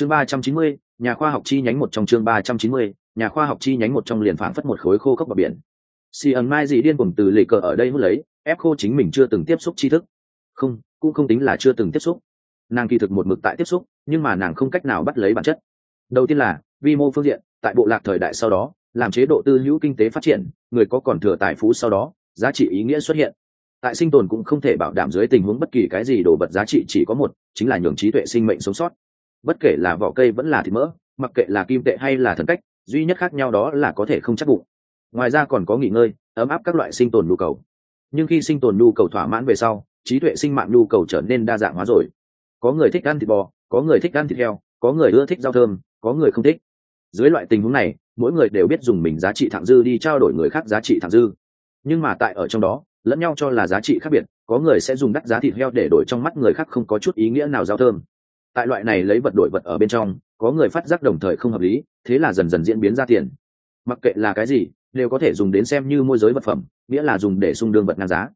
chương ba trăm chín mươi, nhà khoa học chi nhánh một trong chương ba trăm chín mươi, nhà khoa học chi nhánh một trong liền phảng phất một khối khô cốc vào biển. Xì ẩn mai gì điên cuồng từ lì cờ ở đây hút lấy, ép khô chính mình chưa từng tiếp xúc tri thức. Không, cũng không tính là chưa từng tiếp xúc. Nàng kỳ thực một mực tại tiếp xúc, nhưng mà nàng không cách nào bắt lấy bản chất. Đầu tiên là, vi mô phương diện, tại bộ lạc thời đại sau đó, làm chế độ tư hữu kinh tế phát triển, người có còn thừa tài phú sau đó, giá trị ý nghĩa xuất hiện. Tại sinh tồn cũng không thể bảo đảm dưới tình huống bất kỳ cái gì đồ vật giá trị chỉ có một, chính là nhường trí tuệ sinh mệnh sống sót bất kể là vỏ cây vẫn là thịt mỡ, mặc kệ là kim tệ hay là thần cách, duy nhất khác nhau đó là có thể không chắc bụng. Ngoài ra còn có nghỉ ngơi, ấm áp các loại sinh tồn nhu cầu. Nhưng khi sinh tồn nhu cầu thỏa mãn về sau, trí tuệ sinh mạng nhu cầu trở nên đa dạng hóa rồi. Có người thích ăn thịt bò, có người thích ăn thịt heo, có người ưa thích rau thơm, có người không thích. Dưới loại tình huống này, mỗi người đều biết dùng mình giá trị thẳng dư đi trao đổi người khác giá trị thẳng dư. Nhưng mà tại ở trong đó, lẫn nhau cho là giá trị khác biệt, có người sẽ dùng đắt giá thịt heo để đổi trong mắt người khác không có chút ý nghĩa nào giao thơm tại loại này lấy vật đổi vật ở bên trong, có người phát giác đồng thời không hợp lý, thế là dần dần diễn biến ra tiền. Mặc kệ là cái gì, đều có thể dùng đến xem như môi giới vật phẩm, nghĩa là dùng để sung đương vật ngang giá.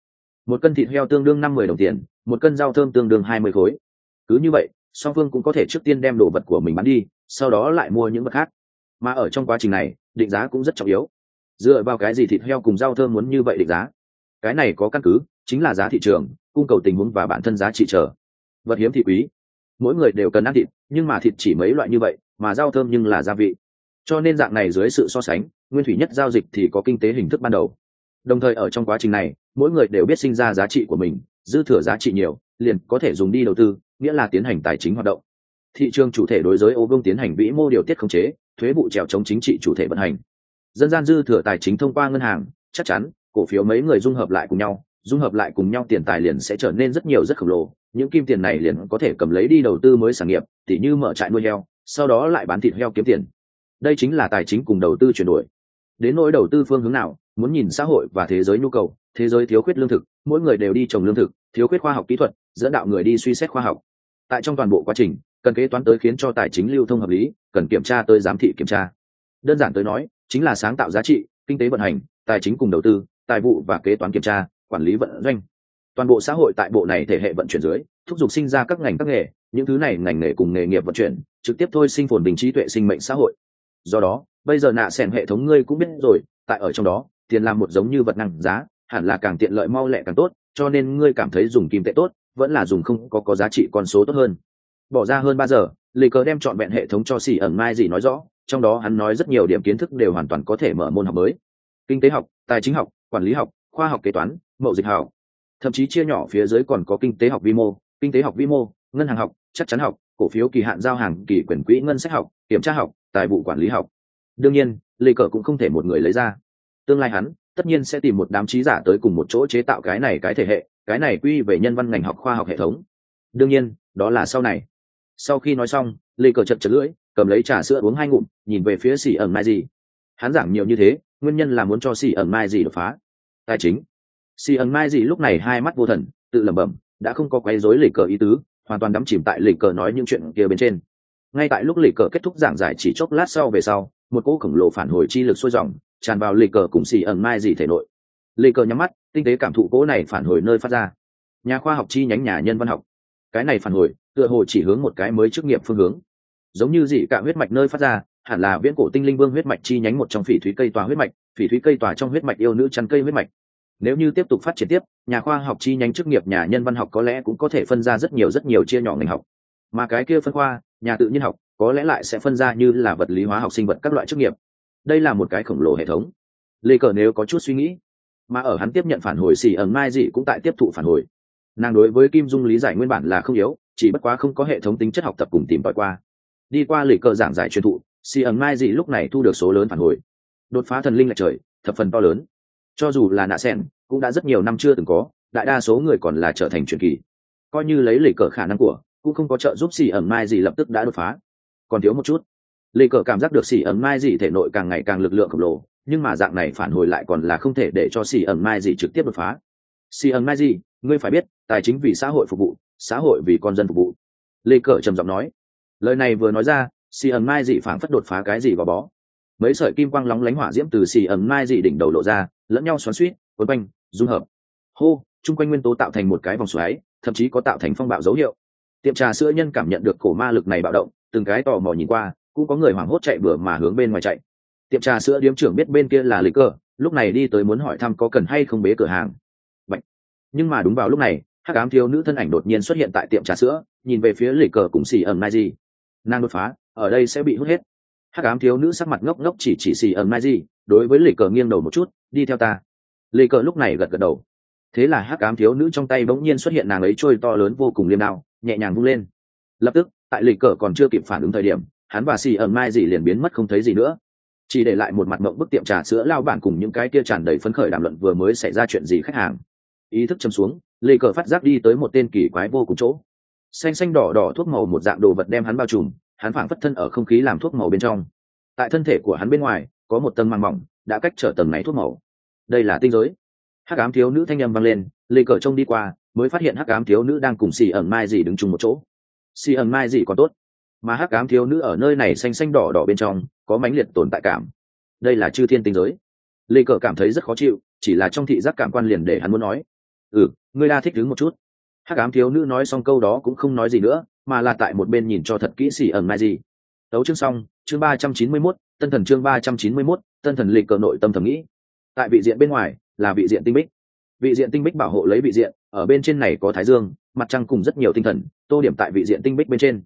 Một cân thịt heo tương đương năm mươi đồng tiền, một cân rau thơm tương đương hai mươi khối. Cứ như vậy, song phương cũng có thể trước tiên đem đồ vật của mình bán đi, sau đó lại mua những vật khác. Mà ở trong quá trình này, định giá cũng rất trọng yếu. Dựa vào cái gì thịt heo cùng rau thơm muốn như vậy định giá? Cái này có căn cứ, chính là giá thị trường, cung cầu tình huống và bản thân giá trị trở vật hiếm thị quý mỗi người đều cần ăn thịt, nhưng mà thịt chỉ mấy loại như vậy, mà rau thơm nhưng là gia vị. Cho nên dạng này dưới sự so sánh, nguyên thủy nhất giao dịch thì có kinh tế hình thức ban đầu. Đồng thời ở trong quá trình này, mỗi người đều biết sinh ra giá trị của mình, dư thừa giá trị nhiều, liền có thể dùng đi đầu tư, nghĩa là tiến hành tài chính hoạt động. Thị trường chủ thể đối với ô vương tiến hành vĩ mô điều tiết khống chế, thuế vụ trèo chống chính trị chủ thể vận hành. Dân gian dư thừa tài chính thông qua ngân hàng, chắc chắn, cổ phiếu mấy người dung hợp lại cùng nhau, dung hợp lại cùng nhau tiền tài liền sẽ trở nên rất nhiều, rất khổng lồ những kim tiền này liền có thể cầm lấy đi đầu tư mới sản nghiệp, tỉ như mở trại nuôi heo, sau đó lại bán thịt heo kiếm tiền. Đây chính là tài chính cùng đầu tư chuyển đổi. Đến nỗi đầu tư phương hướng nào, muốn nhìn xã hội và thế giới nhu cầu, thế giới thiếu khuyết lương thực, mỗi người đều đi trồng lương thực, thiếu khuyết khoa học kỹ thuật, dẫn đạo người đi suy xét khoa học. Tại trong toàn bộ quá trình, cần kế toán tới khiến cho tài chính lưu thông hợp lý, cần kiểm tra tới giám thị kiểm tra. Đơn giản tới nói, chính là sáng tạo giá trị, kinh tế vận hành, tài chính cùng đầu tư, tài vụ và kế toán kiểm tra, quản lý vận doanh toàn bộ xã hội tại bộ này thể hệ vận chuyển dưới, thúc giục sinh ra các ngành các nghề, những thứ này ngành nghề cùng nghề nghiệp vận chuyển, trực tiếp thôi sinh phồn bình trí tuệ sinh mệnh xã hội. Do đó, bây giờ nạ xẻn hệ thống ngươi cũng biết rồi, tại ở trong đó, tiền làm một giống như vật năng giá, hẳn là càng tiện lợi mau lẹ càng tốt, cho nên ngươi cảm thấy dùng kim tệ tốt, vẫn là dùng không có có giá trị con số tốt hơn. Bỏ ra hơn ba giờ lì cờ đem chọn vẹn hệ thống cho xỉ ẩn mai gì nói rõ, trong đó hắn nói rất nhiều điểm kiến thức đều hoàn toàn có thể mở môn học mới. Kinh tế học, tài chính học, quản lý học, khoa học kế toán, mậu dịch học thậm chí chia nhỏ phía dưới còn có kinh tế học vi mô, kinh tế học vi mô, ngân hàng học, chắc chắn học, cổ phiếu kỳ hạn giao hàng, kỳ quyền quỹ, ngân sách học, kiểm tra học, tài vụ quản lý học. Đương nhiên, lê cờ cũng không thể một người lấy ra. Tương lai hắn tất nhiên sẽ tìm một đám trí giả tới cùng một chỗ chế tạo cái này cái thể hệ, cái này quy về nhân văn ngành học khoa học hệ thống. Đương nhiên, đó là sau này. Sau khi nói xong, lê cờ chật chật lưỡi, cầm lấy trà sữa uống hai ngụm, nhìn về phía xỉ ẩn mai gì hắn giảng nhiều như thế, nguyên nhân là muốn cho xỉ ẩn mai gì đột phá. Tài chính. Si ẩn mai gì lúc này hai mắt vô thần, tự lẩm bẩm, đã không có quấy rối lì cờ ý tứ, hoàn toàn đắm chìm tại lì cờ nói những chuyện kia bên trên. Ngay tại lúc lì cờ kết thúc giảng giải chỉ chốc lát sau về sau, một cỗ khổng lồ phản hồi chi lực sôi dòng, tràn vào lì cờ cùng xì ẩn mai gì thể nội. Lì cờ nhắm mắt, tinh tế cảm thụ cỗ này phản hồi nơi phát ra. Nhà khoa học chi nhánh nhà nhân văn học. Cái này phản hồi, tựa hồ chỉ hướng một cái mới chức nghiệp phương hướng. Giống như dị cả huyết mạch nơi phát ra, hẳn là viễn cổ tinh linh vương huyết mạch chi nhánh một trong phỉ thúy cây tòa huyết mạch, phỉ thúy cây tòa trong huyết mạch yêu nữ chăn cây huyết mạch nếu như tiếp tục phát triển tiếp, nhà khoa học chi nhánh chức nghiệp nhà nhân văn học có lẽ cũng có thể phân ra rất nhiều rất nhiều chia nhỏ ngành học. Mà cái kia phân khoa, nhà tự nhiên học, có lẽ lại sẽ phân ra như là vật lý hóa học sinh vật các loại chức nghiệp. Đây là một cái khổng lồ hệ thống. Lê cờ nếu có chút suy nghĩ, mà ở hắn tiếp nhận phản hồi xì ẩn mai dị cũng tại tiếp thụ phản hồi. Nàng đối với kim dung lý giải nguyên bản là không yếu, chỉ bất quá không có hệ thống tính chất học tập cùng tìm tòi qua. Đi qua lì cờ giảng giải truyền thụ, xì ẩn mai dị lúc này thu được số lớn phản hồi. Đột phá thần linh lại trời, thập phần to lớn cho dù là nạ sen cũng đã rất nhiều năm chưa từng có, đại đa số người còn là trở thành truyền kỳ. Coi như lấy lì cờ khả năng của, cũng không có trợ giúp xì ẩn mai gì lập tức đã đột phá. Còn thiếu một chút. Lì cờ cảm giác được xì ẩn mai gì thể nội càng ngày càng lực lượng khổng lồ, nhưng mà dạng này phản hồi lại còn là không thể để cho xì ẩn mai gì trực tiếp đột phá. Xì ẩn mai gì ngươi phải biết, tài chính vì xã hội phục vụ, xã hội vì con dân phục vụ. Lê cờ trầm giọng nói. Lời này vừa nói ra xì ẩn mai dị phảng phất đột phá cái gì vào bó. Mấy sợi kim quang lóng lánh hỏa diễm từ xì ẩn mai dị đỉnh đầu lộ ra lẫn nhau xoắn suýt, quấn quanh, dung hợp. Hô, chung quanh nguyên tố tạo thành một cái vòng xoáy, thậm chí có tạo thành phong bạo dấu hiệu. Tiệm trà sữa nhân cảm nhận được cổ ma lực này bạo động, từng cái tò mò nhìn qua, cũng có người hoảng hốt chạy bừa mà hướng bên ngoài chạy. Tiệm trà sữa điếm trưởng biết bên kia là lịch cơ, lúc này đi tới muốn hỏi thăm có cần hay không bế cửa hàng. Bạch. nhưng mà đúng vào lúc này, hắc ám thiếu nữ thân ảnh đột nhiên xuất hiện tại tiệm trà sữa, nhìn về phía lịch cờ cùng xì ẩn mai gì nàng đột phá, ở đây sẽ bị hút hết. Hắc ám thiếu nữ sắc mặt ngốc ngốc chỉ chỉ xì ẩn mai gì đối với lịch cờ nghiêng đầu một chút đi theo ta. Lê cờ lúc này gật gật đầu. Thế là hắc ám thiếu nữ trong tay bỗng nhiên xuất hiện nàng ấy trôi to lớn vô cùng liêm đao, nhẹ nhàng vung lên. Lập tức, tại lê cờ còn chưa kịp phản ứng thời điểm, hắn và xì ẩn mai gì liền biến mất không thấy gì nữa. Chỉ để lại một mặt mộng bức tiệm trà sữa lao bản cùng những cái kia tràn đầy phấn khởi đàm luận vừa mới xảy ra chuyện gì khách hàng. Ý thức châm xuống, lê cờ phát giác đi tới một tên kỳ quái vô cùng chỗ. Xanh xanh đỏ đỏ thuốc màu một dạng đồ vật đem hắn bao trùm, hắn phảng phất thân ở không khí làm thuốc màu bên trong. Tại thân thể của hắn bên ngoài, có một tầng màng mỏng đã cách trở tầng này thuốc màu. Đây là tinh giới. Hắc ám thiếu nữ thanh â m vang lên, lê cờ trông đi qua, mới phát hiện hắc ám thiếu nữ đang cùng xì ẩn mai gì đứng chung một chỗ. Xì ẩn mai gì còn tốt, mà hắc ám thiếu nữ ở nơi này xanh xanh đỏ đỏ bên trong, có mãnh liệt tồn tại cảm. Đây là chư thiên tinh giới. Lê cờ cảm thấy rất khó chịu, chỉ là trong thị giác cảm quan liền để hắn muốn nói. Ừ ngươi đa thích đứng một chút. Hắc ám thiếu nữ nói xong câu đó cũng không nói gì nữa, mà là tại một bên nhìn cho thật kỹ xỉ ẩn mai gì đấu chương xong, chương ba trăm chín mươi mốt, tân thần chương ba trăm chín mươi mốt tân thần lịch cờ nội tâm thầm nghĩ. Tại vị diện bên ngoài, là vị diện tinh bích. Vị diện tinh bích bảo hộ lấy vị diện, ở bên trên này có thái dương, mặt trăng cùng rất nhiều tinh thần, tô điểm tại vị diện tinh bích bên trên.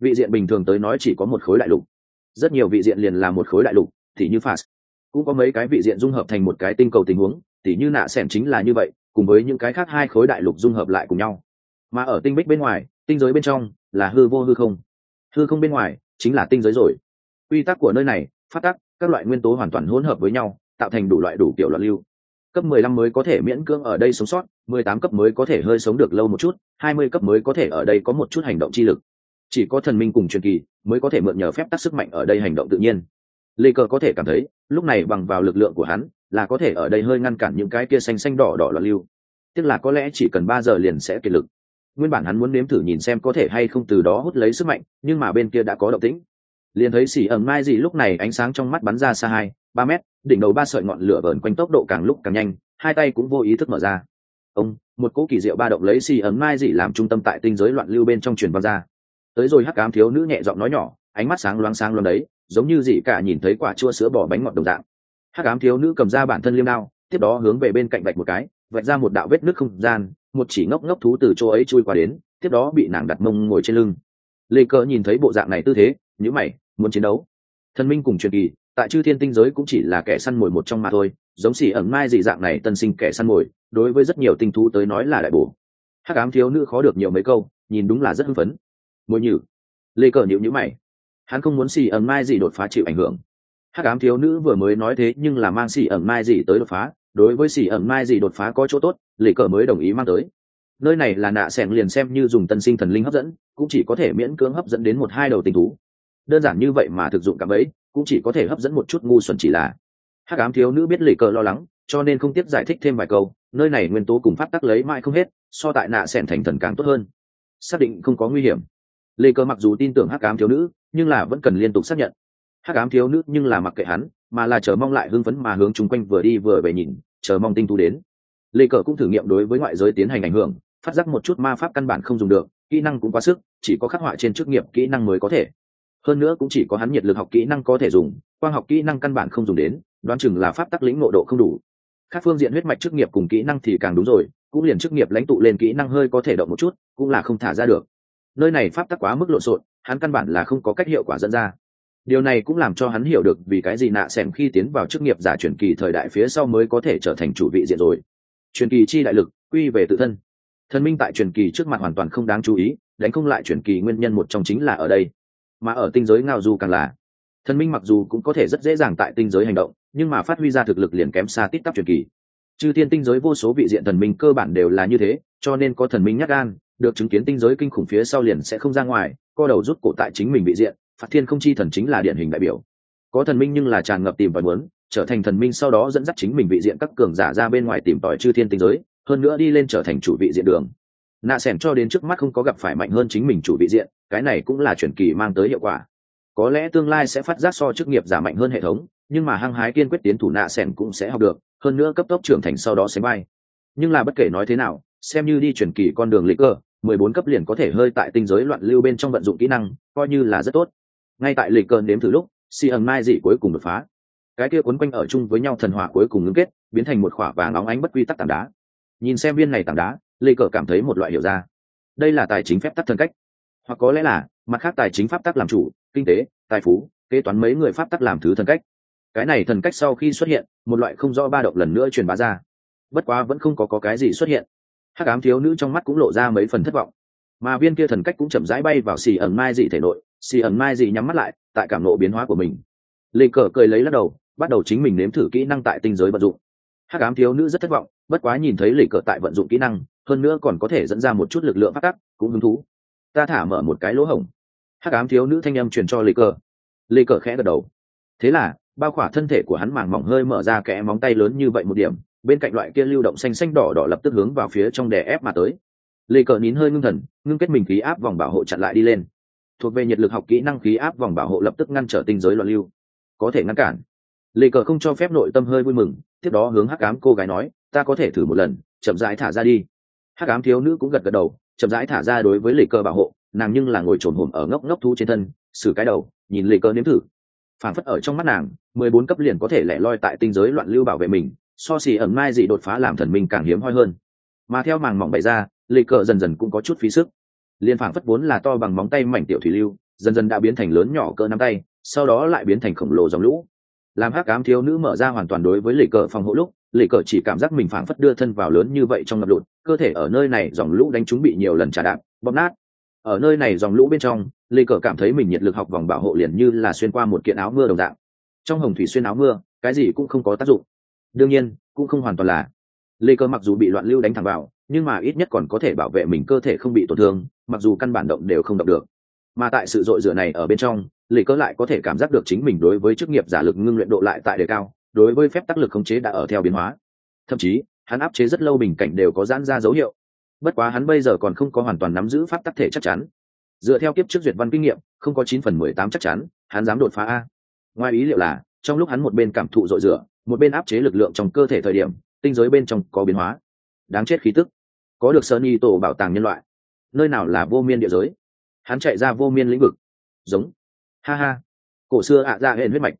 Vị diện bình thường tới nói chỉ có một khối đại lục. Rất nhiều vị diện liền là một khối đại lục, thì như phạt cũng có mấy cái vị diện dung hợp thành một cái tinh cầu tình huống, thì như nạ xẻm chính là như vậy, cùng với những cái khác hai khối đại lục dung hợp lại cùng nhau. Mà ở tinh bích bên ngoài, tinh giới bên trong, là hư vô hư không. Hư không bên ngoài, chính là tinh giới rồi. Quy tắc của nơi này, phát tắc các loại nguyên tố hoàn toàn hỗn hợp với nhau, tạo thành đủ loại đủ kiểu loạn lưu. Cấp 15 mới có thể miễn cưỡng ở đây sống sót 18 cấp mới có thể hơi sống được lâu một chút 20 cấp mới có thể ở đây có một chút hành động chi lực. Chỉ có thần minh cùng truyền kỳ mới có thể mượn nhờ phép tắc sức mạnh ở đây hành động tự nhiên. Lê cờ có thể cảm thấy, lúc này bằng vào lực lượng của hắn, là có thể ở đây hơi ngăn cản những cái kia xanh xanh đỏ đỏ loạn lưu. Tức là có lẽ chỉ cần ba giờ liền sẽ kiệt lực. Nguyên bản hắn muốn nếm thử nhìn xem có thể hay không từ đó hút lấy sức mạnh, nhưng mà bên kia đã có động tĩnh liền thấy xỉ ẩn mai gì lúc này ánh sáng trong mắt bắn ra xa hai, ba mét, đỉnh đầu ba sợi ngọn lửa vờn quanh tốc độ càng lúc càng nhanh, hai tay cũng vô ý thức mở ra. Ông, một cỗ kỳ diệu ba động lấy xì ẩn mai dị làm trung tâm tại tinh giới loạn lưu bên trong truyền vào ra. Tới rồi hắc cám thiếu nữ nhẹ giọng nói nhỏ, ánh mắt sáng loáng sáng loáng đấy, giống như dị cả nhìn thấy quả chua sữa bỏ bánh ngọt đồng dạng. Hắc ám thiếu nữ cầm ra bản thân liêm đao, tiếp đó hướng về bên cạnh vạch một cái, vạch ra một đạo vết nước không gian, một chỉ ngốc ngốc thú từ chỗ ấy chui qua đến, tiếp đó bị nàng đặt mông ngồi trên lưng. Lê cờ nhìn thấy bộ dạng này tư thế nhữ mày muốn chiến đấu. Thần minh cùng truyền kỳ, tại chư thiên tinh giới cũng chỉ là kẻ săn mồi một trong mà thôi, giống xỉ ẩn mai dị dạng này tân sinh kẻ săn mồi, đối với rất nhiều tinh thú tới nói là đại bổ. Hắc ám thiếu nữ khó được nhiều mấy câu, nhìn đúng là rất hưng phấn. Mỗi nhử. Lê cờ nhịu nhữ mày. Hắn không muốn xỉ ẩn mai dị đột phá chịu ảnh hưởng. Hắc ám thiếu nữ vừa mới nói thế nhưng là mang xỉ ẩn mai dị tới đột phá, đối với xỉ ẩn mai dị đột phá có chỗ tốt, lê cờ mới đồng ý mang tới. Nơi này là nạ sẻng liền xem như dùng tân sinh thần linh hấp dẫn, cũng chỉ có thể miễn cưỡng hấp dẫn đến một hai đầu tinh thú đơn giản như vậy mà thực dụng cả ấy cũng chỉ có thể hấp dẫn một chút ngu xuẩn chỉ là. Hắc ám thiếu nữ biết lì cờ lo lắng, cho nên không tiếp giải thích thêm vài câu, nơi này nguyên tố cùng phát tắc lấy mãi không hết, so tại nạ sẻn thành thần càng tốt hơn. Xác định không có nguy hiểm. Lê cơ mặc dù tin tưởng hắc ám thiếu nữ, nhưng là vẫn cần liên tục xác nhận. Hắc ám thiếu nữ nhưng là mặc kệ hắn, mà là chờ mong lại hưng phấn mà hướng chung quanh vừa đi vừa về nhìn, chờ mong tinh tú đến. Lê cờ cũng thử nghiệm đối với ngoại giới tiến hành ảnh hưởng, phát giác một chút ma pháp căn bản không dùng được, kỹ năng cũng quá sức, chỉ có khắc họa trên chức nghiệp kỹ năng mới có thể hơn nữa cũng chỉ có hắn nhiệt lực học kỹ năng có thể dùng, quang học kỹ năng căn bản không dùng đến, đoán chừng là pháp tắc lĩnh ngộ độ không đủ. Các phương diện huyết mạch chức nghiệp cùng kỹ năng thì càng đúng rồi, cũng liền chức nghiệp lãnh tụ lên kỹ năng hơi có thể động một chút, cũng là không thả ra được. Nơi này pháp tắc quá mức lộn xộn, hắn căn bản là không có cách hiệu quả dẫn ra. Điều này cũng làm cho hắn hiểu được vì cái gì nạ xẻm khi tiến vào chức nghiệp giả truyền kỳ thời đại phía sau mới có thể trở thành chủ vị diện rồi. Truyền kỳ chi đại lực, quy về tự thân. Thần minh tại truyền kỳ trước mặt hoàn toàn không đáng chú ý, đánh không lại truyền kỳ nguyên nhân một trong chính là ở đây mà ở tinh giới ngao du càng là. Thần minh mặc dù cũng có thể rất dễ dàng tại tinh giới hành động, nhưng mà phát huy ra thực lực liền kém xa tít tắp truyền kỳ. Chư thiên tinh giới vô số vị diện thần minh cơ bản đều là như thế, cho nên có thần minh nhắc gan, được chứng kiến tinh giới kinh khủng phía sau liền sẽ không ra ngoài, co đầu rút cổ tại chính mình vị diện, phạt thiên không chi thần chính là điển hình đại biểu. Có thần minh nhưng là tràn ngập tìm và muốn, trở thành thần minh sau đó dẫn dắt chính mình vị diện các cường giả ra bên ngoài tìm tòi chư thiên tinh giới, hơn nữa đi lên trở thành chủ vị diện đường. Nạ s cho đến trước mắt không có gặp phải mạnh hơn chính mình chủ vị diện cái này cũng là chuyển kỳ mang tới hiệu quả. Có lẽ tương lai sẽ phát giác so chức nghiệp giả mạnh hơn hệ thống, nhưng mà hăng hái kiên quyết tiến thủ nạ sẻn cũng sẽ học được, hơn nữa cấp tốc trưởng thành sau đó sẽ bay nhưng là bất kể nói thế nào, xem như đi chuyển kỳ con đường lịch cơ, mười bốn cấp liền có thể hơi tại tinh giới loạn lưu bên trong vận dụng kỹ năng, coi như là rất tốt. Ngay tại lịch cơn đếm thử lúc si ẩn mai dị cuối cùng đột phá. Cái kia quấn quanh ở chung với nhau thần hỏa cuối cùng ngưng kết, biến thành một khỏa vàng óng ánh bất quy tắc tảng đá. Nhìn xem viên này tảng đá lê cờ cảm thấy một loại hiểu ra. Đây là tài chính phép tắc thần cách hoặc có lẽ là mặt khác tài chính pháp tắc làm chủ kinh tế tài phú kế toán mấy người pháp tắc làm thứ thần cách. Cái này thần cách sau khi xuất hiện một loại không rõ ba động lần nữa truyền bá ra. Bất quá vẫn không có, có cái gì xuất hiện. Hắc ám thiếu nữ trong mắt cũng lộ ra mấy phần thất vọng. Mà viên kia thần cách cũng chậm rãi bay vào xì ẩn mai dị thể nội xì ẩn mai dị nhắm mắt lại tại cảm nộ biến hóa của mình. Lê cờ cười lấy lắc đầu bắt đầu chính mình nếm thử kỹ năng tại tinh giới vận dụng. Hắc ám thiếu nữ rất thất vọng bất quá nhìn thấy lê cờ tại vận dụng kỹ năng hơn nữa còn có thể dẫn ra một chút lực lượng phát tắc cũng hứng thú ta thả mở một cái lỗ hổng. Hắc ám thiếu nữ thanh âm truyền cho lê cờ. Lê cờ khẽ gật đầu. Thế là, bao khỏa thân thể của hắn màng mỏng hơi mở ra kẽ móng tay lớn như vậy một điểm, bên cạnh loại kia lưu động xanh xanh đỏ đỏ lập tức hướng vào phía trong đè ép mà tới. Lê cờ nín hơi ngưng thần, ngưng kết mình khí áp vòng bảo hộ chặn lại đi lên. Thuộc về nhiệt lực học kỹ năng khí áp vòng bảo hộ lập tức ngăn trở tinh giới loạn lưu. Có thể ngăn cản. Lê cờ không cho phép nội tâm hơi vui mừng, tiếp đó hướng hắc ám cô gái nói, ta có thể thử một lần, chậm rãi thả ra đi. Hắc ám thiếu nữ cũng gật gật đầu chậm rãi thả ra đối với lê cơ bảo hộ, nàng nhưng là ngồi trồn hổm ở ngốc ngốc thú trên thân, xử cái đầu, nhìn lê cơ nếm thử. Phản phất ở trong mắt nàng, mười bốn cấp liền có thể lẻ loi tại tinh giới loạn lưu bảo vệ mình, so xì ẩn mai dị đột phá làm thần minh càng hiếm hoi hơn. Mà theo màng mỏng bày ra lê cờ dần dần cũng có chút phí sức. Liên phản phất vốn là to bằng móng tay mảnh tiểu thủy lưu, dần dần đã biến thành lớn nhỏ cỡ nắm tay, sau đó lại biến thành khổng lồ dòng lũ. Làm hắc ám thiếu nữ mở ra hoàn toàn đối với lệ cờ phòng hộ lúc lệ cờ chỉ cảm giác mình phảng phất đưa thân vào lớn như vậy trong ngập lụt, cơ thể ở nơi này dòng lũ đánh chúng bị nhiều lần trả đạp, bóp nát. Ở nơi này dòng lũ bên trong, lệ cờ cảm thấy mình nhiệt lực học vòng bảo hộ liền như là xuyên qua một kiện áo mưa đồng dạng. Trong hồng thủy xuyên áo mưa, cái gì cũng không có tác dụng. Đương nhiên, cũng không hoàn toàn là. Lê cờ mặc dù bị loạn lưu đánh thẳng vào, nhưng mà ít nhất còn có thể bảo vệ mình cơ thể không bị tổn thương, mặc dù căn bản động đều không động được. Mà tại sự dội dựa này ở bên trong lê cờ lại có thể cảm giác được chính mình đối với chức nghiệp giả lực ngưng luyện độ lại tại đề cao đối với phép tác lực khống chế đã ở theo biến hóa. Thậm chí hắn áp chế rất lâu bình cảnh đều có giãn ra dấu hiệu. Bất quá hắn bây giờ còn không có hoàn toàn nắm giữ pháp tắc thể chắc chắn. Dựa theo kiếp trước duyệt văn kinh nghiệm không có chín phần mười tám chắc chắn hắn dám đột phá a. Ngoài ý liệu là trong lúc hắn một bên cảm thụ dội dựa, một bên áp chế lực lượng trong cơ thể thời điểm tinh giới bên trong có biến hóa. Đáng chết khí tức. Có được sơn y tổ bảo tàng nhân loại. Nơi nào là vô miên địa giới? Hắn chạy ra vô miên lĩnh vực. Giống. Ha ha. Cổ xưa ạ ra hệ huyết mạch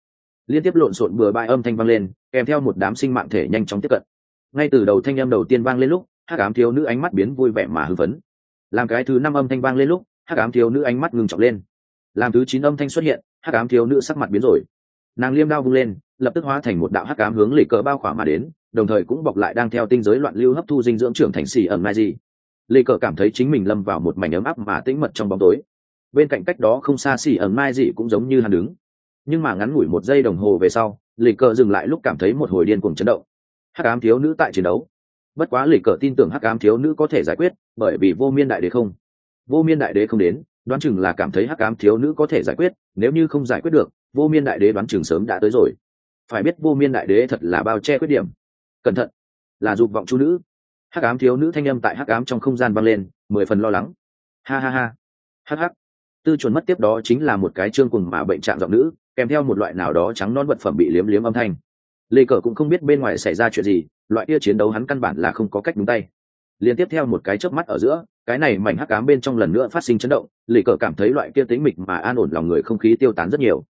liên tiếp lộn xộn bừa bãi âm thanh vang lên, kèm theo một đám sinh mạng thể nhanh chóng tiếp cận. Ngay từ đầu thanh âm đầu tiên vang lên lúc, hắc ám thiếu nữ ánh mắt biến vui vẻ mà hư vấn. làm cái thứ năm âm thanh vang lên lúc, hắc ám thiếu nữ ánh mắt ngừng trọng lên. Làm thứ chín âm thanh xuất hiện, hắc ám thiếu nữ sắc mặt biến rồi. Nàng liêm đao vung lên, lập tức hóa thành một đạo hắc ám hướng lì cờ bao khỏa mà đến, đồng thời cũng bọc lại đang theo tinh giới loạn lưu hấp thu dinh dưỡng trưởng thành xì ẩn mai di. Lì cờ cảm thấy chính mình lâm vào một mảnh ấm áp mà tĩnh mật trong bóng tối. Bên cạnh cách đó không xa xì ẩn mai di cũng giống như hắn đứng nhưng mà ngắn ngủi một giây đồng hồ về sau lịch cờ dừng lại lúc cảm thấy một hồi điên cuồng chấn động. Hắc ám thiếu nữ tại chiến đấu. Bất quá lịch cờ tin tưởng hắc ám thiếu nữ có thể giải quyết, bởi vì vô miên đại đế không. Vô miên đại đế không đến, đoán chừng là cảm thấy hắc ám thiếu nữ có thể giải quyết, nếu như không giải quyết được, vô miên đại đế đoán chừng sớm đã tới rồi. Phải biết vô miên đại đế thật là bao che khuyết điểm. Cẩn thận, là dục vọng chu nữ. Hắc ám thiếu nữ thanh âm tại hắc ám trong không gian vang lên, mười phần lo lắng. Ha ha ha. Hắc hắc. Tư chuẩn mất tiếp đó chính là một cái chương cùng mà bệnh trạng giọng nữ kèm theo một loại nào đó trắng non vật phẩm bị liếm liếm âm thanh. Lê cờ cũng không biết bên ngoài xảy ra chuyện gì, loại kia chiến đấu hắn căn bản là không có cách đúng tay. Liên tiếp theo một cái chớp mắt ở giữa, cái này mảnh hắc ám bên trong lần nữa phát sinh chấn động, lê cờ cảm thấy loại kia tính mịch mà an ổn lòng người không khí tiêu tán rất nhiều.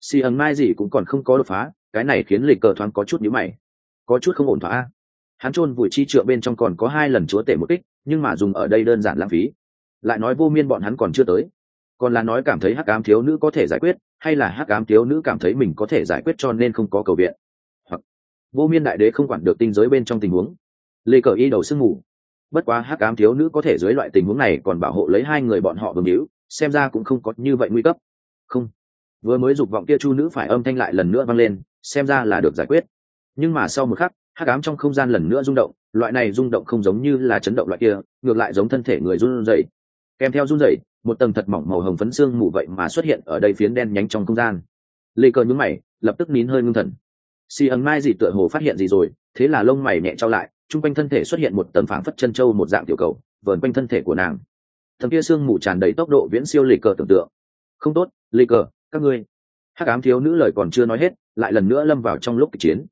Si ẩn mai gì cũng còn không có đột phá, cái này khiến lê cờ thoáng có chút nhíu mày. Có chút không ổn thỏa. Hắn chôn vùi chi trượng bên trong còn có hai lần chúa tể một kích, nhưng mà dùng ở đây đơn giản lãng phí. Lại nói vô miên bọn hắn còn chưa tới còn là nói cảm thấy hắc ám thiếu nữ có thể giải quyết, hay là hắc ám thiếu nữ cảm thấy mình có thể giải quyết cho nên không có cầu viện. Hoặc, vô miên đại đế không quản được tinh giới bên trong tình huống. Lê cờ y đầu sương mù. Bất quá hắc ám thiếu nữ có thể dưới loại tình huống này còn bảo hộ lấy hai người bọn họ vương hữu, xem ra cũng không có như vậy nguy cấp. Không. Vừa mới dục vọng kia chu nữ phải âm thanh lại lần nữa vang lên, xem ra là được giải quyết. Nhưng mà sau một khắc, hắc ám trong không gian lần nữa rung động, loại này rung động không giống như là chấn động loại kia, ngược lại giống thân thể người run rẩy kèm theo run rẩy, một tầng thật mỏng màu hồng phấn xương mù vậy mà xuất hiện ở đây phiến đen nhánh trong không gian. Lê cờ nhún mày, lập tức nín hơi ngưng thần. Xì ẩn mai gì tựa hồ phát hiện gì rồi, thế là lông mày nhẹ trao lại, chung quanh thân thể xuất hiện một tầng phảng phất chân trâu một dạng tiểu cầu, vờn quanh thân thể của nàng. Thần kia xương mù tràn đầy tốc độ viễn siêu lê cờ tưởng tượng. Không tốt, lê cờ các ngươi. Hắc ám thiếu nữ lời còn chưa nói hết, lại lần nữa lâm vào trong lúc kịch chiến.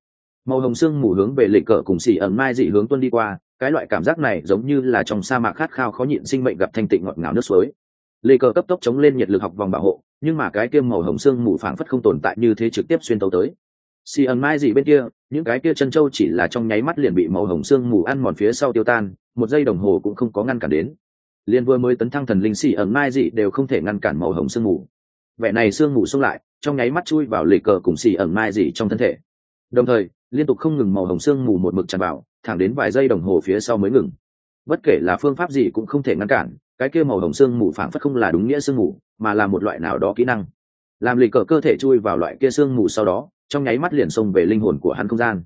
Màu hồng xương mù hướng về lịch cờ cùng xì ẩn mai dị hướng tuân đi qua cái loại cảm giác này giống như là trong sa mạc khát khao khó nhịn sinh mệnh gặp thanh tịnh ngọt ngào nước suối. Lê cờ cấp tốc chống lên nhiệt lực học vòng bảo hộ, nhưng mà cái kia màu hồng xương mù phảng phất không tồn tại như thế trực tiếp xuyên tấu tới. Xì ẩn mai gì bên kia, những cái kia chân trâu chỉ là trong nháy mắt liền bị màu hồng xương mù ăn mòn phía sau tiêu tan, một giây đồng hồ cũng không có ngăn cản đến. Liên vừa mới tấn thăng thần linh xì ẩn mai gì đều không thể ngăn cản màu hồng xương mù. Vẻ này xương mù xông lại, trong nháy mắt chui vào lề cờ cùng xì ẩn mai gì trong thân thể. Đồng thời, liên tục không ngừng màu hồng xương mù một mực tràn vào thẳng đến vài giây đồng hồ phía sau mới ngừng. Bất kể là phương pháp gì cũng không thể ngăn cản, cái kia màu hồng xương mù phảng phất không là đúng nghĩa xương mù, mà là một loại nào đó kỹ năng. Làm lì cờ cơ thể chui vào loại kia xương mù sau đó, trong nháy mắt liền xông về linh hồn của hắn không gian.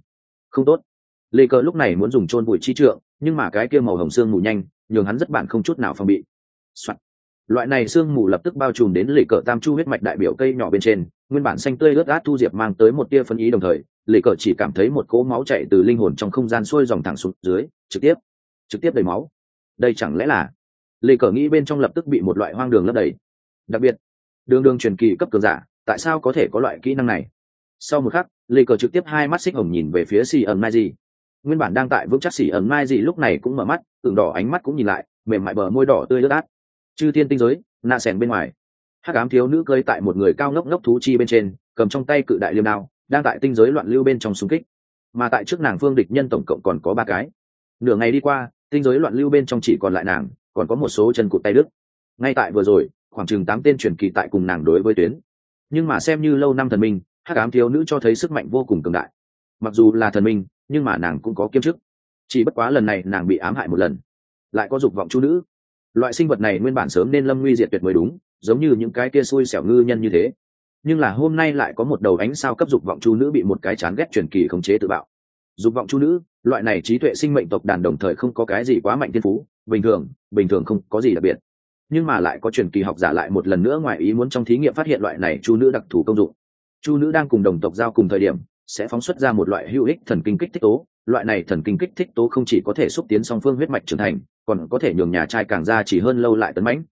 Không tốt. Lì cờ lúc này muốn dùng chôn bụi chi trượng, nhưng mà cái kia màu hồng xương mù nhanh, nhường hắn rất bản không chút nào phòng bị、Soạn. loại này xương mù lập tức bao trùm đến lì cờ tam chu huyết mạch đại biểu cây nhỏ bên trên, nguyên bản xanh tươi ướt át thu diệp mang tới một tia phân ý đồng thời lệ cờ chỉ cảm thấy một cỗ máu chạy từ linh hồn trong không gian xuôi dòng thẳng xuống dưới, trực tiếp trực tiếp đầy máu. Đây chẳng lẽ là? Lệ cờ nghĩ bên trong lập tức bị một loại hoang đường lấp đầy. Đặc biệt, đường đường truyền kỳ cấp cường giả, tại sao có thể có loại kỹ năng này? Sau một khắc Lê cờ trực tiếp hai mắt xích hồng nhìn về phía xì ẩn mai gì nguyên bản đang tại vững chắc xì ẩn mai gì lúc này cũng mở mắt tưởng đỏ ánh mắt cũng nhìn lại, mềm mại bờ môi đỏ tươi ướt át. Chư thiên tinh giới, nạ sẻn bên ngoài. Hắc ám thiếu nữ cơi tại một người cao ngốc ngốc thú chi bên trên, cầm trong tay cự đại liêm đao đang tại tinh giới loạn lưu bên trong xung kích. Mà tại trước nàng phương địch nhân tổng cộng còn có ba cái. Nửa ngày đi qua, tinh giới loạn lưu bên trong chỉ còn lại nàng, còn có một số chân cụt tay đức ngay tại vừa rồi, khoảng chừng tám tên truyền kỳ tại cùng nàng đối với tuyến. Nhưng mà xem như lâu năm thần minh, hắc ám thiếu nữ cho thấy sức mạnh vô cùng cường đại. Mặc dù là thần minh, nhưng mà nàng cũng có kiêm chức. Chỉ bất quá lần này nàng bị ám hại một lần. Lại có dục vọng chú nữ. Loại sinh vật này nguyên bản sớm nên lâm nguy diệt tuyệt mới đúng, giống như những cái kia xui xẻo ngư nhân như thế nhưng là hôm nay lại có một đầu ánh sao cấp dục vọng chu nữ bị một cái chán ghét truyền kỳ khống chế tự bạo. Dục vọng chu nữ, loại này trí tuệ sinh mệnh tộc đàn đồng thời không có cái gì quá mạnh thiên phú, bình thường bình thường không có gì đặc biệt. Nhưng mà lại có truyền kỳ học giả lại một lần nữa ngoài ý muốn trong thí nghiệm phát hiện loại này chu nữ đặc thù công dụng. Chu nữ đang cùng đồng tộc giao cùng thời điểm, sẽ phóng xuất ra một loại hữu ích thần kinh kích thích tố. Loại này thần kinh kích thích tố không chỉ có thể xúc tiến song phương huyết mạch trưởng thành, còn có thể nhường nhà trai càng ra chỉ hơn lâu lại tấn mãnh.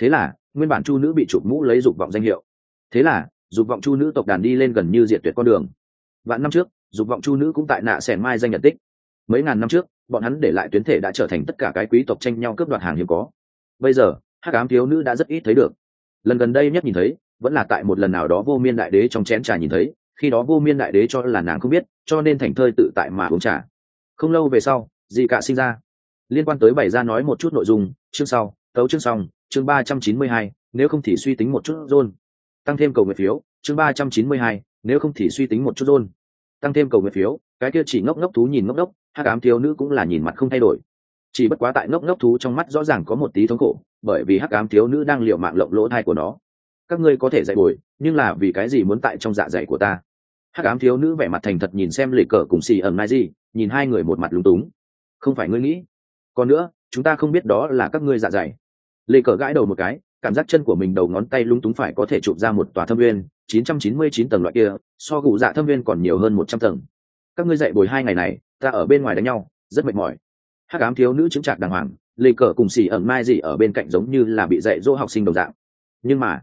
Thế là, nguyên bản chu nữ bị chụp mũ lấy dục vọng danh hiệu thế là, dục vọng chu nữ tộc đàn đi lên gần như diệt tuyệt con đường. Vạn năm trước, dục vọng chu nữ cũng tại nạ sẻn mai danh nhật tích. Mấy ngàn năm trước, bọn hắn để lại tuyến thể đã trở thành tất cả cái quý tộc tranh nhau cướp đoạt hàng hiếm có. Bây giờ, hắc ám thiếu nữ đã rất ít thấy được. Lần gần đây nhất nhìn thấy, vẫn là tại một lần nào đó vô miên đại đế trong chén trà nhìn thấy, khi đó vô miên đại đế cho là nàng không biết, cho nên thành thơi tự tại mà uống trà. Không lâu về sau dị cả sinh ra. Liên quan tới bày ra nói một chút nội dung, chương sau, tấu chương xong, chương ba trăm chín mươi hai, nếu không thì suy tính một chút rôn tăng thêm cầu nguyện phiếu, chương ba trăm chín mươi hai, nếu không thì suy tính một chút rôn. Tăng thêm cầu nguyện phiếu, cái kia chỉ ngốc ngốc thú nhìn ngốc ngốc hát ám thiếu nữ cũng là nhìn mặt không thay đổi. Chỉ bất quá tại ngốc ngốc thú trong mắt rõ ràng có một tí thống khổ, bởi vì hắc ám thiếu nữ đang liệu mạng lộng lỗ thai của nó. Các ngươi có thể dạy bồi, nhưng là vì cái gì muốn tại trong dạ dày của ta? Hắc ám thiếu nữ vẻ mặt thành thật nhìn xem lịch cờ cùng xì ẩm nai gì nhìn hai người một mặt lúng túng. Không phải ngươi nghĩ. Còn nữa, chúng ta không biết đó là các ngươi dạ dày. Lê cờ gãi đầu một cái cảm giác chân của mình đầu ngón tay lúng túng phải có thể chụp ra một tòa thâm viên, chín trăm chín mươi chín tầng loại kia, so gụ dạ thâm viên còn nhiều hơn một trăm tầng. Các ngươi dạy bồi hai ngày này, ta ở bên ngoài đánh nhau, rất mệt mỏi. Hắc ám thiếu nữ chứng trạc đàng hoàng lì cờ cùng xì ẩn mai gì ở bên cạnh giống như là bị dạy dỗ học sinh đồng dạng. Nhưng mà,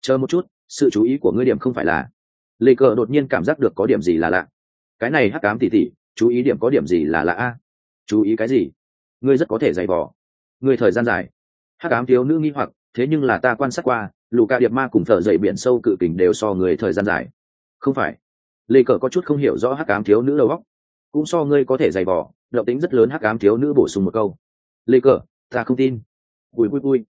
chờ một chút, sự chú ý của ngươi điểm không phải là lì cờ đột nhiên cảm giác được có điểm gì là lạ. Cái này hắc ám tỉ tỉ, chú ý điểm có điểm gì là lạ a? Chú ý cái gì? Ngươi rất có thể dày vò. Ngươi thời gian dài. Hắc ám thiếu nữ nghi hoặc thế nhưng là ta quan sát qua, lũ ca điệp ma cùng thợ dậy biển sâu cự kình đều so người thời gian dài. Không phải. Lê cờ có chút không hiểu rõ hắc ám thiếu nữ đầu óc. Cũng so ngươi có thể dày vò, động tính rất lớn hắc ám thiếu nữ bổ sung một câu. Lê cờ, ta không tin. Vui vui vui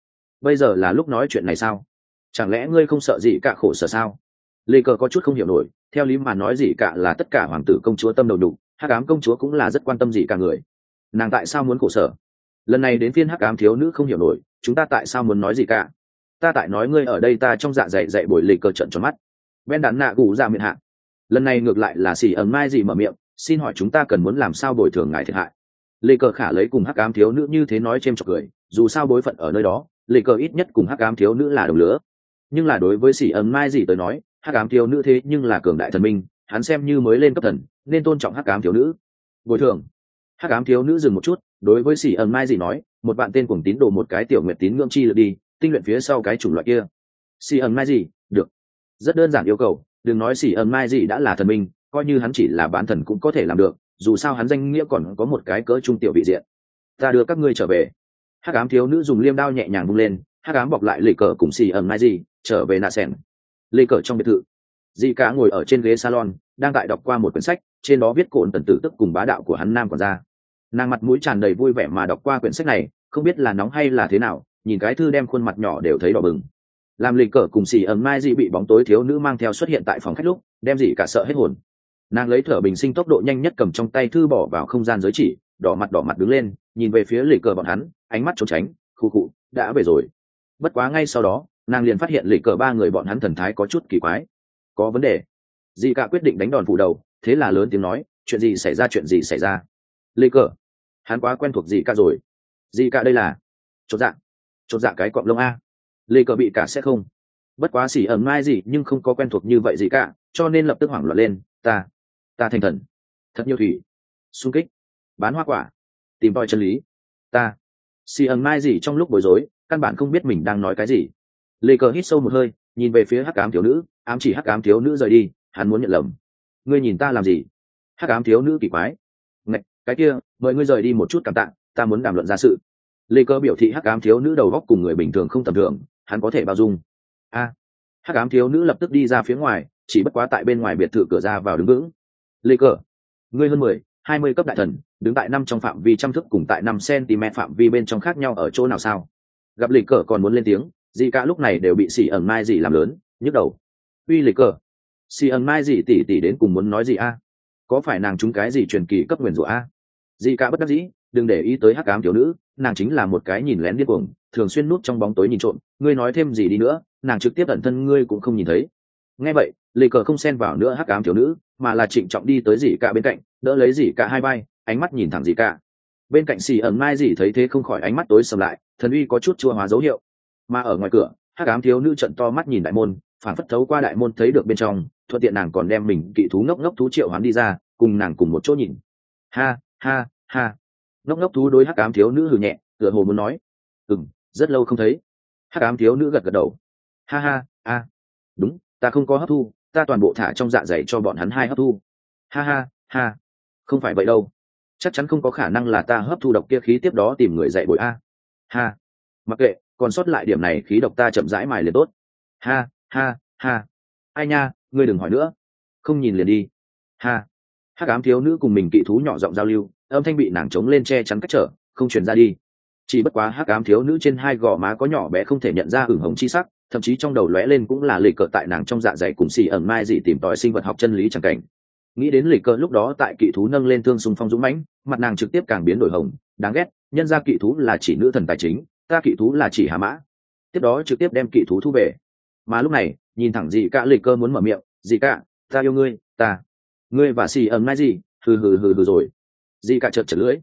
bây giờ là lúc nói chuyện này sao? Chẳng lẽ ngươi không sợ gì cả khổ sở sao? Lê cờ có chút không hiểu nổi, theo lý mà nói gì cả là tất cả hoàng tử công chúa tâm đầu đủ hắc ám công chúa cũng là rất quan tâm gì cả người. Nàng tại sao muốn khổ sở? Lần này đến phiên hắc ám thiếu nữ không hiểu nổi chúng ta tại sao muốn nói gì cả? Ta tại nói ngươi ở đây ta trong dạ dày dạy buổi lê cờ trận tròn mắt. Ben đạn nạ gù ra miệng hạ. Lần này ngược lại là xỉ ẩn mai gì mở miệng, xin hỏi chúng ta cần muốn làm sao bồi thường ngài thiệt hại? Lê cờ khả lấy cùng hắc ám thiếu nữ như thế nói c h cười, dù sao bối phận ở nơi đó lê cờ ít nhất cùng hắc ám thiếu nữ là đồng lứa. Nhưng là đối với xỉ ẩn mai gì tới nói, hắc ám thiếu nữ thế nhưng là cường đại thần minh, hắn xem như mới lên cấp thần, nên tôn trọng hắc ám thiếu nữ. Bồi thường. Hắc ám thiếu nữ dừng một chút, đối với xỉ ẩn mai gì nói một bạn tên cùng tín đồ một cái tiểu nguyện tín ngưỡng chi lượt đi, tinh luyện phía sau cái chủng loại kia. Xỉ ẩn mai gì? Được. Rất đơn giản yêu cầu, đừng nói xỉ ẩn mai gì đã là thần minh, coi như hắn chỉ là bán thần cũng có thể làm được, dù sao hắn danh nghĩa còn có một cái cỡ trung tiểu vị diện. Ta đưa các ngươi trở về. Hắc ám thiếu nữ dùng liêm đao nhẹ nhàng bung lên, hắc ám bọc lại lì cờ cùng xì ẩn mai gì, trở về nạ sẻn. Lì cờ trong biệt thự. Dị cá ngồi ở trên ghế salon, đang tại đọc qua một quyển sách, trên đó viết cổn tần tử tức cùng bá đạo của hắn nam còn ra nàng mặt mũi tràn đầy vui vẻ mà đọc qua quyển sách này, không biết là nóng hay là thế nào, nhìn cái thư đem khuôn mặt nhỏ đều thấy đỏ bừng. Làm lì cờ cùng xì ẩm mai dị bị bóng tối thiếu nữ mang theo xuất hiện tại phòng khách lúc, đem dị cả sợ hết hồn. Nàng lấy thở bình sinh tốc độ nhanh nhất cầm trong tay thư bỏ vào không gian giới chỉ, đỏ mặt đỏ mặt đứng lên, nhìn về phía lì cờ bọn hắn, ánh mắt trốn tránh, khu cụ đã về rồi. Bất quá ngay sau đó, nàng liền phát hiện lì cờ ba người bọn hắn thần thái có chút kỳ quái. Có vấn đề. Dị cả quyết định đánh đòn phủ đầu, thế là lớn tiếng nói, chuyện gì xảy ra, chuyện gì xảy ra? Lê cờ. Hắn quá quen thuộc gì cả rồi? Gì cả đây là? Chột dạ. Chột dạ cái cọp lông a. Lê cờ bị cả sẽ không. Bất quá xỉ ẩm mai gì nhưng không có quen thuộc như vậy gì cả, cho nên lập tức hoảng loạn lên. Ta ta thành thần. Thật nhiều thủy. Xung kích. Bán hoa quả. Tìm tòi chân lý. Ta. Xì ẩn mai gì trong lúc bối rối, căn bản không biết mình đang nói cái gì. Lê cờ hít sâu một hơi, nhìn về phía hắc ám thiếu nữ, ám chỉ hắc ám thiếu nữ rời đi, hắn muốn nhận lầm. Ngươi nhìn ta làm gì? Hắc ám thiếu nữ kỳ quái cái kia mời ngươi rời đi một chút cảm tạ ta muốn đàm luận ra sự. Lê cơ biểu thị hắc ám thiếu nữ đầu góc cùng người bình thường không tầm thường hắn có thể bao dung. A hắc ám thiếu nữ lập tức đi ra phía ngoài chỉ bất quá tại bên ngoài biệt thự cửa ra vào đứng vững. Lê Cơ, ngươi hơn mười hai mươi cấp đại thần đứng tại năm trong phạm vi trăm thức cùng tại năm cm phạm vi bên trong khác nhau ở chỗ nào sao? Gặp lịch cờ còn muốn lên tiếng dì cả lúc này đều bị xì ẩn mai gì làm lớn nhức đầu. Uy lịch cờ xì ẩn mai gì tỉ tỉ đến cùng muốn nói gì a? Có phải nàng trúng cái gì truyền kỳ cấp nguyền rủa a? Dị cả bất đắc dĩ đừng để ý tới hắc ám thiếu nữ nàng chính là một cái nhìn lén điên cuồng thường xuyên núp trong bóng tối nhìn trộm ngươi nói thêm gì đi nữa nàng trực tiếp ẩn thân ngươi cũng không nhìn thấy. Nghe vậy lì cờ không xen vào nữa hắc ám thiếu nữ mà là trịnh trọng đi tới dì cả bên cạnh đỡ lấy dì cả hai vai, ánh mắt nhìn thẳng dì cả bên cạnh xì ẩn mai dì thấy thế không khỏi ánh mắt tối sầm lại thần uy có chút chua hóa dấu hiệu. Mà ở ngoài cửa hắc ám thiếu nữ trận to mắt nhìn đại môn phản phất thấu qua đại môn thấy được bên trong thuận tiện nàng còn đem mình kỵ thú ngốc ngốc thú triệu hoán đi ra cùng nàng cùng một chỗ nhìn. Ha ha ha. Ngốc ngốc thú đối hắc ám thiếu nữ hừ nhẹ tựa hồ muốn nói. Ừm, rất lâu không thấy. Hắc ám thiếu nữ gật gật đầu. Ha ha a. Đúng ta không có hấp thu ta toàn bộ thả trong dạ dày cho bọn hắn hai hấp thu. Ha ha ha. Không phải vậy đâu. Chắc chắn không có khả năng là ta hấp thu độc kia khí tiếp đó tìm người dạy bội a. Ha. Mặc kệ còn sót lại điểm này khí độc ta chậm rãi mài liền tốt. Ha ha ha. Ai nha ngươi đừng hỏi nữa. Không nhìn liền đi. Ha hắc ám thiếu nữ cùng mình kỵ thú nhỏ giọng giao lưu, âm thanh bị nàng trống lên che chắn cách trở, không truyền ra đi. Chỉ bất quá hắc ám thiếu nữ trên hai gò má có nhỏ bé không thể nhận ra ửng hồng chi sắc, thậm chí trong đầu lóe lên cũng là lịch cờ tại nàng trong dạ dày cùng xì ẩn mai dị tìm tòi sinh vật học chân lý chẳng cảnh. Nghĩ đến lịch cờ lúc đó tại kỵ thú nâng lên thương xung phong dũng mãnh, mặt nàng trực tiếp càng biến đổi hồng, đáng ghét, nhân ra kỵ thú là chỉ nữ thần tài chính, ta kỵ thú là chỉ hà mã. Tiếp đó trực tiếp đem kỵ thú thu về. Mà lúc này, nhìn thẳng dị cả lịch cơ muốn mở miệng dị cả, ta yêu ngươi, ta ngươi và xì ẩn mai gì? hừ hừ hừ hừ rồi. Dì cả chợt chật lưỡi.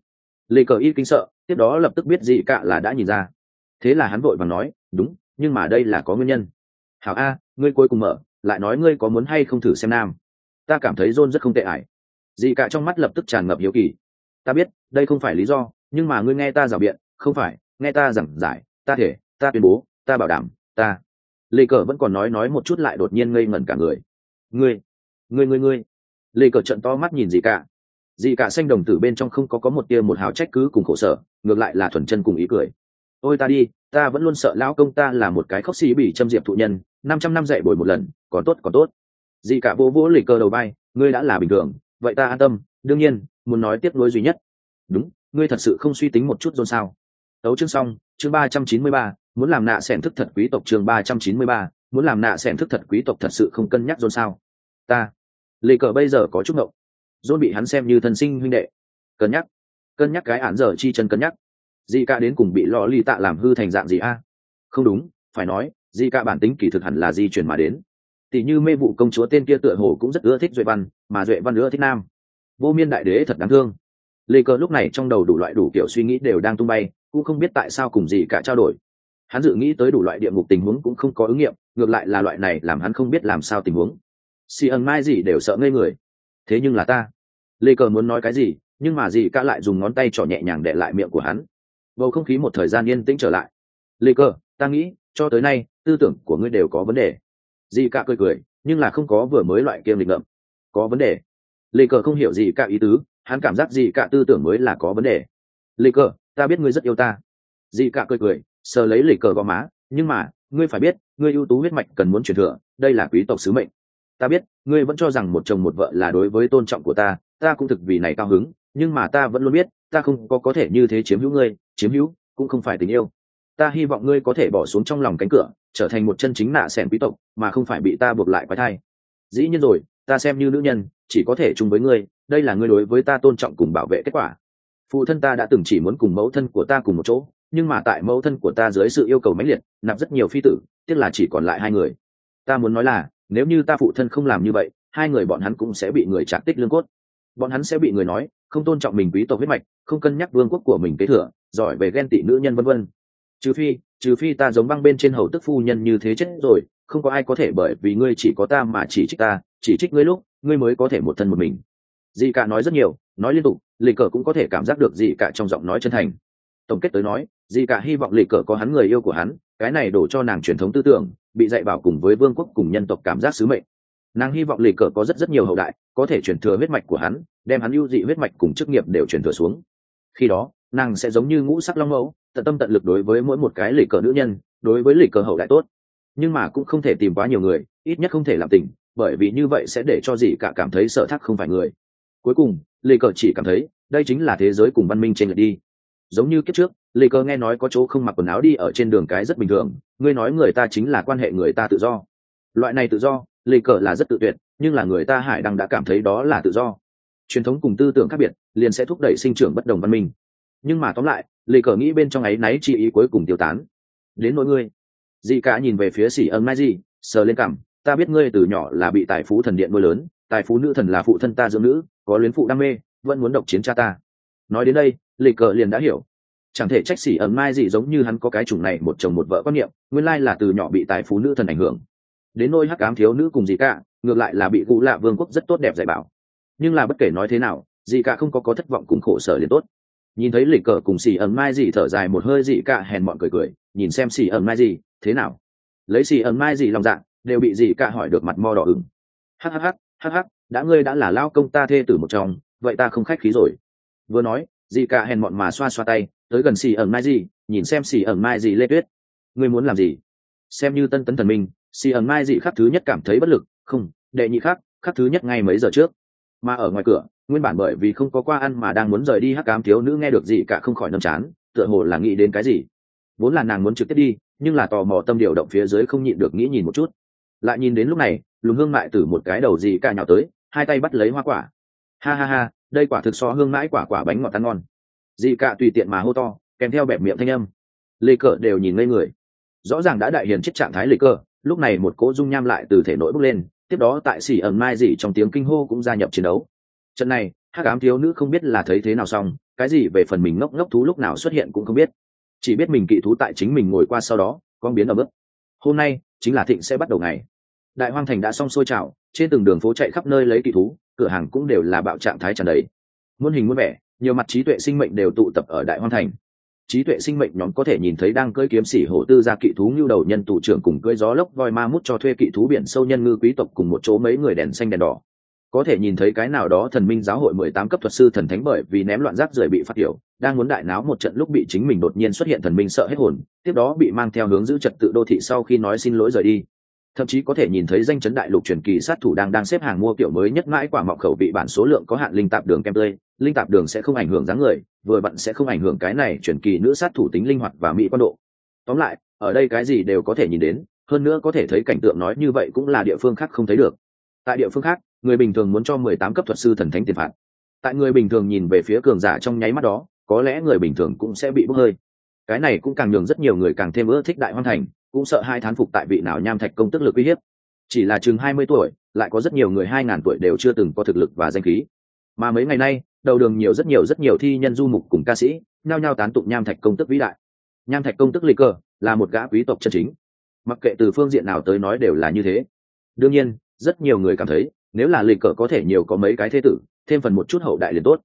Lê cờ y kinh sợ, tiếp đó lập tức biết dì cả là đã nhìn ra. Thế là hắn vội và nói, đúng, nhưng mà đây là có nguyên nhân. Hảo a, ngươi cuối cùng mở, lại nói ngươi có muốn hay không thử xem nam. Ta cảm thấy john rất không tệ ải. Dì cả trong mắt lập tức tràn ngập hiếu kỳ. Ta biết, đây không phải lý do, nhưng mà ngươi nghe ta rào biện, không phải, nghe ta giảng giải, ta thể, ta tuyên bố, ta bảo đảm, ta. Lê cờ vẫn còn nói nói một chút lại đột nhiên ngây ngẩn cả người. Ngươi ngươi ngươi ngươi lê cờ trận to mắt nhìn gì cả. Gì cả xanh đồng tử bên trong không có có một tia một hào trách cứ cùng khổ sở, ngược lại là thuần chân cùng ý cười. Ôi ta đi, ta vẫn luôn sợ lão công ta là một cái khóc xì bị châm diệp thụ nhân, năm trăm năm dạy bồi một lần, còn tốt còn tốt. Dì cả vô vỗ lì cơ đầu bay ngươi đã là bình thường, vậy ta an tâm, đương nhiên, muốn nói tiếp nối duy nhất. Đúng, ngươi thật sự không suy tính một chút dôn sao. Tấu chương xong, chương ba trăm chín mươi ba, muốn làm nạ xẻn thức thật quý tộc chương ba trăm chín mươi ba, muốn làm nạ xẻn thức thật quý tộc thật sự không cân nhắc dôn sao. Ta Lê cờ bây giờ có chút ngậu dôn bị hắn xem như thân sinh huynh đệ. Cân nhắc. Cân nhắc cái án giờ chi chân cân nhắc. Di ca đến cùng bị lò ly tạ làm hư thành dạng gì a? Không đúng, phải nói, di ca bản tính kỳ thực hẳn là di chuyển mà đến. Tỷ như mê vụ công chúa tên kia tựa hồ cũng rất ưa thích duệ văn, mà duệ văn ưa thích nam. Vô miên đại đế thật đáng thương. Lê Cờ lúc này trong đầu đủ loại đủ kiểu suy nghĩ đều đang tung bay, cũng không biết tại sao cùng gì cả trao đổi. Hắn dự nghĩ tới đủ loại địa ngục tình huống cũng không có ứng nghiệm, ngược lại là loại này làm hắn không biết làm sao tình huống si ẩn mai gì đều sợ ngây người. Thế nhưng là ta. Lê cờ muốn nói cái gì nhưng mà dì ca lại dùng ngón tay trỏ nhẹ nhàng để lại miệng của hắn. Bầu không khí một thời gian yên tĩnh trở lại. Lê cờ, ta nghĩ cho tới nay tư tưởng của ngươi đều có vấn đề. Dì ca cười cười nhưng là không có vừa mới loại kiêm lịch ngậm. Có vấn đề. Lê cờ không hiểu gì cả ý tứ hắn cảm giác gì cả tư tưởng mới là có vấn đề. Lê cờ ta biết ngươi rất yêu ta. Dì cả cười cười sờ lấy lê cờ gò má nhưng mà ngươi phải biết ngươi ưu tú huyết mạch cần muốn truyền thừa đây là quý tộc sứ mệnh ta biết, ngươi vẫn cho rằng một chồng một vợ là đối với tôn trọng của ta ta cũng thực vì này cao hứng, nhưng mà ta vẫn luôn biết, ta không có có thể như thế chiếm hữu ngươi, chiếm hữu, cũng không phải tình yêu. Ta hy vọng ngươi có thể bỏ xuống trong lòng cánh cửa, trở thành một chân chính nạ xẻn quý tộc, mà không phải bị ta buộc lại quái thai. Dĩ nhiên rồi, ta xem như nữ nhân, chỉ có thể chung với ngươi, đây là ngươi đối với ta tôn trọng cùng bảo vệ kết quả. Phụ thân ta đã từng chỉ muốn cùng mẫu thân của ta cùng một chỗ, nhưng mà tại mẫu thân của ta dưới sự yêu cầu mãnh liệt, nạp rất nhiều phi tử tức là chỉ còn lại hai người. Ta muốn nói là nếu như ta phụ thân không làm như vậy, hai người bọn hắn cũng sẽ bị người trạc tích lương cốt. Bọn hắn sẽ bị người nói, không tôn trọng mình quý tộc huyết mạch, không cân nhắc vương quốc của mình kế thừa, giỏi về ghen tị nữ nhân vân vân. Trừ phi trừ phi ta giống băng bên trên hầu tức phu nhân như thế chết rồi, không có ai có thể bởi vì ngươi chỉ có ta mà chỉ trích ta, chỉ trích ngươi lúc, ngươi mới có thể một thân một mình. Dì cả nói rất nhiều, nói liên tục, lì cờ cũng có thể cảm giác được dì cả trong giọng nói chân thành. Tổng kết tới nói, dì cả hy vọng lì cờ có hắn người yêu của hắn, cái này đổ cho nàng truyền thống tư tưởng bị dạy bảo cùng với vương quốc cùng nhân tộc cảm giác sứ mệnh. Nàng hy vọng lì cờ có rất rất nhiều hậu đại, có thể truyền thừa huyết mạch của hắn, đem hắn ưu dị huyết mạch cùng chức nghiệp đều truyền thừa xuống. Khi đó, nàng sẽ giống như ngũ sắc long mẫu, tận tâm tận lực đối với mỗi một cái lì cờ nữ nhân, đối với lì cờ hậu đại tốt. Nhưng mà cũng không thể tìm quá nhiều người, ít nhất không thể làm tình, bởi vì như vậy sẽ để cho gì cả cảm thấy sợ thắc không phải người. Cuối cùng, lì cờ chỉ cảm thấy, đây chính là thế giới cùng văn minh trên lượt đi. Giống như kiếp trước, lì cờ nghe nói có chỗ không mặc quần áo đi ở trên đường cái rất bình thường ngươi nói người ta chính là quan hệ người ta tự do. Loại này tự do lì cờ là rất tự tuyệt, nhưng là người ta hải đăng đã cảm thấy đó là tự do. Truyền thống cùng tư tưởng khác biệt, liền sẽ thúc đẩy sinh trưởng bất đồng văn minh. Nhưng mà tóm lại lì cờ nghĩ bên trong ấy náy chi ý cuối cùng tiêu tán. Đến nỗi ngươi. Dị cả nhìn về phía xỉ ân mai di sờ lên cằm, ta biết ngươi từ nhỏ là bị tài phú thần điện nuôi lớn, tài phú nữ thần là phụ thân ta dưỡng nữ, có luyến phụ đam mê, vẫn muốn độc chiến cha ta. Nói đến đây lì cờ liền đã hiểu chẳng thể trách xỉ ẩn mai gì giống như hắn có cái chủng này một chồng một vợ quan niệm, nguyên lai là từ nhỏ bị tài phú nữ thần ảnh hưởng. Đến nôi hắc ám thiếu nữ cùng gì cả, ngược lại là bị cụ lạ vương quốc rất tốt đẹp dạy bảo. Nhưng là bất kể nói thế nào, gì cả không có có thất vọng cùng khổ sở liền tốt. Nhìn thấy lì cờ cùng xỉ ẩn mai gì thở dài một hơi, gì cả hèn mọn cười cười, nhìn xem xỉ ẩn mai gì, thế nào? Lấy xỉ ẩn mai gì lòng dạ đều bị gì cả hỏi được mặt mo đỏ ửng. Hắc hắc hắc hắc đã ngươi đã là lao công ta thê tử một chồng, vậy ta không khách khí rồi. Vừa nói dì cả hèn mọn mà xoa xoa tay tới gần xì ẩn mai gì, nhìn xem xì ẩn mai gì lê tuyết. Ngươi muốn làm gì? Xem như tân tấn thần minh, xì ẩn mai gì khắc thứ nhất cảm thấy bất lực, không, đệ nhị khắc khắc thứ nhất ngay mấy giờ trước. Mà ở ngoài cửa, nguyên bản bởi vì không có qua ăn mà đang muốn rời đi hắc cám thiếu nữ nghe được gì cả không khỏi nâm chán, tựa hồ là nghĩ đến cái gì. Vốn là nàng muốn trực tiếp đi, nhưng là tò mò tâm điều động phía dưới không nhịn được nghĩ nhìn một chút. Lại nhìn đến lúc này, lùm hương mại từ một cái đầu gì cả nhào tới, hai tay bắt lấy hoa quả. Ha ha ha, đây quả thực so hương mãi quả quả bánh ngọt tan ngon dị cả tùy tiện mà hô to, kèm theo bẹp miệng thanh âm. Lê cờ đều nhìn ngây người. Rõ ràng đã đại hiền chết trạng thái lê cờ, lúc này một cỗ dung nham lại từ thể nội bốc lên, tiếp đó tại xỉ ẩn mai dị trong tiếng kinh hô cũng gia nhập chiến đấu. Trận này, hắc ám thiếu nữ không biết là thấy thế nào xong, cái gì về phần mình ngốc ngốc thú lúc nào xuất hiện cũng không biết. Chỉ biết mình kỵ thú tại chính mình ngồi qua sau đó, con biến ở bước hôm nay, chính là thịnh sẽ bắt đầu ngày. Đại hoang thành đã xong sôi trào, trên từng đường phố chạy khắp nơi lấy kỵ thú, cửa hàng cũng đều là bạo trạng thái tràn đầy. Muôn hình muôn vẻ nhiều mặt trí tuệ sinh mệnh đều tụ tập ở đại hoang thành. Trí tuệ sinh mệnh nhóm có thể nhìn thấy đang cưỡi kiếm sĩ hổ tư gia kỵ thú như đầu nhân tụ trưởng cùng cưỡi gió lốc voi ma mút cho thuê kỵ thú biển sâu nhân ngư quý tộc cùng một chỗ mấy người đèn xanh đèn đỏ. Có thể nhìn thấy cái nào đó thần minh giáo hội mười tám cấp thuật sư thần thánh bởi vì ném loạn rác rưởi bị phát hiểu đang muốn đại náo một trận lúc bị chính mình đột nhiên xuất hiện thần minh sợ hết hồn, tiếp đó bị mang theo hướng giữ trật tự đô thị sau khi nói xin lỗi rời đi thậm chí có thể nhìn thấy danh chấn đại lục truyền kỳ sát thủ đang đang xếp hàng mua kiểu mới nhất mãi quả mọng khẩu vị bản số lượng có hạn linh tạp đường kem tươi linh tạp đường sẽ không ảnh hưởng dáng người, vừa bận sẽ không ảnh hưởng cái này truyền kỳ nữ sát thủ tính linh hoạt và mỹ quan độ. Tóm lại, ở đây cái gì đều có thể nhìn đến, hơn nữa có thể thấy cảnh tượng nói như vậy cũng là địa phương khác không thấy được. Tại địa phương khác, người bình thường muốn cho mười tám cấp thuật sư thần thánh tiền phạt. Tại người bình thường nhìn về phía cường giả trong nháy mắt đó, có lẽ người bình thường cũng sẽ bị bốc hơi. Cái này cũng càng nhường rất nhiều người càng thêm ưa thích đại hoan thành cũng sợ hai thán phục tại vị nào nham thạch công tức lực uy hiếp. Chỉ là chừng hai mươi tuổi, lại có rất nhiều người hai ngàn tuổi đều chưa từng có thực lực và danh khí. Mà mấy ngày nay, đầu đường nhiều rất nhiều rất nhiều thi nhân du mục cùng ca sĩ nao nhao tán tụng nham thạch công tức vĩ đại. Nham thạch công tức lịch cơ là một gã quý tộc chân chính. Mặc kệ từ phương diện nào tới nói đều là như thế. Đương nhiên, rất nhiều người cảm thấy, nếu là lịch cờ có thể nhiều có mấy cái thế tử, thêm phần một chút hậu đại liền tốt.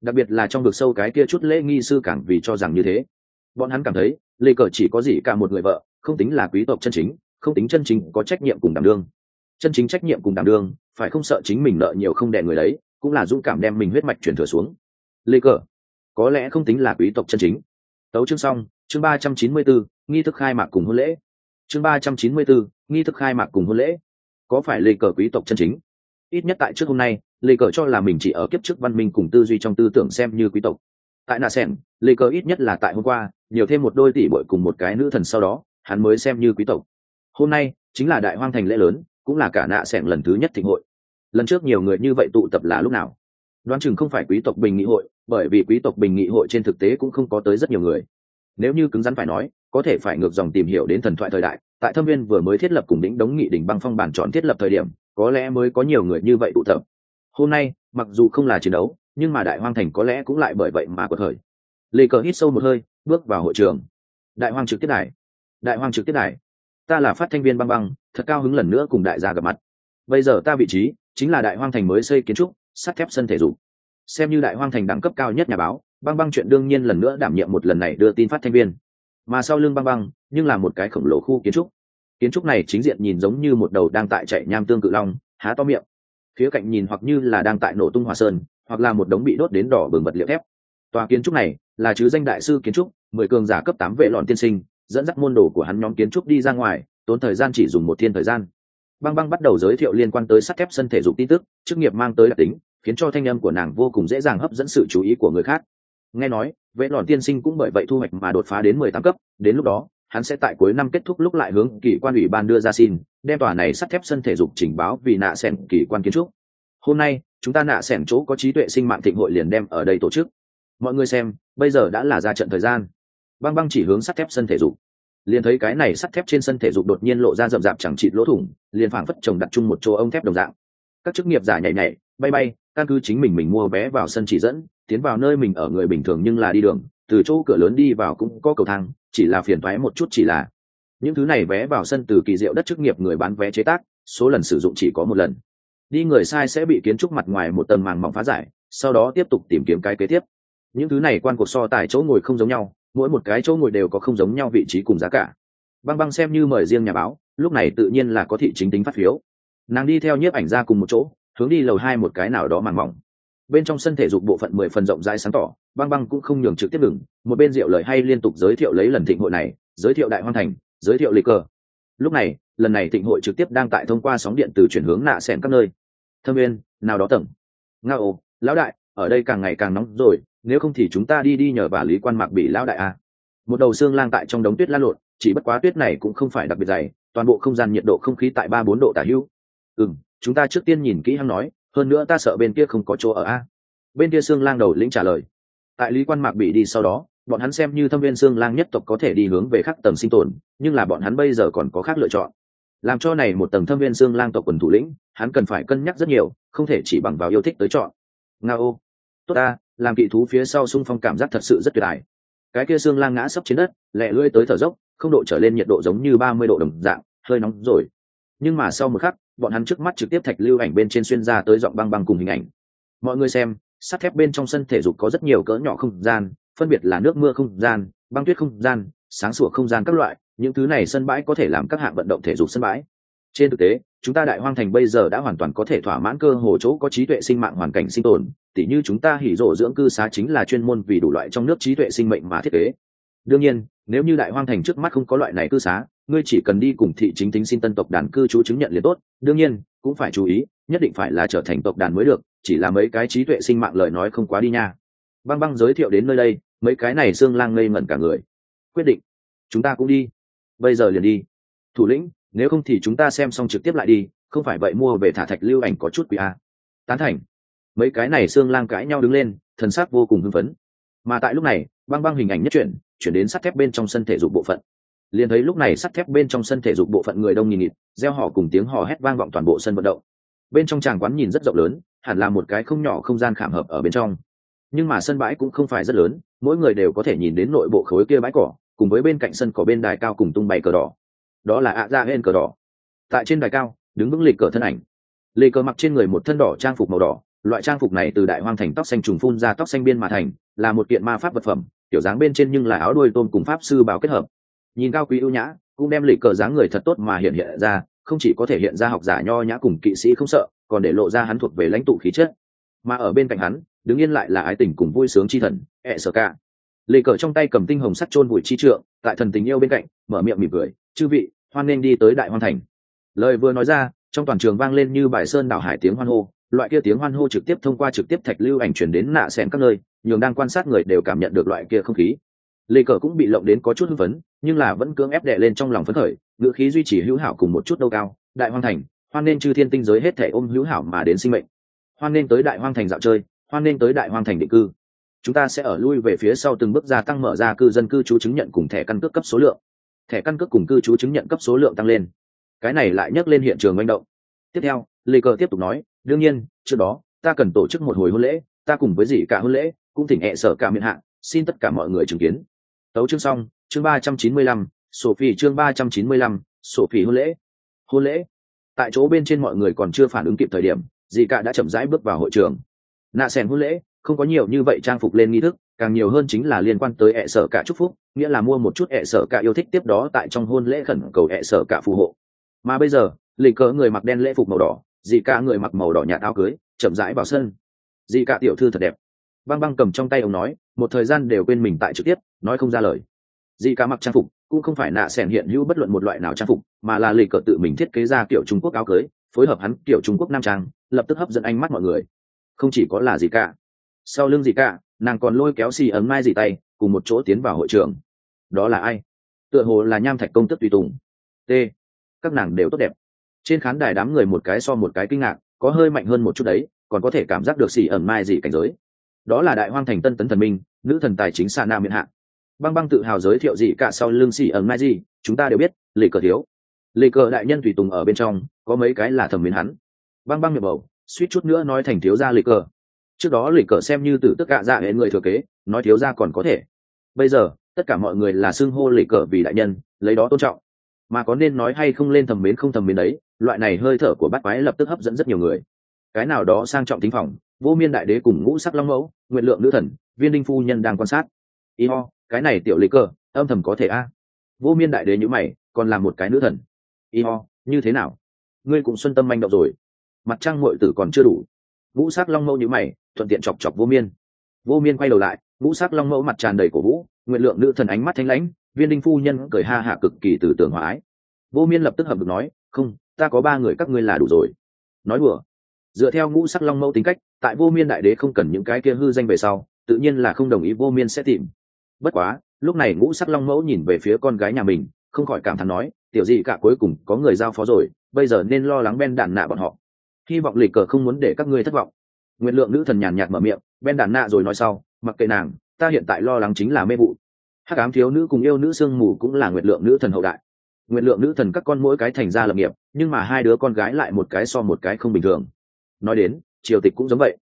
Đặc biệt là trong vực sâu cái kia chút lễ nghi sư càng vì cho rằng như thế. Bọn hắn cảm thấy lê cờ chỉ có gì cả một người vợ không tính là quý tộc chân chính, không tính chân chính có trách nhiệm cùng đảm đương. Chân chính trách nhiệm cùng đảm đương, phải không sợ chính mình nợ nhiều không đè người đấy, cũng là dũng cảm đem mình huyết mạch chuyển thừa xuống. Lê cờ, có lẽ không tính là quý tộc chân chính. Tấu chương xong, chương ba trăm chín mươi bốn nghi thức khai mạc cùng hôn lễ. Chương ba trăm chín mươi bốn nghi thức khai mạc cùng hôn lễ. Có phải lê cờ quý tộc chân chính? Ít nhất tại trước hôm nay, lê cờ cho là mình chỉ ở kiếp trước văn minh cùng tư duy trong tư tưởng xem như quý tộc. Tại nà sen lê cờ ít nhất là tại hôm qua, nhiều thêm một đôi tỷ bội cùng một cái nữ thần sau đó hắn mới xem như quý tộc. Hôm nay, chính là đại hoang thành lễ lớn, cũng là cả nạ sẻn lần thứ nhất thịnh hội. Lần trước nhiều người như vậy tụ tập là lúc nào? Đoán chừng không phải quý tộc bình nghị hội, bởi vì quý tộc bình nghị hội trên thực tế cũng không có tới rất nhiều người. Nếu như cứng rắn phải nói, có thể phải ngược dòng tìm hiểu đến thần thoại thời đại, tại thâm viên vừa mới thiết lập cùng đỉnh đống nghị đỉnh băng phong bản chọn thiết lập thời điểm, có lẽ mới có nhiều người như vậy tụ tập. Hôm nay, mặc dù không là chiến đấu, nhưng mà đại hoang thành có lẽ cũng lại bởi vậy mà có thời lê cờ hít sâu một hơi, bước vào hội trường. Đại hoang trực tiếp đài đại hoang trực tiếp đài. Ta là phát thanh viên băng băng, thật cao hứng lần nữa cùng đại gia gặp mặt. Bây giờ ta vị trí chính là đại hoang thành mới xây kiến trúc, sắt thép sân thể dục. Xem như đại hoang thành đẳng cấp cao nhất nhà báo, băng băng chuyện đương nhiên lần nữa đảm nhiệm một lần này đưa tin phát thanh viên. Mà sau lưng băng băng, nhưng là một cái khổng lồ khu kiến trúc. Kiến trúc này chính diện nhìn giống như một đầu đang tại chạy nham tương cự long, há to miệng. Phía cạnh nhìn hoặc như là đang tại nổ tung hòa sơn, hoặc là một đống bị đốt đến đỏ bừng vật liệu thép. Tòa kiến trúc này là chứ danh đại sư kiến trúc, mười cường giả cấp tám vệ lọn tiên sinh dẫn dắt môn đồ của hắn nhóm kiến trúc đi ra ngoài, tốn thời gian chỉ dùng một thiên thời gian. Băng băng bắt đầu giới thiệu liên quan tới sắt thép sân thể dục tin tức, chức nghiệp mang tới đặc tính, khiến cho thanh âm của nàng vô cùng dễ dàng hấp dẫn sự chú ý của người khác. Nghe nói, vệ lọn tiên sinh cũng bởi vậy thu hoạch mà đột phá đến mười tám cấp, đến lúc đó, hắn sẽ tại cuối năm kết thúc lúc lại hướng kỳ quan ủy ban đưa ra xin, đem tòa này sắt thép sân thể dục trình báo vì nạ sẻn kỳ quan kiến trúc. Hôm nay, chúng ta nạ sẻn chỗ có trí tuệ sinh mạng thịnh hội liền đem ở đây tổ chức. Mọi người xem, bây giờ đã là ra trận thời gian băng băng chỉ hướng sắt thép sân thể dục. Liền thấy cái này sắt thép trên sân thể dục đột nhiên lộ ra rậm rạp chẳng chịt lỗ thủng, liền phảng phất trồng đặt chung một chỗ ông thép đồng dạng. Các chức nghiệp giả nhảy nhảy, bay bay, căn cứ chính mình mình mua vé vào sân chỉ dẫn, tiến vào nơi mình ở người bình thường nhưng là đi đường, từ chỗ cửa lớn đi vào cũng có cầu thang, chỉ là phiền thoái một chút chỉ là. Những thứ này vé vào sân từ kỳ diệu đất chức nghiệp người bán vé chế tác, số lần sử dụng chỉ có một lần. Đi người sai sẽ bị kiến trúc mặt ngoài một tầng màng mỏng phá giải, sau đó tiếp tục tìm kiếm cái kế tiếp. Những thứ này quan cuộc so tài chỗ ngồi không giống nhau mỗi một cái chỗ ngồi đều có không giống nhau vị trí cùng giá cả. Băng băng xem như mời riêng nhà báo, lúc này tự nhiên là có thị chính tính phát phiếu. Nàng đi theo nhiếp ảnh ra cùng một chỗ, hướng đi lầu hai một cái nào đó màng mỏng. Bên trong sân thể dục bộ phận mười phần rộng rãi sáng tỏ, băng băng cũng không nhường trực tiếp ngừng, một bên rượu lời hay liên tục giới thiệu lấy lần thịnh hội này, giới thiệu đại hoan thành, giới thiệu lịch cờ. Lúc này, lần này thịnh hội trực tiếp đang tại thông qua sóng điện từ chuyển hướng nạ xẻn các nơi. Thâm viên, nào đó tầng. Nga ô lão đại ở đây càng ngày càng nóng rồi, nếu không thì chúng ta đi đi nhờ bà lý quan mạc bị lão đại a. Một đầu xương lang tại trong đống tuyết lan lộn, chỉ bất quá tuyết này cũng không phải đặc biệt dày, toàn bộ không gian nhiệt độ không khí tại ba bốn độ tả hữu. Ừ chúng ta trước tiên nhìn kỹ hăng nói, hơn nữa ta sợ bên kia không có chỗ ở a. Bên kia xương lang đầu lĩnh trả lời. Tại lý quan mạc bị đi sau đó, bọn hắn xem như thâm viên xương lang nhất tộc có thể đi hướng về khắc tầng sinh tồn, nhưng là bọn hắn bây giờ còn có khác lựa chọn. Làm cho này một tầng thâm viên xương lang tộc quần thủ lĩnh, hắn cần phải cân nhắc rất nhiều, không thể chỉ bằng vào yêu thích tới chọn. Nga ô tốt ta, làm kỵ thú phía sau xung phong cảm giác thật sự rất tuyệt đại. cái kia xương lang ngã sấp trên đất, lẹ lưỡi tới thở dốc, không độ trở lên nhiệt độ giống như ba mươi độ đồng dạng, hơi nóng rồi. Nhưng mà sau một khắc, bọn hắn trước mắt trực tiếp thạch lưu ảnh bên trên xuyên ra tới giọng băng băng cùng hình ảnh. Mọi người xem, sắt thép bên trong sân thể dục có rất nhiều cỡ nhỏ không gian, phân biệt là nước mưa không gian, băng tuyết không gian, sáng sủa không gian các loại, những thứ này sân bãi có thể làm các hạng vận động thể dục sân bãi. Trên thực tế chúng ta đại hoang thành bây giờ đã hoàn toàn có thể thỏa mãn cơ hồ chỗ có trí tuệ sinh mạng hoàn cảnh sinh tồn, tỉ như chúng ta hỉ rộ dưỡng cư xá chính là chuyên môn vì đủ loại trong nước trí tuệ sinh mệnh mà thiết kế. Đương nhiên, nếu như đại hoang thành trước mắt không có loại này cư xá, ngươi chỉ cần đi cùng thị chính tính xin tân tộc đàn cư trú chứng nhận liền tốt. Đương nhiên, cũng phải chú ý, nhất định phải là trở thành tộc đàn mới được, chỉ là mấy cái trí tuệ sinh mạng lời nói không quá đi nha. Băng băng giới thiệu đến nơi đây, mấy cái này xương lang ngây ngẩn cả người. Quyết định, chúng ta cũng đi. Bây giờ liền đi. Thủ lĩnh nếu không thì chúng ta xem xong trực tiếp lại đi, không phải vậy mua về thả thạch lưu ảnh có chút quý a. Tán thành. Mấy cái này xương lang cãi nhau đứng lên, thần sắc vô cùng hưng phấn. Mà tại lúc này, băng băng hình ảnh nhất chuyển chuyển đến sắt thép bên trong sân thể dục bộ phận. Liền thấy lúc này sắt thép bên trong sân thể dục bộ phận người đông nghìn nhịt gieo họ cùng tiếng hò hét vang vọng toàn bộ sân vận động. Bên trong tràng quán nhìn rất rộng lớn, hẳn là một cái không nhỏ không gian khảm hợp ở bên trong. Nhưng mà sân bãi cũng không phải rất lớn, mỗi người đều có thể nhìn đến nội bộ khối kia bãi cỏ, cùng với bên cạnh sân cỏ bên đài cao cùng tung bày cờ đỏ đó là ạ ra hên cờ đỏ. Tại trên đài cao, đứng vững lịch cờ thân ảnh. Lê cờ mặc trên người một thân đỏ trang phục màu đỏ, loại trang phục này từ đại hoang thành tóc xanh trùng phun ra tóc xanh biên mà thành, là một kiện ma pháp vật phẩm, kiểu dáng bên trên nhưng là áo đuôi tôm cùng pháp sư bảo kết hợp. Nhìn cao quý ưu nhã, cũng đem lịch cờ dáng người thật tốt mà hiện hiện ra, không chỉ có thể hiện ra học giả nho nhã cùng kỵ sĩ không sợ, còn để lộ ra hắn thuộc về lãnh tụ khí chất. Mà ở bên cạnh hắn, đứng yên lại là ái tình cùng vui sướng chi thần ẹ sợ cả Lê cờ trong tay cầm tinh hồng sắt chôn bụi chi trượng, tại thần tình yêu bên cạnh, mở miệng mỉm cười, chư vị, hoan nên đi tới đại hoan thành. Lời vừa nói ra, trong toàn trường vang lên như bài sơn đảo hải tiếng hoan hô, loại kia tiếng hoan hô trực tiếp thông qua trực tiếp thạch lưu ảnh chuyển đến nạ xẻn các nơi, nhường đang quan sát người đều cảm nhận được loại kia không khí. Lê cờ cũng bị lộng đến có chút hưng phấn, nhưng là vẫn cưỡng ép đệ lên trong lòng phấn khởi, ngữ khí duy trì hữu hảo cùng một chút đâu cao, đại hoang thành, hoan nên chư thiên tinh giới hết thể ôm hữu hảo mà đến sinh mệnh. Hoan nên tới đại hoang thành dạo chơi, hoan nên tới đại hoang thành định cư chúng ta sẽ ở lui về phía sau từng bước gia tăng mở ra cư dân cư trú chứng nhận cùng thẻ căn cước cấp số lượng. Thẻ căn cước cùng cư trú chứng nhận cấp số lượng tăng lên. Cái này lại nhắc lên hiện trường manh động. Tiếp theo, lê cờ tiếp tục nói, đương nhiên, trước đó, ta cần tổ chức một hồi hôn lễ, ta cùng với dì cả hôn lễ, cũng thỉnh hẹ sở cả miệng hạ, xin tất cả mọi người chứng kiến. Tấu chương xong, chương ba trăm chín mươi lăm sổ sophie chương ba trăm chín mươi lăm sổ sophie hôn lễ. Hôn lễ. Tại chỗ bên trên mọi người còn chưa phản ứng kịp thời điểm dì cả đã chậm rãi bước vào hội trường. Nạ sèn hôn lễ không có nhiều như vậy trang phục lên nghi thức, càng nhiều hơn chính là liên quan tới hệ sở cả chúc phúc, nghĩa là mua một chút hệ sở cả yêu thích tiếp đó tại trong hôn lễ khẩn cầu hệ sở cả phù hộ. Mà bây giờ, lì cờ người mặc đen lễ phục màu đỏ, dì cả người mặc màu đỏ nhạt áo cưới, chậm rãi vào sân. Dì cả tiểu thư thật đẹp. Băng băng cầm trong tay ông nói, một thời gian đều quên mình tại trực tiếp, nói không ra lời. Dì cả mặc trang phục, cũng không phải nạ sẻn hiện hữu bất luận một loại nào trang phục, mà là lì cờ tự mình thiết kế ra kiểu trung quốc áo cưới, phối hợp hắn kiểu trung quốc nam trang, lập tức hấp dẫn ánh mắt mọi người. Không chỉ có là gì cả sau lưng gì cả, nàng còn lôi kéo xì ấm mai gì tay, cùng một chỗ tiến vào hội trường. Đó là ai? Tựa hồ là nham thạch công tức tùy tùng. T. Các nàng đều tốt đẹp. Trên khán đài đám người một cái so một cái kinh ngạc, có hơi mạnh hơn một chút đấy, còn có thể cảm giác được xì ẩn mai gì cảnh giới. Đó là đại hoang thành tân tấn thần minh, nữ thần tài chính xa nam miền hạ. Băng băng tự hào giới thiệu gì cả sau lưng xì ẩn mai gì chúng ta đều biết lì cờ thiếu. Lì cờ đại nhân tùy tùng ở bên trong, có mấy cái là thẩm miến hắn. Băng băng miệng bầu, suýt chút nữa nói thành thiếu gia lì cờ trước đó lì cờ xem như từ tất cả dạ hệ người thừa kế, nói thiếu gia còn có thể. Bây giờ, tất cả mọi người là xưng hô lì cờ vì đại nhân, lấy đó tôn trọng. Mà có nên nói hay không lên thầm mến không thầm mến đấy, loại này hơi thở của bát quái lập tức hấp dẫn rất nhiều người. Cái nào đó sang trọng tính phòng, vô miên đại đế cùng ngũ sắc long mẫu, nguyện lượng nữ thần, viên đinh phu nhân đang quan sát. Y ho, cái này tiểu lý cờ, âm thầm có thể a? Vô miên đại đế nhữ mày, còn là một cái nữ thần. Y ho, như thế nào? Ngươi cũng xuân tâm manh động rồi. Mặt trăng mội tử còn chưa đủ. Ngũ sắc long mẫu nhữ mày thuận tiện chọc chọc vô miên. Vô miên quay đầu lại, ngũ sắc long mẫu mặt tràn đầy cổ vũ, nguyện lượng nữ thần ánh mắt thanh lãnh, viên đinh phu nhân cười ha hạ cực kỳ từ tưởng hòa ái. Vô miên lập tức hợp được nói, không, ta có ba người các ngươi là đủ rồi. Nói đùa. Dựa theo ngũ sắc long mẫu tính cách, tại vô miên đại đế không cần những cái kia hư danh về sau, tự nhiên là không đồng ý vô miên sẽ tìm. Bất quá, lúc này ngũ sắc long mẫu nhìn về phía con gái nhà mình, không khỏi cảm thán nói, tiểu gì cả cuối cùng có người giao phó rồi, bây giờ nên lo lắng ben đàn nạ bọn họ. Hy vọng lịch cờ không muốn để các ngươi thất vọng nguyện lượng nữ thần nhàn nhạt mở miệng ben đàn nạ rồi nói sau, mặc kệ nàng, ta hiện tại lo lắng chính là mê vụ. Hắc ám thiếu nữ cùng yêu nữ sương mù cũng là nguyện lượng nữ thần hậu đại. Nguyện lượng nữ thần các con mỗi cái thành ra lập nghiệp, nhưng mà hai đứa con gái lại một cái so một cái không bình thường. Nói đến, triều tịch cũng giống vậy.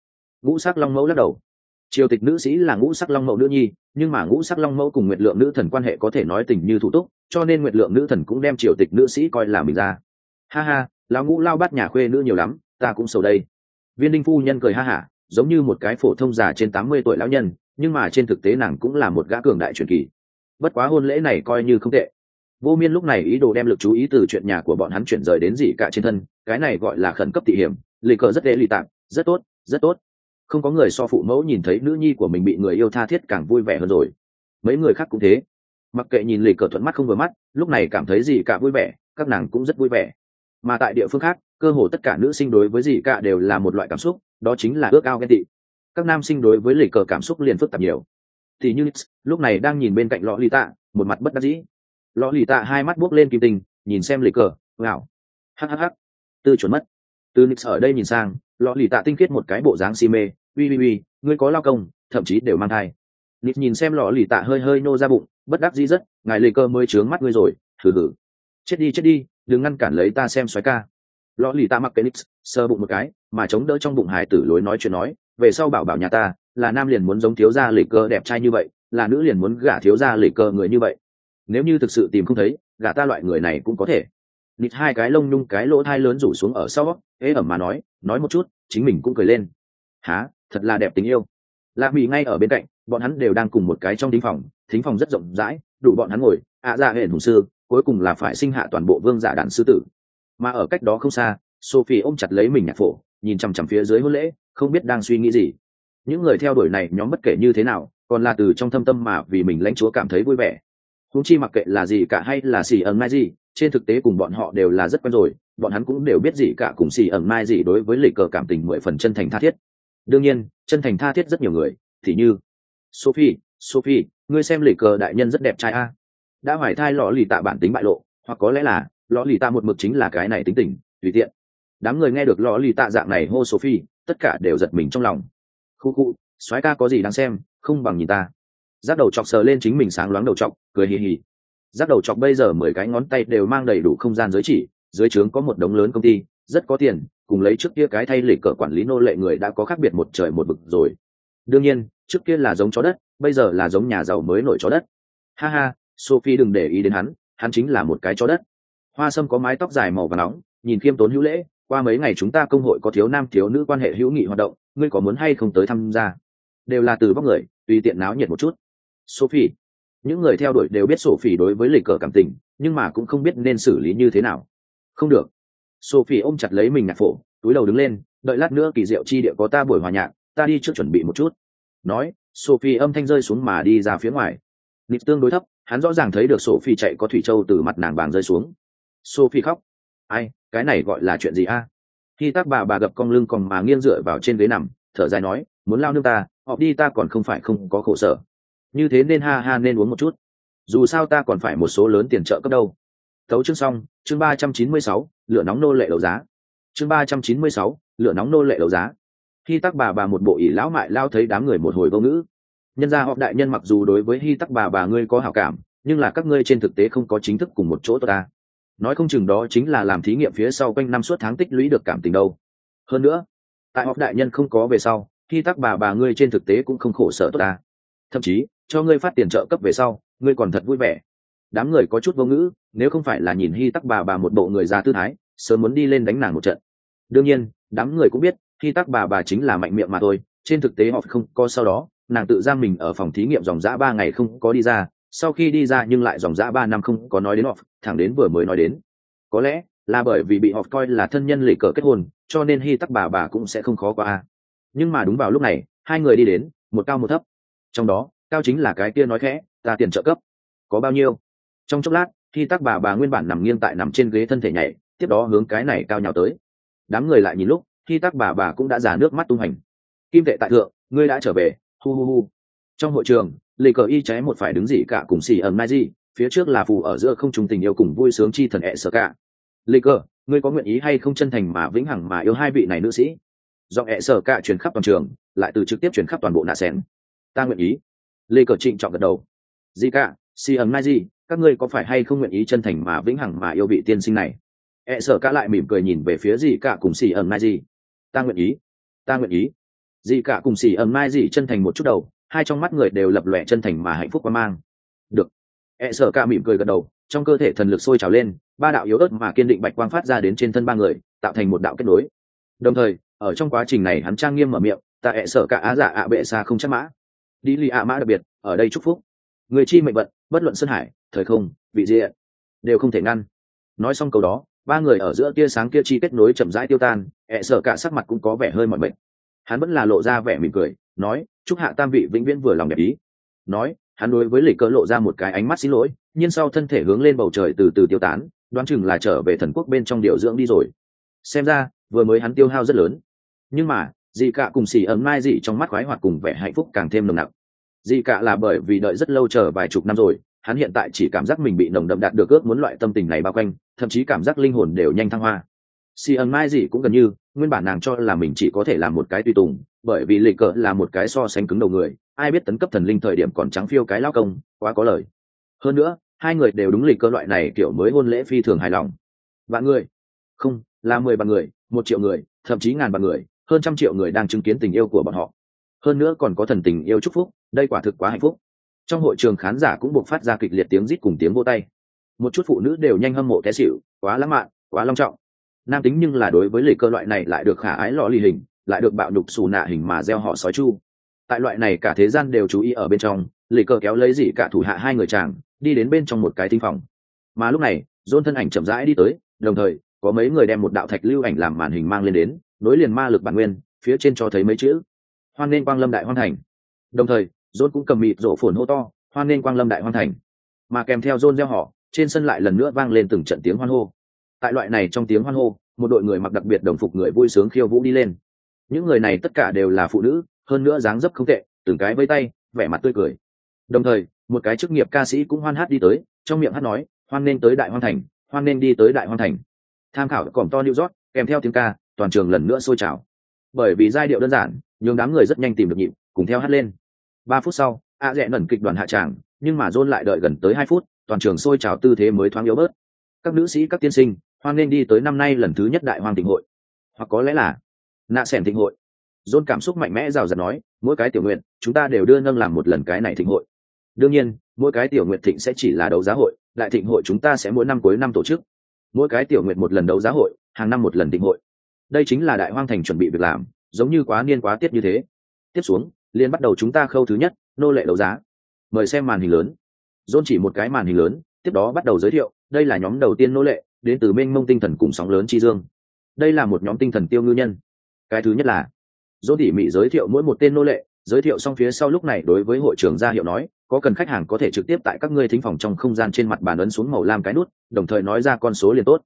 Ngũ sắc long mẫu lắc đầu. Triều tịch nữ sĩ là ngũ sắc long mẫu nữ nhi, nhưng mà ngũ sắc long mẫu cùng nguyện lượng nữ thần quan hệ có thể nói tình như thủ túc, cho nên nguyện lượng nữ thần cũng đem triều tịch nữ sĩ coi là mình ra. Ha ha, lão ngũ lao bắt nhà khuê nữ nhiều lắm, ta cũng sầu đây viên đinh phu nhân cười ha hả, giống như một cái phổ thông già trên tám mươi tuổi lão nhân, nhưng mà trên thực tế nàng cũng là một gã cường đại truyền kỳ. Bất quá hôn lễ này coi như không tệ. Vô miên lúc này ý đồ đem lực chú ý từ chuyện nhà của bọn hắn chuyển rời đến gì cả trên thân, cái này gọi là khẩn cấp thị hiểm, lì cờ rất dễ lì tạm, rất tốt rất tốt. Không có người so phụ mẫu nhìn thấy nữ nhi của mình bị người yêu tha thiết càng vui vẻ hơn rồi. Mấy người khác cũng thế. Mặc kệ nhìn lì cờ thuận mắt không vừa mắt, lúc này cảm thấy gì cả vui vẻ, các nàng cũng rất vui vẻ. Mà tại địa phương khác cơ hồ tất cả nữ sinh đối với gì cả đều là một loại cảm xúc đó chính là ước ao ghen tị. Các nam sinh đối với lì cờ cảm xúc liền phức tạp nhiều. Thì như lúc này đang nhìn bên cạnh lọ lì tạ một mặt bất đắc dĩ. Lọ lì tạ hai mắt buốc lên kim tình nhìn xem lì cờ ngảo hhh tư chuẩn mất. Từ nix ở đây nhìn sang lọ lì tạ tinh khiết một cái bộ dáng si mê. Ui ui ui, ngươi có lao công thậm chí đều mang thai. Nix nhìn xem lọ lì tạ hơi hơi nô ra bụng bất đắc dĩ rất ngài lì cờ mới trướng mắt ngươi rồi thử thử chết đi chết đi đừng ngăn cản lấy ta xem xoáy ca lọ lì ta mặc cái nix sơ bụng một cái, mà chống đỡ trong bụng hải tử lối nói chuyện nói, về sau bảo bảo nhà ta, là nam liền muốn giống thiếu gia lì cơ đẹp trai như vậy, là nữ liền muốn gả thiếu gia lì cơ người như vậy. Nếu như thực sự tìm không thấy, gả ta loại người này cũng có thể. Nịt hai cái lông nhung cái lỗ thai lớn rủ xuống ở sau, ế ẩm mà nói nói một chút, chính mình cũng cười lên. Há thật là đẹp tình yêu. Lạ mỹ ngay ở bên cạnh, bọn hắn đều đang cùng một cái trong thính phòng thính phòng rất rộng rãi, đủ bọn hắn ngồi, ạ à ra hệ hùng sư, cuối cùng là phải sinh hạ toàn bộ vương giả đàn sư tử mà ở cách đó không xa, sophie ôm chặt lấy mình nhạc phổ, nhìn chằm chằm phía dưới hôn lễ, không biết đang suy nghĩ gì. Những người theo đuổi này, nhóm bất kể như thế nào, còn là từ trong thâm tâm mà vì mình lãnh chúa cảm thấy vui vẻ. Húng chi mặc kệ là gì cả hay là xì ẩn mai gì, trên thực tế cùng bọn họ đều là rất quen rồi, bọn hắn cũng đều biết gì cả cùng xì ẩn mai gì đối với lịch cờ cảm tình mười phần chân thành tha thiết. Đương nhiên, chân thành tha thiết rất nhiều người, thì như sophie sophie, ngươi xem lịch cờ đại nhân rất đẹp trai a. Đã hoài thai lọ lì tạ bản tính bại lộ, hoặc có lẽ là lọ lì tạ một mực chính là cái này tính tình, tùy tiện. Đám người nghe được lọ lì tạ dạng này hô sophie, tất cả đều giật mình trong lòng. Khu khu, soái ca có gì đáng xem, không bằng nhìn ta. Giác đầu chọc sờ lên chính mình sáng loáng đầu chọc, cười hì hì. Giác đầu chọc bây giờ mười cái ngón tay đều mang đầy đủ không gian giới chỉ, dưới trướng có một đống lớn công ty, rất có tiền, cùng lấy trước kia cái thay lịch cờ quản lý nô lệ người đã có khác biệt một trời một vực rồi. Đương nhiên, trước kia là giống chó đất, bây giờ là giống nhà giàu mới nổi chó đất. Ha ha, sophie đừng để ý đến hắn hắn chính là một cái chó đất hoa sâm có mái tóc dài màu và nóng, nhìn khiêm tốn hữu lễ, qua mấy ngày chúng ta công hội có thiếu nam thiếu nữ quan hệ hữu nghị hoạt động, ngươi có muốn hay không tới tham gia? Đều là từ vóc người, tùy tiện náo nhiệt một chút. Sophie. Những người theo đuổi đều biết sophie đối với lịch cờ cảm tình, nhưng mà cũng không biết nên xử lý như thế nào. Không được. Sophie ôm chặt lấy mình nhạc phổ, túi đầu đứng lên, đợi lát nữa kỳ diệu chi địa có ta buổi hòa nhạc, ta đi trước chuẩn bị một chút. Nói, sophie âm thanh rơi xuống mà đi ra phía ngoài. Nịp tương đối thấp, hắn rõ ràng thấy được sophie chạy có thủy châu từ mặt nàng bàng rơi xuống sophie khóc. Ai, cái này gọi là chuyện gì a? Khi tác bà bà gập cong lưng còn mà nghiêng dựa vào trên ghế nằm, thở dài nói, muốn lao nương ta, họ đi ta còn không phải không có khổ sở. Như thế nên ha ha nên uống một chút. Dù sao ta còn phải một số lớn tiền trợ cấp đâu. Thấu chương xong, chương ba trăm chín mươi sáu, lửa nóng nô lệ đấu giá. Chương ba trăm chín mươi sáu, lửa nóng nô lệ đấu giá. Khi tắc bà bà một bộ ỷ lão mại lao thấy đám người một hồi vô ngữ. Nhân gia họ đại nhân mặc dù đối với hy tắc bà bà ngươi có hảo cảm, nhưng là các ngươi trên thực tế không có chính thức cùng một chỗ ta nói không chừng đó chính là làm thí nghiệm phía sau quanh năm suốt tháng tích lũy được cảm tình đâu. Hơn nữa, tại họ đại nhân không có về sau, khi tắc bà bà ngươi trên thực tế cũng không khổ sở tốt ta. Thậm chí, cho ngươi phát tiền trợ cấp về sau, ngươi còn thật vui vẻ. Đám người có chút vô ngữ, nếu không phải là nhìn hy tắc bà bà một bộ người già tư thái, sớm muốn đi lên đánh nàng một trận. Đương nhiên, đám người cũng biết hy tắc bà bà chính là mạnh miệng mà thôi, trên thực tế họ không có sau đó, nàng tự giam mình ở phòng thí nghiệm dòng dã ba ngày không có đi ra sau khi đi ra nhưng lại dòng dã ba năm không có nói đến họ thẳng đến vừa mới nói đến. Có lẽ là bởi vì bị họ coi là thân nhân lì cờ kết hôn, cho nên hy tắc bà bà cũng sẽ không khó qua. Nhưng mà đúng vào lúc này, hai người đi đến, một cao một thấp. Trong đó, cao chính là cái kia nói khẽ, ta tiền trợ cấp, có bao nhiêu? Trong chốc lát khi tắc bà bà nguyên bản nằm nghiêng tại nằm trên ghế thân thể nhảy, tiếp đó hướng cái này cao nhào tới. Đám người lại nhìn lúc khi tắc bà bà cũng đã giả nước mắt tung hành kim tệ tại thượng, ngươi đã trở về. Hu hu hu. Trong hội trường lì cờ y cháy một phải đứng dị cả cùng xì ẩn mai gì. phía trước là phù ở giữa không trùng tình yêu cùng vui sướng chi thần ẹ sợ cả lì cờ, ngươi có nguyện ý hay không chân thành mà vĩnh hằng mà yêu hai vị này nữ sĩ do ẹ sợ cả truyền khắp toàn trường, lại từ trực tiếp truyền khắp toàn bộ nạ sen ta nguyện ý lê cờ trịnh trọng gật đầu dị cả, xì ẩn mai gì? các ngươi có phải hay không nguyện ý chân thành mà vĩnh hằng mà yêu vị tiên sinh này ẹ sợ cả lại mỉm cười nhìn về phía dị cả cùng xì ẩn mai gì. ta nguyện ý ta nguyện ý dị cả cùng xì ẩn mai gì chân thành một chút đầu hai trong mắt người đều lập lòe chân thành mà hạnh phúc qua mang. Được. E sợ cả mỉm cười gật đầu, trong cơ thể thần lực sôi trào lên, ba đạo yếu ớt mà kiên định bạch quang phát ra đến trên thân ba người, tạo thành một đạo kết nối. Đồng thời, ở trong quá trình này hắn trang nghiêm mở miệng, ta e sợ cả á giả ạ bệ xa không chắc mã. Đi lì ạ mã đặc biệt, ở đây chúc phúc. Người chi mệnh vận, bất luận sơn hải, thời không, vị diện, đều không thể ngăn. Nói xong câu đó, ba người ở giữa tia sáng kia chi kết nối chậm rãi tiêu tan e ẹ sợ cả sắc mặt cũng có vẻ hơi mọi mệt. hắn vẫn là lộ ra vẻ mỉm cười, nói chúc hạ tam vị vĩnh viễn vừa lòng đẹp ý. Nói, hắn đối với lịch cỡ lộ ra một cái ánh mắt xin lỗi, nhưng sau thân thể hướng lên bầu trời từ từ tiêu tán, đoán chừng là trở về thần quốc bên trong điều dưỡng đi rồi. Xem ra, vừa mới hắn tiêu hao rất lớn. Nhưng mà dị cả cùng xì ấm mai dị trong mắt khoái hoạt cùng vẻ hạnh phúc càng thêm nồng nặc. Dị cả là bởi vì đợi rất lâu chờ vài chục năm rồi, hắn hiện tại chỉ cảm giác mình bị nồng đậm đạt được ước muốn loại tâm tình này bao quanh, thậm chí cảm giác linh hồn đều nhanh thăng hoa. Xì ấm mai dị cũng gần như nguyên bản nàng cho là mình chỉ có thể làm một cái tùy tùng, bởi vì lịch cỡ là một cái so sánh cứng đầu người, ai biết tấn cấp thần linh thời điểm còn trắng phiêu cái lao công, quá có lời. Hơn nữa, hai người đều đúng lịch cơ loại này kiểu mới hôn lễ phi thường hài lòng. Vạn người? Không, là mười vạn người, một triệu người, thậm chí ngàn vạn người, hơn trăm triệu người đang chứng kiến tình yêu của bọn họ. Hơn nữa còn có thần tình yêu chúc phúc, đây quả thực quá hạnh phúc. Trong hội trường khán giả cũng buộc phát ra kịch liệt tiếng rít cùng tiếng vô tay. Một chút phụ nữ đều nhanh hâm mộ té xỉu, quá lãng mạn, quá long trọng nam tính nhưng là đối với lệ cơ loại này lại được khả ái lò lì hình, lại được bạo đục xù nạ hình mà gieo họ sói chu. Tại loại này cả thế gian đều chú ý ở bên trong, lệ cơ kéo lấy gì cả thủ hạ hai người chàng, đi đến bên trong một cái tinh phòng. Mà lúc này dôn thân ảnh chậm rãi đi tới, đồng thời, có mấy người đem một đạo thạch lưu ảnh làm màn hình mang lên đến, nối liền ma lực bản nguyên, phía trên cho thấy mấy chữ. Hoan nên quang lâm đại hoan thành. Đồng thời, john cũng cầm mịt rổ phồn hô to, hoan nên quang lâm đại hoan thành. Mà kèm theo john gieo họ, trên sân lại lần nữa vang lên từng trận tiếng hoan hô tại loại này trong tiếng hoan hô, một đội người mặc đặc biệt đồng phục người vui sướng khiêu vũ đi lên. Những người này tất cả đều là phụ nữ, hơn nữa dáng dấp không tệ, từng cái vây tay, vẻ mặt tươi cười. Đồng thời, một cái chức nghiệp ca sĩ cũng hoan hát đi tới, trong miệng hát nói, hoan nên tới đại hoan thành, hoan nên đi tới đại hoan thành. Tham khảo còm to new york, kèm theo tiếng ca, toàn trường lần nữa sôi trào. Bởi vì giai điệu đơn giản, nhường đám người rất nhanh tìm được nhịp, cùng theo hát lên. Ba phút sau ạ rẽ nẩn kịch đoàn hạ tràng, nhưng mà john lại đợi gần tới hai phút, toàn trường sôi trào tư thế mới thoáng yếu bớt. Các nữ sĩ, các tiên sinh hoan nên đi tới năm nay lần thứ nhất đại hoang thịnh hội. Hoặc có lẽ là nạ sẻn thịnh hội. Dôn cảm xúc mạnh mẽ rào rạt nói, mỗi cái tiểu nguyện, chúng ta đều đưa nâng làm một lần cái này thịnh hội. Đương nhiên, mỗi cái tiểu nguyện thịnh sẽ chỉ là đấu giá hội, đại thịnh hội chúng ta sẽ mỗi năm cuối năm tổ chức. Mỗi cái tiểu nguyện một lần đấu giá hội, hàng năm một lần thịnh hội. Đây chính là đại hoang thành chuẩn bị việc làm, giống như quá niên quá tiết như thế. Tiếp xuống liên bắt đầu chúng ta khâu thứ nhất, nô lệ đấu giá. Mời xem màn hình lớn. Dôn chỉ một cái màn hình lớn, tiếp đó bắt đầu giới thiệu, đây là nhóm đầu tiên nô lệ đến từ mênh mông tinh thần cùng sóng lớn chi dương. Đây là một nhóm tinh thần tiêu ngư nhân. Cái thứ nhất là, Dỗ tỉ mỉ giới thiệu mỗi một tên nô lệ, giới thiệu xong phía sau lúc này đối với hội trưởng gia hiệu nói, có cần khách hàng có thể trực tiếp tại các ngươi thính phòng trong không gian trên mặt bàn ấn xuống màu lam cái nút, đồng thời nói ra con số liền tốt.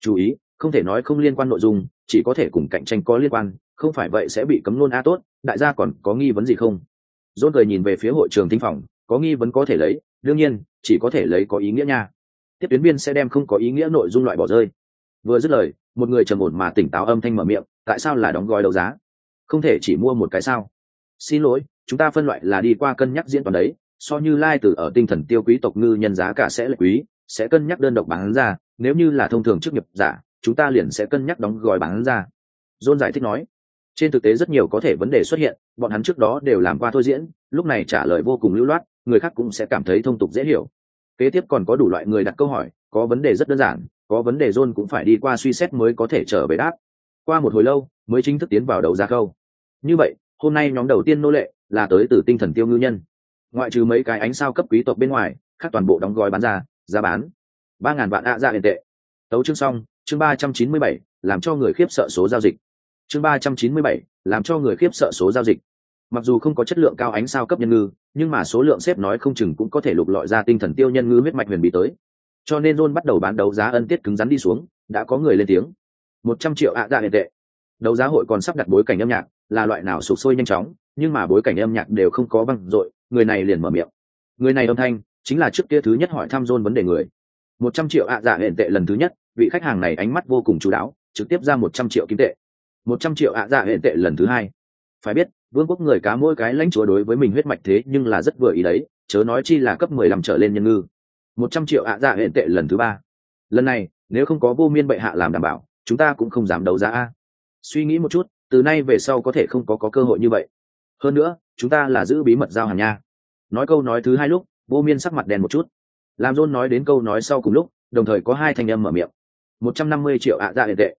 Chú ý, không thể nói không liên quan nội dung, chỉ có thể cùng cạnh tranh có liên quan, không phải vậy sẽ bị cấm luôn a tốt, đại gia còn có nghi vấn gì không? Dỗ cười nhìn về phía hội trường thính phòng, có nghi vấn có thể lấy, đương nhiên, chỉ có thể lấy có ý nghĩa nha tiếp tuyến viên sẽ đem không có ý nghĩa nội dung loại bỏ rơi. Vừa dứt lời, một người trầm ổn mà tỉnh táo âm thanh mở miệng, tại sao là đóng gói đấu giá? Không thể chỉ mua một cái sao? Xin lỗi, chúng ta phân loại là đi qua cân nhắc diễn toàn đấy, so như lai từ ở tinh thần tiêu quý tộc ngư nhân giá cả sẽ là quý, sẽ cân nhắc đơn độc bán ra, nếu như là thông thường chức nghiệp giả, chúng ta liền sẽ cân nhắc đóng gói bán ra. John giải thích nói, trên thực tế rất nhiều có thể vấn đề xuất hiện, bọn hắn trước đó đều làm qua thôi diễn, lúc này trả lời vô cùng lưu loát, người khác cũng sẽ cảm thấy thông tục dễ hiểu kế tiếp còn có đủ loại người đặt câu hỏi, có vấn đề rất đơn giản, có vấn đề john cũng phải đi qua suy xét mới có thể trở về đáp. Qua một hồi lâu, mới chính thức tiến vào đầu ra khâu. Như vậy, hôm nay nhóm đầu tiên nô lệ là tới từ tinh thần tiêu ngư nhân. Ngoại trừ mấy cái ánh sao cấp quý tộc bên ngoài, khác toàn bộ đóng gói bán ra, giá bán. ba ngàn vạn ạ dạ ra hiện tệ. Tấu chương xong, chương ba trăm chín mươi bảy, làm cho người khiếp sợ số giao dịch. Chương ba trăm chín mươi bảy, làm cho người khiếp sợ số giao dịch mặc dù không có chất lượng cao ánh sao cấp nhân ngư, nhưng mà số lượng xếp nói không chừng cũng có thể lục lọi ra tinh thần tiêu nhân ngư huyết mạch huyền bí tới. Cho nên john bắt đầu bán đấu giá ân tiết cứng rắn đi xuống, đã có người lên tiếng. Một trăm triệu ạ à dạ hiện tệ. Đấu giá hội còn sắp đặt bối cảnh âm nhạc, là loại nào sụp sôi nhanh chóng, nhưng mà bối cảnh âm nhạc đều không có văng dội người này liền mở miệng. Người này âm thanh, chính là trước kia thứ nhất hỏi thăm john vấn đề người. Một trăm triệu ạ à dạ hiện tệ lần thứ nhất, vị khách hàng này ánh mắt vô cùng chú đáo, trực tiếp ra một trăm triệu kim tệ. Một trăm triệu ạ à dạ hiện tệ lần thứ hai. Phải biết vương quốc người cá mỗi cái lãnh chúa đối với mình huyết mạch thế nhưng là rất vừa ý đấy chớ nói chi là cấp mười lăm trở lên nhân ngư. Một trăm triệu ạ à dạ hệ tệ lần thứ ba. Lần này nếu không có vô miên bệ hạ làm đảm bảo chúng ta cũng không dám đấu giá a. Suy nghĩ một chút từ nay về sau có thể không có, có cơ hội như vậy. Hơn nữa chúng ta là giữ bí mật giao hàng nha. Nói câu nói thứ hai lúc vô miên sắc mặt đèn một chút. Làm rôn nói đến câu nói sau cùng lúc đồng thời có hai thanh âm mở miệng. Một trăm năm mươi triệu ạ dạ hệ tệ.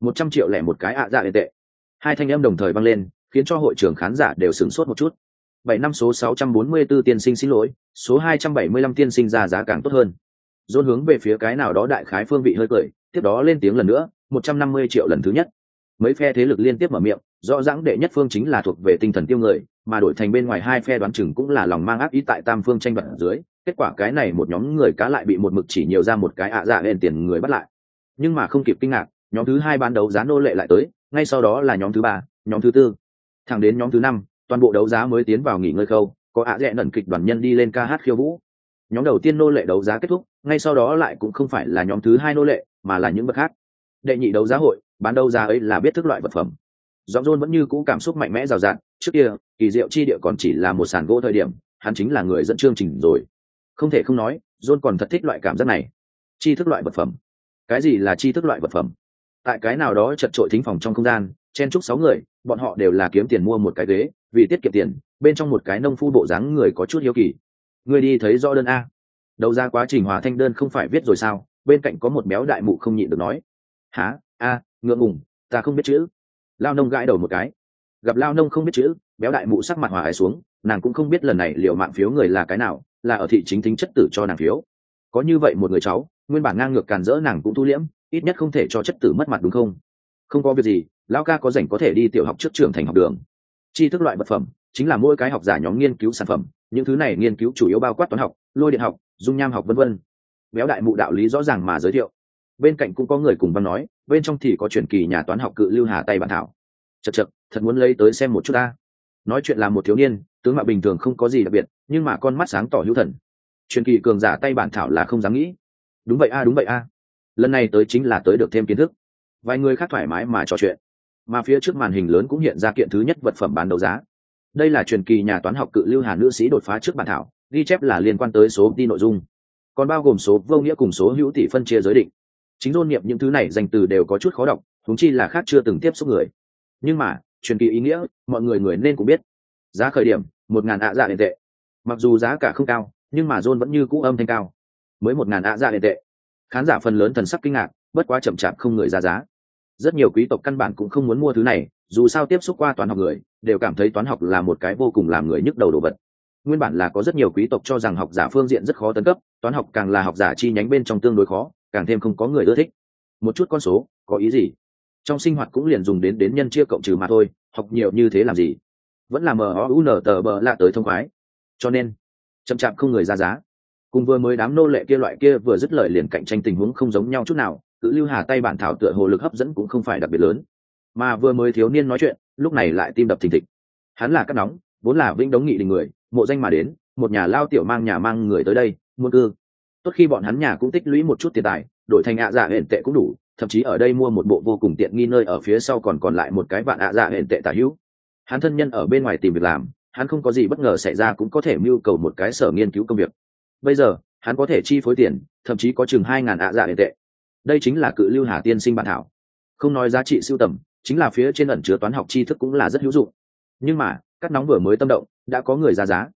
Một trăm triệu lẻ một cái ạ dạ hệ tệ. Hai thanh âm đồng thời vang lên khiến cho hội trường khán giả đều sửng sốt một chút. Bảy năm số sáu trăm bốn mươi 644 tiên sinh xin lỗi, số hai trăm bảy mươi lăm tiên sinh ra giá càng tốt hơn. Dôn hướng về phía cái nào đó đại khái phương vị hơi cười, tiếp đó lên tiếng lần nữa, một trăm năm mươi triệu lần thứ nhất. Mấy phe thế lực liên tiếp mở miệng, rõ ràng đệ nhất phương chính là thuộc về tinh thần tiêu người, mà đổi thành bên ngoài hai phe đoán chừng cũng là lòng mang ác ý tại tam phương tranh đoạt dưới, kết quả cái này một nhóm người cá lại bị một mực chỉ nhiều ra một cái ạ dạ lên tiền người bắt lại. Nhưng mà không kịp kinh ngạc, nhóm thứ hai ban đấu giá nô lệ lại tới, ngay sau đó là nhóm thứ ba, nhóm thứ tư thẳng đến nhóm thứ năm, toàn bộ đấu giá mới tiến vào nghỉ ngơi khâu, có ạ rẽ nẩn kịch đoàn nhân đi lên ca hát khiêu vũ. Nhóm đầu tiên nô lệ đấu giá kết thúc, ngay sau đó lại cũng không phải là nhóm thứ hai nô lệ, mà là những bậc khác. Đệ nhị đấu giá hội, bán đấu giá ấy là biết thức loại vật phẩm. Giọng rôn vẫn như cũ cảm xúc mạnh mẽ rào rạt, trước kia, kỳ diệu chi địa còn chỉ là một sàn gỗ thời điểm, hắn chính là người dẫn chương trình rồi. Không thể không nói Dôn còn thật thích loại cảm giác này. Chi thức loại vật phẩm. Cái gì là chi thức loại vật phẩm? Tại cái nào đó chật trội thính phòng trong không gian chen chúc sáu người, bọn họ đều là kiếm tiền mua một cái ghế, vì tiết kiệm tiền, bên trong một cái nông phu bộ dáng người có chút hiếu kỳ. Người đi thấy rõ đơn a. Đầu ra quá trình hòa thanh đơn không phải viết rồi sao? Bên cạnh có một béo đại mụ không nhịn được nói. Há a, ngượng ngùng, ta không biết chữ. Lao nông gãi đầu một cái. Gặp lao nông không biết chữ, béo đại mụ sắc mặt hòa ái xuống, nàng cũng không biết lần này liệu mạng phiếu người là cái nào, là ở thị chính tính chất tử cho nàng phiếu. Có như vậy một người cháu, nguyên bản ngang ngược càn rỡ nàng cũng thu liễm, ít nhất không thể cho chất tử mất mặt đúng không? Không có việc gì lão ca có rảnh có thể đi tiểu học trước trường thành học đường. Chi thức loại vật phẩm chính là mỗi cái học giả nhóm nghiên cứu sản phẩm, những thứ này nghiên cứu chủ yếu bao quát toán học, lôi điện học, dung nham học, vân vân. Béo đại mụ đạo lý rõ ràng mà giới thiệu. Bên cạnh cũng có người cùng văn nói, bên trong thì có truyền kỳ nhà toán học cự lưu hà tay bản thảo. Chật chật thật muốn lấy tới xem một chút ta. Nói chuyện là một thiếu niên, tướng mạo bình thường không có gì đặc biệt, nhưng mà con mắt sáng tỏ hữu thần. Truyền kỳ cường giả tay bản thảo là không dám nghĩ. Đúng vậy a, đúng vậy a. Lần này tới chính là tới được thêm kiến thức. Vài người khác thoải mái mà trò chuyện mà phía trước màn hình lớn cũng hiện ra kiện thứ nhất vật phẩm bán đấu giá. Đây là truyền kỳ nhà toán học cự lưu hà nữ sĩ đột phá trước bản thảo, ghi chép là liên quan tới số đi nội dung. Còn bao gồm số vô nghĩa cùng số hữu tỷ phân chia giới định. Chính dôn niệm những thứ này danh từ đều có chút khó đọc thúng chi là khác chưa từng tiếp xúc người. Nhưng mà, truyền kỳ ý nghĩa, mọi người người nên cũng biết. Giá khởi điểm, một ngàn ạ dạ điện tệ. Mặc dù giá cả không cao, nhưng mà dôn vẫn như cũ âm thanh cao. Mới một ngàn ạ dạ điện tệ. Khán giả phần lớn thần sắc kinh ngạc, bất quá chậm chạp không người ra giá rất nhiều quý tộc căn bản cũng không muốn mua thứ này, dù sao tiếp xúc qua toán học người, đều cảm thấy toán học là một cái vô cùng làm người nhức đầu đồ vật. Nguyên bản là có rất nhiều quý tộc cho rằng học giả phương diện rất khó tấn cấp, toán học càng là học giả chi nhánh bên trong tương đối khó, càng thêm không có người ưa thích. Một chút con số, có ý gì? Trong sinh hoạt cũng liền dùng đến đến nhân chia cộng trừ mà thôi, học nhiều như thế làm gì? Vẫn là mờ u n tờ bờ lạ tới thông khoái. Cho nên, chậm chạp không người ra giá. Cùng vừa mới đám nô lệ kia loại kia vừa dứt lời liền cạnh tranh tình huống không giống nhau chút nào cự lưu hà tay bản thảo tựa hồ lực hấp dẫn cũng không phải đặc biệt lớn. Mà vừa mới thiếu niên nói chuyện, lúc này lại tim đập thình thịch. Hắn là cắt nóng, vốn là vĩnh đống nghị đình người, mộ danh mà đến, một nhà lao tiểu mang nhà mang người tới đây mua cư. Tốt khi bọn hắn nhà cũng tích lũy một chút tiền tài, đổi thành ạ dạ hển tệ cũng đủ, thậm chí ở đây mua một bộ vô cùng tiện nghi nơi ở phía sau còn còn lại một cái vạn ạ dạ hển tệ tả hữu. Hắn thân nhân ở bên ngoài tìm việc làm, hắn không có gì bất ngờ xảy ra cũng có thể mưu cầu một cái sở nghiên cứu công việc. Bây giờ, hắn có thể chi phối tiền, thậm chí có chừng hai ngàn ạ dạ hển tệ đây chính là cự lưu hà tiên sinh bản thảo. Không nói giá trị siêu tầm, chính là phía trên ẩn chứa toán học tri thức cũng là rất hữu dụng. Nhưng mà cắt nóng vừa mới tâm động, đã có người ra giá.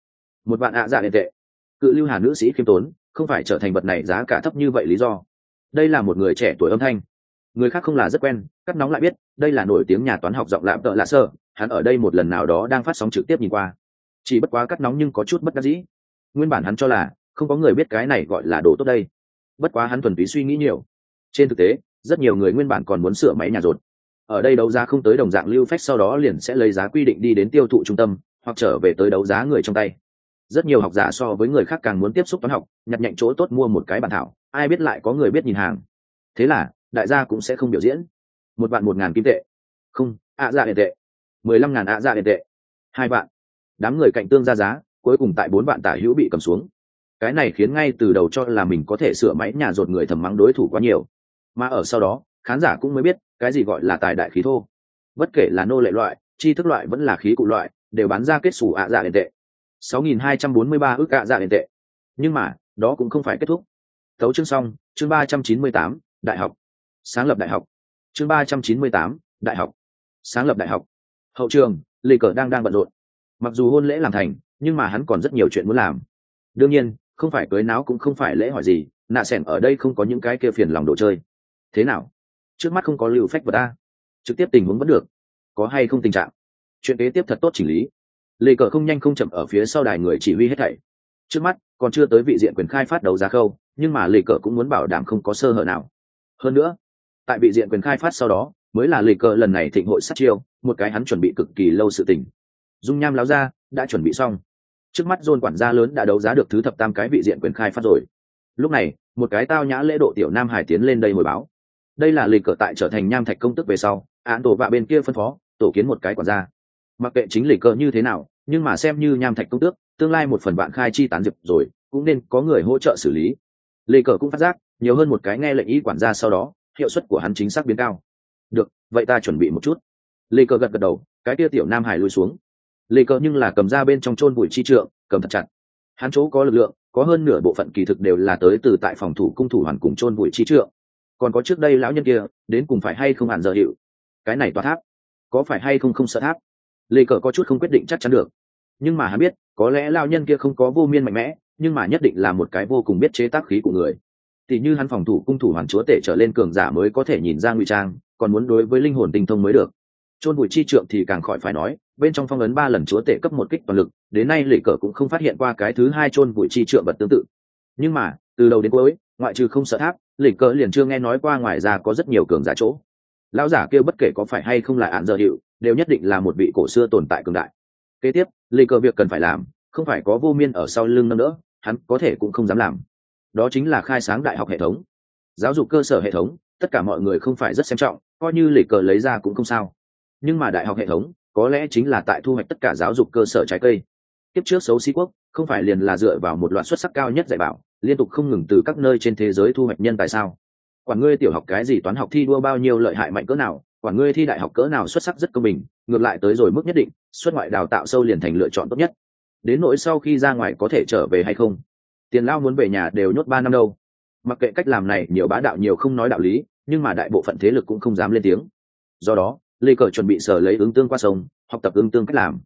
Một vạn ạ dạ liên tệ. Cự lưu hà nữ sĩ khiêm tốn, không phải trở thành vật này giá cả thấp như vậy lý do. Đây là một người trẻ tuổi âm thanh. Người khác không là rất quen cắt nóng lại biết, đây là nổi tiếng nhà toán học giọng lạm tợ lạ sơ, hắn ở đây một lần nào đó đang phát sóng trực tiếp nhìn qua. Chỉ bất quá cắt nóng nhưng có chút bất đắc dĩ. Nguyên bản hắn cho là, không có người biết cái này gọi là đồ tốt đây. Bất quá hắn thuần túy suy nghĩ nhiều trên thực tế, rất nhiều người nguyên bản còn muốn sửa máy nhà rột. Ở đây đấu giá không tới đồng dạng lưu phách sau đó liền sẽ lấy giá quy định đi đến tiêu thụ trung tâm, hoặc trở về tới đấu giá người trong tay. Rất nhiều học giả so với người khác càng muốn tiếp xúc toán học, nhặt nhạnh chỗ tốt mua một cái bản thảo, ai biết lại có người biết nhìn hàng. Thế là, đại gia cũng sẽ không biểu diễn. Một vạn một ngàn kim tệ. Không, ạ dạ điện tệ. Mười lăm ngàn ạ dạ điện tệ. Hai vạn. Đám người cạnh tương ra giá, cuối cùng tại bốn vạn tả hữu bị cầm xuống. Cái này khiến ngay từ đầu cho là mình có thể sửa máy nhà rột người thầm mắng đối thủ quá nhiều mà ở sau đó khán giả cũng mới biết cái gì gọi là tài đại khí thô. Bất kể là nô lệ loại chi thức loại vẫn là khí cụ loại đều bán ra kết xù ạ dạ điện tệ. 6.243 ước ạ dạ điện tệ. Nhưng mà đó cũng không phải kết thúc. Tấu chương xong chương 398, đại học. Sáng lập đại học. Chương 398, đại học. Sáng lập đại học. Hậu trường lì cờ đang đang bận rộn. Mặc dù hôn lễ làm thành nhưng mà hắn còn rất nhiều chuyện muốn làm. Đương nhiên không phải cưới náo cũng không phải lễ hỏi gì nạ s ở đây không có những cái kia phiền lòng đồ chơi thế nào? Trước mắt không có lưu phách vật ta. Trực tiếp tình huống vẫn được. Có hay không tình trạng? Chuyện kế tiếp thật tốt chỉnh lý. Lê cờ không nhanh không chậm ở phía sau đài người chỉ huy hết thảy. Trước mắt, còn chưa tới vị diện quyền khai phát đấu giá khâu, nhưng mà lê cờ cũng muốn bảo đảm không có sơ hở nào. Hơn nữa, tại vị diện quyền khai phát sau đó, mới là lê cờ lần này thịnh hội sát chiêu, một cái hắn chuẩn bị cực kỳ lâu sự tình. Dung nham láo ra đã chuẩn bị xong. Trước mắt dôn quản gia lớn đã đấu giá được thứ thập tam cái vị diện quyền khai phát rồi. Lúc này, một cái tao nhã lễ độ tiểu nam hải tiến lên đây hồi báo đây là lịch cờ tại trở thành nham thạch công tức về sau, án tổ vạ bên kia phân phó, tổ kiến một cái quản gia. Mặc kệ chính lịch cờ như thế nào, nhưng mà xem như nham thạch công tước, tương lai một phần bạn khai chi tán diệp rồi, cũng nên có người hỗ trợ xử lý. Lê cờ cũng phát giác, nhiều hơn một cái nghe lệnh ý quản gia sau đó, hiệu suất của hắn chính xác biến cao. Được, vậy ta chuẩn bị một chút. Lê cờ gật gật đầu, cái kia tiểu nam hải lui xuống. Lê cờ nhưng là cầm ra bên trong chôn bụi chi trượng, cầm thật chặt. Hắn chỗ có lực lượng, có hơn nửa bộ phận kỳ thực đều là tới từ tại phòng thủ cung thủ hoàn cùng chôn bụi chi trượng còn có trước đây lão nhân kia, đến cùng phải hay không hẳn giờ hiệu? Cái này tòa tháp, có phải hay không không sợ tháp? Lê cờ có chút không quyết định chắc chắn được. Nhưng mà hắn biết, có lẽ lao nhân kia không có vô miên mạnh mẽ, nhưng mà nhất định là một cái vô cùng biết chế tác khí của người. Thì như hắn phòng thủ cung thủ hoàn chúa tể trở lên cường giả mới có thể nhìn ra ngụy trang, còn muốn đối với linh hồn tinh thông mới được. Chôn bụi chi trượng thì càng khỏi phải nói, bên trong phong ấn ba lần chúa tể cấp một kích toàn lực, đến nay lệ cờ cũng không phát hiện qua cái thứ hai chôn bụi chi trượng vật tương tự. Nhưng mà từ đầu đến cuối, ngoại trừ không sợ tháp lệ cờ liền chưa nghe nói qua ngoài ra có rất nhiều cường giả chỗ. Lão giả kêu bất kể có phải hay không là án giờ hiệu, đều nhất định là một vị cổ xưa tồn tại cường đại. Kế tiếp lì cờ việc cần phải làm, không phải có vô miên ở sau lưng nâng đỡ, hắn có thể cũng không dám làm. Đó chính là khai sáng đại học hệ thống. Giáo dục cơ sở hệ thống, tất cả mọi người không phải rất xem trọng, coi như lì cờ lấy ra cũng không sao. Nhưng mà đại học hệ thống, có lẽ chính là tại thu hoạch tất cả giáo dục cơ sở trái cây. Tiếp trước xấu xí quốc, không phải liền là dựa vào một loạt xuất sắc cao nhất dạy bảo liên tục không ngừng từ các nơi trên thế giới thu hoạch nhân tại sao? Quản ngươi tiểu học cái gì toán học thi đua bao nhiêu lợi hại mạnh cỡ nào, quản ngươi thi đại học cỡ nào xuất sắc rất công bình, ngược lại tới rồi mức nhất định, xuất ngoại đào tạo sâu liền thành lựa chọn tốt nhất. Đến nỗi sau khi ra ngoài có thể trở về hay không? Tiền lao muốn về nhà đều nhốt ba năm đâu. Mặc kệ cách làm này, nhiều bá đạo nhiều không nói đạo lý, nhưng mà đại bộ phận thế lực cũng không dám lên tiếng. Do đó, lê cờ chuẩn bị sở lấy ứng tương qua sông, học tập ứng tương cách làm.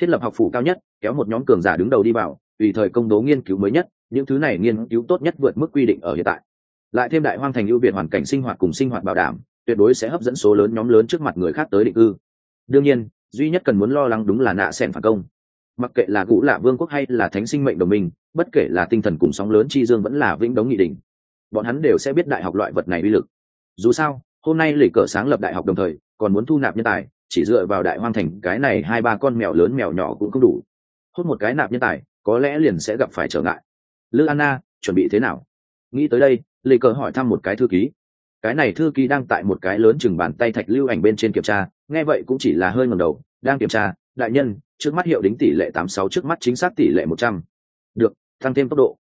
Thiết lập học phủ cao nhất, kéo một nhóm cường giả đứng đầu đi vào tùy thời công bố nghiên cứu mới nhất, những thứ này nghiên cứu tốt nhất vượt mức quy định ở hiện tại. Lại thêm đại hoang thành ưu việt hoàn cảnh sinh hoạt cùng sinh hoạt bảo đảm, tuyệt đối sẽ hấp dẫn số lớn nhóm lớn trước mặt người khác tới định cư. Đương nhiên, duy nhất cần muốn lo lắng đúng là nạ sen phản công. Mặc kệ là cũ lạ vương quốc hay là thánh sinh mệnh đồng minh, bất kể là tinh thần cùng sóng lớn chi dương vẫn là vĩnh đống nghị định bọn hắn đều sẽ biết đại học loại vật này uy lực. Dù sao, hôm nay lì cờ sáng lập đại học đồng thời, còn muốn thu nạp nhân tài, chỉ dựa vào đại hoang thành cái này hai ba con mèo lớn mèo nhỏ cũng không đủ. Hút một cái nạp nhân tài có lẽ liền sẽ gặp phải trở ngại. Lữ anna, chuẩn bị thế nào? Nghĩ tới đây, Lê cờ hỏi thăm một cái thư ký. Cái này thư ký đang tại một cái lớn chừng bàn tay thạch lưu ảnh bên trên kiểm tra, nghe vậy cũng chỉ là hơi ngầm đầu, đang kiểm tra, đại nhân, trước mắt hiệu đính tỷ lệ tám sáu, trước mắt chính xác tỷ lệ một trăm. Được, tăng thêm tốc độ.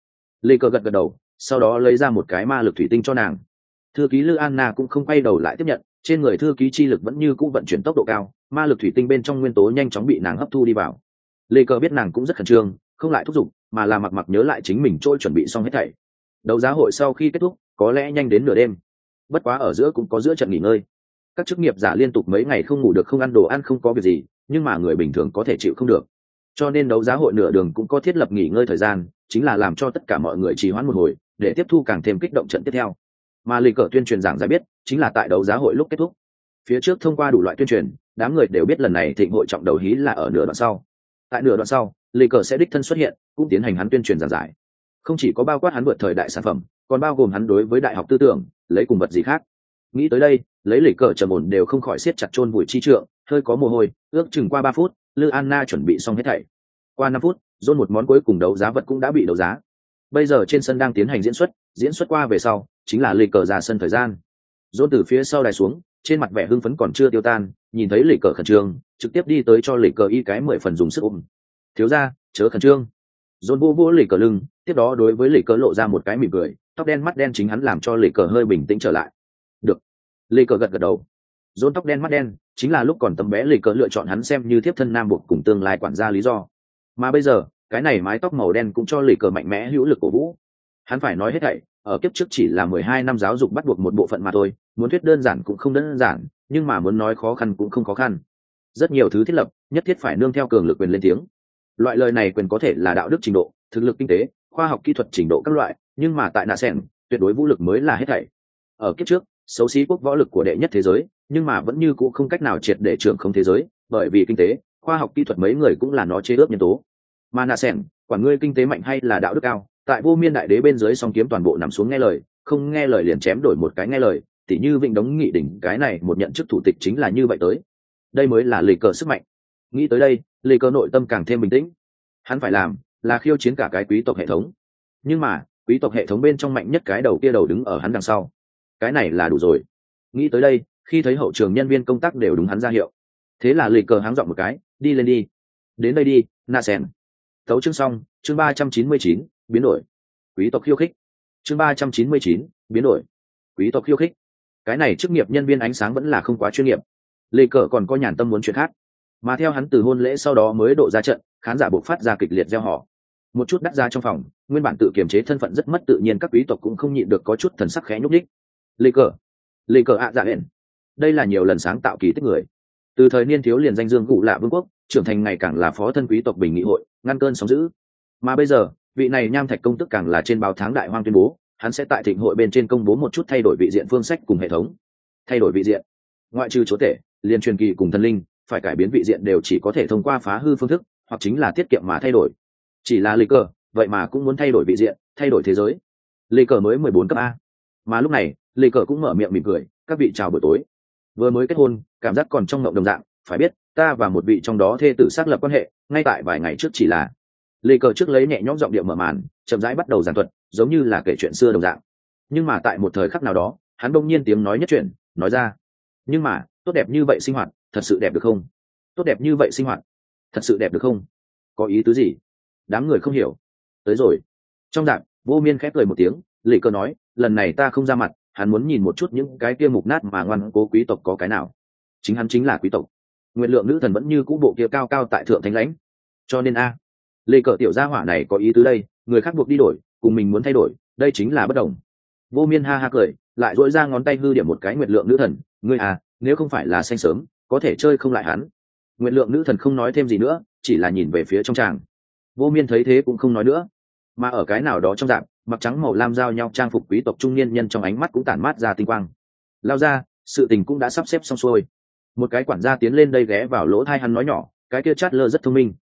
Lê cờ gật gật đầu, sau đó lấy ra một cái ma lực thủy tinh cho nàng. Thư ký lư anna cũng không quay đầu lại tiếp nhận, trên người thư ký chi lực vẫn như cũ vận chuyển tốc độ cao, ma lực thủy tinh bên trong nguyên tố nhanh chóng bị nàng hấp thu đi vào. Lê cờ biết nàng cũng rất khẩn trương không lại thúc giục, mà là mặc mặc nhớ lại chính mình trôi chuẩn bị xong hết thảy. Đấu giá hội sau khi kết thúc, có lẽ nhanh đến nửa đêm. Bất quá ở giữa cũng có giữa trận nghỉ ngơi. Các chức nghiệp giả liên tục mấy ngày không ngủ được, không ăn đồ ăn, không có việc gì, nhưng mà người bình thường có thể chịu không được. Cho nên đấu giá hội nửa đường cũng có thiết lập nghỉ ngơi thời gian, chính là làm cho tất cả mọi người trì hoãn một hồi, để tiếp thu càng thêm kích động trận tiếp theo. Mà lịch cờ tuyên truyền giảng giải biết, chính là tại đấu giá hội lúc kết thúc. Phía trước thông qua đủ loại tuyên truyền, đám người đều biết lần này thịnh hội trọng đầu hí là ở nửa đoạn sau. Tại nửa đoạn sau lì cờ sẽ đích thân xuất hiện, cũng tiến hành hắn tuyên truyền giảng giải. Không chỉ có bao quát hắn vượt thời đại sản phẩm, còn bao gồm hắn đối với đại học tư tưởng, lấy cùng vật gì khác. Nghĩ tới đây, lấy lì cờ trầm ổn đều không khỏi siết chặt chôn bụi chi trượng, hơi có mồ hôi, ước chừng qua ba phút, lư anna chuẩn bị xong hết thảy. Qua năm phút dôn một món cuối cùng đấu giá vật cũng đã bị đấu giá. Bây giờ trên sân đang tiến hành diễn xuất diễn xuất qua về sau, chính là lì cờ ra sân thời gian. Dôn từ phía sau đài xuống, trên mặt vẻ hưng phấn còn chưa tiêu tan, nhìn thấy lì cờ khẩn trương, trực tiếp đi tới cho lì cờ y cái mười phần dùng sức ôm thiếu ra, chớ khẩn trương. Dồn vô vô lì cờ lưng, tiếp đó đối với lì cờ lộ ra một cái mỉm cười, tóc đen mắt đen chính hắn làm cho lì cờ hơi bình tĩnh trở lại. Được. Lì cờ gật gật đầu. Dồn tóc đen mắt đen, chính là lúc còn tấm bé lì cờ lựa chọn hắn xem như thiếp thân nam buộc cùng tương lai quản gia lý do. Mà bây giờ, cái này mái tóc màu đen cũng cho lì cờ mạnh mẽ hữu lực cổ vũ. Hắn phải nói hết thảy, ở kiếp trước chỉ là mười hai năm giáo dục bắt buộc một bộ phận mà thôi, muốn thuyết đơn giản cũng không đơn giản, nhưng mà muốn nói khó khăn cũng không khó khăn. Rất nhiều thứ thiết lập, nhất thiết phải nương theo cường lực quyền lên tiếng loại lời này quyền có thể là đạo đức trình độ, thực lực kinh tế, khoa học kỹ thuật trình độ các loại, nhưng mà tại nạ sen tuyệt đối vũ lực mới là hết thảy. Ở kiếp trước, xấu xí quốc võ lực của đệ nhất thế giới, nhưng mà vẫn như cũ không cách nào triệt để trưởng không thế giới, bởi vì kinh tế, khoa học kỹ thuật mấy người cũng là nó chế ước nhân tố. Mà nạ sen quản ngươi kinh tế mạnh hay là đạo đức cao, tại vô miên đại đế bên dưới song kiếm toàn bộ nằm xuống nghe lời, không nghe lời liền chém đổi một cái nghe lời, tỉ như vịnh đống nghị đỉnh cái này một nhận chức thủ tịch chính là như vậy tới. Đây mới là lì cờ sức mạnh. Nghĩ tới đây Lê cờ nội tâm càng thêm bình tĩnh. Hắn phải làm là khiêu chiến cả cái quý tộc hệ thống. Nhưng mà, quý tộc hệ thống bên trong mạnh nhất cái đầu kia đầu đứng ở hắn đằng sau. Cái này là đủ rồi. Nghĩ tới đây, khi thấy hậu trường nhân viên công tác đều đúng hắn ra hiệu. Thế là lì cờ háng dọn một cái, đi lên đi. Đến đây đi, na sen tấu chương xong, chương ba trăm chín mươi chín, biến đổi. Quý tộc khiêu khích. Chương ba trăm chín mươi chín, biến đổi. Quý tộc khiêu khích. Cái này chức nghiệp nhân viên ánh sáng vẫn là không quá chuyên nghiệp. Lê cờ còn có nhàn tâm muốn chuyện khác mà theo hắn từ hôn lễ sau đó mới độ ra trận, khán giả buộc phát ra kịch liệt gieo họ. Một chút đắt ra trong phòng, nguyên bản tự kiềm chế thân phận rất mất tự nhiên các quý tộc cũng không nhịn được có chút thần sắc khẽ nhúc đích. lê cờ lê cờ ạ dạ hển đây là nhiều lần sáng tạo kỳ tích người. Từ thời niên thiếu liền danh dương cụ lạ vương quốc, trưởng thành ngày càng là phó thân quý tộc bình nghị hội, ngăn cơn sóng giữ mà bây giờ, vị này nham thạch công tức càng là trên báo tháng đại hoang tuyên bố, hắn sẽ tại thịnh hội bên trên công bố một chút thay đổi vị diện phương sách cùng hệ thống. Thay đổi vị diện. Ngoại trừ chúa tể liên truyền kỳ cùng thần linh phải cải biến vị diện đều chỉ có thể thông qua phá hư phương thức, hoặc chính là tiết kiệm mà thay đổi. Chỉ là lì cờ, vậy mà cũng muốn thay đổi vị diện, thay đổi thế giới. Lì cờ mới mười bốn cấp a. Mà lúc này lì cờ cũng mở miệng mỉm cười, các vị chào buổi tối. Vừa mới kết hôn, cảm giác còn trong ngộng đồng dạng, phải biết, ta và một vị trong đó thê tử xác lập quan hệ, ngay tại vài ngày trước chỉ là. Lê cờ trước lấy nhẹ nhõm giọng điệu mở màn, chậm rãi bắt đầu giàn thuật, giống như là kể chuyện xưa đồng dạng. Nhưng mà tại một thời khắc nào đó, hắn đông nhiên tiếng nói nhất chuyển, nói ra, nhưng mà, tốt đẹp như vậy sinh hoạt thật sự đẹp được không? Tốt đẹp như vậy sinh hoạt, thật sự đẹp được không? Có ý tứ gì? Đám người không hiểu. Tới rồi. Trong đạn vô miên khép cười một tiếng, lệ cơ nói, lần này ta không ra mặt, hắn muốn nhìn một chút những cái kia mục nát mà ngoan cố quý tộc có cái nào. Chính hắn chính là quý tộc. Nguyện lượng nữ thần vẫn như cũ bộ kia cao cao tại thượng thánh lãnh. Cho nên a lê cờ tiểu gia hỏa này có ý tứ đây, người khác buộc đi đổi, cùng mình muốn thay đổi, đây chính là bất đồng. Vô miên ha ha cười, lại dỗi ra ngón tay hư điểm một cái nguyện lượng nữ thần, ngươi à nếu không phải là xanh sớm có thể chơi không lại hắn. Nguyện lượng nữ thần không nói thêm gì nữa, chỉ là nhìn về phía trong tràng. Vô miên thấy thế cũng không nói nữa. Mà ở cái nào đó trong dạng, mặc trắng màu lam giao nhau trang phục quý tộc trung niên nhân trong ánh mắt cũng tản mát ra tinh quang. Lao ra, sự tình cũng đã sắp xếp xong xuôi. Một cái quản gia tiến lên đây ghé vào lỗ thai hắn nói nhỏ, cái kia chát lơ rất thông minh.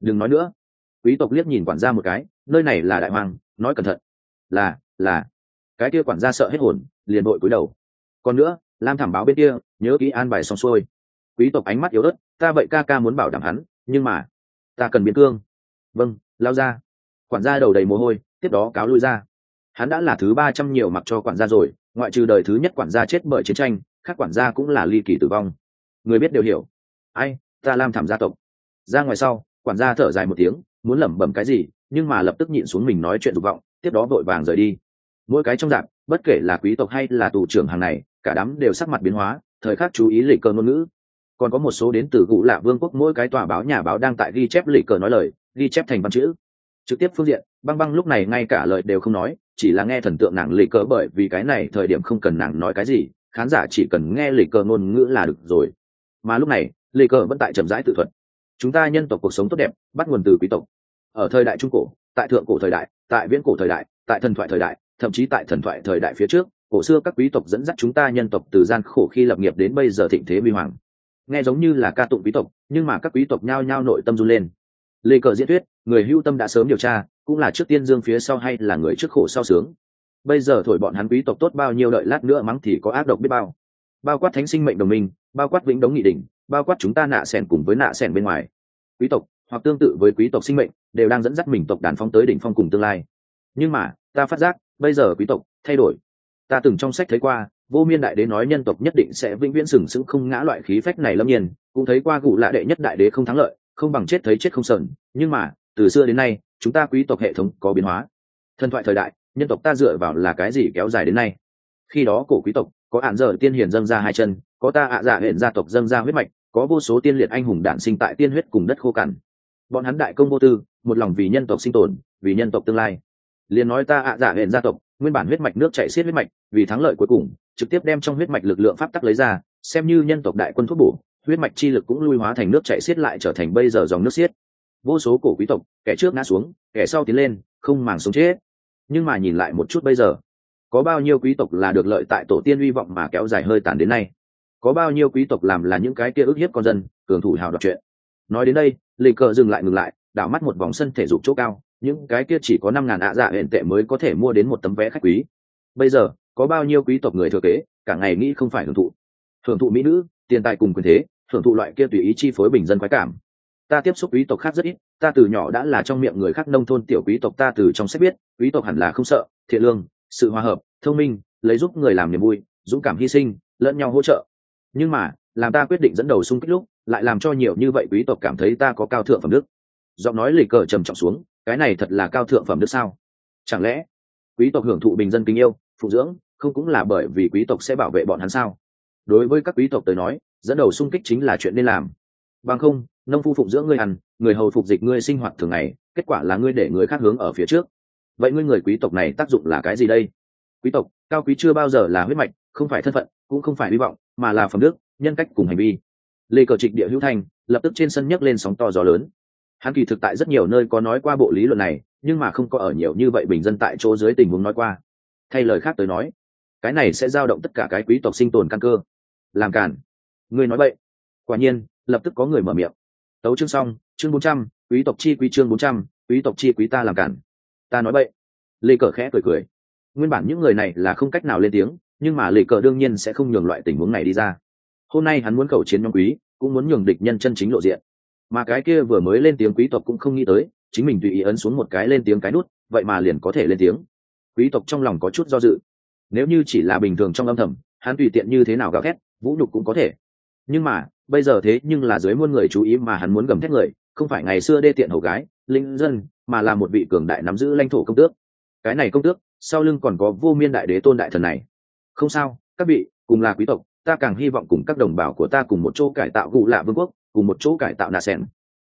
Đừng nói nữa. Quý tộc liếc nhìn quản gia một cái, nơi này là đại hoàng, nói cẩn thận. Là là. Cái kia quản gia sợ hết hồn, liền đội cúi đầu. Còn nữa, lam thảm báo bên kia, nhớ kỹ an bài xong xuôi quý tộc ánh mắt yếu ớt, ta vậy ca ca muốn bảo đảm hắn, nhưng mà, ta cần biến cương. Vâng lao ra. Quản gia đầu đầy mồ hôi, tiếp đó cáo lui ra. Hắn đã là thứ ba trăm nhiều mặc cho quản gia rồi, ngoại trừ đời thứ nhất quản gia chết bởi chiến tranh, khác quản gia cũng là ly kỳ tử vong. Người biết đều hiểu. Ai, ta lam thảm gia tộc. Ra ngoài sau, quản gia thở dài một tiếng, muốn lẩm bẩm cái gì, nhưng mà lập tức nhịn xuống mình nói chuyện dục vọng, tiếp đó vội vàng rời đi. Mỗi cái trong dạp bất kể là quý tộc hay là tù trưởng hàng này, cả đám đều sắc mặt biến hóa, thời khắc chú ý lịch cơ ngôn ngữ còn có một số đến từ cụ lạ vương quốc, mỗi cái tòa báo nhà báo đang tại ghi chép lì cờ nói lời, ghi chép thành văn chữ. Trực tiếp phương diện, băng băng lúc này ngay cả lời đều không nói, chỉ là nghe thần tượng nàng lì cờ bởi vì cái này thời điểm không cần nàng nói cái gì, khán giả chỉ cần nghe lì cờ ngôn ngữ là được rồi. Mà lúc này, lì cờ vẫn tại chậm rãi tự thuật. Chúng ta nhân tộc cuộc sống tốt đẹp, bắt nguồn từ quý tộc. Ở thời đại trung cổ, tại thượng cổ thời đại, tại viễn cổ thời đại, tại thần thoại thời đại, thậm chí tại thần thoại thời đại phía trước, cổ xưa các quý tộc dẫn dắt chúng ta nhân tộc từ gian khổ khi lập nghiệp đến bây giờ thịnh thế huy hoàng nghe giống như là ca tụng quý tộc, nhưng mà các quý tộc nhao nhao nội tâm run lên. Lê cờ diễn thuyết, người hưu tâm đã sớm điều tra, cũng là trước tiên dương phía sau hay là người trước khổ sau sướng. Bây giờ thổi bọn hắn quý tộc tốt bao nhiêu đợi lát nữa mắng thì có ác độc biết bao. Bao quát thánh sinh mệnh đồng minh, bao quát vĩnh đống nghị đình bao quát chúng ta nạ sẻn cùng với nạ sẻn bên ngoài. Quý tộc, hoặc tương tự với quý tộc sinh mệnh, đều đang dẫn dắt mình tộc đàn phong tới đỉnh phong cùng tương lai. Nhưng mà, ta phát giác, bây giờ quý tộc thay đổi. Ta từng trong sách thấy qua vô miên đại đế nói nhân tộc nhất định sẽ vĩnh viễn sừng sững không ngã loại khí phách này lâm nhiên, cũng thấy qua cụ lạ đệ nhất đại đế không thắng lợi, không bằng chết thấy chết không sờn. Nhưng mà, từ xưa đến nay, chúng ta quý tộc hệ thống có biến hóa. Thần thoại thời đại, nhân tộc ta dựa vào là cái gì kéo dài đến nay? Khi đó cổ quý tộc, có ạn dở tiên hiền dâng ra hai chân, có ta ạ dạ hiện gia tộc dâng ra huyết mạch, có vô số tiên liệt anh hùng đản sinh tại tiên huyết cùng đất khô cằn. Bọn hắn đại công vô tư, một lòng vì nhân tộc sinh tồn, vì nhân tộc tương lai. Liền nói ta ạ dạ hiện gia tộc, nguyên bản huyết mạch nước chảy xiết huyết mạch, vì thắng lợi cuối cùng trực tiếp đem trong huyết mạch lực lượng pháp tắc lấy ra, xem như nhân tộc đại quân thuốc bổ, huyết mạch chi lực cũng lui hóa thành nước chảy xiết lại trở thành bây giờ dòng nước xiết. Vô số cổ quý tộc, kẻ trước ngã xuống, kẻ sau tiến lên, không màng sống chết. Nhưng mà nhìn lại một chút bây giờ, có bao nhiêu quý tộc là được lợi tại tổ tiên hy vọng mà kéo dài hơi tàn đến nay? Có bao nhiêu quý tộc làm là những cái kia ức hiếp con dân, cường thủ hào đoạt chuyện? Nói đến đây lì cờ dừng lại ngừng lại, đảo mắt một vòng sân thể dục chỗ cao, những cái kia chỉ có năm ngàn ạ dạ hiện tệ mới có thể mua đến một tấm vé khách quý. Bây giờ có bao nhiêu quý tộc người thừa kế, cả ngày nghĩ không phải hưởng thụ. Hưởng thụ mỹ nữ, tiền tài cùng quyền thế, hưởng thụ loại kia tùy ý chi phối bình dân khoái cảm. Ta tiếp xúc quý tộc khác rất ít, ta từ nhỏ đã là trong miệng người khác nông thôn tiểu quý tộc ta từ trong sách biết, quý tộc hẳn là không sợ, thiện lương, sự hòa hợp, thông minh, lấy giúp người làm niềm vui, dũng cảm hy sinh, lẫn nhau hỗ trợ. Nhưng mà, làm ta quyết định dẫn đầu xung kích lúc, lại làm cho nhiều như vậy quý tộc cảm thấy ta có cao thượng phẩm đức. Giọng nói lì cờ trầm trọng xuống, cái này thật là cao thượng phẩm đức sao? Chẳng lẽ, quý tộc hưởng thụ bình dân kính yêu phụ dưỡng, không cũng là bởi vì quý tộc sẽ bảo vệ bọn hắn sao? Đối với các quý tộc tới nói, dẫn đầu xung kích chính là chuyện nên làm. Bằng không, nông phu phụng dưỡng ngươi ăn, người hầu phục dịch ngươi sinh hoạt thường ngày, kết quả là ngươi để người khác hướng ở phía trước. Vậy ngươi người quý tộc này tác dụng là cái gì đây? Quý tộc, cao quý chưa bao giờ là huyết mạch, không phải thân phận, cũng không phải hy vọng, mà là phẩm đức, nhân cách cùng hành vi. Lê cờ trịch địa hữu thành lập tức trên sân nhấc lên sóng to gió lớn. Hắn kỳ thực tại rất nhiều nơi có nói qua bộ lý luận này, nhưng mà không có ở nhiều như vậy bình dân tại chỗ dưới tình huống nói qua thay lời khác tới nói, cái này sẽ giao động tất cả cái quý tộc sinh tồn căn cơ. Làm cản ngươi nói vậy. Quả nhiên, lập tức có người mở miệng. Tấu chương xong, chương bốn trăm, quý tộc chi quý chương bốn trăm, quý tộc chi quý ta làm cản ta nói vậy. Lê cờ khẽ cười cười. Nguyên bản những người này là không cách nào lên tiếng, nhưng mà lê cờ đương nhiên sẽ không nhường loại tình huống này đi ra. Hôm nay hắn muốn cầu chiến nhóm quý, cũng muốn nhường địch nhân chân chính lộ diện. Mà cái kia vừa mới lên tiếng quý tộc cũng không nghĩ tới, chính mình tùy ý ấn xuống một cái lên tiếng cái nút, vậy mà liền có thể lên tiếng quý tộc trong lòng có chút do dự. Nếu như chỉ là bình thường trong âm thầm, hắn tùy tiện như thế nào gào thét, vũ nhục cũng có thể. Nhưng mà, bây giờ thế nhưng là dưới muôn người chú ý mà hắn muốn gầm thét người, không phải ngày xưa đê tiện hầu gái, linh dân, mà là một vị cường đại nắm giữ lãnh thổ công tước. Cái này công tước, sau lưng còn có vô miên đại đế tôn đại thần này. Không sao, các vị, cùng là quý tộc, ta càng hy vọng cùng các đồng bào của ta cùng một chỗ cải tạo gù lạ vương quốc, cùng một chỗ cải tạo nà sen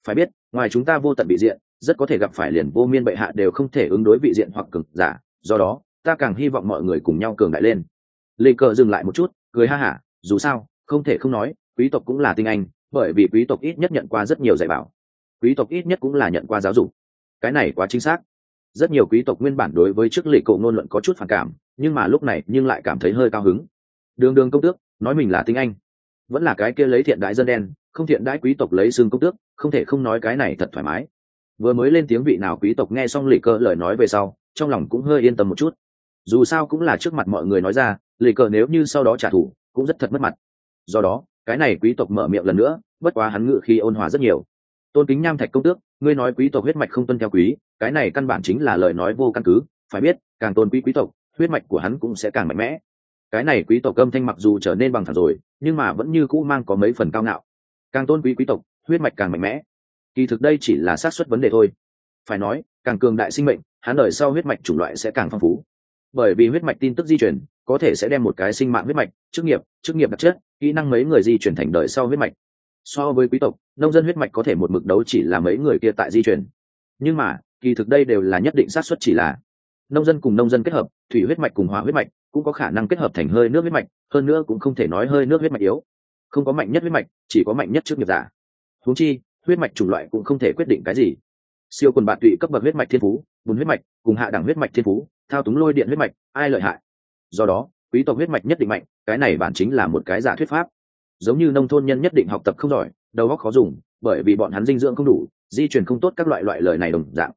phải biết, ngoài chúng ta vô tận bị diện, rất có thể gặp phải liền vô miên bệ hạ đều không thể ứng đối vị diện hoặc cực giả do đó, ta càng hy vọng mọi người cùng nhau cường đại lên. Lê cờ dừng lại một chút, cười ha hả, dù sao, không thể không nói, quý tộc cũng là tinh anh, bởi vì quý tộc ít nhất nhận qua rất nhiều dạy bảo. Quý tộc ít nhất cũng là nhận qua giáo dục. Cái này quá chính xác. Rất nhiều quý tộc nguyên bản đối với chức lệ cậu ngôn luận có chút phản cảm, nhưng mà lúc này nhưng lại cảm thấy hơi cao hứng. Đường đường công tước, nói mình là tinh anh. Vẫn là cái kia lấy thiện đãi dân đen, không thiện đãi quý tộc lấy xương công tước, không thể không nói cái này thật thoải mái. Vừa mới lên tiếng vị nào quý tộc nghe xong Lệ cơ lời nói về sau trong lòng cũng hơi yên tâm một chút. Dù sao cũng là trước mặt mọi người nói ra lì cờ nếu như sau đó trả thù, cũng rất thật mất mặt. Do đó, cái này quý tộc mở miệng lần nữa, bất quá hắn ngự khi ôn hòa rất nhiều. Tôn kính nham thạch công tước, ngươi nói quý tộc huyết mạch không tuân theo quý, cái này căn bản chính là lời nói vô căn cứ, phải biết, càng tôn quý quý tộc, huyết mạch của hắn cũng sẽ càng mạnh mẽ. Cái này quý tộc âm thanh mặc dù trở nên bằng thẳng rồi, nhưng mà vẫn như cũ mang có mấy phần cao ngạo. Càng tôn quý quý tộc, huyết mạch càng mạnh mẽ. Kỳ thực đây chỉ là xác suất vấn đề thôi. Phải nói càng cường đại sinh mệnh, hắn đời sau huyết mạch chủng loại sẽ càng phong phú. Bởi vì huyết mạch tin tức di chuyển, có thể sẽ đem một cái sinh mạng huyết mạch, chức nghiệp chức nghiệp đặc chất, kỹ năng mấy người di chuyển thành đời sau huyết mạch. So với quý tộc, nông dân huyết mạch có thể một mực đấu chỉ là mấy người kia tại di chuyển. Nhưng mà, kỳ thực đây đều là nhất định xác suất chỉ là nông dân cùng nông dân kết hợp, thủy huyết mạch cùng hỏa huyết mạch cũng có khả năng kết hợp thành hơi nước huyết mạch, hơn nữa cũng không thể nói hơi nước huyết mạch yếu. Không có mạnh nhất huyết mạch, chỉ có mạnh nhất trước nghiệp giả. Huống chi, huyết mạch chủng loại cũng không thể quyết định cái gì siêu quần bạn tụy cấp bậc huyết mạch thiên phú, bùn huyết mạch, cùng hạ đẳng huyết mạch thiên phú, thao túng lôi điện huyết mạch, ai lợi hại? Do đó, quý tộc huyết mạch nhất định mạnh, cái này bản chính là một cái giả thuyết pháp. Giống như nông thôn nhân nhất định học tập không giỏi, đầu óc khó dùng, bởi vì bọn hắn dinh dưỡng không đủ, di truyền không tốt các loại loại lời này đồng dạng.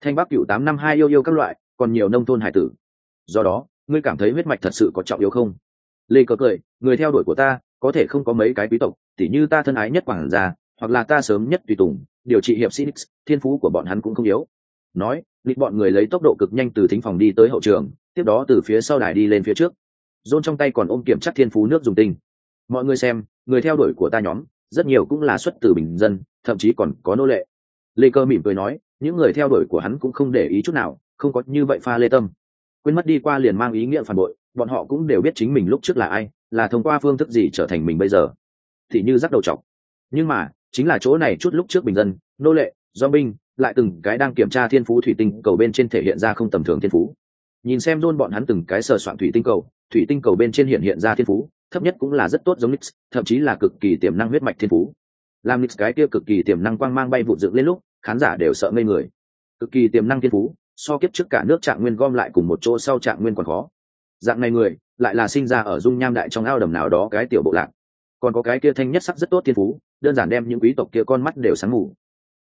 Thanh bắc cựu tám năm hai yêu yêu các loại, còn nhiều nông thôn hải tử. Do đó, ngươi cảm thấy huyết mạch thật sự có trọng yếu không? Lê cờ cười, người theo đuổi của ta, có thể không có mấy cái quý tộc, tỉ như ta thân ái nhất quảng gia, hoặc là ta sớm nhất tùy tùng điều trị hiệp sĩ thiên phú của bọn hắn cũng không yếu. Nói lịch bọn người lấy tốc độ cực nhanh từ thính phòng đi tới hậu trường, tiếp đó từ phía sau đài đi lên phía trước. Dôn trong tay còn ôm kiểm chắc thiên phú nước dùng tinh. Mọi người xem, người theo đuổi của ta nhóm, rất nhiều cũng là xuất từ bình dân, thậm chí còn có nô lệ. Lê cơ mỉm cười nói, những người theo đuổi của hắn cũng không để ý chút nào, không có như vậy pha lê tâm. Quên mất đi qua liền mang ý nghĩa phản bội, bọn họ cũng đều biết chính mình lúc trước là ai, là thông qua phương thức gì trở thành mình bây giờ. Thì như rắc đầu chọc. Nhưng mà chính là chỗ này chút lúc trước bình dân, nô lệ, do binh, lại từng cái đang kiểm tra thiên phú thủy tinh cầu bên trên thể hiện ra không tầm thường thiên phú. Nhìn xem luôn bọn hắn từng cái sờ soạn thủy tinh cầu, thủy tinh cầu bên trên hiện hiện ra thiên phú, thấp nhất cũng là rất tốt giống nix, thậm chí là cực kỳ tiềm năng huyết mạch thiên phú. Làm nix cái kia cực kỳ tiềm năng quang mang bay vụ dựng lên lúc, khán giả đều sợ ngây người. Cực kỳ tiềm năng thiên phú, so kiếp trước cả nước trạng nguyên gom lại cùng một chỗ sau trạng nguyên còn khó. Dạng này người, lại là sinh ra ở dung nham đại trong ao đầm nào đó cái tiểu bộ lạc. Còn có cái kia thanh nhất sắc rất tốt thiên phú đơn giản đem những quý tộc kia con mắt đều sáng ngủ.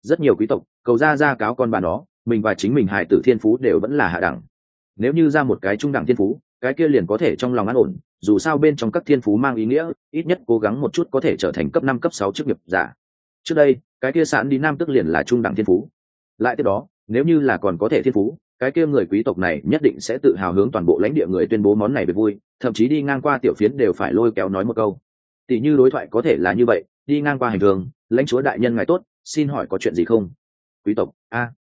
Rất nhiều quý tộc, cầu ra ra cáo con bà nó, mình và chính mình hài tử thiên phú đều vẫn là hạ đẳng. Nếu như ra một cái trung đẳng thiên phú, cái kia liền có thể trong lòng an ổn, dù sao bên trong các thiên phú mang ý nghĩa, ít nhất cố gắng một chút có thể trở thành cấp năm, cấp sáu chức nghiệp giả. Trước đây, cái kia sẵn đi nam tức liền là trung đẳng thiên phú. Lại tiếp đó, nếu như là còn có thể thiên phú, cái kia người quý tộc này nhất định sẽ tự hào hướng toàn bộ lãnh địa người tuyên bố món này về vui, thậm chí đi ngang qua tiểu phiến đều phải lôi kéo nói một câu. Tỷ như đối thoại có thể là như vậy đi ngang qua hành thường lãnh chúa đại nhân ngài tốt, xin hỏi có chuyện gì không? Quý tộc, a,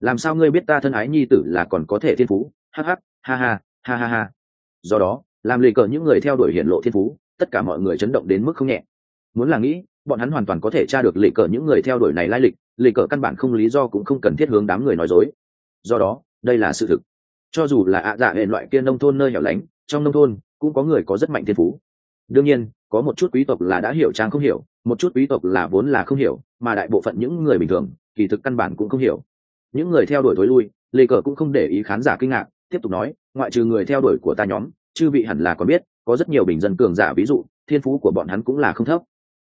làm sao ngươi biết ta thân ái nhi tử là còn có thể thiên phú? Hh ha ha ha ha ha do đó, làm lì cờ những người theo đuổi hiện lộ thiên phú, tất cả mọi người chấn động đến mức không nhẹ. Muốn là nghĩ, bọn hắn hoàn toàn có thể tra được lì cờ những người theo đuổi này lai lịch, lì cờ căn bản không lý do cũng không cần thiết hướng đám người nói dối. Do đó, đây là sự thực. Cho dù là ạ dạ hệ loại kia nông thôn nơi hẻo lánh, trong nông thôn cũng có người có rất mạnh thiên phú. Đương nhiên có một chút quý tộc là đã hiểu trang không hiểu, một chút quý tộc là vốn là không hiểu, mà đại bộ phận những người bình thường, kỳ thực căn bản cũng không hiểu. Những người theo đuổi thối lui, lê cờ cũng không để ý khán giả kinh ngạc, tiếp tục nói, ngoại trừ người theo đuổi của ta nhóm, chư vị hẳn là có biết, có rất nhiều bình dân cường giả, ví dụ, thiên phú của bọn hắn cũng là không thấp.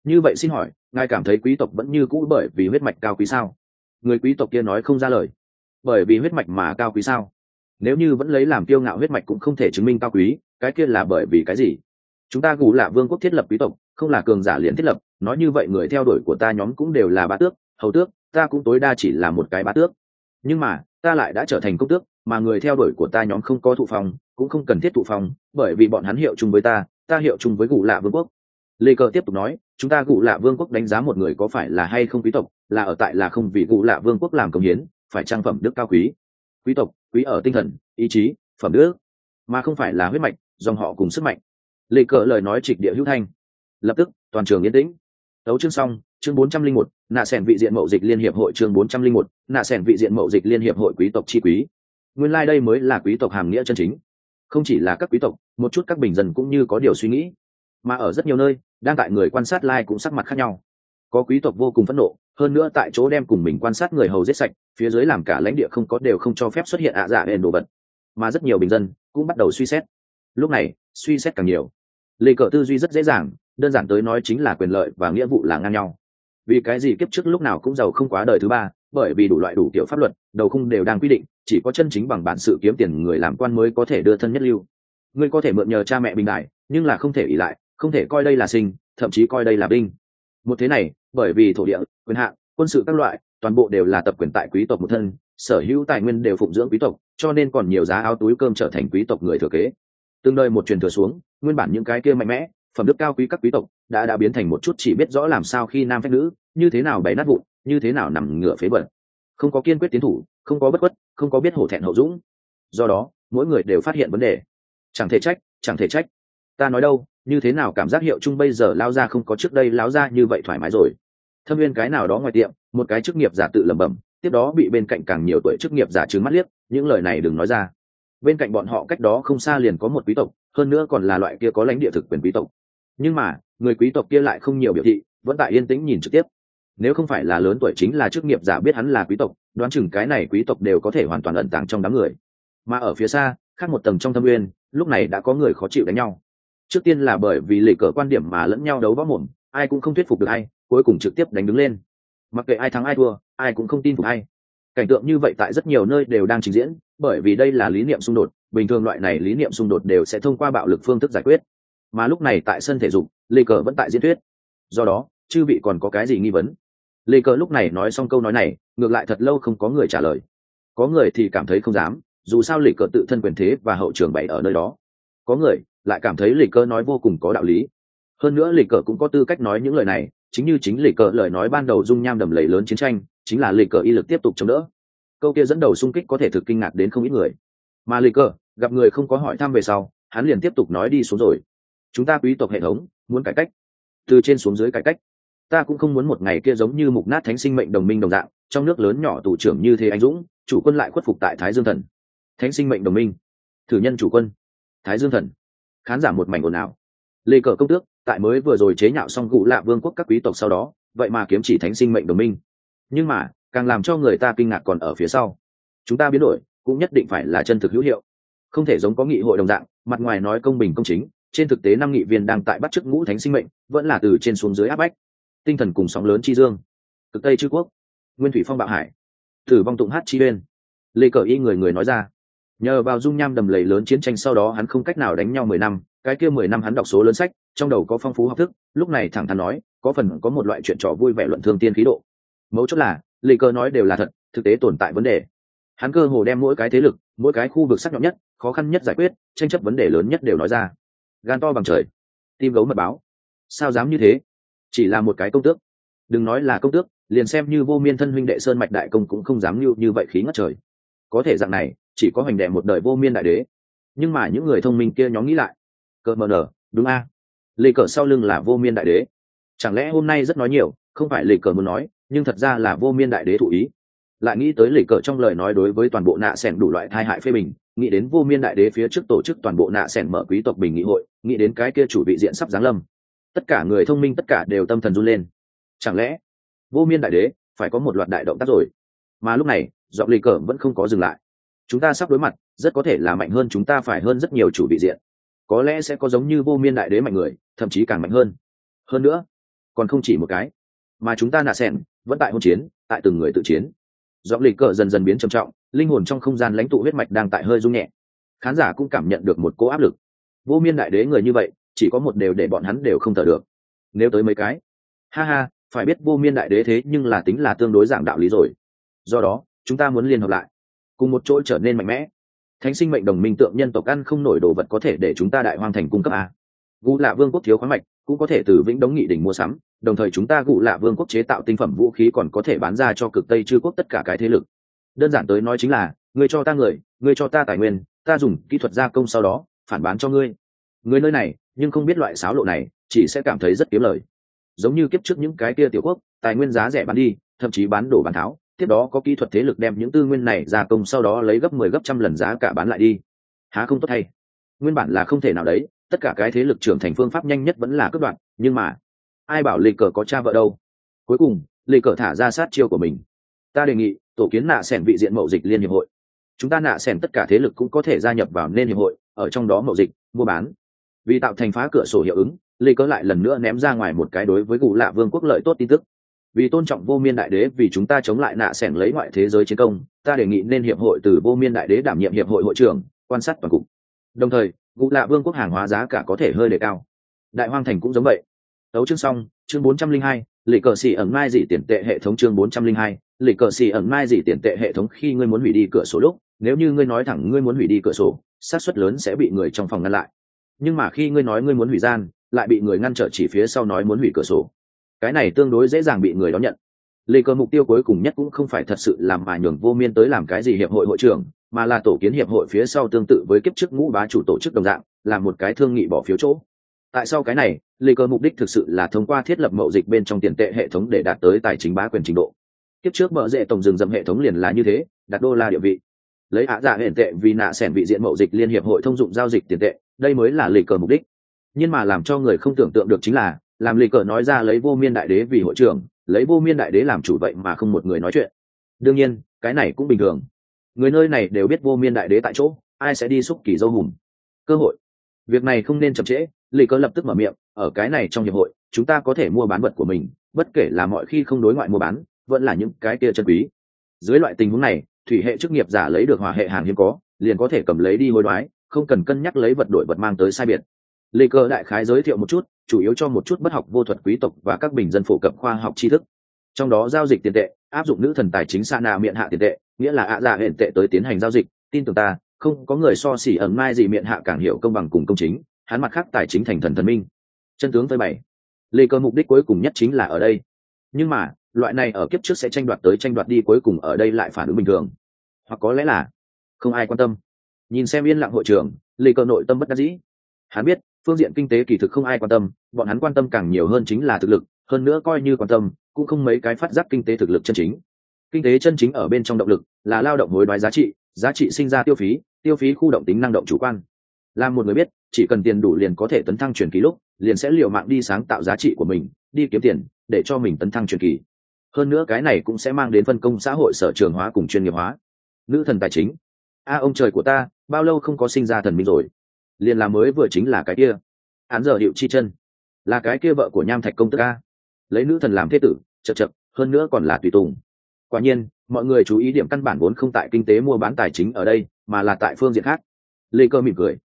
Như vậy xin hỏi, ngài cảm thấy quý tộc vẫn như cũ bởi vì huyết mạch cao quý sao? Người quý tộc kia nói không ra lời. Bởi vì huyết mạch mà cao quý sao? Nếu như vẫn lấy làm kiêu ngạo huyết mạch cũng không thể chứng minh cao quý, cái kia là bởi vì cái gì? Chúng ta gù là vương quốc thiết lập quý tộc, không là cường giả liền thiết lập, nói như vậy người theo đuổi của ta nhóm cũng đều là bá tước, hầu tước, ta cũng tối đa chỉ là một cái bá tước. Nhưng mà, ta lại đã trở thành công tước, mà người theo đuổi của ta nhóm không có thụ phòng cũng không cần thiết thụ phòng bởi vì bọn hắn hiệu chung với ta ta hiệu chung với gù lạ vương quốc. Lê cờ tiếp tục nói, chúng ta gù lạ vương quốc đánh giá một người có phải là hay không quý tộc, là ở tại là không vì gù lạ vương quốc làm công hiến, phải trang phẩm đức cao quý. Quý tộc, quý ở tinh thần, ý chí, phẩm đức, mà không phải là huyết mạch, dòng họ cùng sức mạnh lệ cờ lời nói trịch địa hữu thanh. Lập tức, toàn trường yên tĩnh. Tấu chương xong, chương bốn trăm linh một, nạ sẻn vị diện mậu dịch liên hiệp hội chương bốn trăm linh một, nạ sẻn vị diện mậu dịch liên hiệp hội quý tộc chi quý. Nguyên lai、like、đây mới là quý tộc hàm nghĩa chân chính. Không chỉ là các quý tộc, một chút các bình dân cũng như có điều suy nghĩ. Mà ở rất nhiều nơi, đang tại người quan sát lai、like、cũng sắc mặt khác nhau. Có quý tộc vô cùng phẫn nộ, hơn nữa tại chỗ đem cùng mình quan sát người hầu giết sạch, phía dưới làm cả lãnh địa không có đều không cho phép xuất hiện ạ dạ đèn đồ vật. Mà rất nhiều bình dân cũng bắt đầu suy xét. Lúc này, suy xét càng nhiều lê cờ tư duy rất dễ dàng, đơn giản tới nói chính là quyền lợi và nghĩa vụ là ngang nhau. Vì cái gì kiếp trước lúc nào cũng giàu không quá đời thứ ba, bởi vì đủ loại đủ kiểu pháp luật, đầu khung đều đang quy định, chỉ có chân chính bằng bản sự kiếm tiền người làm quan mới có thể đưa thân nhất lưu. Ngươi có thể mượn nhờ cha mẹ bình đại, nhưng là không thể ỉ lại, không thể coi đây là sinh, thậm chí coi đây là binh. Một thế này, bởi vì thổ địa, quyền hạn, quân sự các loại, toàn bộ đều là tập quyền tại quý tộc một thân, sở hữu tài nguyên đều phụng dưỡng quý tộc, cho nên còn nhiều giá áo túi cơm trở thành quý tộc người thừa kế. Tương đời một truyền thừa xuống nguyên bản những cái kia mạnh mẽ, phẩm đức cao quý các quý tộc đã đã biến thành một chút chỉ biết rõ làm sao khi nam phép nữ, như thế nào bày nát vụn, như thế nào nằm ngửa phế bẩn không có kiên quyết tiến thủ, không có bất khuất, không có biết hổ thẹn hậu dũng. Do đó, mỗi người đều phát hiện vấn đề. Chẳng thể trách, chẳng thể trách. Ta nói đâu, như thế nào cảm giác hiệu chung bây giờ lao ra không có trước đây lao ra như vậy thoải mái rồi. Thâm viên cái nào đó ngoài tiệm, một cái chức nghiệp giả tự lẩm bẩm, tiếp đó bị bên cạnh càng nhiều tuổi chức nghiệp giả trừng mắt liếc, những lời này đừng nói ra. Bên cạnh bọn họ cách đó không xa liền có một quý tộc hơn nữa còn là loại kia có lãnh địa thực quyền quý tộc. Nhưng mà, người quý tộc kia lại không nhiều biểu thị, vẫn tại yên tĩnh nhìn trực tiếp. Nếu không phải là lớn tuổi chính là chức nghiệp giả biết hắn là quý tộc, đoán chừng cái này quý tộc đều có thể hoàn toàn ẩn tàng trong đám người. Mà ở phía xa, khác một tầng trong thâm uyên, lúc này đã có người khó chịu đánh nhau. Trước tiên là bởi vì lệ cờ quan điểm mà lẫn nhau đấu võ mồm, ai cũng không thuyết phục được ai, cuối cùng trực tiếp đánh đứng lên. Mặc kệ ai thắng ai thua, ai cũng không tin phục ai. Cảnh tượng như vậy tại rất nhiều nơi đều đang trình diễn, bởi vì đây là lý niệm xung đột bình thường loại này lý niệm xung đột đều sẽ thông qua bạo lực phương thức giải quyết. Mà lúc này tại sân thể dục, lê cờ vẫn tại diễn thuyết. Do đó, chư vị còn có cái gì nghi vấn? Lê cờ lúc này nói xong câu nói này, ngược lại thật lâu không có người trả lời. Có người thì cảm thấy không dám, dù sao lê cờ tự thân quyền thế và hậu trường bày ở nơi đó. Có người lại cảm thấy lê cờ nói vô cùng có đạo lý. Hơn nữa lê cờ cũng có tư cách nói những lời này, chính như chính lê cờ lời nói ban đầu dung nham đầm lầy lớn chiến tranh, chính là lê cờ y lực tiếp tục chống đỡ. Câu kia dẫn đầu xung kích có thể thực kinh ngạc đến không ít người mà lê cờ gặp người không có hỏi thăm về sau, hắn liền tiếp tục nói đi xuống rồi. Chúng ta quý tộc hệ thống, muốn cải cách. Từ trên xuống dưới cải cách. Ta cũng không muốn một ngày kia giống như mục nát thánh sinh mệnh đồng minh đồng dạng, trong nước lớn nhỏ tù trưởng như thế anh dũng, chủ quân lại khuất phục tại thái dương thần. Thánh sinh mệnh đồng minh. Thử nhân chủ quân. Thái dương thần. Khán giả một mảnh ồn ào. Lê cờ công tước, tại mới vừa rồi chế nhạo xong cụ lạ vương quốc các quý tộc sau đó, vậy mà kiếm chỉ thánh sinh mệnh đồng minh. Nhưng mà, càng làm cho người ta kinh ngạc còn ở phía sau. Chúng ta biến đổi cũng nhất định phải là chân thực hữu hiệu. Không thể giống có nghị hội đồng dạng, mặt ngoài nói công bình công chính, trên thực tế năm nghị viên đang tại bắt chức ngũ thánh sinh mệnh, vẫn là từ trên xuống dưới áp bách. Tinh thần cùng sóng lớn chi dương. Cực tây chư quốc. Nguyên thủy phong bạo hải. Thử vong tụng hát chi bên. Lê cờ y người người nói ra. Nhờ vào dung nham đầm lầy lớn chiến tranh sau đó hắn không cách nào đánh nhau mười năm, cái kia mười năm hắn đọc số lớn sách, trong đầu có phong phú học thức, lúc này thẳng thắn nói, có phần có một loại chuyện trò vui vẻ luận thương tiên khí độ. Mấu chốt là, lê cờ nói đều là thật, thực tế tồn tại vấn đề hắn cơ hồ đem mỗi cái thế lực, mỗi cái khu vực sắc nhọn nhất, khó khăn nhất giải quyết, tranh chấp vấn đề lớn nhất đều nói ra. Gan to bằng trời. Tim gấu mật báo. Sao dám như thế? Chỉ là một cái công tước. Đừng nói là công tước, liền xem như vô miên thân huynh đệ sơn mạch đại công cũng không dám như như vậy khí ngất trời. Có thể dạng này, chỉ có hoành đệ một đời vô miên đại đế. Nhưng mà những người thông minh kia nhóm nghĩ lại. Cờ mờ nở, đúng a. À? cờ sau lưng là vô miên đại đế. Chẳng lẽ hôm nay rất nói nhiều, không phải lì cờ muốn nói, nhưng thật ra là vô miên đại đế thụ ý lại nghĩ tới lê cờ trong lời nói đối với toàn bộ nạ sẻn đủ loại tai hại phê bình, nghĩ đến vô miên đại đế phía trước tổ chức toàn bộ nạ sẻn mở quý tộc bình nghị hội, nghĩ đến cái kia chủ vị diện sắp giáng lâm. Tất cả người thông minh tất cả đều tâm thần run lên. Chẳng lẽ, vô miên đại đế phải có một loạt đại động tác rồi? Mà lúc này, giọng lì cờ vẫn không có dừng lại. Chúng ta sắp đối mặt, rất có thể là mạnh hơn chúng ta phải hơn rất nhiều chủ vị diện. Có lẽ sẽ có giống như vô miên đại đế mạnh người, thậm chí càng mạnh hơn. Hơn nữa, còn không chỉ một cái. Mà chúng ta nạ sen vẫn tại hôn chiến, tại từng người tự chiến giọng lịch cờ dần dần biến trầm trọng, linh hồn trong không gian lãnh tụ huyết mạch đang tại hơi rung nhẹ. Khán giả cũng cảm nhận được một cỗ áp lực. Vô miên đại đế người như vậy, chỉ có một đều để bọn hắn đều không thở được. Nếu tới mấy cái, ha ha, phải biết vô miên đại đế thế nhưng là tính là tương đối giảng đạo lý rồi. Do đó, chúng ta muốn liên hợp lại, cùng một chỗ trở nên mạnh mẽ. Thánh sinh mệnh đồng minh tượng nhân tộc ăn không nổi đồ vật có thể để chúng ta đại hoang thành cung cấp à? gù lạ vương quốc thiếu khoáng mạch cũng có thể từ vĩnh đống nghị đỉnh mua sắm, đồng thời chúng ta gụ lạ vương quốc chế tạo tinh phẩm vũ khí còn có thể bán ra cho cực tây chư quốc tất cả cái thế lực. Đơn giản tới nói chính là người cho ta người người cho ta tài nguyên, ta dùng kỹ thuật gia công sau đó, phản bán cho ngươi. Người nơi này, nhưng không biết loại xáo lộ này, chỉ sẽ cảm thấy rất kiếm lời. Giống như kiếp trước những cái kia tiểu quốc, tài nguyên giá rẻ bán đi, thậm chí bán đổ bán tháo, tiếp đó có kỹ thuật thế lực đem những tư nguyên này gia công sau đó lấy gấp mười 10 gấp trăm lần giá cả bán lại đi. Há không tốt hay nguyên bản là không thể nào đấy tất cả cái thế lực trưởng thành phương pháp nhanh nhất vẫn là cướp đoạn nhưng mà, ai bảo lê cờ có cha vợ đâu? Cuối cùng, lê cờ thả ra sát chiêu của mình. Ta đề nghị, tổ kiến nạ sẻn vị diện mậu dịch liên hiệp hội. Chúng ta nạ sẻn tất cả thế lực cũng có thể gia nhập vào nên hiệp hội, ở trong đó mậu dịch, mua bán. Vì tạo thành phá cửa sổ hiệu ứng, lê cớ lại lần nữa ném ra ngoài một cái đối với gù lạ vương quốc lợi tốt tin tức. Vì tôn trọng vô miên đại đế, vì chúng ta chống lại nạ sẻn lấy ngoại thế giới chiến công, ta đề nghị nên hiệp hội từ vô miên đại đế đảm nhiệm hiệp hội hội trưởng, quan sát toàn cục. Đồng thời Cụ lạ vương quốc hàng hóa giá cả có thể hơi đề cao. Đại hoang thành cũng giống vậy. Tấu chương xong, chương bốn trăm linh hai, lệ cờ xì ẩn mai dị tiền tệ hệ thống chương bốn trăm linh hai, lệ cờ xì ẩn mai dị tiền tệ hệ thống khi ngươi muốn hủy đi cửa sổ lúc, nếu như ngươi nói thẳng ngươi muốn hủy đi cửa sổ, xác suất lớn sẽ bị người trong phòng ngăn lại. Nhưng mà khi ngươi nói ngươi muốn hủy gian, lại bị người ngăn trở chỉ phía sau nói muốn hủy cửa sổ. Cái này tương đối dễ dàng bị người đón nhận. Lê cơ mục tiêu cuối cùng nhất cũng không phải thật sự làm mà nhường vô miên tới làm cái gì hiệp hội hội trưởng mà là tổ kiến hiệp hội phía sau tương tự với kiếp trước ngũ bá chủ tổ chức đồng dạng, là một cái thương nghị bỏ phiếu chỗ. Tại sao cái này, lê cơ mục đích thực sự là thông qua thiết lập mậu dịch bên trong tiền tệ hệ thống để đạt tới tài chính bá quyền trình độ. Kiếp trước mở rệ tổng rừng dầm hệ thống liền là như thế, đặt đô la địa vị. Lấy hạ giả dạ hiện tệ vì nạ sẻn vị diện mậu dịch liên hiệp hội thông dụng giao dịch tiền tệ, đây mới là lê cờ mục đích. Nhưng mà làm cho người không tưởng tượng được chính là, làm lì cờ nói ra lấy vô miên đại đế vì hội trưởng, lấy vô miên đại đế làm chủ vậy mà không một người nói chuyện. Đương nhiên, cái này cũng bình thường người nơi này đều biết vô miên đại đế tại chỗ, ai sẽ đi xúc kỳ dâu hùm cơ hội. Việc này không nên chậm trễ, lì cơ lập tức mở miệng, ở cái này trong hiệp hội, chúng ta có thể mua bán vật của mình, bất kể là mọi khi không đối ngoại mua bán, vẫn là những cái kia chân quý. Dưới loại tình huống này, thủy hệ chức nghiệp giả lấy được hòa hệ hàng hiếm có, liền có thể cầm lấy đi hối đoái, không cần cân nhắc lấy vật đổi vật mang tới sai biệt. Lê cơ đại khái giới thiệu một chút, chủ yếu cho một chút bất học vô thuật quý tộc và các bình dân phổ cập khoa học tri thức. Trong đó giao dịch tiền tệ, áp dụng nữ thần tài chính sa na miệng hạ tiền tệ nghĩa là ạ dạ hiện tệ tới tiến hành giao dịch, tin tưởng ta, không có người so xỉ ẩn mai gì miệng hạ càng hiểu công bằng cùng công chính, hắn mặt khác tài chính thành thần thần minh. Chân tướng với bảy lê cơ mục đích cuối cùng nhất chính là ở đây. Nhưng mà, loại này ở kiếp trước sẽ tranh đoạt tới tranh đoạt đi cuối cùng ở đây lại phản ứng bình thường. Hoặc có lẽ là, không ai quan tâm. Nhìn xem yên lặng hội trường, lê cơ nội tâm bất đắc dĩ. Hắn biết, phương diện kinh tế kỳ thực không ai quan tâm, bọn hắn quan tâm càng nhiều hơn chính là thực lực, hơn nữa coi như quan tâm, cũng không mấy cái phát giác kinh tế thực lực chân chính kinh tế chân chính ở bên trong động lực là lao động hối đoái giá trị giá trị sinh ra tiêu phí tiêu phí khu động tính năng động chủ quan. Là một người biết, chỉ cần tiền đủ liền có thể tấn thăng truyền kỳ lúc, liền sẽ liều mạng đi sáng tạo giá trị của mình, đi kiếm tiền, để cho mình tấn thăng truyền kỳ. Hơn nữa cái này cũng sẽ mang đến phân công xã hội sở trường hóa cùng chuyên nghiệp hóa. Nữ thần tài chính. A, ông trời của ta, bao lâu không có sinh ra thần minh rồi? Liền là mới vừa chính là cái kia. Án giờ hiệu chi chân. Là cái kia vợ của nham thạch công tức a. lấy nữ thần làm thế tử, chật chật, hơn nữa còn là tùy tùng quả nhiên, mọi người chú ý điểm căn bản vốn không tại kinh tế mua bán tài chính ở đây, mà là tại phương diện khác. Lê cơ mỉm cười.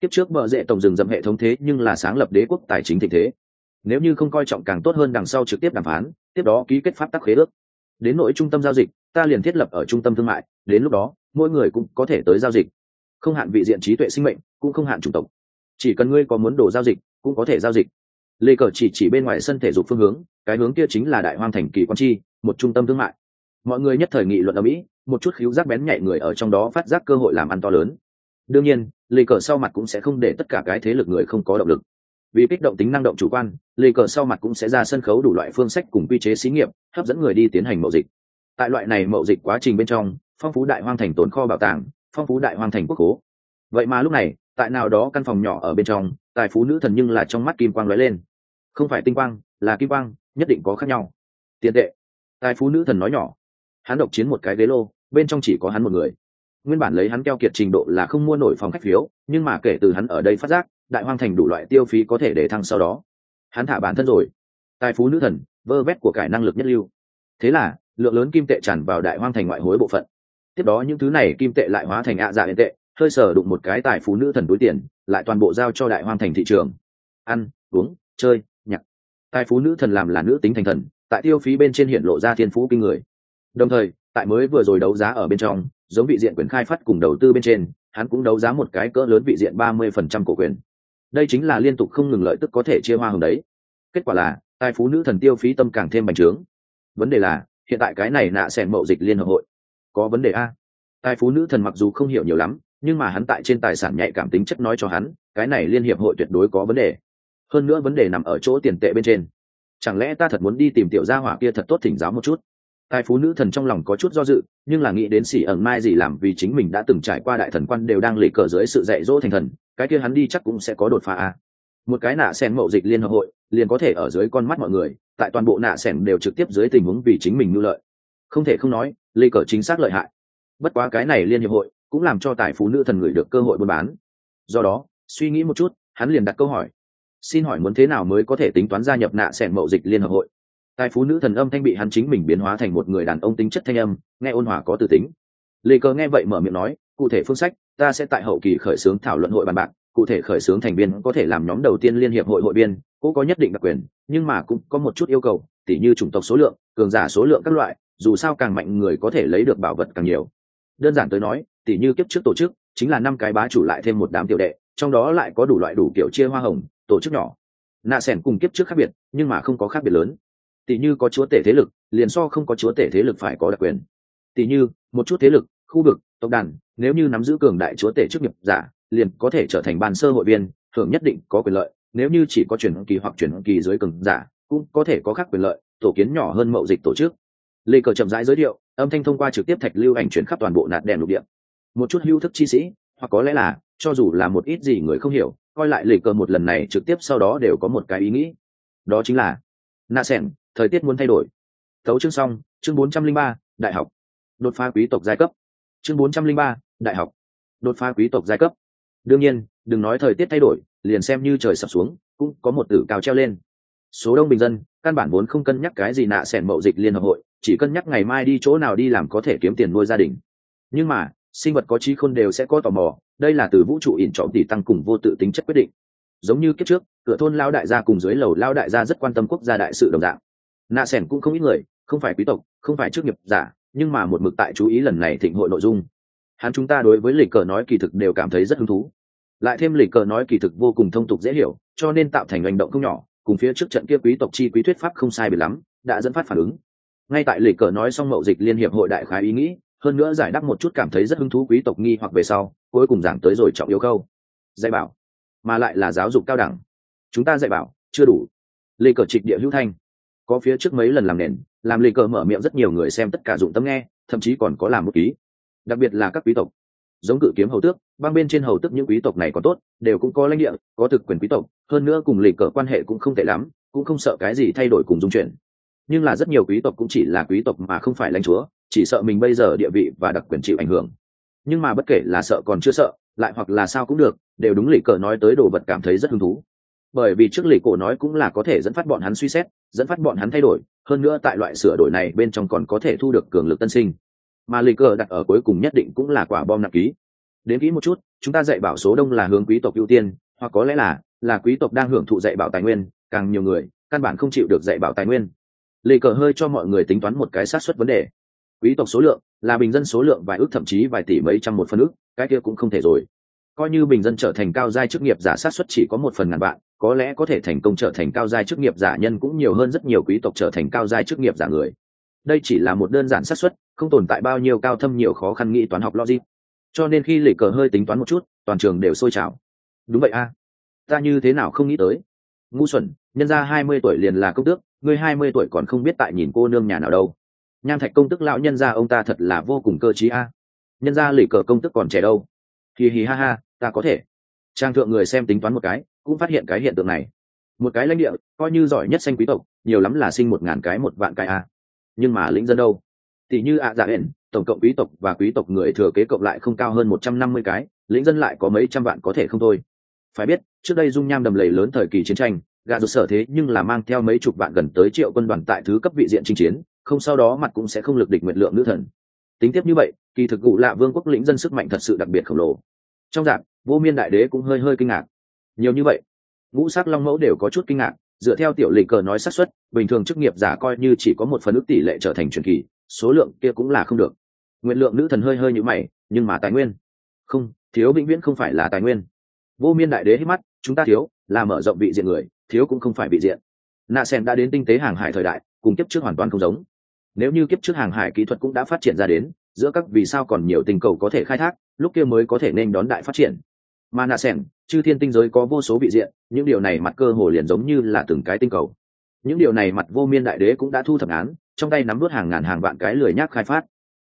Tiếp trước bờ rễ tổng rừng dầm hệ thống thế nhưng là sáng lập đế quốc tài chính thịnh thế. Nếu như không coi trọng càng tốt hơn đằng sau trực tiếp đàm phán, tiếp đó ký kết pháp tắc khế ước. Đến nỗi trung tâm giao dịch, ta liền thiết lập ở trung tâm thương mại, đến lúc đó, mỗi người cũng có thể tới giao dịch. Không hạn vị diện trí tuệ sinh mệnh, cũng không hạn chủng tộc. Chỉ cần ngươi có muốn đồ giao dịch, cũng có thể giao dịch. Lê cờ chỉ chỉ bên ngoài sân thể dục phương hướng, cái hướng kia chính là đại hoang thành kỳ quan chi, một trung tâm thương mại mọi người nhất thời nghị luận ở mỹ, một chút khíu giác bén nhạy người ở trong đó phát giác cơ hội làm ăn to lớn. Đương nhiên, lê cờ sau mặt cũng sẽ không để tất cả cái thế lực người không có động lực. Vì kích động tính năng động chủ quan, lê cờ sau mặt cũng sẽ ra sân khấu đủ loại phương sách cùng quy chế xí nghiệp, hấp dẫn người đi tiến hành mậu dịch. Tại loại này mậu dịch quá trình bên trong, phong phú đại hoang thành tồn kho bảo tàng, phong phú đại hoang thành quốc cố. vậy mà lúc này, tại nào đó căn phòng nhỏ ở bên trong, tài phú nữ thần nhưng là trong mắt kim quang lóe lên. Không phải tinh quang, là kim quang, nhất định có khác nhau. Tiền tệ. Tài phú nữ thần nói nhỏ hắn độc chiến một cái ghế lô, bên trong chỉ có hắn một người. Nguyên bản lấy hắn keo kiệt trình độ là không mua nổi phòng khách phiếu, nhưng mà kể từ hắn ở đây phát giác, đại hoang thành đủ loại tiêu phí có thể để thăng sau đó. Hắn thả bản thân rồi. Tài phú nữ thần, vơ vét của cải năng lực nhất lưu. Thế là, lượng lớn kim tệ tràn vào đại hoang thành ngoại hối bộ phận. Tiếp đó những thứ này kim tệ lại hóa thành ạ dạ liên tệ, hơi sở đụng một cái tài phú nữ thần túi tiền, lại toàn bộ giao cho đại hoang thành thị trường. Ăn, uống, chơi, nhặt. Tài phú nữ thần làm là nữ tính thành thần, tại tiêu phí bên trên hiện lộ ra thiên phú kinh người đồng thời, tại mới vừa rồi đấu giá ở bên trong, giống vị diện quyền khai phát cùng đầu tư bên trên, hắn cũng đấu giá một cái cỡ lớn vị diện ba mươi phần trăm cổ quyền. Đây chính là liên tục không ngừng lợi tức có thể chia hoa hồng đấy. Kết quả là, tài phú nữ thần tiêu phí tâm càng thêm bành trướng. Vấn đề là, hiện tại cái này nạ sẻn mậu dịch liên hợp hội. Có vấn đề a? Tài phú nữ thần mặc dù không hiểu nhiều lắm, nhưng mà hắn tại trên tài sản nhạy cảm tính chất nói cho hắn, cái này liên hiệp hội tuyệt đối có vấn đề. Hơn nữa vấn đề nằm ở chỗ tiền tệ bên trên. Chẳng lẽ ta thật muốn đi tìm tiểu gia hỏa kia thật tốt thỉnh giáo một chút? Tài phú nữ thần trong lòng có chút do dự, nhưng là nghĩ đến xỉ ẩn mai gì làm vì chính mình đã từng trải qua đại thần quan đều đang lì cờ dưới sự dạy dỗ thành thần, cái kia hắn đi chắc cũng sẽ có đột phá à? một cái nạ sen mậu dịch liên hợp hội, liền có thể ở dưới con mắt mọi người, tại toàn bộ nạ sen đều trực tiếp dưới tình huống vì chính mình mưu lợi. Không thể không nói, lì cờ chính xác lợi hại. Bất quá cái này liên hiệp hội, cũng làm cho tài phú nữ thần người được cơ hội buôn bán. Do đó, suy nghĩ một chút, hắn liền đặt câu hỏi. Xin hỏi muốn thế nào mới có thể tính toán gia nhập nạ sen mậu dịch liên hợp hội? Tài phú nữ thần âm thanh bị hắn chính mình biến hóa thành một người đàn ông tính chất thanh âm, nghe ôn hòa có từ tính. Lê cờ nghe vậy mở miệng nói, cụ thể phương sách, ta sẽ tại hậu kỳ khởi xướng thảo luận hội bàn bạc, cụ thể khởi xướng thành viên có thể làm nhóm đầu tiên liên hiệp hội hội viên cũng có nhất định đặc quyền, nhưng mà cũng có một chút yêu cầu, tỉ như chủng tộc số lượng, cường giả số lượng các loại, dù sao càng mạnh người có thể lấy được bảo vật càng nhiều. Đơn giản tới nói, tỉ như kiếp trước tổ chức, chính là năm cái bá chủ lại thêm một đám tiểu đệ, trong đó lại có đủ loại đủ kiểu chia hoa hồng, tổ chức nhỏ. Nạ sẻn cùng kiếp trước khác biệt, nhưng mà không có khác biệt lớn tỷ như có chúa tể thế lực, liền so không có chúa tể thế lực phải có đặc quyền. Tỷ như, một chút thế lực, khu vực, tộc đàn, nếu như nắm giữ cường đại chúa tể chức nghiệp giả, liền có thể trở thành ban sơ hội viên thường nhất định có quyền lợi. Nếu như chỉ có chuyển kỳ hoặc chuyển kỳ dưới cường giả, cũng có thể có khác quyền lợi, tổ kiến nhỏ hơn mậu dịch tổ chức. Lê cờ chậm rãi giới thiệu, âm thanh thông qua trực tiếp thạch lưu ảnh chuyển khắp toàn bộ nạt đèn lục địa. Một chút hưu thức chi sĩ, hoặc có lẽ là, cho dù là một ít gì người không hiểu, coi lại lê cờ một lần này trực tiếp sau đó đều có một cái ý nghĩ. Đó chính là, nạ sẻng thời tiết muốn thay đổi. Thấu chương xong, chương bốn trăm linh ba, đại học. Đột phá quý tộc giai cấp. Chương bốn trăm linh ba, đại học. Đột phá quý tộc giai cấp. Đương nhiên, đừng nói thời tiết thay đổi, liền xem như trời sập xuống, cũng có một tử cao treo lên. Số đông bình dân, căn bản vốn không cân nhắc cái gì nạ sẻn mậu dịch liên hợp hội, chỉ cân nhắc ngày mai đi chỗ nào đi làm có thể kiếm tiền nuôi gia đình. Nhưng mà, sinh vật có trí khôn đều sẽ có tò mò, đây là từ vũ trụ ỉn trọng tỷ tăng cùng vô tự tính chất quyết định. Giống như kiếp trước, cửa thôn lao đại gia cùng dưới lầu lao đại gia rất quan tâm quốc gia đại sự đồng dạng nạ sẻn cũng không ít người, không phải quý tộc, không phải chức nghiệp giả, nhưng mà một mực tại chú ý lần này thịnh hội nội dung. Hắn chúng ta đối với lịch cờ nói kỳ thực đều cảm thấy rất hứng thú. Lại thêm lịch cờ nói kỳ thực vô cùng thông tục dễ hiểu, cho nên tạo thành hành động không nhỏ, cùng phía trước trận kia quý tộc chi quý thuyết pháp không sai bị lắm, đã dẫn phát phản ứng. Ngay tại lịch cờ nói xong mậu dịch liên hiệp hội đại khái ý nghĩ, hơn nữa giải đáp một chút cảm thấy rất hứng thú quý tộc nghi hoặc về sau, cuối cùng giảng tới rồi trọng yếu câu. Dạy bảo, mà lại là giáo dục cao đẳng. Chúng ta dạy bảo, chưa đủ. Lịch cờ trịch địa hữu thanh có phía trước mấy lần làm nền, làm lì cờ mở miệng rất nhiều người xem tất cả dụng tâm nghe, thậm chí còn có làm một ký. Đặc biệt là các quý tộc. Giống cự kiếm hầu tước, băng bên trên hầu tước những quý tộc này còn tốt, đều cũng có lãnh địa, có thực quyền quý tộc, hơn nữa cùng lì cờ quan hệ cũng không tệ lắm, cũng không sợ cái gì thay đổi cùng dung chuyển. Nhưng là rất nhiều quý tộc cũng chỉ là quý tộc mà không phải lãnh chúa, chỉ sợ mình bây giờ địa vị và đặc quyền chịu ảnh hưởng. Nhưng mà bất kể là sợ còn chưa sợ, lại hoặc là sao cũng được, đều đúng lì cờ nói tới đồ vật cảm thấy rất hứng thú bởi vì trước lì cổ nói cũng là có thể dẫn phát bọn hắn suy xét, dẫn phát bọn hắn thay đổi, hơn nữa tại loại sửa đổi này bên trong còn có thể thu được cường lực tân sinh. Mà lì cờ đặt ở cuối cùng nhất định cũng là quả bom nặng ký. Đến kỹ một chút, chúng ta dạy bảo số đông là hướng quý tộc ưu tiên, hoặc có lẽ là là quý tộc đang hưởng thụ dạy bảo tài nguyên, càng nhiều người, căn bản không chịu được dạy bảo tài nguyên. Lì cờ hơi cho mọi người tính toán một cái sát xuất vấn đề. Quý tộc số lượng, là bình dân số lượng vài ước thậm chí vài tỷ mấy trăm một phân ước, cái kia cũng không thể rồi. Coi như bình dân trở thành cao giai chức nghiệp giả sát xuất chỉ có một phần ngàn vạn có lẽ có thể thành công trở thành cao giai chức nghiệp giả nhân cũng nhiều hơn rất nhiều quý tộc trở thành cao giai chức nghiệp giả người. Đây chỉ là một đơn giản xác suất, không tồn tại bao nhiêu cao thâm nhiều khó khăn nghĩ toán học logic. Cho nên khi lì cờ hơi tính toán một chút, toàn trường đều sôi trào. Đúng vậy a. Ta như thế nào không nghĩ tới? Ngu xuẩn, nhân ra hai mươi tuổi liền là công tước, ngươi hai mươi tuổi còn không biết tại nhìn cô nương nhà nào đâu. Nham thạch công tức lão nhân gia ông ta thật là vô cùng cơ t a. Nhân gia lì cờ công tức còn trẻ đâu. Hì hì ha ha, ta có thể. Trang thượng người xem tính toán một cái cũng phát hiện cái hiện tượng này. Một cái lãnh địa, coi như giỏi nhất xanh quý tộc, nhiều lắm là sinh một ngàn cái, một vạn cái a nhưng mà lĩnh dân đâu? Tỷ như ạ dạ hển tổng cộng quý tộc và quý tộc người thừa kế cộng lại không cao hơn một trăm năm mươi cái, lĩnh dân lại có mấy trăm vạn có thể không thôi. Phải biết, trước đây dung nham đầm lầy lớn thời kỳ chiến tranh gà rụt sở thế nhưng là mang theo mấy chục vạn gần tới triệu quân đoàn tại thứ cấp vị diện chinh chiến, không sau đó mặt cũng sẽ không lực địch nguyện lượng nữ thần. Tính tiếp như vậy, kỳ thực cụ lạ vương quốc lĩnh dân sức mạnh thật sự đặc biệt khổng lồ. Trong dạng, vô miên đại đế cũng hơi hơi kinh ngạc nhiều như vậy, ngũ sắc long mẫu đều có chút kinh ngạc, dựa theo tiểu lịch cờ nói xác suất, bình thường chức nghiệp giả coi như chỉ có một phần ước tỷ lệ trở thành truyền kỳ, số lượng kia cũng là không được. Nguyện lượng nữ thần hơi hơi như mày, nhưng mà tài nguyên. Không, thiếu vĩnh viễn không phải là tài nguyên. Vô miên đại đế hít mắt, chúng ta thiếu, là mở rộng vị diện người, thiếu cũng không phải vị diện. Nạ sen đã đến tinh tế hàng hải thời đại, cùng kiếp trước hoàn toàn không giống. Nếu như kiếp trước hàng hải kỹ thuật cũng đã phát triển ra đến, giữa các vì sao còn nhiều tình cầu có thể khai thác, lúc kia mới có thể nên đón đại phát triển. Mà nạ sen chư thiên tinh giới có vô số vị diện những điều này mặt cơ hồ liền giống như là từng cái tinh cầu. Những điều này mặt vô miên đại đế cũng đã thu thập án trong tay nắm vớt hàng ngàn hàng vạn cái lười nhác khai phát.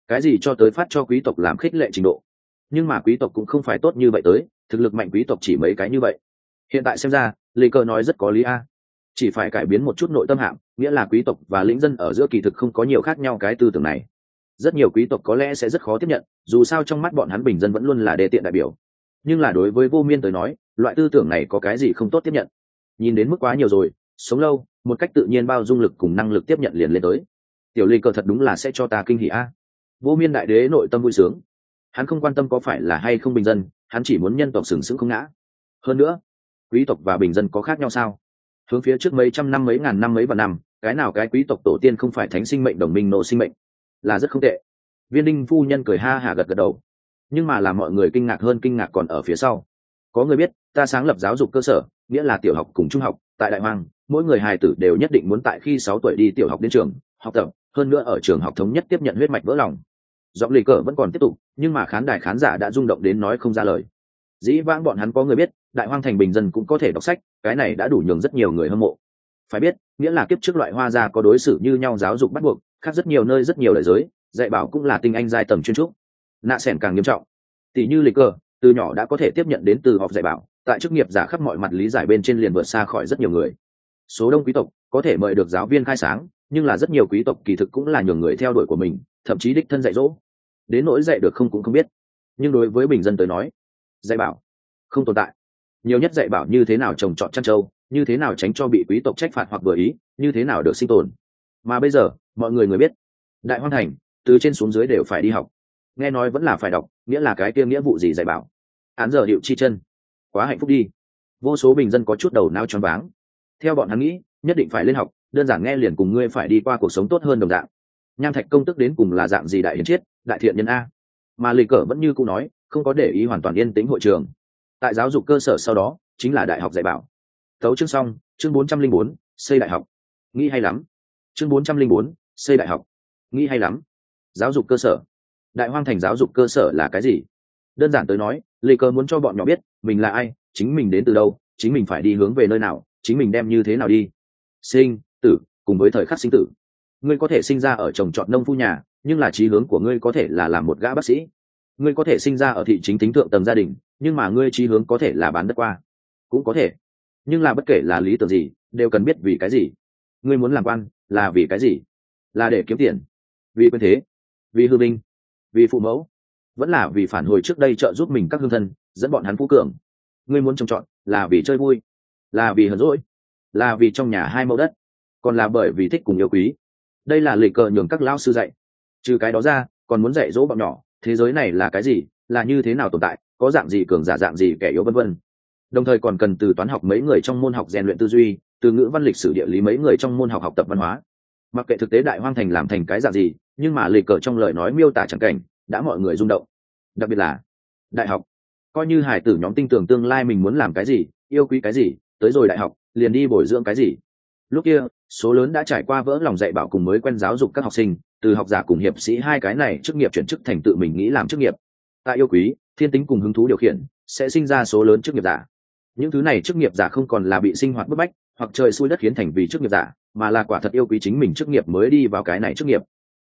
Cái gì cho tới phát cho quý tộc làm khích lệ trình độ? Nhưng mà quý tộc cũng không phải tốt như vậy tới thực lực mạnh quý tộc chỉ mấy cái như vậy. Hiện tại xem ra lê cơ nói rất có lý a. Chỉ phải cải biến một chút nội tâm hạm, nghĩa là quý tộc và lĩnh dân ở giữa kỳ thực không có nhiều khác nhau cái tư tưởng này. Rất nhiều quý tộc có lẽ sẽ rất khó tiếp nhận dù sao trong mắt bọn hắn bình dân vẫn luôn là đề tiện đại biểu nhưng là đối với vô miên tới nói, loại tư tưởng này có cái gì không tốt tiếp nhận? Nhìn đến mức quá nhiều rồi, sống lâu, một cách tự nhiên bao dung lực cùng năng lực tiếp nhận liền lên tới. Tiểu ly cờ thật đúng là sẽ cho ta kinh hỉ a. Vô miên đại đế nội tâm vui sướng. Hắn không quan tâm có phải là hay không bình dân, hắn chỉ muốn nhân tộc sừng sững không ngã. Hơn nữa, quý tộc và bình dân có khác nhau sao? Hướng phía trước mấy trăm năm, mấy ngàn năm, mấy vạn năm, cái nào cái quý tộc tổ tiên không phải thánh sinh mệnh, đồng minh nộ sinh mệnh? Là rất không tệ. Viên đinh phu nhân cười ha hả gật gật đầu nhưng mà làm mọi người kinh ngạc hơn kinh ngạc còn ở phía sau. Có người biết, ta sáng lập giáo dục cơ sở, nghĩa là tiểu học cùng trung học, tại đại hoàng, mỗi người hài tử đều nhất định muốn tại khi sáu tuổi đi tiểu học đến trường, học tập, hơn nữa ở trường học thống nhất tiếp nhận huyết mạch vỡ lòng. Giọng lì cờ vẫn còn tiếp tục, nhưng mà khán đài khán giả đã rung động đến nói không ra lời. Dĩ vãng bọn hắn có người biết, đại hoang thành bình dân cũng có thể đọc sách, cái này đã đủ nhường rất nhiều người hâm mộ. Phải biết, nghĩa là kiếp trước loại hoa gia có đối xử như nhau giáo dục bắt buộc, khác rất nhiều nơi rất nhiều lời giới, dạy bảo cũng là tinh anh giai tầm chuyên trúc nạ sẻn càng nghiêm trọng. Tỷ như lịch cơ từ nhỏ đã có thể tiếp nhận đến từ học dạy bảo, tại chức nghiệp giả khắp mọi mặt lý giải bên trên liền vượt xa khỏi rất nhiều người. Số đông quý tộc có thể mời được giáo viên khai sáng, nhưng là rất nhiều quý tộc kỳ thực cũng là nhường người theo đuổi của mình, thậm chí đích thân dạy dỗ. Đến nỗi dạy được không cũng không biết. Nhưng đối với bình dân tới nói, dạy bảo không tồn tại. Nhiều nhất dạy bảo như thế nào trồng trọt chăn trâu, như thế nào tránh cho bị quý tộc trách phạt hoặc vừa ý, như thế nào được sinh tồn. Mà bây giờ, mọi người người biết, đại hoan thành, từ trên xuống dưới đều phải đi học nghe nói vẫn là phải đọc, nghĩa là cái kia nghĩa vụ gì dạy bảo. Án giờ hiệu chi chân. Quá hạnh phúc đi. Vô số bình dân có chút đầu nao choáng váng. Theo bọn hắn nghĩ, nhất định phải lên học, đơn giản nghe liền cùng ngươi phải đi qua cuộc sống tốt hơn đồng dạng. Nham thạch công tức đến cùng là dạng gì đại hiến chiết đại thiện nhân a. Mà lì cờ vẫn như cũng nói, không có để ý hoàn toàn yên tĩnh hội trường. Tại giáo dục cơ sở sau đó, chính là đại học dạy bảo. Tấu chương xong, chương bốn trăm linh bốn, xây đại học. Nghĩ hay lắm. Chương bốn trăm linh bốn, xây đại học. Nghĩ hay lắm. Giáo dục cơ sở đại hoang thành giáo dục cơ sở là cái gì? Đơn giản tới nói, lê cơ muốn cho bọn nhỏ biết, mình là ai, chính mình đến từ đâu, chính mình phải đi hướng về nơi nào, chính mình đem như thế nào đi. Sinh, tử, cùng với thời khắc sinh tử. Ngươi có thể sinh ra ở trồng trọt nông phu nhà, nhưng là trí hướng của ngươi có thể là làm một gã bác sĩ. Ngươi có thể sinh ra ở thị chính tính thượng tầng gia đình, nhưng mà ngươi trí hướng có thể là bán đất qua. Cũng có thể. Nhưng là bất kể là lý tưởng gì, đều cần biết vì cái gì. Ngươi muốn làm quan, là vì cái gì? Là để kiếm tiền. Vì quyền thế. Vì hư binh vì phụ mẫu, vẫn là vì phản hồi trước đây trợ giúp mình các hương thân, dẫn bọn hắn phú cường. Ngươi muốn trồng trọt là vì chơi vui, là vì hờn rỗi là vì trong nhà hai mẫu đất, còn là bởi vì thích cùng yêu quý. Đây là lịch cờ nhường các lao sư dạy. Trừ cái đó ra, còn muốn dạy dỗ bọn nhỏ, thế giới này là cái gì, là như thế nào tồn tại, có dạng gì cường giả dạng gì kẻ yếu vân vân. Đồng thời còn cần từ toán học mấy người trong môn học rèn luyện tư duy, từ ngữ văn lịch sử địa lý mấy người trong môn học học tập văn hóa. Mặc kệ thực tế đại hoang thành làm thành cái dạng gì nhưng mà lịch cờ trong lời nói miêu tả chẳng cảnh, đã mọi người rung động. Đặc biệt là, đại học. Coi như hải tử nhóm tinh tưởng tương lai mình muốn làm cái gì, yêu quý cái gì, tới rồi đại học, liền đi bồi dưỡng cái gì. Lúc kia, số lớn đã trải qua vỡ lòng dạy bảo cùng mới quen giáo dục các học sinh, từ học giả cùng hiệp sĩ hai cái này chức nghiệp chuyển chức thành tự mình nghĩ làm chức nghiệp. Tại yêu quý, thiên tính cùng hứng thú điều khiển, sẽ sinh ra số lớn chức nghiệp giả. Những thứ này chức nghiệp giả không còn là bị sinh hoạt bức bách, hoặc trời xui đất khiến thành vì chức nghiệp giả, mà là quả thật yêu quý chính mình chức nghiệp mới đi vào cái này chức nghiệp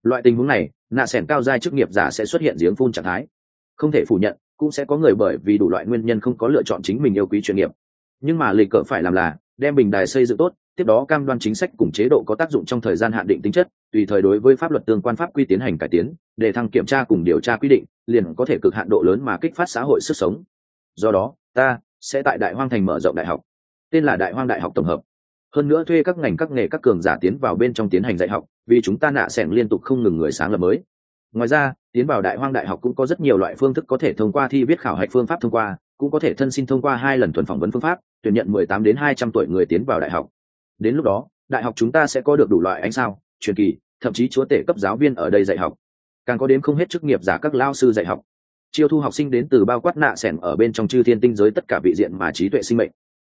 loại tình huống này, nạ sẻn cao giai chức nghiệp giả sẽ xuất hiện giếng phun trạng thái. Không thể phủ nhận, cũng sẽ có người bởi vì đủ loại nguyên nhân không có lựa chọn chính mình yêu quý chuyên nghiệp. Nhưng mà lịch cỡ phải làm là, đem bình đài xây dựng tốt, tiếp đó cam đoan chính sách cùng chế độ có tác dụng trong thời gian hạn định tính chất, tùy thời đối với pháp luật tương quan pháp quy tiến hành cải tiến, để thăng kiểm tra cùng điều tra quy định, liền có thể cực hạn độ lớn mà kích phát xã hội sức sống. Do đó, ta sẽ tại đại hoang thành mở rộng đại học. Tên là đại hoang đại học tổng hợp. Hơn nữa thuê các ngành các nghề các cường giả tiến vào bên trong tiến hành dạy học vì chúng ta nạ sẻng liên tục không ngừng người sáng lập mới. Ngoài ra, tiến vào đại hoang đại học cũng có rất nhiều loại phương thức có thể thông qua thi viết khảo hạch phương pháp thông qua, cũng có thể thân xin thông qua hai lần thuần phỏng vấn phương pháp, tuyển nhận mười tám đến hai trăm tuổi người tiến vào đại học. Đến lúc đó, đại học chúng ta sẽ có được đủ loại ánh sao, truyền kỳ, thậm chí chúa tể cấp giáo viên ở đây dạy học. Càng có đến không hết chức nghiệp giả các lao sư dạy học. Chiêu thu học sinh đến từ bao quát nạ sẻn ở bên trong chư thiên tinh giới tất cả vị diện mà trí tuệ sinh mệnh.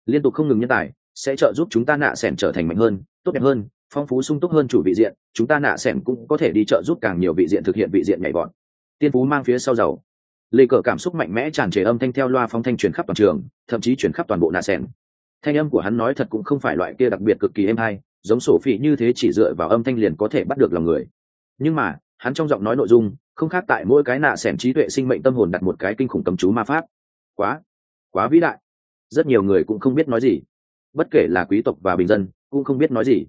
Liên tục không ngừng nhân tài, sẽ trợ giúp chúng ta nạ sẻn trở thành mạnh hơn tốt đẹp hơn, phong phú sung túc hơn chủ vị diện, chúng ta nạ xẻm cũng có thể đi trợ giúp càng nhiều vị diện thực hiện vị diện nhảy vọt. Tiên phú mang phía sau giàu. Lê cờ cảm xúc mạnh mẽ tràn trề âm thanh theo loa phong thanh truyền khắp toàn trường, thậm chí truyền khắp toàn bộ nạ xẻm. thanh âm của hắn nói thật cũng không phải loại kia đặc biệt cực kỳ êm hay, giống sổ phỉ như thế chỉ dựa vào âm thanh liền có thể bắt được lòng người. Nhưng mà, hắn trong giọng nói nội dung, không khác tại mỗi cái nạ xẻm trí tuệ sinh mệnh tâm hồn đặt một cái kinh khủng cầm chú ma pháp. Quá quá vĩ đại. Rất nhiều người cũng không biết nói gì bất kể là quý tộc và bình dân, cũng không biết nói gì.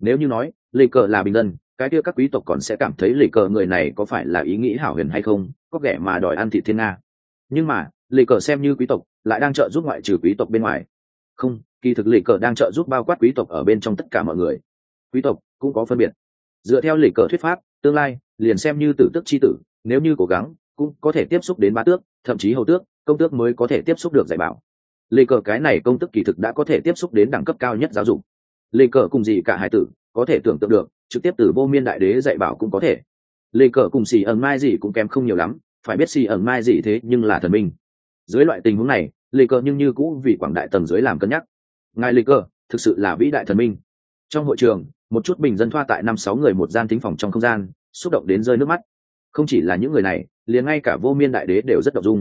Nếu như nói lì cờ là bình dân, cái kia các quý tộc còn sẽ cảm thấy lì cờ người này có phải là ý nghĩ hảo huyền hay không, có ghẻ mà đòi ăn thị thiên nga. Nhưng mà lì cờ xem như quý tộc, lại đang trợ giúp ngoại trừ quý tộc bên ngoài. Không, kỳ thực lì cờ đang trợ giúp bao quát quý tộc ở bên trong tất cả mọi người. Quý tộc cũng có phân biệt. Dựa theo lì cờ thuyết pháp, tương lai, liền xem như tử tước c h i tử, nếu như cố gắng, cũng có thể tiếp xúc đến ba tước, thậm chí hầu tước, công tước mới có thể tiếp xúc được dạy bảo. Lê cờ cái này công tức kỳ thực đã có thể tiếp xúc đến đẳng cấp cao nhất giáo dục. Lê cờ cùng gì cả hải tử, có thể tưởng tượng được, trực tiếp từ vô miên đại đế dạy bảo cũng có thể. Lê cờ cùng xì ẩn mai gì cũng kém không nhiều lắm, phải biết xì ẩn mai gì thế nhưng là thần minh. Dưới loại tình huống này, Lê cờ nhưng như cũ vì quảng đại tầng dưới làm cân nhắc. Ngài Lê cờ, thực sự là vĩ đại thần minh. Trong hội trường, một chút bình dân thoa tại năm sáu người một gian thính phòng trong không gian, xúc động đến rơi nước mắt. Không chỉ là những người này, liền ngay cả vô miên đại đế đều rất đ ộ n g dung.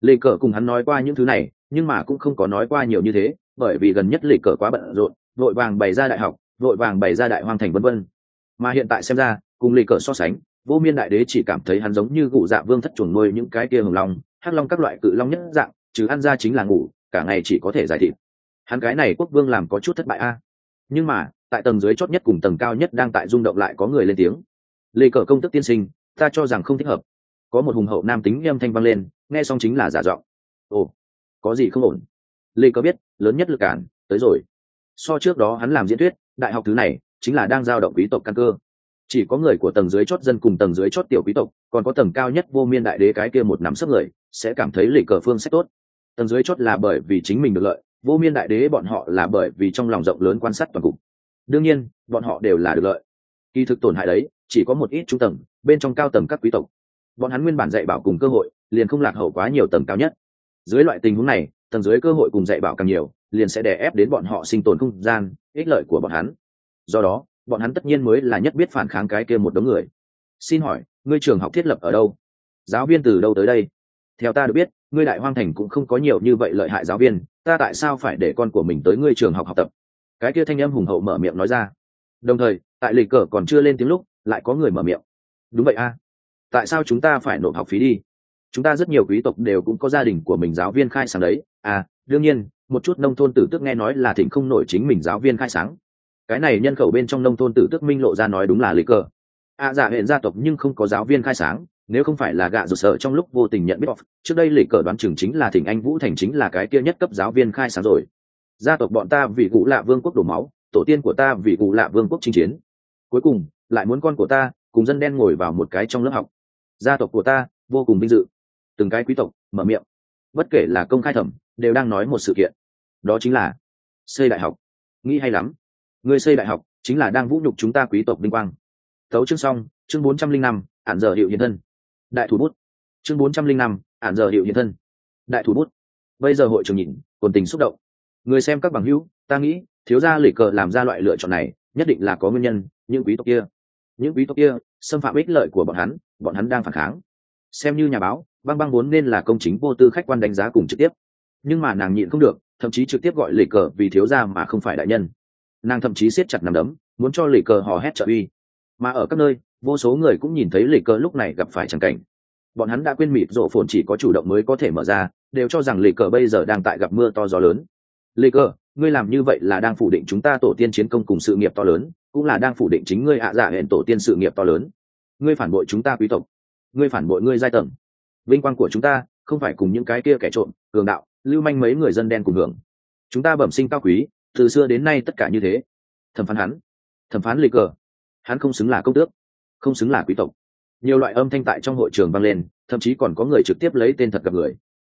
Lê cờ cùng hắn nói qua những thứ này nhưng mà cũng không có nói qua nhiều như thế, bởi vì gần nhất lịch cờ quá bận rộn, vội vàng bày ra đại học, vội vàng bày ra đại hoang thành vân vân. Mà hiện tại xem ra, cùng lịch cờ so sánh, vô miên đại đế chỉ cảm thấy hắn giống như cụ dạ vương thất chuồng nuôi những cái kia hồng long, hắc long các loại cự long nhất dạng chứ ăn ra chính là ngủ, cả ngày chỉ có thể giải thịt. Hắn cái này quốc vương làm có chút thất bại a. Nhưng mà, tại tầng dưới chót nhất cùng tầng cao nhất đang tại rung động lại có người lên tiếng. Lê cờ công tức tiên sinh, ta cho rằng không thích hợp. Có một hùng hậu nam tính âm thanh vang lên, nghe xong chính là giả giọng. Ồ có gì không ổn? Lê có biết, lớn nhất lực cản, tới rồi. So trước đó hắn làm diễn thuyết, đại học thứ này, chính là đang giao động quý tộc căn cơ. Chỉ có người của tầng dưới chót dân cùng tầng dưới chót tiểu quý tộc, còn có tầng cao nhất vô miên đại đế cái kia một nắm sức người, sẽ cảm thấy lì cờ phương sách tốt. Tầng dưới chót là bởi vì chính mình được lợi, vô miên đại đế bọn họ là bởi vì trong lòng rộng lớn quan sát toàn cục. Đương nhiên, bọn họ đều là được lợi. Kỳ thực tổn hại đấy, chỉ có một ít trung tầng, bên trong cao tầng các quý tộc. Bọn hắn nguyên bản dạy bảo cùng cơ hội, liền không lạc hậu quá nhiều tầng cao nhất dưới loại tình huống này, tầng dưới cơ hội cùng dạy bảo càng nhiều, liền sẽ đè ép đến bọn họ sinh tồn không gian, ích lợi của bọn hắn. Do đó, bọn hắn tất nhiên mới là nhất biết phản kháng cái kia một đống người. Xin hỏi, ngươi trường học thiết lập ở đâu? Giáo viên từ đâu tới đây? Theo ta được biết, ngươi đại hoang thành cũng không có nhiều như vậy lợi hại giáo viên, ta tại sao phải để con của mình tới ngươi trường học học tập? Cái kia thanh âm hùng hậu mở miệng nói ra. Đồng thời, tại lịch cờ còn chưa lên tiếng lúc, lại có người mở miệng. Đúng vậy a. Tại sao chúng ta phải nộp học phí đi? Chúng ta rất nhiều quý tộc đều cũng có gia đình của mình giáo viên khai sáng đấy. À đương nhiên một chút nông thôn tử tức nghe nói là thịnh không nổi chính mình giáo viên khai sáng. Cái này nhân khẩu bên trong nông thôn tử tức minh lộ ra nói đúng là lấy cờ à, dạ, giả hệ gia tộc nhưng không có giáo viên khai sáng nếu không phải là gạ rụt sợ trong lúc vô tình nhận biết off trước đây lịch cờ đoán chừng chính là thỉnh anh vũ thành chính là cái kia nhất cấp giáo viên khai sáng rồi. Gia tộc bọn ta vì cụ lạ vương quốc đổ máu tổ tiên của ta vì cụ lạ vương quốc chinh chiến. Cuối cùng lại muốn con của ta cùng dân đen ngồi vào một cái trong lớp học. Gia tộc của ta vô cùng vinh dự từng cái quý tộc, mở miệng. Bất kể là công khai thẩm, đều đang nói một sự kiện. Đó chính là xây đại học. Nghĩ hay lắm. Người xây đại học chính là đang vũ nhục chúng ta quý tộc vinh quang. Thấu chương xong, chương bốn trăm linh năm ản giờ hiệu hiện thân. Đại thủ bút. Chương bốn trăm linh năm ản giờ hiệu hiện thân. Đại thủ bút. Bây giờ hội trường nhìn còn tình xúc động. Người xem các bằng hữu, ta nghĩ, thiếu gia lì cờ làm ra loại lựa chọn này, nhất định là có nguyên nhân, những quý tộc kia. Những quý tộc kia, xâm phạm ích lợi của bọn hắn bọn hắn đang phản kháng. Xem như nhà báo băng băng vốn nên là công chính vô tư khách quan đánh giá cùng trực tiếp. Nhưng mà nàng nhịn không được, thậm chí trực tiếp gọi lì cờ vì thiếu gia mà không phải đại nhân. Nàng thậm chí siết chặt nằm đấm, muốn cho lì cờ hò hét trợ uy. Mà ở các nơi, vô số người cũng nhìn thấy lì cờ lúc này gặp phải trắng cảnh. Bọn hắn đã quên mịt rộ phồn chỉ có chủ động mới có thể mở ra, đều cho rằng lì cờ bây giờ đang tại gặp mưa to gió lớn. Lì cờ, ngươi làm như vậy là đang phủ định chúng ta tổ tiên chiến công cùng sự nghiệp to lớn, cũng là đang phủ định chính ngươi ạ giả hẹn tổ tiên sự nghiệp to lớn. Ngươi phản bội chúng ta quý tộc. Ngươi phản bội ngươi giai tầng vinh quang của chúng ta không phải cùng những cái kia kẻ trộm, cường đạo, lưu manh mấy người dân đen cùng hưởng. Chúng ta bẩm sinh cao quý, từ xưa đến nay tất cả như thế. Thẩm phán hắn, thẩm phán lịch cờ. Hắn không xứng là công tước, không xứng là quý tộc. Nhiều loại âm thanh tại trong hội trường vang lên, thậm chí còn có người trực tiếp lấy tên thật gặp người.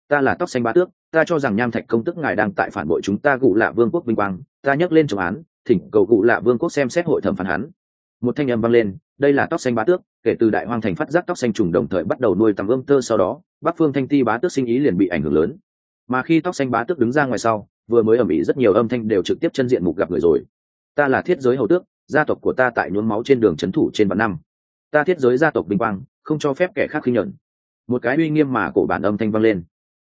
Ta là tóc xanh bá tước, ta cho rằng nham thạch công tức ngài đang tại phản bội chúng ta gụ lạ vương quốc vinh quang. Ta nhắc lên trọng án, thỉnh cầu gụ lạ vương quốc xem xét hội thẩm phán hắn một thanh âm vang lên, đây là tóc xanh bá tước, kể từ đại hoang thành phát giác tóc xanh trùng đồng thời bắt đầu nuôi tầm ươm tơ sau đó, bắc phương thanh ti bá tước sinh ý liền bị ảnh hưởng lớn. Mà khi tóc xanh bá tước đứng ra ngoài sau, vừa mới ầm ĩ rất nhiều âm thanh đều trực tiếp chân diện mục gặp người rồi. Ta là thiết giới hầu tước, gia tộc của ta tại nhuốm máu trên đường trấn thủ trên vạn năm. Ta thiết giới gia tộc bình quang, không cho phép kẻ khác khinh nhẫn. Một cái uy nghiêm mà cổ bản âm thanh vang lên.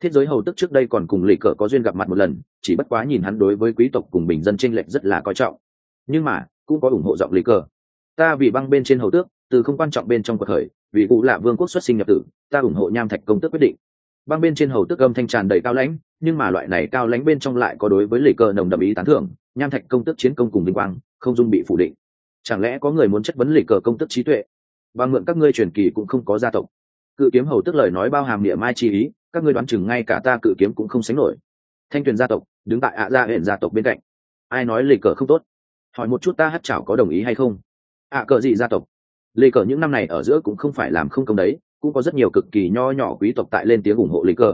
Thiết giới hầu tức trước đây còn cùng lì cờ có duyên gặp mặt một lần, chỉ bất quá nhìn hắn đối với quý tộc cùng bình dân tranh lệch rất là coi trọng. Nhưng mà, cũng có ủng hộ giọng lì cờ ta vì băng bên trên hầu tước, từ không quan trọng bên trong cuộc khởi vì cụ là vương quốc xuất sinh nhập tử, ta ủng hộ nham thạch công tước quyết định. Băng bên trên hầu tước âm thanh tràn đầy cao lãnh, nhưng mà loại này cao lãnh bên trong lại có đối với lì cờ nồng đậm ý tán thưởng, nham thạch công tước chiến công cùng vinh quang, không dung bị phủ định. Chẳng lẽ có người muốn chất vấn lì cờ công tước trí tuệ? Và mượn các ngươi truyền kỳ cũng không có gia tộc. Cự kiếm hầu tức lời nói bao hàm địa mai chi ý, các ngươi đoán chừng ngay cả ta cự kiếm cũng không sánh nổi. Thanh tuyền gia tộc, đứng tại ạ gia hệ gia tộc bên cạnh. Ai nói lì cờ không tốt? Hỏi một chút ta hát chảo có đồng ý hay không? Ạ cờ gì gia tộc? Lê cờ những năm này ở giữa cũng không phải làm không công đấy, cũng có rất nhiều cực kỳ nho nhỏ quý tộc tại lên tiếng ủng hộ lê cờ.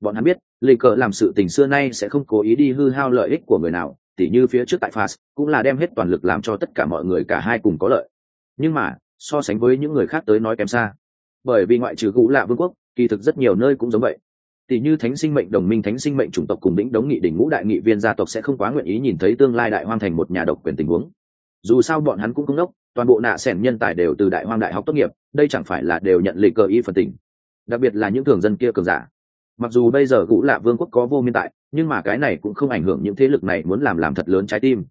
Bọn hắn biết lê cờ làm sự tình xưa nay sẽ không cố ý đi hư hao lợi ích của người nào, tỉ như phía trước tại Fas, cũng là đem hết toàn lực làm cho tất cả mọi người cả hai cùng có lợi. Nhưng mà, so sánh với những người khác tới nói kém xa. Bởi vì ngoại trừ gũ lạ vương quốc, kỳ thực rất nhiều nơi cũng giống vậy. Tỷ như thánh sinh mệnh đồng minh, thánh sinh mệnh chủng tộc cùng lĩnh đống nghị đỉnh ngũ đại nghị viên gia tộc sẽ không quá nguyện ý nhìn thấy tương lai đại hoang thành một nhà độc quyền tình huống dù sao bọn hắn cũng không đốc, toàn bộ nạ sẻn nhân tài đều từ đại hoang đại học tốt nghiệp, đây chẳng phải là đều nhận lịch cờ y phần tình. Đặc biệt là những thường dân kia cường giả. Mặc dù bây giờ cũ lạ vương quốc có vô miên tại, nhưng mà cái này cũng không ảnh hưởng những thế lực này muốn làm làm thật lớn trái tim.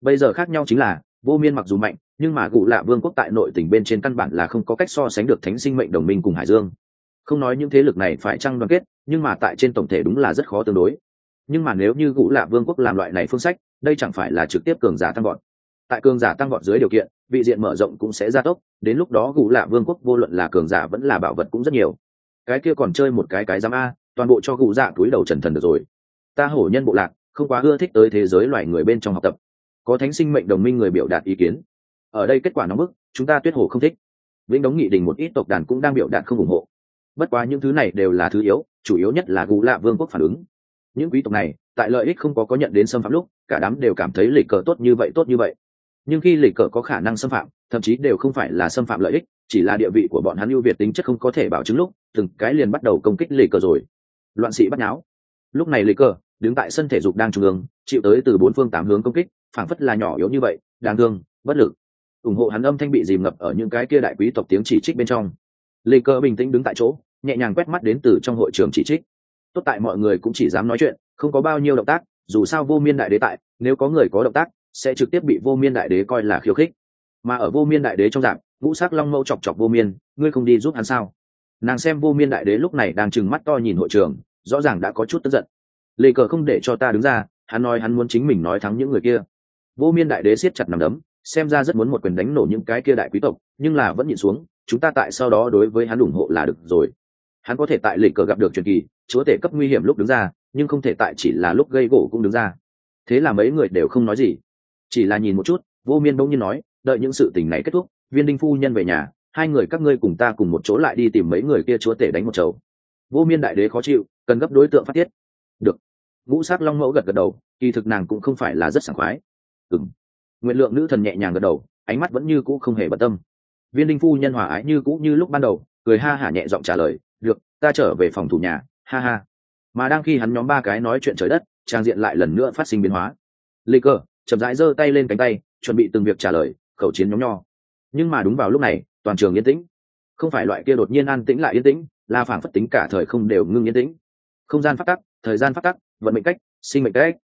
Bây giờ khác nhau chính là, vô miên mặc dù mạnh, nhưng mà cụ lạ vương quốc tại nội tỉnh bên trên căn bản là không có cách so sánh được thánh sinh mệnh đồng minh cùng hải dương. Không nói những thế lực này phải chăng đoàn kết, nhưng mà tại trên tổng thể đúng là rất khó tương đối. Nhưng mà nếu như cụ lạ vương quốc làm loại này phương sách, đây chẳng phải là trực tiếp cường giả tăng gọn tại cường giả tăng gọn dưới điều kiện, vị diện mở rộng cũng sẽ gia tốc, đến lúc đó gù lạ vương quốc vô luận là cường giả vẫn là bảo vật cũng rất nhiều. Cái kia còn chơi một cái cái giám a, toàn bộ cho gù dạ túi đầu trần thần được rồi. Ta hổ nhân bộ lạc, không quá ưa thích tới thế giới loài người bên trong học tập. Có thánh sinh mệnh đồng minh người biểu đạt ý kiến. Ở đây kết quả nóng bức, chúng ta tuyết hổ không thích. Vĩnh đống nghị đình một ít tộc đàn cũng đang biểu đạt không ủng hộ. Bất quá những thứ này đều là thứ yếu, chủ yếu nhất là gù lạ vương quốc phản ứng. Những quý tộc này, tại lợi ích không có có nhận đến xâm phạm lúc, cả đám đều cảm thấy lịch cờ tốt như vậy, tốt như vậy nhưng khi lịch cờ có khả năng xâm phạm, thậm chí đều không phải là xâm phạm lợi ích, chỉ là địa vị của bọn hắn ưu việt tính chất không có thể bảo chứng lúc, từng cái liền bắt đầu công kích lịch cờ rồi. Loạn sĩ bắt nháo. Lúc này lịch cờ, đứng tại sân thể dục đang trung ương, chịu tới từ bốn phương tám hướng công kích, phảng phất là nhỏ yếu như vậy, đáng thương, bất lực. Ủng hộ hắn âm thanh bị dìm ngập ở những cái kia đại quý tộc tiếng chỉ trích bên trong. Lịch cờ bình tĩnh đứng tại chỗ, nhẹ nhàng quét mắt đến từ trong hội trường chỉ trích. Tốt tại mọi người cũng chỉ dám nói chuyện, không có bao nhiêu động tác, dù sao vô miên đại đế tại, nếu có người có động tác sẽ trực tiếp bị vô miên đại đế coi là khiêu khích. Mà ở vô miên đại đế trong dạng, ngũ sắc long mẫu chọc chọc vô miên, ngươi không đi giúp hắn sao? Nàng xem vô miên đại đế lúc này đang trừng mắt to nhìn hội trường, rõ ràng đã có chút tức giận. Lê cờ không để cho ta đứng ra, hắn nói hắn muốn chính mình nói thắng những người kia. Vô miên đại đế siết chặt nằm đấm, xem ra rất muốn một quyền đánh nổ những cái kia đại quý tộc, nhưng là vẫn nhịn xuống, chúng ta tại sau đó đối với hắn ủng hộ là được rồi. Hắn có thể tại lịch cờ gặp được truyền kỳ, chúa tể cấp nguy hiểm lúc đứng ra, nhưng không thể tại chỉ là lúc gây gỗ cũng đứng ra. Thế là mấy người đều không nói gì chỉ là nhìn một chút, vô miên bỗng nhiên nói, đợi những sự tình này kết thúc, viên đinh phu nhân về nhà, hai người các ngươi cùng ta cùng một chỗ lại đi tìm mấy người kia chúa tể đánh một chầu. Vô miên đại đế khó chịu, cần gấp đối tượng phát tiết. Được. Ngũ sát long mẫu gật gật đầu, kỳ thực nàng cũng không phải là rất sảng khoái. Ừng nguyện lượng nữ thần nhẹ nhàng gật đầu, ánh mắt vẫn như cũ không hề bận tâm. Viên đinh phu nhân hòa ái như cũ như lúc ban đầu, cười ha hả nhẹ giọng trả lời, được, ta trở về phòng thủ nhà. Ha ha. Mà đang khi hắn nhóm ba cái nói chuyện trời đất, trang diện lại lần nữa phát sinh biến hóa. Lê cơ chậm rãi giơ tay lên cánh tay, chuẩn bị từng việc trả lời, khẩu chiến nhóm nho. Nhưng mà đúng vào lúc này, toàn trường yên tĩnh. Không phải loại kia đột nhiên an tĩnh lại yên tĩnh, là phản phất tính cả thời không đều ngưng yên tĩnh. Không gian phát tắc, thời gian phát tắc, vận mệnh cách, sinh mệnh cách.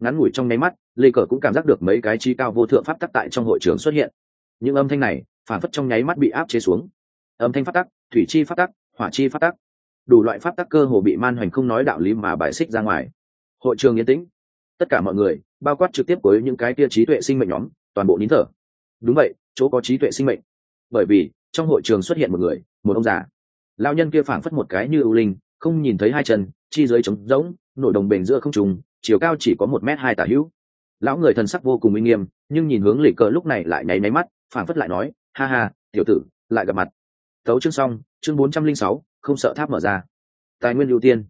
Ngắn ngủi trong nháy mắt, lê cờ cũng cảm giác được mấy cái chi cao vô thượng pháp tắc tại trong hội trường xuất hiện. Những âm thanh này phản phất trong nháy mắt bị áp chế xuống. Âm thanh phát tắc, thủy chi phát tắc, hỏa chi phát tắc. Đủ loại pháp tắc cơ hồ bị man hoành không nói đạo lý mà bài xích ra ngoài. Hội trường yên tĩnh tất cả mọi người bao quát trực tiếp với những cái tia trí tuệ sinh mệnh nhóm, toàn bộ nín thở. Đúng vậy, chỗ có trí tuệ sinh mệnh. Bởi vì, trong hội trường xuất hiện một người, một ông già. Lao nhân kia phảng phất một cái như ưu linh, không nhìn thấy hai chân, chi dưới trống rỗng, nổi đồng bền giữa không trùng chiều cao chỉ có một m hai tả hữu. Lão người thần sắc vô cùng uy nghiêm, nhưng nhìn hướng lì cờ lúc này lại nháy máy mắt, phảng phất lại nói, ha ha, tiểu tử, lại gặp mặt. Thấu chương xong, chương bốn trăm linh sáu, không sợ tháp mở ra. Tài nguyên ưu tiên.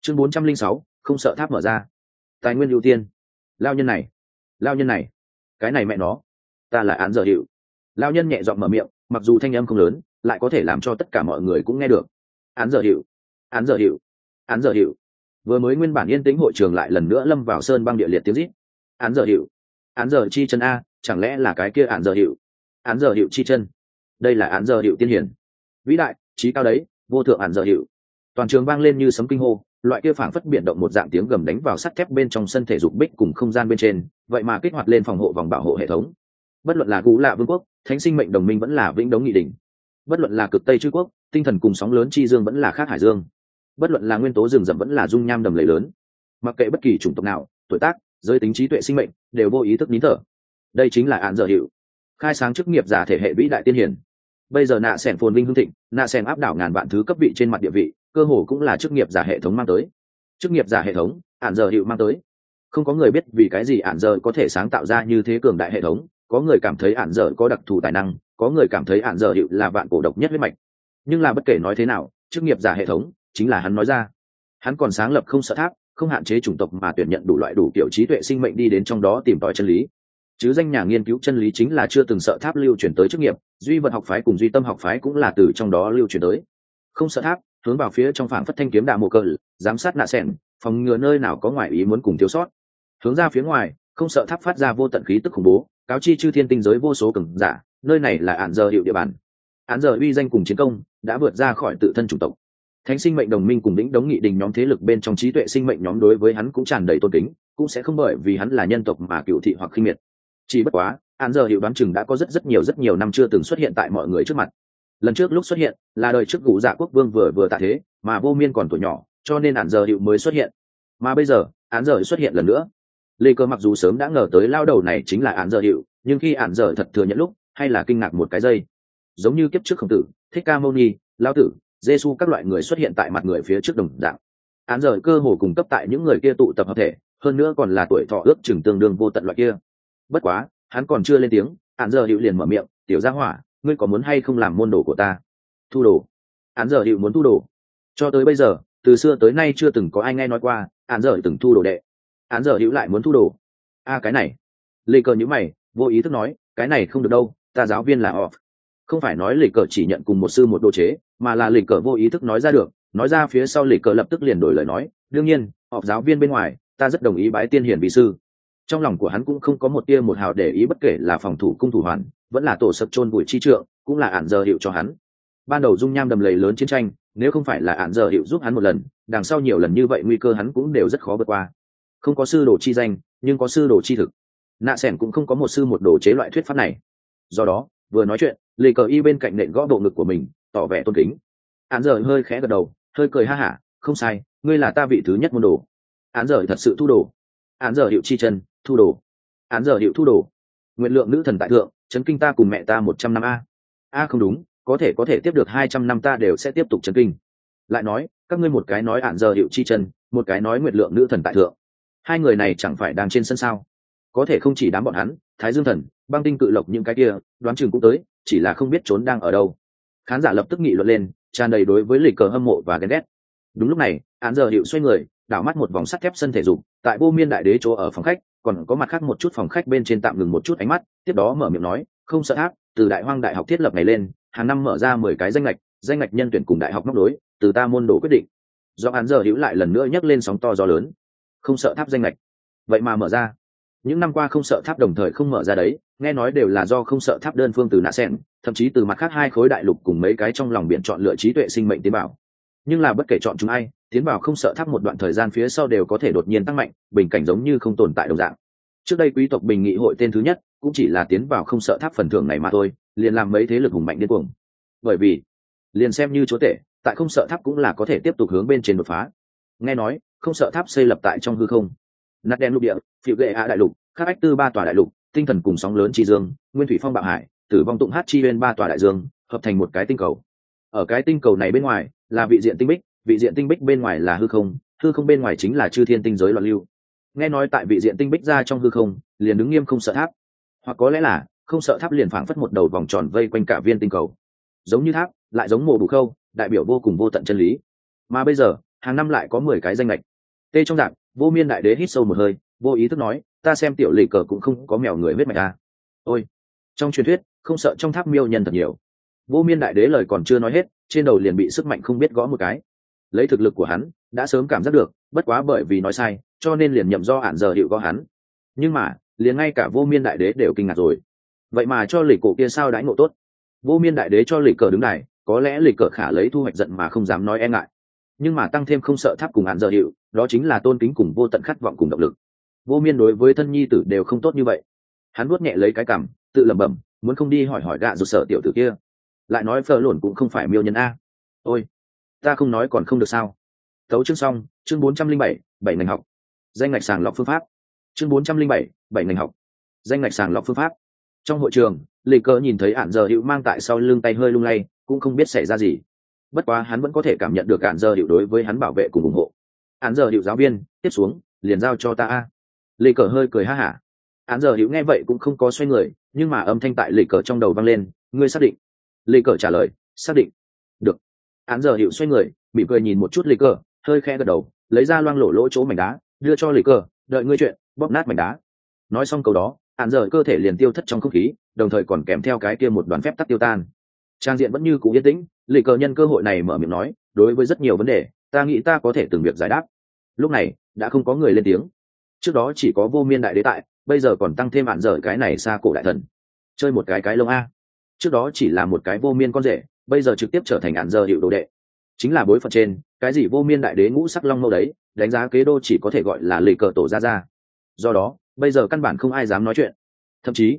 Chương bốn trăm linh sáu, không sợ tháp mở ra tài nguyên ưu tiên. Lao nhân này, lao nhân này, cái này mẹ nó, ta là án giờ hiệu lao nhân nhẹ giọng mở miệng, mặc dù thanh âm không lớn, lại có thể làm cho tất cả mọi người cũng nghe được. Án giờ hiệu án giờ hiệu án giờ hiệu vừa mới nguyên bản yên tĩnh hội trường lại lần nữa lâm vào sơn băng địa liệt tiếng rít. Án giờ hiệu án giờ chi chân a, chẳng lẽ là cái kia án giờ hiệu án giờ hiệu chi chân. Đây là án giờ hiệu tiên hiển. Vĩ đại, trí cao đấy, vô thượng án giờ hiệu toàn trường vang lên như sấm kinh hô loại kia phảng phất biển động một dạng tiếng gầm đánh vào sắt thép bên trong sân thể dục bích cùng không gian bên trên, vậy mà kích hoạt lên phòng hộ vòng bảo hộ hệ thống. Bất luận là cũ lạ vương quốc, thánh sinh mệnh đồng minh vẫn là vĩnh đống nghị đình. Bất luận là cực tây chư quốc, tinh thần cùng sóng lớn chi dương vẫn là khác hải dương. Bất luận là nguyên tố rừng rậm vẫn là dung nham đầm lầy lớn. Mặc kệ bất kỳ chủng tộc nào, tuổi tác, giới tính trí tuệ sinh mệnh, đều vô ý thức nín thở. Đây chính là án dở hiệu. Khai sáng chức nghiệp giả thể hệ vĩ đại tiên hiển. Bây giờ nạ sẻn phồn linh hương thịnh, nạ sẻn áp đảo ngàn vạn thứ cấp vị trên mặt địa vị cơ hồ cũng là chức nghiệp giả hệ thống mang tới. Chức nghiệp giả hệ thống ạn giờ hiệu mang tới. Không có người biết vì cái gì ạn giờ có thể sáng tạo ra như thế cường đại hệ thống. Có người cảm thấy ạn giờ có đặc thù tài năng, có người cảm thấy ạn giờ hiệu là vạn cổ độc nhất huyết mạch. Nhưng là bất kể nói thế nào, chức nghiệp giả hệ thống chính là hắn nói ra. Hắn còn sáng lập không sợ tháp, không hạn chế chủng tộc mà tuyển nhận đủ loại đủ kiểu trí tuệ sinh mệnh đi đến trong đó tìm tòi chân lý. Chứ danh nhà nghiên cứu chân lý chính là chưa từng sợ tháp lưu chuyển tới chức nghiệp, duy vật học phái cùng duy tâm học phái cũng là từ trong đó lưu chuyển tới. Không sợ tháp hướng vào phía trong phảng phất thanh kiếm đạ mộ cờ, giám sát nạ sẻn, phòng ngừa nơi nào có ngoại ý muốn cùng thiếu sót. Hướng ra phía ngoài, không sợ tháp phát ra vô tận khí tức khủng bố, cáo chi chư thiên tinh giới vô số cường giả, nơi này là ạn giờ hiệu địa bàn. Án giờ uy danh cùng chiến công đã vượt ra khỏi tự thân chủng tộc. Thánh sinh mệnh đồng minh cùng lĩnh đống nghị đình nhóm thế lực bên trong trí tuệ sinh mệnh nhóm đối với hắn cũng tràn đầy tôn kính, cũng sẽ không bởi vì hắn là nhân tộc mà cựu thị hoặc khinh miệt. Chỉ bất quá án giờ hiệu đoán chừng đã có rất rất nhiều rất nhiều năm chưa từng xuất hiện tại mọi người trước mặt lần trước lúc xuất hiện, là đời trước gù dạ quốc vương vừa vừa tạ thế, mà vô miên còn tuổi nhỏ, cho nên án giờ hiệu mới xuất hiện. Mà bây giờ, án giờ xuất hiện lần nữa. Lê cơ mặc dù sớm đã ngờ tới lao đầu này chính là án giờ hiệu nhưng khi án giờ thật thừa nhận lúc, hay là kinh ngạc một cái giây giống như kiếp trước khổng tử, thích ca mâu ni lao tử giê xu các loại người xuất hiện tại mặt người phía trước đồng dạng. Án giờ cơ hồ cung cấp tại những người kia tụ tập hợp thể, hơn nữa còn là tuổi thọ ước chừng tương đương vô tận loại kia. Bất quá, hắn còn chưa lên tiếng, án giờ hiệu liền mở miệng, tiểu gia hỏa ngươi có muốn hay không làm môn đồ của ta? Thu đồ. Án giờ hiệu muốn thu đồ. Cho tới bây giờ, từ xưa tới nay chưa từng có ai nghe nói qua, án giờ từng thu đồ đệ. Án giờ hiệu lại muốn thu đồ. A, cái này. Lê cờ nhữ mày, vô ý thức nói, cái này không được đâu, ta giáo viên là off. Không phải nói lịch cờ chỉ nhận cùng một sư một đồ chế, mà là lịch cờ vô ý thức nói ra được. Nói ra phía sau lịch cờ lập tức liền đổi lời nói, đương nhiên họp giáo viên bên ngoài, ta rất đồng ý bái tiên hiển vị sư. Trong lòng của hắn cũng không có một tia một hào để ý bất kể là phòng thủ cung thủ hoàn vẫn là tổ sập chôn bụi chi trượng, cũng là ản giờ hiệu cho hắn. Ban đầu dung nham đầm lầy lớn chiến tranh, nếu không phải là ản giờ hiệu giúp hắn một lần, đằng sau nhiều lần như vậy nguy cơ hắn cũng đều rất khó vượt qua. Không có sư đồ chi danh, nhưng có sư đồ chi thực. Nạ sẻn cũng không có một sư một đồ chế loại thuyết pháp này. Do đó, vừa nói chuyện lì cờ y bên cạnh nện gõ bộ ngực của mình, tỏ vẻ tôn kính. Án giờ hơi khẽ gật đầu, hơi cười ha hả, không sai, ngươi là ta vị thứ nhất môn đồ. Án giờ thật sự thu đồ. Án giờ hiệu chi chân, thu đồ. Án giờ hiệu thu đồ. Nguyện lượng nữ thần tại thượng chấn kinh ta cùng mẹ ta một trăm năm a. A, không đúng, có thể có thể tiếp được hai trăm năm ta đều sẽ tiếp tục chấn kinh. Lại nói, các ngươi một cái nói ạn giờ hiệu chi chân, một cái nói Nguyệt lượng nữ thần tại thượng. Hai người này chẳng phải đang trên sân sao? Có thể không chỉ đám bọn hắn, thái dương thần, băng tinh cự lộc những cái kia, đoán chừng cũng tới, chỉ là không biết trốn đang ở đâu. Khán giả lập tức nghị luận lên, tràn đầy đối với lịch cờ hâm mộ và ghen ghét. Đúng lúc này án giờ hiệu xoay người, đảo mắt một vòng sắt thép sân thể dục, tại vô miên đại đế chỗ ở phòng khách còn có mặt khác một chút phòng khách bên trên tạm ngừng một chút ánh mắt, tiếp đó mở miệng nói, không sợ áp từ đại hoang đại học thiết lập này lên, hàng năm mở ra mười cái danh lệch danh lệch nhân tuyển cùng đại học móc đối từ ta môn đồ quyết định. Do hắn giờ hữu lại lần nữa nhấc lên sóng to gió lớn. Không sợ tháp danh lệch vậy mà mở ra. Những năm qua không sợ tháp đồng thời không mở ra đấy, nghe nói đều là do không sợ tháp đơn phương từ nạ sen thậm chí từ mặt khác hai khối đại lục cùng mấy cái trong lòng biển chọn lựa trí tuệ sinh mệnh tế bào nhưng là bất kể chọn chúng ai tiến vào không sợ tháp một đoạn thời gian phía sau đều có thể đột nhiên tăng mạnh, bình cảnh giống như không tồn tại đồng dạng. Trước đây quý tộc bình nghị hội tên thứ nhất, cũng chỉ là tiến vào không sợ tháp phần thưởng này mà thôi, liền làm mấy thế lực hùng mạnh điên cuồng. Bởi vì, liền xem như chúa tể, tại không sợ tháp cũng là có thể tiếp tục hướng bên trên đột phá. Nghe nói, không sợ tháp xây lập tại trong hư không. Nát đen lục địa phiệu gệ hạ đại lục, khắc ách tư ba tòa đại lục, tinh thần cùng sóng lớn chi dương, nguyên thủy phong bạo hải, tử vong tụng hát chi bên ba tòa đại dương, hợp thành một cái tinh cầu. Ở cái tinh cầu này bên ngoài, là vị diện tinh bích vị diện tinh bích bên ngoài là hư không hư không bên ngoài chính là chư thiên tinh giới loạn lưu. Nghe nói tại vị diện tinh bích ra trong hư không, liền đứng nghiêm không sợ tháp. Hoặc có lẽ là, không sợ tháp liền phảng phất một đầu vòng tròn vây quanh cả viên tinh cầu. Giống như tháp, lại giống mộ bù khâu, đại biểu vô cùng vô tận chân lý. Mà bây giờ, hàng năm lại có mười cái danh lệch tê trong dạng, vô miên đại đế hít sâu một hơi, vô ý thức nói, ta xem tiểu lì cờ cũng không có mèo người huyết mạch à. ôi, trong truyền thuyết, không sợ trong tháp miêu nhân thật nhiều. Vô miên đại đế lời còn chưa nói hết, trên đầu liền bị sức mạnh không biết gõ một cái lấy thực lực của hắn, đã sớm cảm giác được, bất quá bởi vì nói sai, cho nên liền nhậm do hạn giờ hiệu có hắn. Nhưng mà, liền ngay cả vô miên đại đế đều kinh ngạc rồi. Vậy mà cho lì cổ kia sao đãi ngộ tốt? Vô miên đại đế cho lì cờ đứng này có lẽ lì cờ khả lấy thu hoạch giận mà không dám nói e ngại. Nhưng mà tăng thêm không sợ tháp cùng hạn giờ hiệu, đó chính là tôn kính cùng vô tận khát vọng cùng động lực. Vô miên đối với thân nhi tử đều không tốt như vậy. Hắn vuốt nhẹ lấy cái cằm, tự lẩm bẩm, muốn không đi hỏi hỏi gạ rụt sở tiểu tử kia. Lại nói phờ lổn cũng không phải miêu nhân a. Ôi ta không nói còn không được sao? Tấu chương xong, chương bốn trăm linh bảy bảy ngành học. Danh ngạch sàng lọc phương pháp. Chương bốn trăm linh bảy bảy ngành học. Danh ngạch sàng lọc phương pháp. Trong hội trường lì cờ nhìn thấy ạn giờ hữu mang tại sau lưng tay hơi lung lay, cũng không biết xảy ra gì. Bất quá hắn vẫn có thể cảm nhận được ạn giờ hữu đối với hắn bảo vệ cùng ủng hộ. Ạn giờ hữu giáo viên, tiếp xuống, liền giao cho ta a. Lì cờ hơi cười ha hả. Ạn giờ hữu nghe vậy cũng không có xoay người, nhưng mà âm thanh tại lì cờ trong đầu vang lên, ngươi xác định? Lì cờ trả lời, xác định hắn giờ hiệu xoay người bị cười nhìn một chút lì cờ, hơi khe gật đầu, lấy ra loang lổ lỗ chỗ mảnh đá, đưa cho lì cờ, đợi ngươi chuyện, bóp nát mảnh đá. Nói xong câu đó, hắn giờ cơ thể liền tiêu thất trong không khí, đồng thời còn kèm theo cái kia một đoàn phép tắc tiêu tan. Trang diện vẫn như cũ yên tĩnh lì cờ nhân cơ hội này mở miệng nói, đối với rất nhiều vấn đề, ta nghĩ ta có thể từng việc giải đáp. Lúc này, đã không có người lên tiếng. Trước đó chỉ có vô miên đại đế tại, bây giờ còn tăng thêm hạn dở cái này xa cổ đại thần. Chơi một cái cái lông a. Trước đó chỉ là một cái vô miên con rể bây giờ trực tiếp trở thành hạn giờ hiệu đồ đệ. Chính là bối phận trên, cái gì vô miên đại đế ngũ sắc long mâu đấy, đánh giá kế đô chỉ có thể gọi là lì cờ tổ ra ra. Do đó, bây giờ căn bản không ai dám nói chuyện. Thậm chí,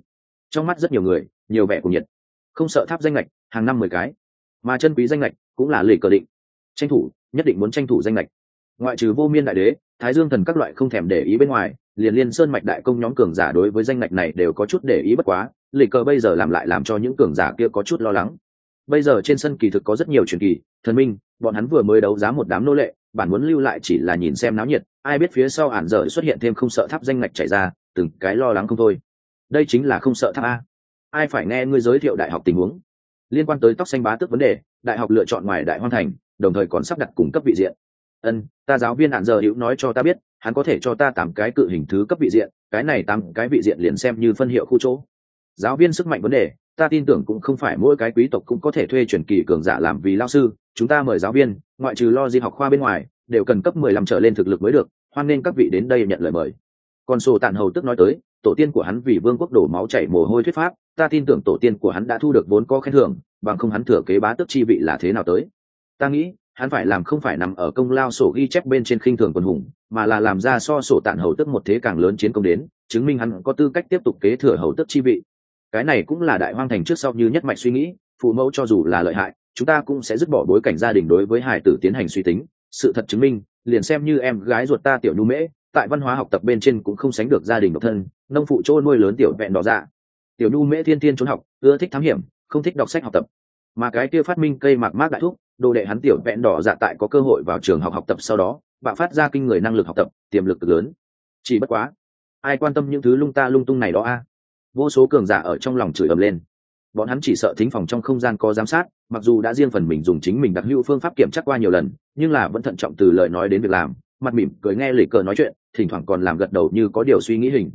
trong mắt rất nhiều người, nhiều vẻ cùng nhiệt. Không sợ tháp danh lệch hàng năm mười cái. Mà chân quý danh lệch cũng là lì cờ định. Tranh thủ, nhất định muốn tranh thủ danh lệch ngoại trừ vô miên đại đế, thái dương thần các loại không thèm để ý bên ngoài, liền liên sơn mạch đại công nhóm cường giả đối với danh lệch này đều có chút để ý bất quá, lì cờ bây giờ làm lại làm cho những cường giả kia có chút lo lắng bây giờ trên sân kỳ thực có rất nhiều truyền kỳ, thần minh, bọn hắn vừa mới đấu giá một đám nô lệ, bản muốn lưu lại chỉ là nhìn xem náo nhiệt, ai biết phía sau ản dở xuất hiện thêm không sợ tháp danh ngạch chảy ra, từng cái lo lắng không thôi. Đây chính là không sợ tháp a. Ai phải nghe ngươi giới thiệu đại học tình huống? Liên quan tới tóc xanh bá tước vấn đề, đại học lựa chọn ngoài đại hoang thành, đồng thời còn sắp đặt cung cấp vị diện. Ân, ta giáo viên ạn giờ hữu nói cho ta biết, hắn có thể cho ta tám cái cự hình thứ cấp vị diện, cái này tám cái vị diện liền xem như phân hiệu khu chỗ. Giáo viên sức mạnh vấn đề ta tin tưởng cũng không phải mỗi cái quý tộc cũng có thể thuê chuyển kỳ cường giả làm vì lao sư, chúng ta mời giáo viên, ngoại trừ lo di học khoa bên ngoài, đều cần cấp mười lăm trở lên thực lực mới được, hoan nên các vị đến đây nhận lời mời. Còn sổ tản hầu tức nói tới, tổ tiên của hắn vì vương quốc đổ máu chảy mồ hôi thuyết pháp, ta tin tưởng tổ tiên của hắn đã thu được vốn có khen thưởng, bằng không hắn thừa kế bá tước chi vị là thế nào tới. Ta nghĩ, hắn phải làm không phải nằm ở công lao sổ ghi chép bên trên khinh thường quân hùng, mà là làm ra so sổ tản hầu tức một thế càng lớn chiến công đến, chứng minh hắn có tư cách tiếp tục kế thừa hầu tức chi vị cái này cũng là đại hoang thành trước sau như nhất mạch suy nghĩ, phụ mẫu cho dù là lợi hại, chúng ta cũng sẽ dứt bỏ bối cảnh gia đình đối với hải tử tiến hành suy tính. Sự thật chứng minh, liền xem như em gái ruột ta tiểu nhu mễ, tại văn hóa học tập bên trên cũng không sánh được gia đình độc thân, nông phụ chỗ nuôi lớn tiểu vẹn đỏ dạ. Tiểu nhu mễ thiên thiên trốn học, ưa thích thám hiểm, không thích đọc sách học tập. Mà cái kia phát minh cây mạc mát đại thúc, đồ đệ hắn tiểu vẹn đỏ dạ tại có cơ hội vào trường học học tập sau đó, bạo phát ra kinh người năng lực học tập, tiềm lực lớn. Chỉ bất quá, ai quan tâm những thứ lung ta lung tung này đó a? Vô số cường giả ở trong lòng chửi ầm lên. Bọn hắn chỉ sợ thính phòng trong không gian có giám sát, mặc dù đã riêng phần mình dùng chính mình đặc hữu phương pháp kiểm tra qua nhiều lần, nhưng là vẫn thận trọng từ lời nói đến việc làm, mặt mỉm cười nghe lì cờ nói chuyện, thỉnh thoảng còn làm gật đầu như có điều suy nghĩ hình.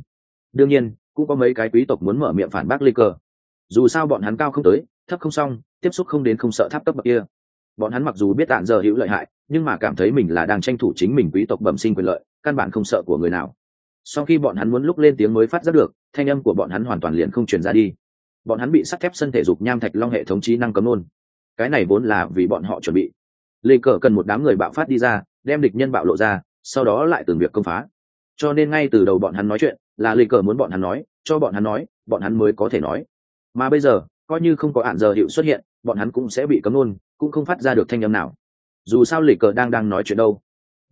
Đương nhiên, cũng có mấy cái quý tộc muốn mở miệng phản bác lì cờ. Dù sao bọn hắn cao không tới, thấp không xong, tiếp xúc không đến không sợ tháp cấp bậc kia. Bọn hắn mặc dù biết tạn giờ hữu lợi hại, nhưng mà cảm thấy mình là đang tranh thủ chính mình quý tộc bẩm sinh quyền lợi, căn bản không sợ của người nào sau khi bọn hắn muốn lúc lên tiếng mới phát giác được, thanh âm của bọn hắn hoàn toàn liền không truyền ra đi. Bọn hắn bị sắt thép sân thể dục nham thạch long hệ thống trí năng cấm nôn cái này vốn là vì bọn họ chuẩn bị. Lê cờ cần một đám người bạo phát đi ra, đem địch nhân bạo lộ ra, sau đó lại từng việc công phá. Cho nên ngay từ đầu bọn hắn nói chuyện, là lê cờ muốn bọn hắn nói, cho bọn hắn nói, bọn hắn mới có thể nói. Mà bây giờ, coi như không có ạn giờ hiệu xuất hiện, bọn hắn cũng sẽ bị cấm nôn cũng không phát ra được thanh âm nào. Dù sao lê cờ đang đang nói chuyện đâu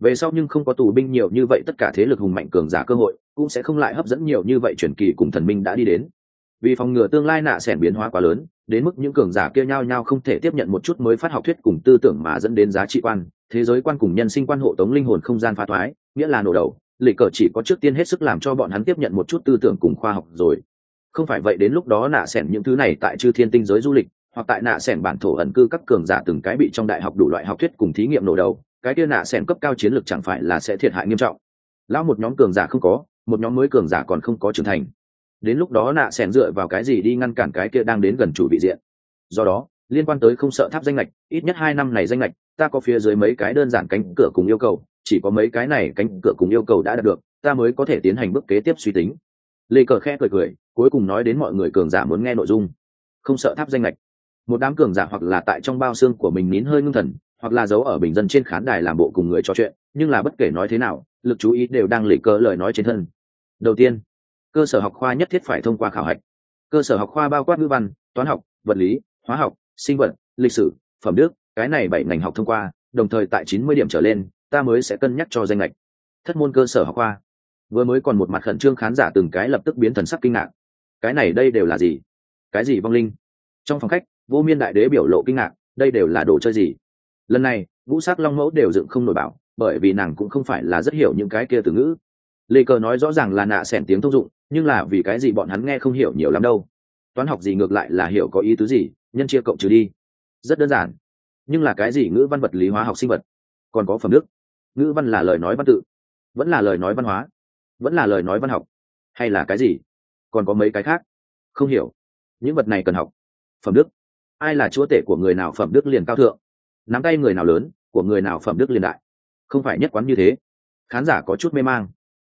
về sau nhưng không có tù binh nhiều như vậy, tất cả thế lực hùng mạnh cường giả cơ hội cũng sẽ không lại hấp dẫn nhiều như vậy truyền kỳ cùng thần minh đã đi đến. Vì phòng ngừa tương lai nạ sẻn biến hóa quá lớn, đến mức những cường giả kia nhau nhau không thể tiếp nhận một chút mới phát học thuyết cùng tư tưởng mà dẫn đến giá trị quan, thế giới quan cùng nhân sinh quan hộ tống linh hồn không gian pha thoái, nghĩa là nổ đầu, lịch cờ chỉ có trước tiên hết sức làm cho bọn hắn tiếp nhận một chút tư tưởng cùng khoa học rồi. Không phải vậy, đến lúc đó nạ sẻn những thứ này tại chư thiên tinh giới du lịch, hoặc tại nạ sẻn bản thổ ẩn cư các cường giả từng cái bị trong đại học đủ loại học thuyết cùng thí nghiệm nổ đầu cái kia nạ xẻn cấp cao chiến lược chẳng phải là sẽ thiệt hại nghiêm trọng. Lão một nhóm cường giả không có, một nhóm mới cường giả còn không có trưởng thành. Đến lúc đó nạ xẻn dựa vào cái gì đi ngăn cản cái kia đang đến gần chủ vị diện? Do đó, liên quan tới không sợ tháp danh lệch, ít nhất hai năm này danh lệch, ta có phía dưới mấy cái đơn giản cánh cửa cùng yêu cầu, chỉ có mấy cái này cánh cửa cùng yêu cầu đã đạt được, ta mới có thể tiến hành bước kế tiếp suy tính. Lê cờ khẽ cười cười, cuối cùng nói đến mọi người cường giả muốn nghe nội dung. Không sợ tháp danh lệch. Một đám cường giả hoặc là tại trong bao xương của mình nín hơi ngưng thần hoặc là giấu ở bình dân trên khán đài làm bộ cùng người trò chuyện, nhưng là bất kể nói thế nào, lực chú ý đều đang lệ cờ lời nói trên thân. Đầu tiên, cơ sở học khoa nhất thiết phải thông qua khảo hạch. Cơ sở học khoa bao quát ngữ văn, toán học, vật lý, hóa học, sinh vật, lịch sử, phẩm đức, cái này bảy ngành học thông qua, đồng thời tại chín mươi điểm trở lên, ta mới sẽ cân nhắc cho danh lệch thất môn cơ sở học khoa. Vừa mới còn một mặt khẩn trương khán giả từng cái lập tức biến thần sắc kinh ngạc. Cái này đây đều là gì? Cái gì vong linh? Trong phòng khách, vô miên đại đế biểu lộ kinh ngạc, đây đều là đồ chơi gì? Lần này, ngũ sắc long mẫu đều dựng không nổi bảo, bởi vì nàng cũng không phải là rất hiểu những cái kia từ ngữ. Lê cờ nói rõ ràng là nạ xẻn tiếng thông dụng, nhưng là vì cái gì bọn hắn nghe không hiểu nhiều lắm đâu. Toán học gì ngược lại là hiểu có ý tứ gì, nhân chia cộng trừ đi. Rất đơn giản. Nhưng là cái gì ngữ văn vật lý hóa học sinh vật? Còn có phẩm đức. Ngữ văn là lời nói văn tự. Vẫn là lời nói văn hóa. Vẫn là lời nói văn học. Hay là cái gì? Còn có mấy cái khác? Không hiểu. Những vật này cần học. Phẩm đức. Ai là chúa tể của người nào phẩm đức liền cao thượng? Nắm tay người nào lớn, của người nào phẩm đức liên đại. Không phải nhất quán như thế. Khán giả có chút mê mang.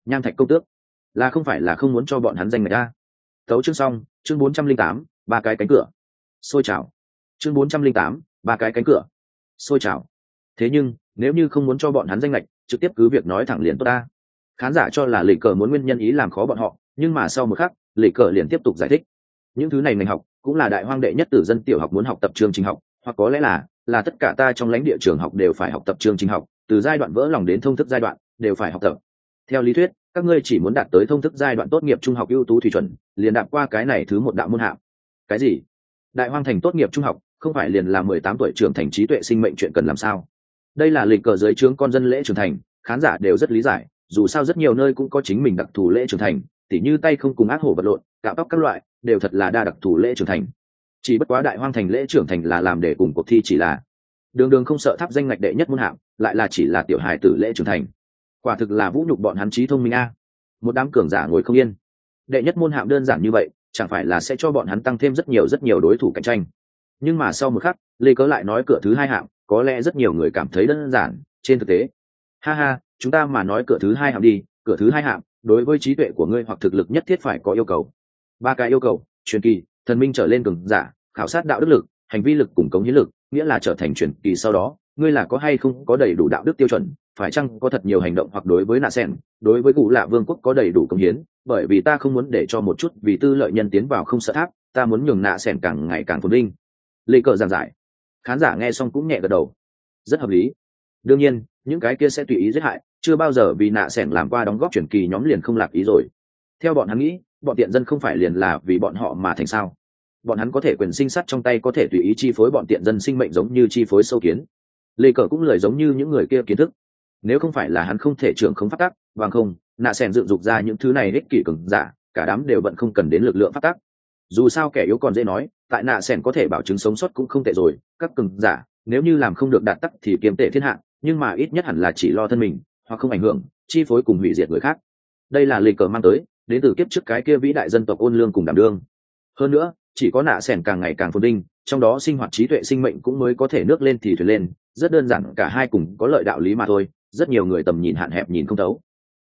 Nham thạch công tước, là không phải là không muốn cho bọn hắn danh người ta thấu chương xong, chương bốn trăm linh tám, ba cái cánh cửa. Xôi chào chương bốn trăm linh tám, ba cái cánh cửa. Xôi chào thế nhưng, nếu như không muốn cho bọn hắn danh lệch trực tiếp cứ việc nói thẳng liền tốt ta khán giả cho là lì cờ muốn nguyên nhân ý làm khó bọn họ, nhưng mà sau một khắc lì cờ liền tiếp tục giải thích. Những thứ này ngành học, cũng là đại hoang đệ nhất tử dân tiểu học muốn học tập trường trình học, hoặc có lẽ là là tất cả ta trong lãnh địa trường học đều phải học tập chương trình học, từ giai đoạn vỡ lòng đến thông thức giai đoạn, đều phải học tập. Theo lý thuyết, các ngươi chỉ muốn đạt tới thông thức giai đoạn tốt nghiệp trung học ưu tú thủy chuẩn, liền đạt qua cái này thứ một đạo môn hạng. Cái gì? Đại hoang thành tốt nghiệp trung học, không phải liền là mười tám tuổi trưởng thành trí tuệ sinh mệnh chuyện cần làm sao? Đây là lịch cờ dưới trướng con dân lễ trưởng thành, khán giả đều rất lý giải, dù sao rất nhiều nơi cũng có chính mình đặc thù lễ trưởng thành, tỉ như tay không cùng ác hổ vật lộn, cạo tóc các loại, đều thật là đa đặc thù lễ trưởng thành chỉ bất quá đại hoang thành lễ trưởng thành là làm để cùng cuộc thi chỉ là đường đường không sợ tháp danh ngạch đệ nhất môn hạng, lại là chỉ là tiểu hài tử lễ trưởng thành. Quả thực là vũ nhục bọn hắn trí thông minh a. Một đám cường giả ngồi không yên. Đệ nhất môn hạng đơn giản như vậy, chẳng phải là sẽ cho bọn hắn tăng thêm rất nhiều rất nhiều đối thủ cạnh tranh. Nhưng mà sau một khắc, lê cớ lại nói cửa thứ hai hạng, có lẽ rất nhiều người cảm thấy đơn giản, trên thực tế. Ha ha, chúng ta mà nói cửa thứ hai hạng đi, cửa thứ hai hạng, đối với trí tuệ của ngươi hoặc thực lực nhất thiết phải có yêu cầu. Ba cái yêu cầu, truyền kỳ thần minh trở lên cường giả, khảo sát đạo đức lực, hành vi lực cùng cống hiến lực, nghĩa là trở thành truyền kỳ sau đó, ngươi là có hay không có đầy đủ đạo đức tiêu chuẩn, phải chăng có thật nhiều hành động hoặc đối với nạ sen đối với cụ lạ vương quốc có đầy đủ công hiến, bởi vì ta không muốn để cho một chút vì tư lợi nhân tiến vào không sợ tháp, ta muốn nhường nạ sen càng ngày càng phồn linh lê cờ giảng giải. Khán giả nghe xong cũng nhẹ gật đầu. Rất hợp lý. Đương nhiên, những cái kia sẽ tùy ý giết hại, chưa bao giờ vì nạ sẻn làm qua đóng góp truyền kỳ nhóm liền không lạc ý rồi. Theo bọn hắn nghĩ bọn tiện dân không phải liền là vì bọn họ mà thành sao? Bọn hắn có thể quyền sinh sắt trong tay có thể tùy ý chi phối bọn tiện dân sinh mệnh giống như chi phối sâu kiến. Lê cờ cũng lời giống như những người kia kiến thức. Nếu không phải là hắn không thể trưởng không phát tác bằng không, nạ sẻn dựng dục ra những thứ này ích kỷ cứng giả, cả đám đều vẫn không cần đến lực lượng phát tác. Dù sao kẻ yếu còn dễ nói, tại nạ sẻn có thể bảo chứng sống sót cũng không tệ rồi, các cứng giả, nếu như làm không được đạt tắc thì kiếm tệ thiên hạ, nhưng mà ít nhất hẳn là chỉ lo thân mình, hoặc không ảnh hưởng, chi phối cùng hủy diệt người khác. Đây là Lê cờ mang tới đến từ kiếp trước cái kia vĩ đại dân tộc ôn lương cùng đảm đương. Hơn nữa, chỉ có nạ sẻn càng ngày càng phồn đinh trong đó sinh hoạt trí tuệ sinh mệnh cũng mới có thể nước lên thì thuyền lên, rất đơn giản, cả hai cùng có lợi đạo lý mà thôi, rất nhiều người tầm nhìn hạn hẹp nhìn không thấu.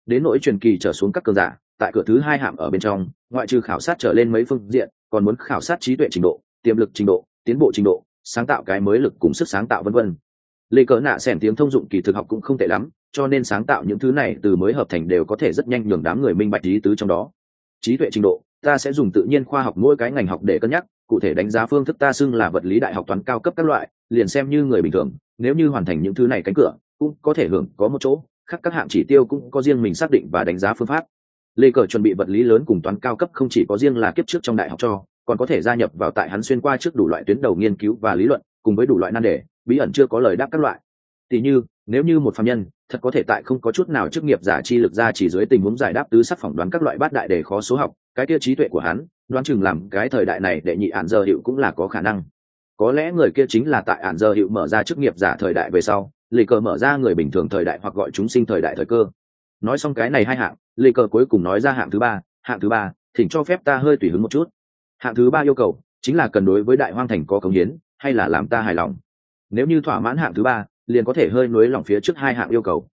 Đến nỗi truyền kỳ trở xuống các cường giả, tại cửa thứ hai hạm ở bên trong, ngoại trừ khảo sát trở lên mấy phương diện, còn muốn khảo sát trí tuệ trình độ, tiềm lực trình độ, tiến bộ trình độ, sáng tạo cái mới lực cùng sức sáng tạo vân vân. Lê cỡ nạ xẻn tiếng thông dụng kỳ thực học cũng không tệ lắm cho nên sáng tạo những thứ này từ mới hợp thành đều có thể rất nhanh nhường đám người minh bạch lý tứ trong đó. Trí tuệ trình độ, ta sẽ dùng tự nhiên khoa học mỗi cái ngành học để cân nhắc, cụ thể đánh giá phương thức ta xưng là vật lý đại học toán cao cấp các loại, liền xem như người bình thường, nếu như hoàn thành những thứ này cánh cửa, cũng có thể hưởng có một chỗ, khác các hạng chỉ tiêu cũng có riêng mình xác định và đánh giá phương pháp. Lê cờ chuẩn bị vật lý lớn cùng toán cao cấp không chỉ có riêng là kiếp trước trong đại học cho, còn có thể gia nhập vào tại hắn xuyên qua trước đủ loại tuyến đầu nghiên cứu và lý luận, cùng với đủ loại nan đề, bí ẩn chưa có lời đáp các loại. Tỷ như nếu như một phạm nhân, thật có thể tại không có chút nào chức nghiệp giả chi lực ra chỉ dưới tình huống giải đáp tứ sắc phỏng đoán các loại bát đại đề khó số học, cái kia trí tuệ của hắn, đoán chừng làm cái thời đại này để nhị ản giờ hiệu cũng là có khả năng. Có lẽ người kia chính là tại ản giờ hiệu mở ra chức nghiệp giả thời đại về sau lì cờ mở ra người bình thường thời đại hoặc gọi chúng sinh thời đại thời cơ. Nói xong cái này hai hạng, lê cờ cuối cùng nói ra hạng thứ ba, hạng thứ ba, thỉnh cho phép ta hơi tùy hứng một chút. Hạng thứ ba yêu cầu, chính là cần đối với đại hoang thành có cống hiến, hay là làm ta hài lòng. Nếu như thỏa mãn hạng thứ ba liền có thể hơi nối lòng phía trước hai hạng yêu cầu.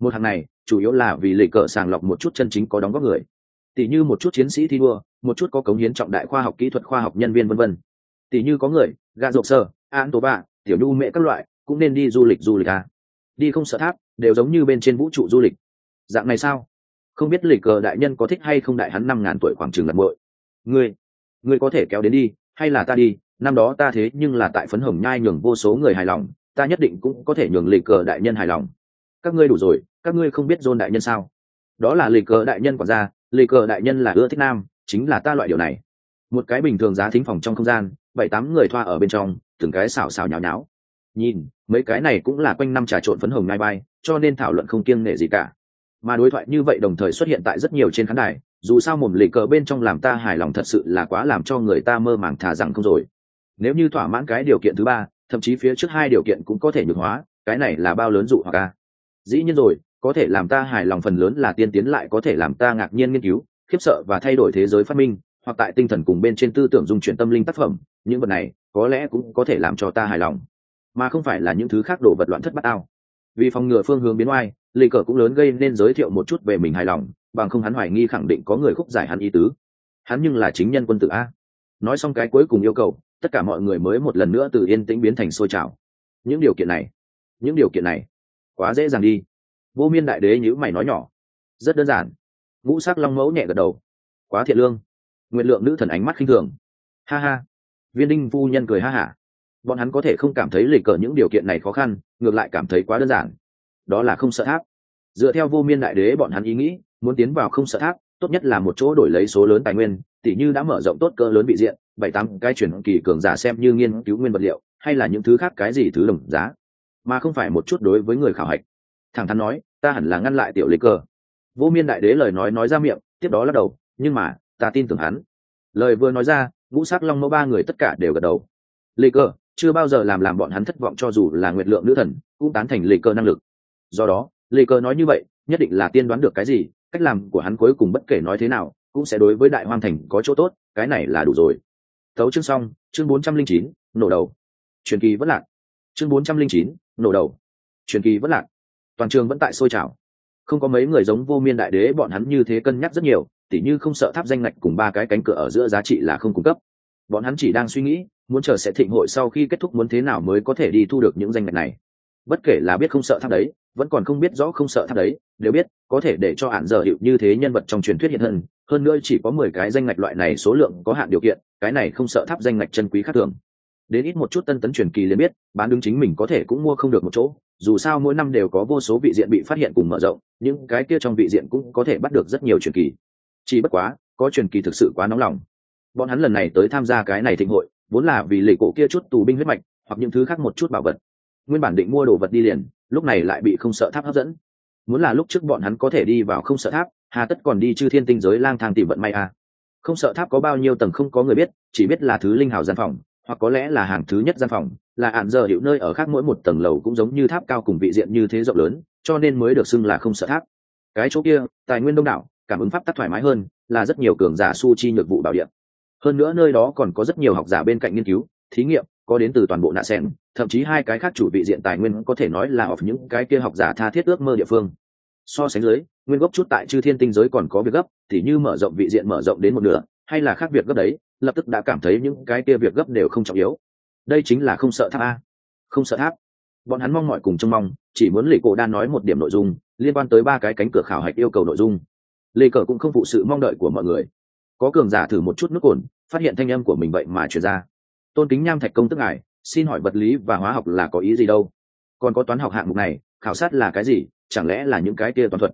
Một hạng này, chủ yếu là vì lệ cờ sàng lọc một chút chân chính có đóng góp người. Tỷ như một chút chiến sĩ thi đua, một chút có cống hiến trọng đại khoa học kỹ thuật khoa học nhân viên vân vân. Tỷ như có người, gà rộp sơ an tố bạ tiểu nhu mẹ các loại, cũng nên đi du lịch du lịch à. đi không sợ tháp, đều giống như bên trên vũ trụ du lịch. Dạng này sao? Không biết lịch cờ đại nhân có thích hay không đại hắn năm ngàn tuổi khoảng trường lần bội ngươi ngươi có thể kéo đến đi, hay là ta đi, năm đó ta thế nhưng là tại phấn hồng nhai nhường vô số người hài lòng ta nhất định cũng có thể nhường lịch cờ đại nhân hài lòng. Các ngươi đủ rồi, các ngươi không biết dôn đại nhân sao? Đó là lịch cờ đại nhân quản gia, lịch cờ đại nhân là ưa thích nam, chính là ta loại điều này. Một cái bình thường giá thính phòng trong không gian, bảy tám người thoa ở bên trong, từng cái xào xào nhào nháo. Nhìn, mấy cái này cũng là quanh năm trà trộn phấn hồng ngai bay cho nên thảo luận không kiêng nể gì cả. Mà đối thoại như vậy đồng thời xuất hiện tại rất nhiều trên khán đài, dù sao mồm lì cờ bên trong làm ta hài lòng thật sự là quá làm cho người ta mơ màng thà rằng không rồi. Nếu như thỏa mãn cái điều kiện thứ ba thậm chí phía trước hai điều kiện cũng có thể nhược hóa, cái này là bao lớn dụ hoặc a. dĩ nhiên rồi, có thể làm ta hài lòng phần lớn là tiên tiến lại có thể làm ta ngạc nhiên nghiên cứu, khiếp sợ và thay đổi thế giới phát minh, hoặc tại tinh thần cùng bên trên tư tưởng dung chuyển tâm linh tác phẩm, những vật này có lẽ cũng có thể làm cho ta hài lòng. Mà không phải là những thứ khác đồ vật loạn thất bát ao. Vì phòng ngừa phương hướng biến oai lì cờ cũng lớn gây nên giới thiệu một chút về mình hài lòng, bằng không hắn hoài nghi khẳng định có người khúc giải hắn ý tứ. Hắn nhưng là chính nhân quân tử a. Nói xong cái cuối cùng yêu cầu tất cả mọi người mới một lần nữa từ yên tĩnh biến thành sôi trào. Những điều kiện này, những điều kiện này, quá dễ dàng đi. Vô miên đại đế nhữ mày nói nhỏ. Rất đơn giản. Ngũ sắc long mẫu nhẹ gật đầu. Quá thiện lương. Nguyện lượng nữ thần ánh mắt khinh thường. Ha ha. Viên đinh phu nhân cười ha hả. Bọn hắn có thể không cảm thấy lịch cờ những điều kiện này khó khăn, ngược lại cảm thấy quá đơn giản. Đó là không sợ tháp. Dựa theo vô miên đại đế bọn hắn ý nghĩ, muốn tiến vào không sợ tháp, tốt nhất là một chỗ đổi lấy số lớn tài nguyên, tỉ như đã mở rộng tốt cỡ lớn bị diện bảy tám cái chuyển kỳ cường giả xem như nghiên cứu nguyên vật liệu, hay là những thứ khác cái gì thứ đồng giá, mà không phải một chút đối với người khảo hạch. Thẳng thắn nói, ta hẳn là ngăn lại tiểu lấy cơ. Vô miên đại đế lời nói nói ra miệng, tiếp đó lắc đầu, nhưng mà, ta tin tưởng hắn. Lời vừa nói ra, ngũ sắc long mẫu ba người tất cả đều gật đầu. Lê cơ, chưa bao giờ làm làm bọn hắn thất vọng cho dù là nguyệt lượng nữ thần, cũng tán thành lê cơ năng lực. Do đó lê cơ nói như vậy, nhất định là tiên đoán được cái gì, cách làm của hắn cuối cùng bất kể nói thế nào, cũng sẽ đối với đại hoang thành có chỗ tốt, cái này là đủ rồi thấu chương xong, chương bốn trăm linh chín, nổ đầu. Truyền kỳ vẫn lạc. Chương bốn trăm linh chín, nổ đầu. Truyền kỳ vẫn lạc. Toàn trường vẫn tại sôi trào. Không có mấy người giống vô miên đại đế bọn hắn như thế cân nhắc rất nhiều, tỉ như không sợ tháp danh ngạch cùng ba cái cánh cửa ở giữa giá trị là không cung cấp. Bọn hắn chỉ đang suy nghĩ, muốn chờ sẽ thịnh hội sau khi kết thúc muốn thế nào mới có thể đi thu được những danh ngạch này. Bất kể là biết không sợ tháp đấy vẫn còn không biết rõ không sợ tháp đấy, nếu biết, có thể để cho hạn giờ hiệu như thế nhân vật trong truyền thuyết hiện thân, hơn nữa chỉ có mười cái danh ngạch loại này số lượng có hạn điều kiện, cái này không sợ tháp danh ngạch chân quý khác thường. Đến ít một chút tân tấn truyền kỳ liền biết, bán đứng chính mình có thể cũng mua không được một chỗ, dù sao mỗi năm đều có vô số vị diện bị phát hiện cùng mở rộng, những cái kia trong vị diện cũng có thể bắt được rất nhiều truyền kỳ. Chỉ bất quá, có truyền kỳ thực sự quá nóng lòng. Bọn hắn lần này tới tham gia cái này thịnh hội, vốn là vì lệ cổ kia chút tù binh huyết mạch, hoặc những thứ khác một chút bảo vật. Nguyên bản định mua đồ vật đi liền lúc này lại bị không sợ tháp hấp dẫn. Muốn là lúc trước bọn hắn có thể đi vào không sợ tháp, hà tất còn đi chư thiên tinh giới lang thang tìm vận may à. không sợ tháp có bao nhiêu tầng không có người biết, chỉ biết là thứ linh hào gian phòng, hoặc có lẽ là hàng thứ nhất gian phòng, là ạn giờ hiệu nơi ở khác mỗi một tầng lầu cũng giống như tháp cao cùng vị diện như thế rộng lớn, cho nên mới được xưng là không sợ tháp. Cái chỗ kia, tài nguyên đông đảo, cảm ứng pháp tắc thoải mái hơn, là rất nhiều cường giả su chi nhược vụ bảo điện. Hơn nữa nơi đó còn có rất nhiều học giả bên cạnh nghiên cứu, thí nghiệm, có đến từ toàn bộ nạ sen thậm chí hai cái khác chủ vị diện tài nguyên có thể nói là ở những cái kia học giả tha thiết ước mơ địa phương. So sánh với nguyên gốc chút tại chư thiên tinh giới còn có việc gấp, thì như mở rộng vị diện mở rộng đến một nửa, hay là khác việc gấp đấy, lập tức đã cảm thấy những cái kia việc gấp đều không trọng yếu. Đây chính là không sợ tháp a. Không sợ tháp. Bọn hắn mong mọi cùng trông mong, chỉ muốn lì cổ đan nói một điểm nội dung, liên quan tới ba cái cánh cửa khảo hạch yêu cầu nội dung. Lê cờ cũng không phụ sự mong đợi của mọi người. Có cường giả thử một chút nước ổn, phát hiện thanh âm của mình vậy mà chuyển ra. Tôn kính nham thạch công tức ngài xin hỏi vật lý và hóa học là có ý gì đâu? Còn có toán học hạng mục này, khảo sát là cái gì? Chẳng lẽ là những cái kia toàn thuật?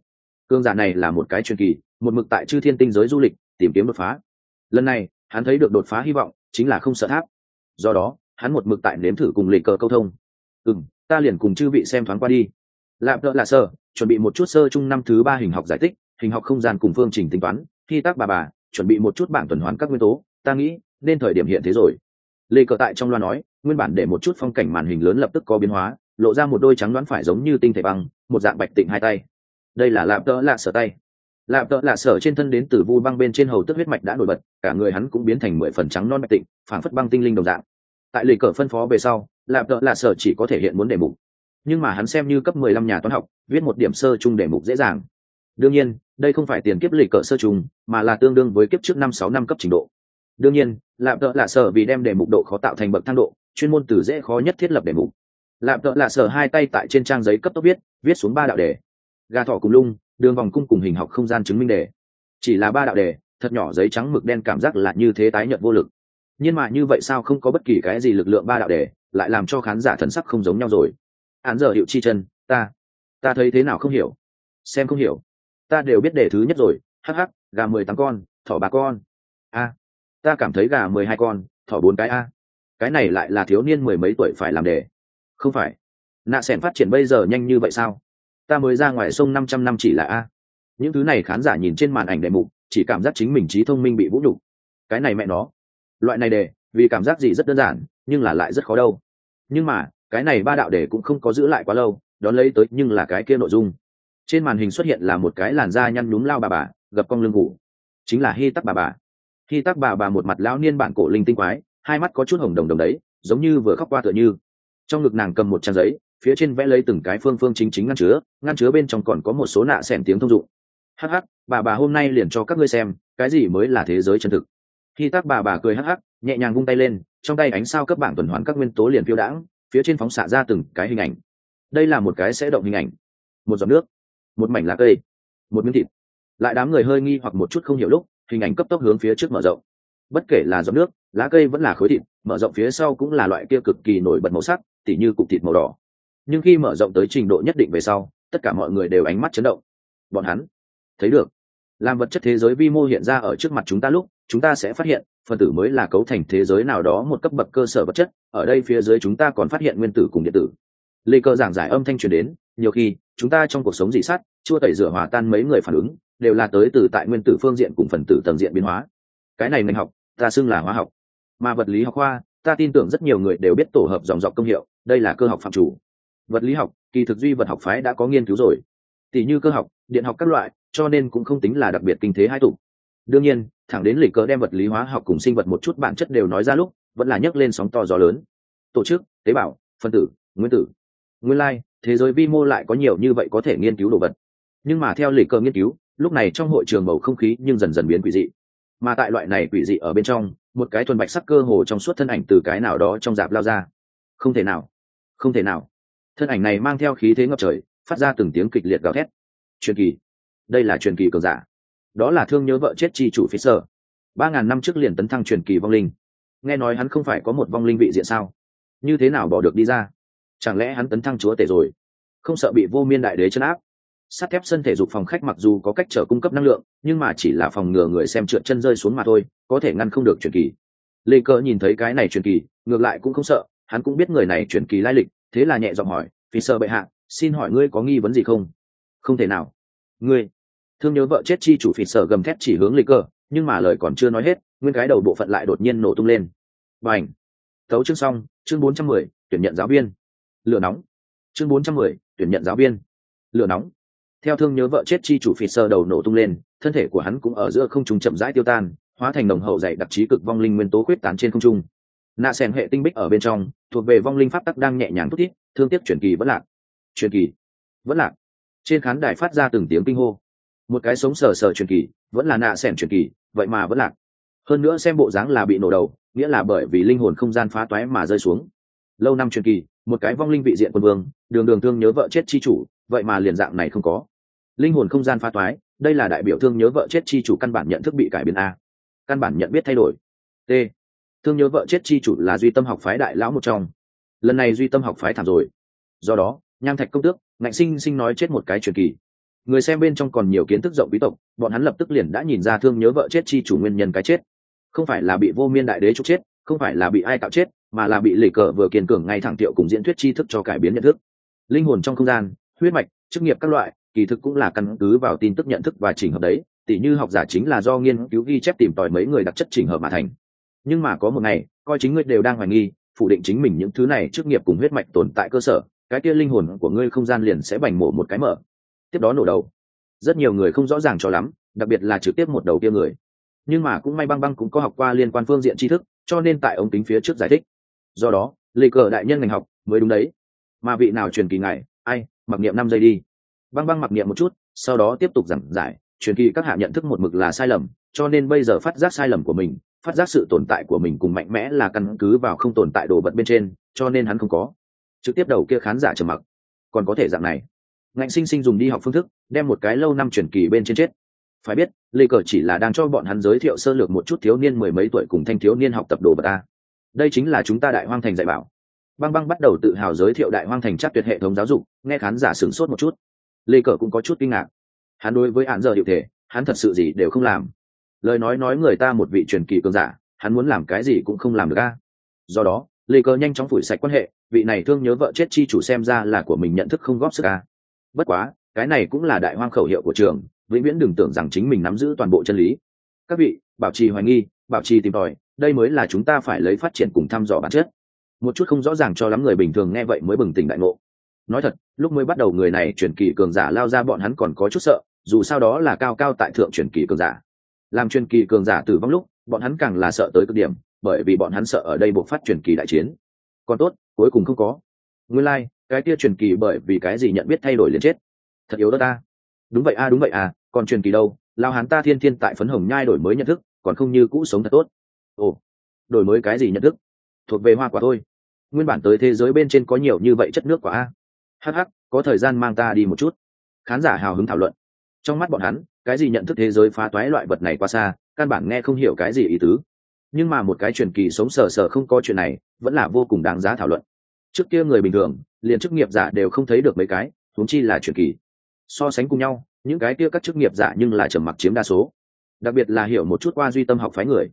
Cương giả này là một cái truyền kỳ, một mực tại chư thiên tinh giới du lịch, tìm kiếm đột phá. Lần này, hắn thấy được đột phá hy vọng, chính là không sợ tháp. Do đó, hắn một mực tại nếm thử cùng lịch cờ câu thông. Ừ m ta liền cùng chư vị xem thoáng qua đi. Lạp đỡ là sơ, chuẩn bị một chút sơ chung năm thứ ba hình học giải tích hình học không gian cùng phương trình tính toán, khi tác bà bà, chuẩn bị một chút bảng tuần hoàn các nguyên tố, ta nghĩ, nên thời điểm hiện thế rồi. Lê cờ tại trong loa nói nguyên bản để một chút phong cảnh màn hình lớn lập tức có biến hóa, lộ ra một đôi trắng đoán phải giống như tinh thể băng, một dạng bạch tịnh hai tay. Đây là lạp tợ lạ sở tay. Lạp tợ lạ sở trên thân đến từ vu băng bên trên hầu tức huyết mạch đã nổi bật, cả người hắn cũng biến thành mười phần trắng non bạch tịnh, phảng phất băng tinh linh đồng dạng. Tại lì cờ phân phó về sau, lạp tợ lạ sở chỉ có thể hiện muốn đề mục. Nhưng mà hắn xem như cấp mười lăm nhà toán học, viết một điểm sơ chung đề mục dễ dàng. Đương nhiên, đây không phải tiền kiếp lì cờ sơ chung, mà là tương đương với kiếp trước năm sáu năm cấp trình độ. Đương nhiên, lạp tợ lạ sở vì đem đề mục độ khó tạo thành bậc thang độ chuyên môn từ dễ khó nhất thiết lập đề mục lạp tợ lạ sở hai tay tại trên trang giấy cấp tốc viết viết xuống ba đạo đề. Gà thỏ cùng lung, đường vòng cung cùng hình học không gian chứng minh đề. Chỉ là ba đạo đề, thật nhỏ giấy trắng mực đen cảm giác là như thế tái nhợt vô lực. Nhưng mà như vậy sao không có bất kỳ cái gì lực lượng ba đạo đề, lại làm cho khán giả thần sắc không giống nhau rồi. Án giờ hiệu chi chân, ta ta thấy thế nào không hiểu. Xem không hiểu. Ta đều biết đề thứ nhất rồi, hắc hắc, gà mười tám con, thỏ ba con. A, ta cảm thấy gà mười hai con, thỏ bốn cái a cái này lại là thiếu niên mười mấy tuổi phải làm đề. Không phải. Nạ sẻn phát triển bây giờ nhanh như vậy sao? Ta mới ra ngoài sông năm trăm năm chỉ là a. Những thứ này khán giả nhìn trên màn ảnh đề mục, chỉ cảm giác chính mình trí thông minh bị vũ nhục. Cái này mẹ nó. Loại này đề, vì cảm giác gì rất đơn giản, nhưng là lại rất khó đâu. Nhưng mà, cái này ba đạo đề cũng không có giữ lại quá lâu, đón lấy tới nhưng là cái kia nội dung. Trên màn hình xuất hiện là một cái làn da nhăn nhúm lao bà bà, gập cong lưng ngủ. Chính là hy tắc bà bà. Hy tắc bà bà một mặt lão niên bản cổ linh tinh quái hai mắt có chút hồng đồng đồng đấy, giống như vừa khóc qua tựa như. Trong ngực nàng cầm một trang giấy, phía trên vẽ lấy từng cái phương phương chính chính ngăn chứa ngăn chứa bên trong còn có một số nạ xẻn tiếng thông dụng. Hắc hắc, bà bà hôm nay liền cho các ngươi xem, cái gì mới là thế giới chân thực. Khi tác bà bà cười hắc hắc, nhẹ nhàng vung tay lên, trong tay ánh sao cấp bảng tuần hoàn các nguyên tố liền phiêu đãng, phía trên phóng xạ ra từng cái hình ảnh. Đây là một cái sẽ động hình ảnh. Một giọt nước, một mảnh lá cây, một miếng thịt. Lại đám người hơi nghi hoặc một chút không hiểu lúc, hình ảnh cấp tốc hướng phía trước mở rộng. Bất kể là giọt nước lá cây vẫn là khối thịt, mở rộng phía sau cũng là loại kia cực kỳ nổi bật màu sắc, tỉ như cục thịt màu đỏ. Nhưng khi mở rộng tới trình độ nhất định về sau, tất cả mọi người đều ánh mắt chấn động. Bọn hắn, thấy được. Làm vật chất thế giới vi mô hiện ra ở trước mặt chúng ta lúc, chúng ta sẽ phát hiện, phần tử mới là cấu thành thế giới nào đó một cấp bậc cơ sở vật chất, ở đây phía dưới chúng ta còn phát hiện nguyên tử cùng điện tử. Lê cơ giảng giải âm thanh truyền đến, nhiều khi, chúng ta trong cuộc sống dị sát chua tẩy rửa hòa tan mấy người phản ứng, đều là tới từ tại nguyên tử phương diện cùng phần tử tầng diện biến hóa. Cái này ngành học, ta xưng là hóa học mà vật lý học khoa, ta tin tưởng rất nhiều người đều biết tổ hợp dòng dọc công hiệu, đây là cơ học phạm chủ. Vật lý học, kỳ thực duy vật học phái đã có nghiên cứu rồi. Tỷ như cơ học, điện học các loại, cho nên cũng không tính là đặc biệt kinh thế hai tục đương nhiên, thẳng đến lịch cờ đem vật lý hóa học cùng sinh vật một chút bản chất đều nói ra lúc, vẫn là nhấc lên sóng to gió lớn. Tổ chức, tế bào, phân tử, nguyên tử. Nguyên lai, thế giới vi mô lại có nhiều như vậy có thể nghiên cứu đồ vật. Nhưng mà theo lịch cờ nghiên cứu, lúc này trong hội trường bầu không khí nhưng dần dần biến quỷ dị mà tại loại này quỷ dị ở bên trong, một cái thuần bạch sắc cơ hồ trong suốt thân ảnh từ cái nào đó trong dạp lao ra. Không thể nào, không thể nào. Thân ảnh này mang theo khí thế ngập trời, phát ra từng tiếng kịch liệt gào thét. Truyền kỳ. Đây là truyền kỳ cường giả. Đó là thương nhớ vợ chết chi chủ phía sở. Ba ngàn năm trước liền tấn thăng truyền kỳ vong linh. Nghe nói hắn không phải có một vong linh vị diện sao? Như thế nào bỏ được đi ra? Chẳng lẽ hắn tấn thăng chúa tể rồi? Không sợ bị vô miên đại đế chấn áp? Sắt thép sân thể dục phòng khách mặc dù có cách trở cung cấp năng lượng, nhưng mà chỉ là phòng ngừa người xem trượt chân rơi xuống mà thôi, có thể ngăn không được truyền kỳ. Lê cơ nhìn thấy cái này truyền kỳ, ngược lại cũng không sợ, hắn cũng biết người này truyền kỳ lai lịch, thế là nhẹ giọng hỏi vì sợ bệ hạ, xin hỏi ngươi có nghi vấn gì không? Không thể nào. Ngươi? Thương nhớ vợ chết chi chủ phỉ sở gầm thét chỉ hướng lê cơ, nhưng mà lời còn chưa nói hết, nguyên cái đầu bộ phận lại đột nhiên nổ tung lên. Và ảnh tấu chương xong, chương bốn trăm mười, tuyển nhận giáo viên. Lửa nóng. Chương bốn trăm mười, tuyển nhận giáo viên. Lửa nóng theo thương nhớ vợ chết chi chủ phì sơ đầu nổ tung lên, thân thể của hắn cũng ở giữa không trung chậm rãi tiêu tan, hóa thành đồng hậu dạy đặc trí cực vong linh nguyên tố quyết tán trên không trung. Nạ sèn hệ tinh bích ở bên trong, thuộc về vong linh pháp tắc đang nhẹ nhàng thúc thiết thương tiếc chuyển kỳ vẫn lạc. Truyền kỳ? Vẫn lạc. Trên khán đài phát ra từng tiếng kinh hô. Một cái sống sờ sờ truyền kỳ, vẫn là nạ sẻn truyền kỳ, vậy mà vẫn lạc. Hơn nữa xem bộ dáng là bị nổ đầu, nghĩa là bởi vì linh hồn không gian phá toái mà rơi xuống. Lâu năm truyền kỳ, một cái vong linh vị diện quân vương, đường đường thương nhớ vợ chết chi chủ, vậy mà liền dạng này không có linh hồn không gian phá toái đây là đại biểu thương nhớ vợ chết chi chủ căn bản nhận thức bị cải biến a. Căn bản nhận biết thay đổi. T. Thương nhớ vợ chết chi chủ là duy tâm học phái đại lão một trong. Lần này duy tâm học phái thảm rồi. Do đó, nham thạch công tước, ngạnh sinh sinh nói chết một cái truyền kỳ. Người xem bên trong còn nhiều kiến thức rộng bí tộc, bọn hắn lập tức liền đã nhìn ra thương nhớ vợ chết chi chủ nguyên nhân cái chết. Không phải là bị vô miên đại đế trục chết, không phải là bị ai tạo chết, mà là bị lì cờ vừa kiên cường ngay thẳng tiệu cùng diễn thuyết tri thức cho cải biến nhận thức. Linh hồn trong không gian, huyết mạch, chức nghiệp các loại kỳ thực cũng là căn cứ vào tin tức nhận thức và trình hợp đấy, tỉ như học giả chính là do nghiên cứu ghi chép tìm tòi mấy người đặc chất trình hợp mà thành. Nhưng mà có một ngày, coi chính ngươi đều đang hoài nghi, phủ định chính mình những thứ này trước nghiệp cùng huyết mạch tồn tại cơ sở, cái kia linh hồn của ngươi không gian liền sẽ bành mổ một cái mở. Tiếp đó nổ đầu. Rất nhiều người không rõ ràng cho lắm, đặc biệt là trực tiếp một đầu kia người. Nhưng mà cũng may băng băng cũng có học qua liên quan phương diện tri thức, cho nên tại ống kính phía trước giải thích. Do đó lì cờ đại nhân ngành học mới đúng đấy. Mà vị nào truyền kỳ ngài, ai, mặc niệm năm giây đi băng băng mặc niệm một chút, sau đó tiếp tục giảng giải, truyền kỳ các hạ nhận thức một mực là sai lầm, cho nên bây giờ phát giác sai lầm của mình, phát giác sự tồn tại của mình cùng mạnh mẽ là căn cứ vào không tồn tại đồ vật bên trên, cho nên hắn không có. Trực tiếp đầu kia khán giả trầm mặc. Còn có thể dạng này. Ngạnh sinh sinh dùng đi học phương thức, đem một cái lâu năm truyền kỳ bên trên chết. Phải biết, lê cờ chỉ là đang cho bọn hắn giới thiệu sơ lược một chút thiếu niên mười mấy tuổi cùng thanh thiếu niên học tập đồ vật ta đây chính là chúng ta đại hoang thành dạy bảo. Băng băng bắt đầu tự hào giới thiệu đại hoang thành chắc tuyệt hệ thống giáo dục, nghe khán giả sửng sốt một chút lê cờ cũng có chút kinh ngạc. Hắn đối với hạn giờ hiệu thể, hắn thật sự gì đều không làm. Lời nói nói người ta một vị truyền kỳ cường giả, hắn muốn làm cái gì cũng không làm được a. Do đó, lê cờ nhanh chóng phủi sạch quan hệ, vị này thương nhớ vợ chết chi chủ xem ra là của mình nhận thức không góp sức a. Bất quá, cái này cũng là đại hoang khẩu hiệu của trường, vĩnh viễn đừng tưởng rằng chính mình nắm giữ toàn bộ chân lý. Các vị, bảo trì hoài nghi, bảo trì tìm tòi, đây mới là chúng ta phải lấy phát triển cùng thăm dò bản chất. Một chút không rõ ràng cho lắm người bình thường nghe vậy mới bừng tỉnh đại ngộ. Nói thật lúc mới bắt đầu người này truyền kỳ cường giả lao ra bọn hắn còn có chút sợ dù sao đó là cao cao tại thượng truyền kỳ cường giả. Làm truyền kỳ cường giả tử vong lúc bọn hắn càng là sợ tới cực điểm bởi vì bọn hắn sợ ở đây buộc phát truyền kỳ đại chiến. Còn tốt cuối cùng không có. Nguyên lai、like, cái kia truyền kỳ bởi vì cái gì nhận biết thay đổi liền chết? Thật yếu đó ta. Đúng vậy a đúng vậy à còn truyền kỳ đâu? Lao hán ta thiên thiên tại phấn hồng nhai đổi mới nhận thức còn không như cũ sống thật tốt. Ồ đổi mới cái gì nhận thức? Thuộc về hoa quả thôi. Nguyên bản tới thế giới bên trên có nhiều như vậy chất nước quả a hh có thời gian mang ta đi một chút. Khán giả hào hứng thảo luận. Trong mắt bọn hắn, cái gì nhận thức thế giới phá toái loại vật này qua xa, căn bản nghe không hiểu cái gì ý tứ. Nhưng mà một cái truyền kỳ sống sờ sờ không có chuyện này, vẫn là vô cùng đáng giá thảo luận. Trước kia người bình thường, liền chức nghiệp giả đều không thấy được mấy cái, huống chi là truyền kỳ. So sánh cùng nhau, những cái kia các chức nghiệp giả nhưng là trầm mặc chiếm đa số. Đặc biệt là hiểu một chút qua duy tâm học phái người.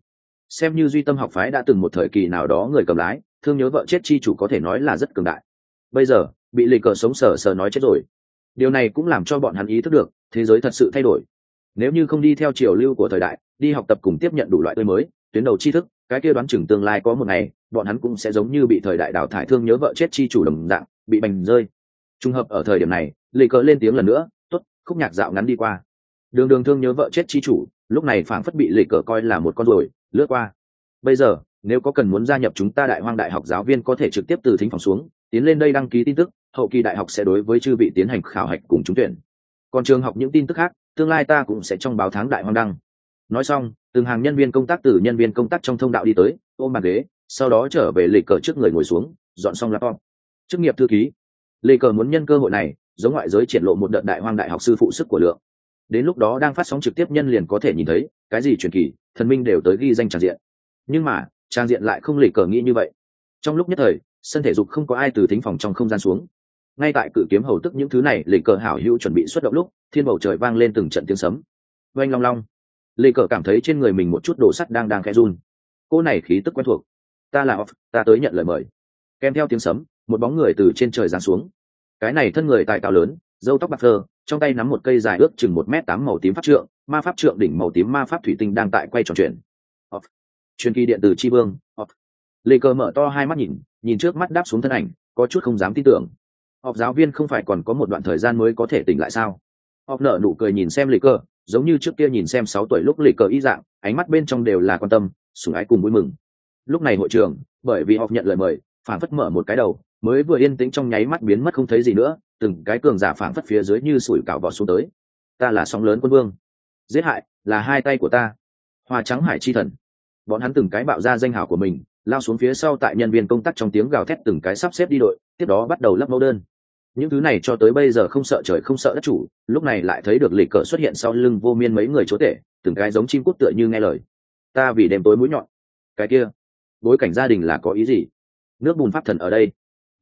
Xem như duy tâm học phái đã từng một thời kỳ nào đó người cầm lái, thương nhớ vợ chết chi chủ có thể nói là rất cường đại. Bây giờ bị lịch cờ sống sờ sờ nói chết rồi. Điều này cũng làm cho bọn hắn ý thức được, thế giới thật sự thay đổi. Nếu như không đi theo chiều lưu của thời đại, đi học tập cùng tiếp nhận đủ loại tươi mới, tuyến đầu tri thức, cái kia đoán chừng tương lai có một ngày, bọn hắn cũng sẽ giống như bị thời đại đào thải thương nhớ vợ chết chi chủ đồng dạng, bị bành rơi. Trùng hợp ở thời điểm này lì cờ lên tiếng lần nữa t ố t khúc nhạc dạo ngắn đi qua. Đường đường thương nhớ vợ chết chi chủ, lúc này phảng phất bị lì cờ coi là một con ruồi, lướt qua. Bây giờ, nếu có cần muốn gia nhập chúng ta đại hoang đại học giáo viên có thể trực tiếp từ thính phòng xuống tiến lên đây đăng ký tin tức, hậu kỳ đại học sẽ đối với chư vị tiến hành khảo hạch cùng trúng tuyển. Còn trường học những tin tức khác, tương lai ta cũng sẽ trong báo tháng đại hoang đăng. Nói xong, từng hàng nhân viên công tác từ nhân viên công tác trong thông đạo đi tới, ôm bàn ghế, sau đó trở về lề cờ trước người ngồi xuống, dọn xong laptop. Chức nghiệp thư ký. Lề cờ muốn nhân cơ hội này, giống ngoại giới triển lộ một đợt đại hoang đại học sư phụ sức của lượng. Đến lúc đó đang phát sóng trực tiếp nhân liền có thể nhìn thấy, cái gì truyền kỳ, thần minh đều tới ghi danh tràn diện. Nhưng mà trang diện lại không lì cờ nghĩ như vậy. Trong lúc nhất thời sân thể dục không có ai từ thính phòng trong không gian xuống. Ngay tại cự kiếm hầu tức những thứ này, lệ cờ hảo hữu chuẩn bị xuất động lúc, thiên bầu trời vang lên từng trận tiếng sấm. Oanh long long. Lệ cờ cảm thấy trên người mình một chút đồ sắt đang đang khẽ run. Cô này khí tức quen thuộc. Ta là off, ta tới nhận lời mời. Kèm theo tiếng sấm, một bóng người từ trên trời giáng xuống. Cái này thân người tại cao lớn dâu tóc bạc phơ, trong tay nắm một cây dài ước chừng một m tám màu tím pháp trượng, ma pháp trượng đỉnh màu tím ma pháp thủy tinh đang tại quay tròn chuyện truyền kỳ điện từ tri vương, off lê cơ mở to hai mắt nhìn nhìn trước mắt đáp xuống thân ảnh, có chút không dám tin tưởng. Học giáo viên không phải còn có một đoạn thời gian mới có thể tỉnh lại sao? Học nở nụ cười nhìn xem lê cơ, giống như trước kia nhìn xem sáu tuổi lúc lê cơ y dạng, ánh mắt bên trong đều là quan tâm, sủng ái cùng vui mừng. Lúc này hội trường, bởi vì học nhận lời mời phản phất mở một cái đầu, mới vừa yên tĩnh trong nháy mắt biến mất không thấy gì nữa, từng cái cường giả phản phất phía dưới như sủi cảo vỏ xuống tới. Ta là sóng lớn quân vương. Giết hại là hai tay của ta. Hoa trắng hải chi thần. Bọn hắn từng cái bạo ra danh hào của mình lao xuống phía sau tại nhân viên công tác trong tiếng gào thét từng cái sắp xếp đi đội, tiếp đó bắt đầu lắp mẫu đơn. Những thứ này cho tới bây giờ không sợ trời không sợ đất chủ, lúc này lại thấy được lịch cờ xuất hiện sau lưng vô miên mấy người chúa tể, từng cái giống chim cút tựa như nghe lời. Ta vì đêm tối mũi nhọn. Cái kia, bối cảnh gia đình là có ý gì? Nước bùn pháp thần ở đây.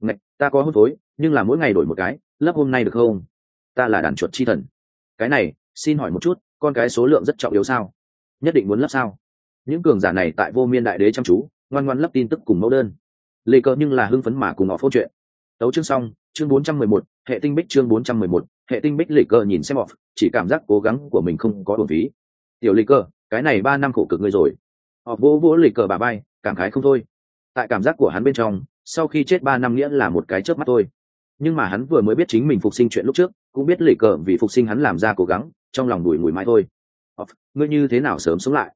Ngạch, ta có hôn phối nhưng là mỗi ngày đổi một cái, lớp hôm nay được không? Ta là đàn chuột chi thần. Cái này, xin hỏi một chút, con cái số lượng rất trọng yếu sao? Nhất định muốn lớp sao? Những cường giả này tại vô miên đại đế chăm chú ngoan ngoan lấp tin tức cùng mẫu đơn. Lê cờ nhưng là hưng phấn mà cùng họ phô chuyện. Tấu chương xong chương 411, hệ tinh bích chương 411, hệ tinh bích lê cờ nhìn xem off chỉ cảm giác cố gắng của mình không có đồn phí. Tiểu lê cờ cái này ba năm khổ cực ngươi rồi. Họ vỗ vỗ lê cờ bà bay cảm khái không thôi. Tại cảm giác của hắn bên trong sau khi chết ba năm nghĩa là một cái chớp mắt thôi. Nhưng mà hắn vừa mới biết chính mình phục sinh chuyện lúc trước cũng biết lì cờ vì phục sinh hắn làm ra cố gắng trong lòng đùi mùi mãi thôi. Off, ngươi như thế nào sớm sống lại?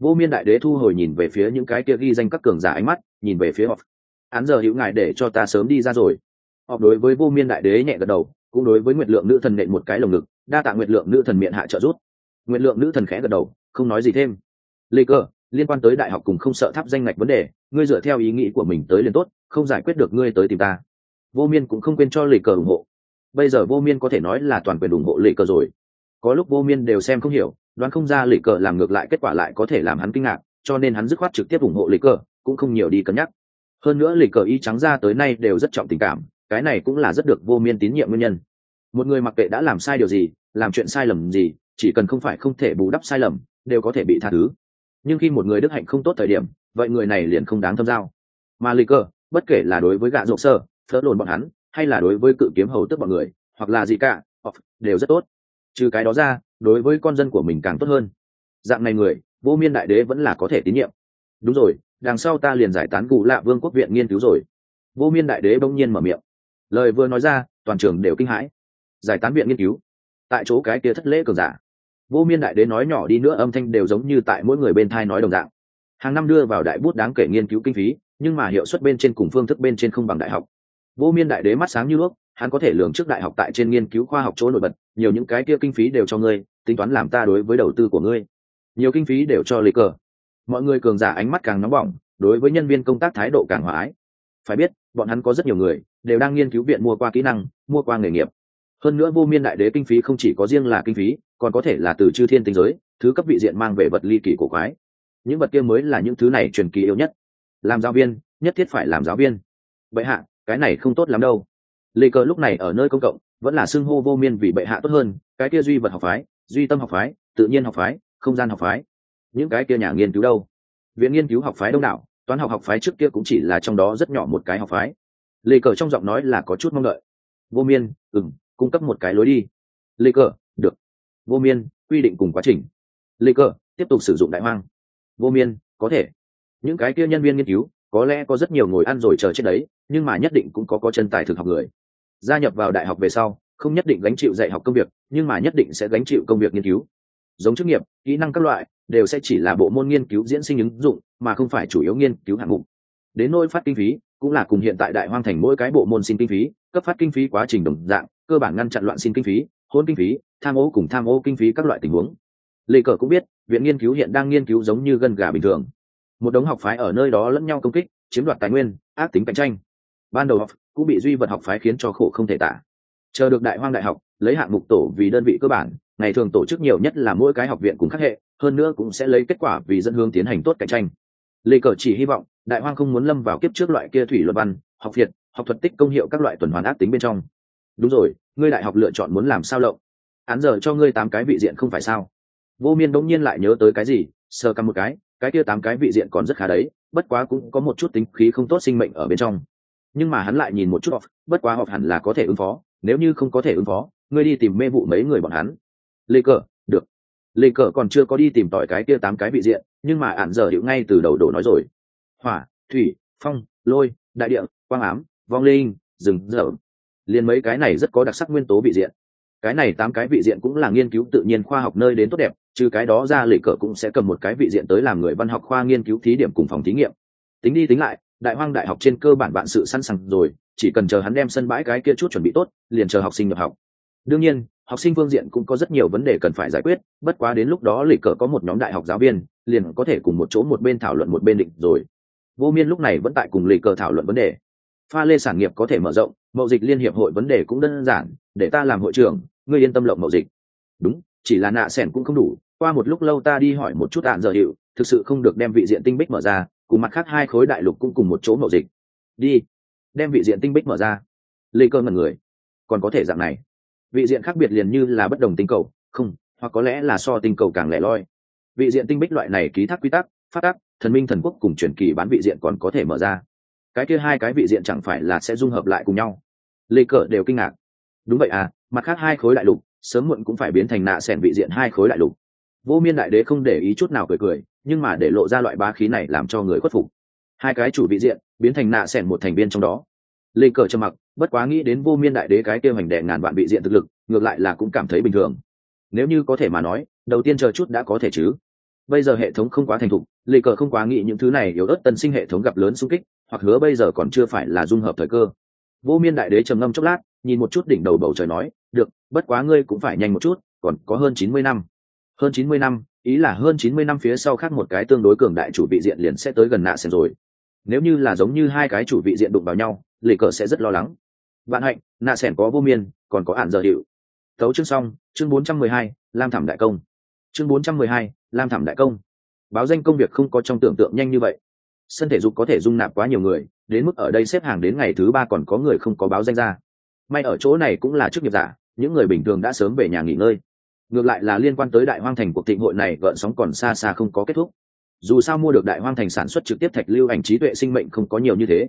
Vô miên đại đế thu hồi nhìn về phía những cái kia ghi danh các cường giả ánh mắt, nhìn về phía họ. Án giờ hữu ngài để cho ta sớm đi ra rồi. Họ đối với vô miên đại đế nhẹ gật đầu, cũng đối với nguyệt lượng nữ thần nện một cái lồng ngực, đa tạ nguyệt lượng nữ thần miệng hạ trợ rút nguyệt lượng nữ thần khẽ gật đầu, không nói gì thêm. Lê cơ, liên quan tới đại học cùng không sợ tháp danh ngạch vấn đề, ngươi dựa theo ý nghĩ của mình tới liền tốt, không giải quyết được ngươi tới tìm ta. Vô miên cũng không quên cho Lệ cờ ủng hộ. Bây giờ vô miên có thể nói là toàn quyền ủng hộ Lệ cờ rồi. Có lúc vô miên đều xem không hiểu đoán không ra lì cờ làm ngược lại kết quả lại có thể làm hắn kinh ngạc cho nên hắn dứt khoát trực tiếp ủng hộ lì cờ cũng không nhiều đi cân nhắc. Hơn nữa lì cờ y trắng ra tới nay đều rất trọng tình cảm cái này cũng là rất được vô miên tín nhiệm nguyên nhân. Một người mặc kệ đã làm sai điều gì làm chuyện sai lầm gì chỉ cần không phải không thể bù đắp sai lầm đều có thể bị tha thứ. Nhưng khi một người đức hạnh không tốt thời điểm vậy người này liền không đáng thâm giao. Mà lì cờ, bất kể là đối với gạ rộp sơ thớ lồn bọn hắn hay là đối với cự kiếm hầu tức bọn người hoặc là gì cả đều rất tốt. Trừ cái đó ra đối với con dân của mình càng tốt hơn. Dạng này người, vô miên đại đế vẫn là có thể tín nhiệm. Đúng rồi, đằng sau ta liền giải tán cụ lạ vương quốc viện nghiên cứu rồi. Vô miên đại đế bỗng nhiên mở miệng. Lời vừa nói ra, toàn trường đều kinh hãi. Giải tán viện nghiên cứu. Tại chỗ cái kia thất lễ cường giả. Vô miên đại đế nói nhỏ đi nữa, âm thanh đều giống như tại mỗi người bên thai nói đồng dạng. Hàng năm đưa vào đại bút đáng kể nghiên cứu kinh phí, nhưng mà hiệu suất bên trên cùng phương thức bên trên không bằng đại học vô miên đại đế mắt sáng như nước hắn có thể lường trước đại học tại trên nghiên cứu khoa học chỗ nổi bật, nhiều những cái kia kinh phí đều cho ngươi, tính toán làm ta đối với đầu tư của ngươi. Nhiều kinh phí đều cho lấy cờ. Mọi người cường giả ánh mắt càng nóng bỏng, đối với nhân viên công tác thái độ càng hòa ái. Phải biết, bọn hắn có rất nhiều người, đều đang nghiên cứu viện mua qua kỹ năng, mua qua nghề nghiệp. Hơn nữa vô miên đại đế kinh phí không chỉ có riêng là kinh phí, còn có thể là từ chư thiên tinh giới, thứ cấp vị diện mang về vật ly kỳ cổ quái. Những vật kia mới là những thứ này truyền kỳ yêu nhất. Làm giáo viên, nhất thiết phải làm giáo viên. Vậy hạ cái này không tốt lắm đâu. Lê cờ lúc này ở nơi công cộng, vẫn là xưng hô vô miên vì bệ hạ tốt hơn, cái kia duy vật học phái, duy tâm học phái, tự nhiên học phái, không gian học phái. Những cái kia nhà nghiên cứu đâu? Viện nghiên cứu học phái đông đảo, toán học học phái trước kia cũng chỉ là trong đó rất nhỏ một cái học phái. Lê cờ trong giọng nói là có chút mong đợi. Vô miên ừng cung cấp một cái lối đi. Lê cờ được. Vô miên, quy định cùng quá trình. Lê cờ tiếp tục sử dụng đại hoang. Vô miên, có thể. Những cái kia nhân viên nghiên cứu có lẽ có rất nhiều ngồi ăn rồi chờ chết đấy, nhưng mà nhất định cũng có có chân tài thực học người. Gia nhập vào đại học về sau, không nhất định gánh chịu dạy học công việc, nhưng mà nhất định sẽ gánh chịu công việc nghiên cứu. Giống chức nghiệp, kỹ năng các loại, đều sẽ chỉ là bộ môn nghiên cứu diễn sinh ứng dụng, mà không phải chủ yếu nghiên cứu hạng mục. Đến nỗi phát kinh phí, cũng là cùng hiện tại đại hoang thành mỗi cái bộ môn xin kinh phí, cấp phát kinh phí quá trình đồng dạng, cơ bản ngăn chặn loạn xin kinh phí, hôn kinh phí, tham ô cùng tham ô kinh phí các loại tình huống. Lê cờ cũng biết, viện nghiên cứu hiện đang nghiên cứu giống như gân gà bình thường một đống học phái ở nơi đó lẫn nhau công kích, chiếm đoạt tài nguyên, ác tính cạnh tranh. Ban đầu học cũng bị duy vật học phái khiến cho khổ không thể tả. Chờ được đại hoang đại học lấy hạng mục tổ vì đơn vị cơ bản, ngày thường tổ chức nhiều nhất là mỗi cái học viện cùng các hệ, hơn nữa cũng sẽ lấy kết quả vì dân hướng tiến hành tốt cạnh tranh. Lê cờ chỉ hy vọng đại hoang không muốn lâm vào kiếp trước loại kia thủy luật văn, học việt, học thuật tích công hiệu các loại tuần hoàn ác tính bên trong. Đúng rồi, ngươi đại học lựa chọn muốn làm sao lộng? Án giờ cho ngươi tám cái vị diện không phải sao? Vô miên đống nhiên lại nhớ tới cái gì sơ căm một cái cái kia tám cái vị diện còn rất khá đấy, bất quá cũng có một chút tính khí không tốt sinh mệnh ở bên trong. Nhưng mà hắn lại nhìn một chút off bất quá off hẳn là có thể ứng phó, nếu như không có thể ứng phó, ngươi đi tìm mê vụ mấy người bọn hắn. Lê cờ, được. Lê cờ còn chưa có đi tìm tỏi cái kia tám cái vị diện, nhưng mà ạn giờ hiệu ngay từ đầu đổ nói rồi. Hỏa, thủy, phong, lôi, đại địa, quang ám, vong linh, rừng, rậm. Liền mấy cái này rất có đặc sắc nguyên tố vị diện cái này tám cái vị diện cũng là nghiên cứu tự nhiên khoa học nơi đến tốt đẹp, trừ cái đó ra lệ cờ cũng sẽ cầm một cái vị diện tới làm người văn học khoa nghiên cứu thí điểm cùng phòng thí nghiệm. Tính đi tính lại, đại hoang đại học trên cơ bản bạn sự sẵn sàng rồi, chỉ cần chờ hắn đem sân bãi cái kia chút chuẩn bị tốt, liền chờ học sinh nhập học. Đương nhiên, học sinh phương diện cũng có rất nhiều vấn đề cần phải giải quyết, bất quá đến lúc đó lệ cờ có một nhóm đại học giáo viên, liền có thể cùng một chỗ một bên thảo luận một bên định rồi. Vô miên lúc này vẫn tại cùng lệ cờ thảo luận vấn đề. Pha lê sản nghiệp có thể mở rộng, mậu dịch liên hiệp hội vấn đề cũng đơn giản, để ta làm hội trưởng ngươi yên tâm lộng mậu dịch. Đúng, chỉ là nạ sẻn cũng không đủ, qua một lúc lâu ta đi hỏi một chút tạn giờ hiệu, thực sự không được đem vị diện tinh bích mở ra, cùng mặt khác hai khối đại lục cũng cùng một chỗ mậu dịch. Đi, đem vị diện tinh bích mở ra. Lê cơ ngần người. Còn có thể dạng này. Vị diện khác biệt liền như là bất đồng tinh cầu, không, hoặc có lẽ là so tinh cầu càng lẻ loi. Vị diện tinh bích loại này ký thác quy tắc, phát tắc, thần minh thần quốc cùng truyền kỳ bán vị diện còn có thể mở ra. Cái kia hai cái vị diện chẳng phải là sẽ dung hợp lại cùng nhau. Lê cờ đều kinh ngạc. Đúng vậy à mặt khác hai khối đại lục, sớm muộn cũng phải biến thành nạ sẻn vị diện hai khối đại lục. Vô miên đại đế không để ý chút nào cười cười, nhưng mà để lộ ra loại bá khí này làm cho người khuất phục. Hai cái chủ vị diện, biến thành nạ sẻn một thành viên trong đó. Lê cờ trầm mặc, bất quá nghĩ đến vô miên đại đế cái kêu hành đệ ngàn vạn bị diện thực lực, ngược lại là cũng cảm thấy bình thường. Nếu như có thể mà nói, đầu tiên chờ chút đã có thể chứ. Bây giờ hệ thống không quá thành thục lê cờ không quá nghĩ những thứ này yếu ớt tân sinh hệ thống gặp lớn xung kích, hoặc hứa bây giờ còn chưa phải là dung hợp thời cơ. Vô miên đại đế trầm ngâm chốc lát, nhìn một chút đỉnh đầu bầu trời nói được, bất quá ngươi cũng phải nhanh một chút, còn có hơn chín mươi năm. Hơn chín mươi năm, ý là hơn chín mươi năm phía sau khác một cái tương đối cường đại chủ vị diện liền sẽ tới gần nạ xem rồi. Nếu như là giống như hai cái chủ vị diện đụng vào nhau, lì cờ sẽ rất lo lắng. Vạn hạnh, nạ sẻn có vô miên, còn có ạn giờ hiệu. Tấu chương xong, chương bốn trăm mười hai, lam thảm đại công. Chương bốn trăm mười hai, lam thảm đại công. Báo danh công việc không có trong tưởng tượng nhanh như vậy. Sân thể dục có thể dung nạp quá nhiều người, đến mức ở đây xếp hàng đến ngày thứ ba còn có người không có báo danh ra may ở chỗ này cũng là chức nghiệp giả, những người bình thường đã sớm về nhà nghỉ ngơi. Ngược lại là liên quan tới đại hoang thành cuộc thịnh hội này, gợn sóng còn xa xa không có kết thúc. Dù sao mua được đại hoang thành sản xuất trực tiếp thạch lưu ảnh trí tuệ sinh mệnh không có nhiều như thế.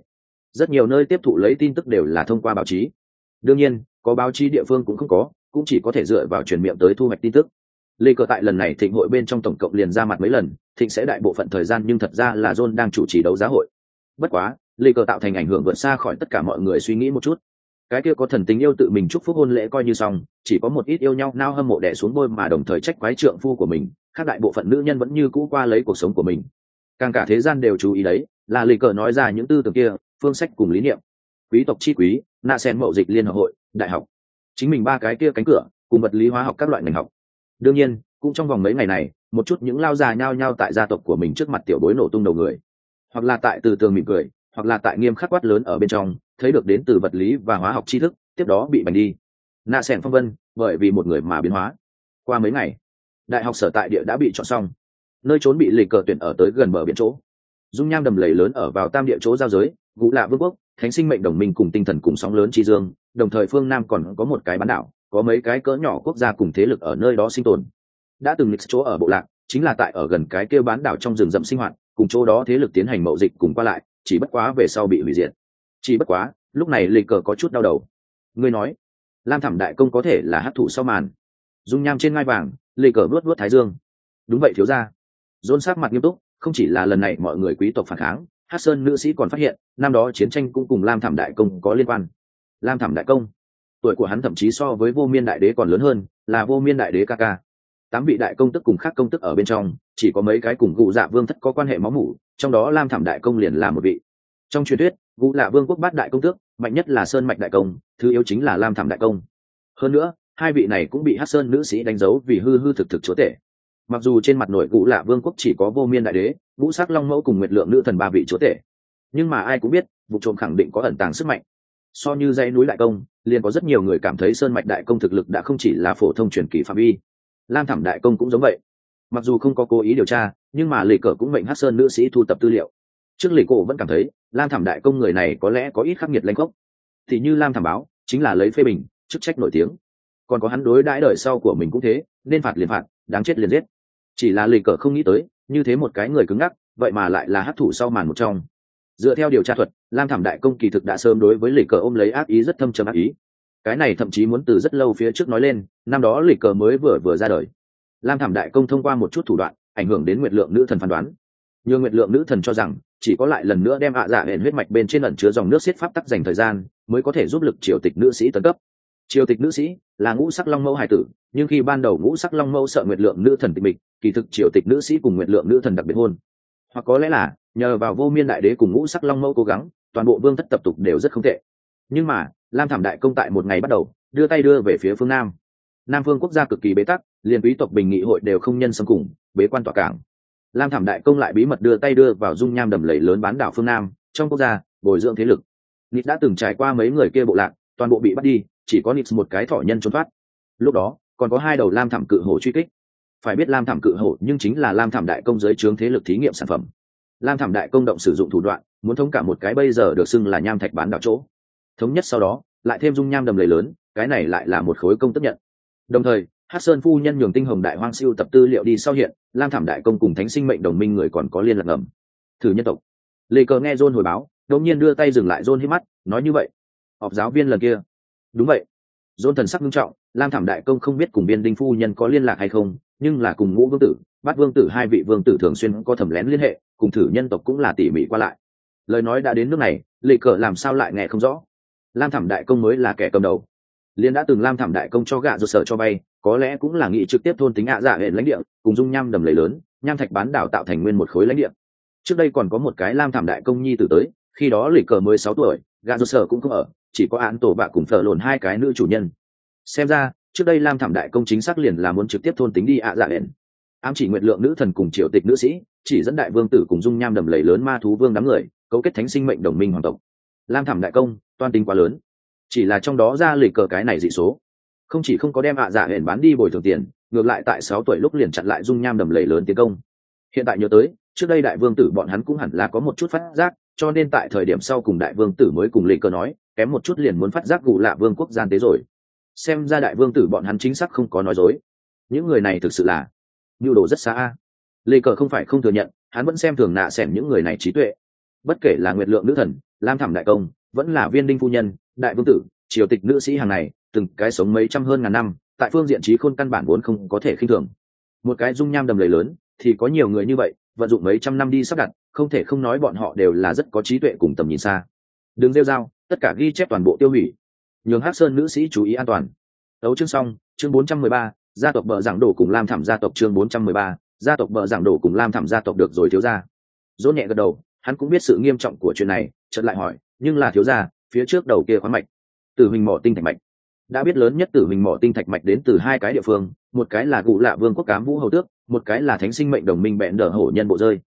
Rất nhiều nơi tiếp thụ lấy tin tức đều là thông qua báo chí. Đương nhiên, có báo chí địa phương cũng không có, cũng chỉ có thể dựa vào truyền miệng tới thu hoạch tin tức. Lê cờ tại lần này thịnh hội bên trong tổng cộng liền ra mặt mấy lần, thịnh sẽ đại bộ phận thời gian nhưng thật ra là john đang chủ trì đấu giá hội. Bất quá, lê cờ tạo thành ảnh hưởng vượt xa khỏi tất cả mọi người suy nghĩ một chút cái kia có thần tình yêu tự mình chúc phúc hôn lễ coi như xong, chỉ có một ít yêu nhau nao hâm mộ đẻ xuống bôi mà đồng thời trách quái trượng phu của mình, khác đại bộ phận nữ nhân vẫn như cũ qua lấy cuộc sống của mình. Càng cả thế gian đều chú ý đấy, là lì cờ nói ra những tư tưởng kia, phương sách cùng lý niệm. Quý tộc chi quý nạ sen mậu dịch liên hợp hội, đại học. Chính mình ba cái kia cánh cửa, cùng vật lý hóa học các loại ngành học. Đương nhiên, cũng trong vòng mấy ngày này, một chút những lao già nhao nhao tại gia tộc của mình trước mặt tiểu bối nổ tung đầu người. Hoặc là tại từ tường mỉm cười, hoặc là tại nghiêm khắc quát lớn ở bên trong thấy được đến từ vật lý và hóa học tri thức, tiếp đó bị bành đi. Nạ sẻn phong vân, bởi vì một người mà biến hóa. Qua mấy ngày, đại học sở tại địa đã bị chọn xong. Nơi trốn bị lịch cờ tuyển ở tới gần bờ biển chỗ. Dung nham đầm lầy lớn ở vào tam địa chỗ giao giới, ngũ lạ vương quốc, thánh sinh mệnh đồng minh cùng tinh thần cùng sóng lớn tri dương, đồng thời phương nam còn có một cái bán đảo, có mấy cái cỡ nhỏ quốc gia cùng thế lực ở nơi đó sinh tồn. Đã từng lịch chỗ ở bộ lạc, chính là tại ở gần cái kêu bán đảo trong rừng rậm sinh hoạt, cùng chỗ đó thế lực tiến hành mậu dịch cùng qua lại, chỉ bất quá về sau bị hủy diệt chỉ bất quá, lúc này lịch cờ có chút đau đầu. Ngươi nói, lam thảm đại công có thể là hát thủ sau màn. Dung nham trên ngai vàng, lịch cờ luốt luốt thái dương. Đúng vậy thiếu ra dôn sắc mặt nghiêm túc, không chỉ là lần này mọi người quý tộc phản kháng, hát sơn nữ sĩ còn phát hiện, năm đó chiến tranh cũng cùng lam thảm đại công có liên quan. Lam thảm đại công, tuổi của hắn thậm chí so với vô miên đại đế còn lớn hơn, là vô miên đại đế ca ca. Tám vị đại công tức cùng khác công tức ở bên trong, chỉ có mấy cái cùng cụ dạ vương thất có quan hệ máu mủ, trong đó lam thảm đại công liền là một vị. Trong truyền thuyết Vũ là vương quốc bát đại công tước, mạnh nhất là sơn mạch đại công, thứ yếu chính là lam thảm đại công. Hơn nữa, hai vị này cũng bị hát sơn nữ sĩ đánh dấu vì hư hư thực thực chúa tể. Mặc dù trên mặt nội vũ là vương quốc chỉ có vô miên đại đế, ngũ sắc long mẫu cùng nguyệt lượng nữ thần ba vị chúa tể. Nhưng mà ai cũng biết, vụ trộm khẳng định có ẩn tàng sức mạnh. So như dãy núi đại công, liền có rất nhiều người cảm thấy sơn mạch đại công thực lực đã không chỉ là phổ thông truyền kỳ phạm vi. Lam thảm đại công cũng giống vậy. Mặc dù không có cố ý điều tra, nhưng mà lệ cờ cũng mệnh hát sơn nữ sĩ thu tập tư liệu. Trước lệ cổ vẫn cảm thấy lam thảm đại công người này có lẽ có ít khắc nghiệt lanh cốc thì như lam thảm báo, chính là lấy phê bình, chức trách nổi tiếng. Còn có hắn đối đãi đời sau của mình cũng thế, nên phạt liền phạt, đáng chết liền giết. Chỉ là lệ cờ không nghĩ tới, như thế một cái người cứng ngắc, vậy mà lại là hát thủ sau màn một trong. Dựa theo điều tra thuật, lam thảm đại công kỳ thực đã sớm đối với lệ cờ ôm lấy ác ý rất thâm trầm ác ý. Cái này thậm chí muốn từ rất lâu phía trước nói lên, năm đó lệ cờ mới vừa vừa ra đời. Lam thảm đại công thông qua một chút thủ đoạn, ảnh hưởng đến nguyệt lượng nữ thần phán đoán. Như nguyệt lượng nữ thần cho rằng chỉ có lại lần nữa đem ạ dạ hẹn huyết mạch bên trên ẩn chứa dòng nước xiết pháp tắc dành thời gian, mới có thể giúp lực triều tịch nữ sĩ tấn cấp. Triều tịch nữ sĩ là ngũ sắc long mẫu hải tử, nhưng khi ban đầu ngũ sắc long mẫu sợ nguyệt lượng nữ thần tịch mịch, kỳ thực triều tịch nữ sĩ cùng nguyệt lượng nữ thần đặc biệt hôn. Hoặc có lẽ là, nhờ vào vô miên đại đế cùng ngũ sắc long mẫu cố gắng, toàn bộ vương thất tập tục đều rất không tệ. Nhưng mà, lam thảm đại công tại một ngày bắt đầu, đưa tay đưa về phía phương nam. Nam phương quốc gia cực kỳ bế tắc, liền quý tộc bình nghị hội đều không nhân xâm cùng, bế quan tỏa cảng lam thảm đại công lại bí mật đưa tay đưa vào dung nham đầm lầy lớn bán đảo phương nam, trong quốc gia, bồi dưỡng thế lực. Nít đã từng trải qua mấy người kia bộ lạc, toàn bộ bị bắt đi, chỉ có nít một cái thỏ nhân trốn thoát. Lúc đó, còn có hai đầu lam thảm cự hổ truy kích. Phải biết lam thảm cự hổ nhưng chính là lam thảm đại công giới trướng thế lực thí nghiệm sản phẩm. Lam thảm đại công động sử dụng thủ đoạn, muốn thống cả một cái bây giờ được xưng là nham thạch bán đảo chỗ. Thống nhất sau đó, lại thêm dung nham đầm lầy lớn, cái này lại là một khối công tiếp nhận. Đồng thời hát sơn phu nhân nhường tinh hồng đại hoang siêu tập tư liệu đi sau hiện, lam thảm đại công cùng thánh sinh mệnh đồng minh người còn có liên lạc ngầm. Thử nhân tộc. Lê cờ nghe john hồi báo, đột nhiên đưa tay dừng lại john hít mắt, nói như vậy. Họp giáo viên lần kia. Đúng vậy. John thần sắc nghiêm trọng, lam thảm đại công không biết cùng biên đinh phu nhân có liên lạc hay không, nhưng là cùng ngũ vương tử, bát vương tử hai vị vương tử thường xuyên có thẩm lén liên hệ, cùng thử nhân tộc cũng là tỉ mỉ qua lại. Lời nói đã đến nước này lệ cờ làm sao lại nghe không rõ? Lam thảm đại công mới là kẻ cầm đầu liên đã từng lam thảm đại công cho gạ rụt sở cho vay có lẽ cũng là nghị trực tiếp thôn tính ạ dạ hệ lãnh địa, cùng dung nham đầm lầy lớn, nham thạch bán đảo tạo thành nguyên một khối lãnh địa. Trước đây còn có một cái lam thảm đại công nhi từ tới, khi đó lì cờ mười sáu tuổi, gạ rụt sở cũng không ở, chỉ có án tổ bạ cùng thợ lồn hai cái nữ chủ nhân. Xem ra, trước đây lam thảm đại công chính xác liền là muốn trực tiếp thôn tính đi ạ dạ hệ. Ám chỉ nguyện lượng nữ thần cùng triều tịch nữ sĩ, chỉ dẫn đại vương tử cùng dung nham đầm lầy lớn ma thú vương đám người, cấu kết thánh sinh mệnh đồng minh hoàng tộc. Lam thảm đại công, toan tính quá lớn chỉ là trong đó ra lịch cờ cái này dị số. Không chỉ không có đem ạ dạ hển bán đi bồi thường tiền, ngược lại tại sáu tuổi lúc liền chặn lại dung nham đầm lầy lớn tiến công. Hiện tại nhớ tới, trước đây đại vương tử bọn hắn cũng hẳn là có một chút phát giác, cho nên tại thời điểm sau cùng đại vương tử mới cùng lịch cờ nói, kém một chút liền muốn phát giác gù lạ vương quốc gian tế rồi. Xem ra đại vương tử bọn hắn chính xác không có nói dối. Những người này thực sự là nhu đồ rất xa a. Lê cờ không phải không thừa nhận, hắn vẫn xem thường nạ xẻm những người này trí tuệ. Bất kể là nguyệt lượng nữ thần, lam thảm đại công, vẫn là viên đinh phu nhân đại vương tử triều tịch nữ sĩ hàng này từng cái sống mấy trăm hơn ngàn năm tại phương diện trí khôn căn bản vốn không có thể khinh thường. Một cái dung nham đầm lầy lớn thì có nhiều người như vậy vận dụng mấy trăm năm đi sắp đặt không thể không nói bọn họ đều là rất có trí tuệ cùng tầm nhìn xa. Đừng rêu dao tất cả ghi chép toàn bộ tiêu hủy. Nhường hát sơn nữ sĩ chú ý an toàn. Đấu chương xong chương 413, gia tộc bờ giảng đổ cùng lam thảm gia tộc chương 413, gia tộc bờ giảng đổ cùng lam thảm gia tộc được rồi thiếu gia. Dỗ nhẹ gật đầu hắn cũng biết sự nghiêm trọng của chuyện này chợt lại hỏi nhưng là thiếu gia phía trước đầu kia khoáng mạch. Tử hình mỏ tinh thạch mạch. Đã biết lớn nhất tử hình mỏ tinh thạch mạch đến từ hai cái địa phương, một cái là cụ lạ vương quốc cám vũ hầu tước, một cái là thánh sinh mệnh đồng minh bẹn đờ hổ nhân bộ rơi.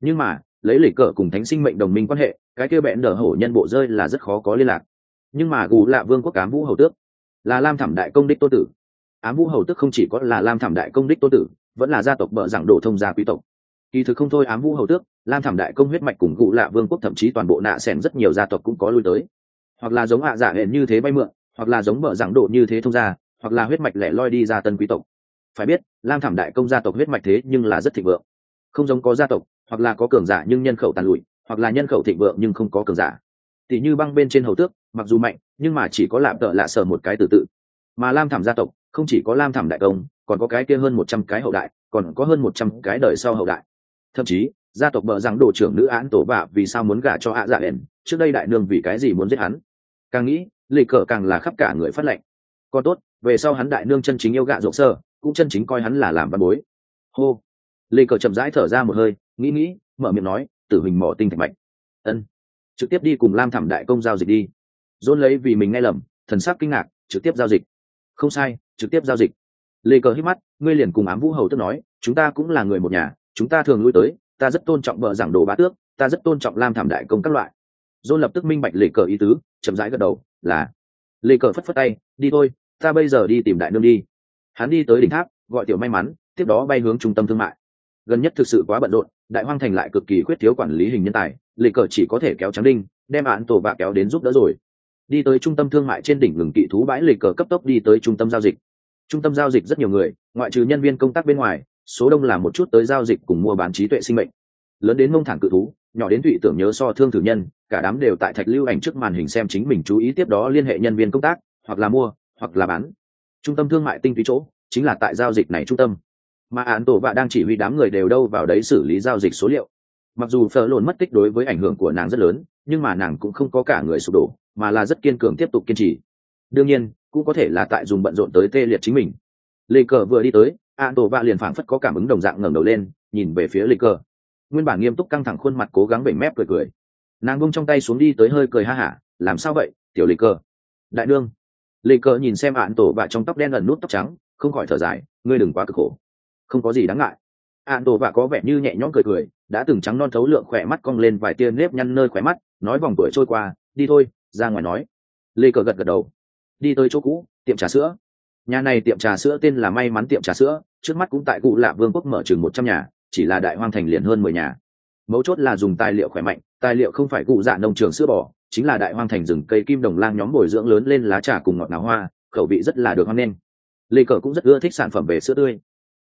Nhưng mà, lấy lịch cờ cùng thánh sinh mệnh đồng minh quan hệ, cái kia bẹn đờ hổ nhân bộ rơi là rất khó có liên lạc. Nhưng mà cụ lạ vương quốc cám vũ hầu tước là lam thảm đại công đích tô tử. Ám vũ hầu tước không chỉ có là lam thảm đại công đích tô tử, vẫn là gia tộc bợ giảng đổ thông gia quý tộc. Kỳ thực không thôi ám vũ hầu tước, lam thảm đại công huyết mạch cùng cụ lạ vương quốc thậm chí toàn bộ nạ xẻn rất nhiều gia tộc cũng có lui tới hoặc là giống hạ giả hẹn như thế bay mượn, hoặc là giống mở giảng đổ như thế thông gia, hoặc là huyết mạch lẻ loi đi ra tân quý tộc. Phải biết, lam thảm đại công gia tộc huyết mạch thế nhưng là rất thịnh vượng. Không giống có gia tộc, hoặc là có cường giả nhưng nhân khẩu tàn lụi, hoặc là nhân khẩu thịnh vượng nhưng không có cường giả. Tỷ như băng bên trên hầu tước, mặc dù mạnh, nhưng mà chỉ có lạm tợ lạ sở một cái từ tự. Mà lam thảm gia tộc, không chỉ có lam thảm đại công, còn có cái kia hơn một trăm cái hậu đại, còn có hơn một trăm cái đời sau hậu đại. Thậm chí, gia tộc bờ rằng đồ trưởng nữ án tổ bạ vì sao muốn gả cho ạ dạ ẻn trước đây đại nương vì cái gì muốn giết hắn? Càng nghĩ, lì cờ càng là khắp cả người phát lệnh. Còn tốt, về sau hắn đại nương chân chính yêu gạ rộng sơ, cũng chân chính coi hắn là làm văn bối. Hô. Lì cờ chậm rãi thở ra một hơi, nghĩ nghĩ, mở miệng nói, tử hình mỏ tinh thạch mạch. Ân. Trực tiếp đi cùng lam thảm đại công giao dịch đi. Dôn lấy vì mình nghe lầm, thần sắc kinh ngạc, trực tiếp giao dịch. Không sai, trực tiếp giao dịch. Lê cờ hít mắt, ngươi liền cùng ám vũ hầu tức nói, chúng ta cũng là người một nhà, chúng ta thường lui tới, ta rất tôn trọng vợ giảng đồ bá tước, ta rất tôn trọng lam thảm đại công các loại dôn lập tức minh bạch lê cờ ý tứ, chậm rãi gật đầu, là, lê cờ phất phất tay, đi thôi, ta bây giờ đi tìm đại nương đi. Hắn đi tới đỉnh tháp, gọi tiểu may mắn, tiếp đó bay hướng trung tâm thương mại. Gần nhất thực sự quá bận rộn, đại hoang thành lại cực kỳ khuyết thiếu quản lý hình nhân tài, lê cờ chỉ có thể kéo trắng đinh, đem án tổ bạ kéo đến giúp đỡ rồi. Đi tới trung tâm thương mại trên đỉnh ngừng kỵ thú bãi, lê cờ cấp tốc đi tới trung tâm giao dịch. Trung tâm giao dịch rất nhiều người, ngoại trừ nhân viên công tác bên ngoài, số đông là một chút tới giao dịch cùng mua bán trí tuệ sinh mệnh. Lớn đến mông thẳng cự thú, nhỏ đến thụy tưởng nhớ so thương thử nhân cả đám đều tại thạch lưu ảnh trước màn hình xem chính mình chú ý tiếp đó liên hệ nhân viên công tác, hoặc là mua, hoặc là bán. Trung tâm thương mại tinh túy chỗ, chính là tại giao dịch này trung tâm. Mà án tổ vạ đang chỉ huy đám người đều đâu vào đấy xử lý giao dịch số liệu. Mặc dù phở lồn mất tích đối với ảnh hưởng của nàng rất lớn, nhưng mà nàng cũng không có cả người sụp đổ, mà là rất kiên cường tiếp tục kiên trì. Đương nhiên, cũng có thể là tại dùng bận rộn tới tê liệt chính mình. Lê cờ vừa đi tới an tổ vạ liền phảng phất có cảm ứng đồng dạng ngẩng đầu lên, nhìn về phía lê cờ. Nguyên bản nghiêm túc căng thẳng khuôn mặt cố gắng bể mép cười cười nàng bông trong tay xuống đi tới hơi cười ha hả, làm sao vậy, tiểu lê cờ? Đại đương lê cờ nhìn xem ạn tổ vạ trong tóc đen ẩn nút tóc trắng, không khỏi thở dài, ngươi đừng quá cực khổ. Không có gì đáng ngại. Ạn tổ vạ có vẻ như nhẹ nhõm cười cười, đã từng trắng non thấu lượng khỏe mắt cong lên vài tia nếp nhăn nơi khỏe mắt, nói vòng tuổi trôi qua, đi thôi, ra ngoài nói. Lê cờ gật gật đầu. Đi tới chỗ cũ, tiệm trà sữa. Nhà này tiệm trà sữa tên là may mắn tiệm trà sữa, trước mắt cũng tại cụ lạ vương quốc mở chừng một trăm nhà, chỉ là đại hoang thành liền hơn mười nhà. Mấu chốt là dùng tài liệu khỏe mạnh tài liệu không phải cụ dạ nông trường sữa bò, chính là đại hoang thành rừng cây kim đồng lang nhóm bồi dưỡng lớn lên lá trà cùng ngọt ngào hoa, khẩu vị rất là được hoang lên lê cờ cũng rất ưa thích sản phẩm về sữa tươi.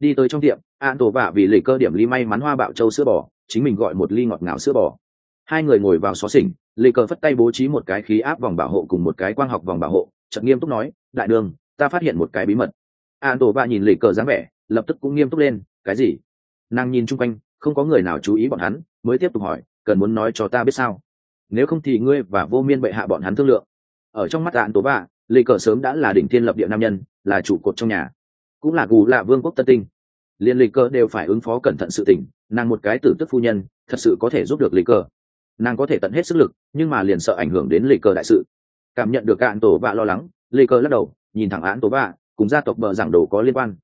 Đi tới trong tiệm an tổ vạ vì lê cơ điểm ly may mắn hoa bạo châu sữa bò, chính mình gọi một ly ngọt ngào sữa bò. Hai người ngồi vào xó xỉnh, lê cờ phất tay bố trí một cái khí áp vòng bảo hộ cùng một cái quang học vòng bảo hộ, chợt nghiêm túc nói, đại đường, ta phát hiện một cái bí mật. An tổ vạ nhìn lê cờ dáng vẻ, lập tức cũng nghiêm túc lên, cái gì? Nàng nhìn chung quanh, không có người nào chú ý bọn hắn, mới tiếp tục hỏi cần muốn nói cho ta biết sao? Nếu không thì ngươi và vô miên bệ hạ bọn hắn thương lượng. Ở trong mắt đạn tố bạ lê cờ sớm đã là đỉnh thiên lập địa nam nhân, là trụ cột trong nhà. Cũng là gù lạ vương quốc tân tinh. Liên lê cờ đều phải ứng phó cẩn thận sự tình, nàng một cái tử tức phu nhân, thật sự có thể giúp được lê cờ. Nàng có thể tận hết sức lực, nhưng mà liền sợ ảnh hưởng đến lê cờ đại sự. Cảm nhận được cạn tổ bạ lo lắng, lê cờ lắc đầu, nhìn thẳng án tổ bạ cùng gia tộc bờ giảng đồ có liên quan.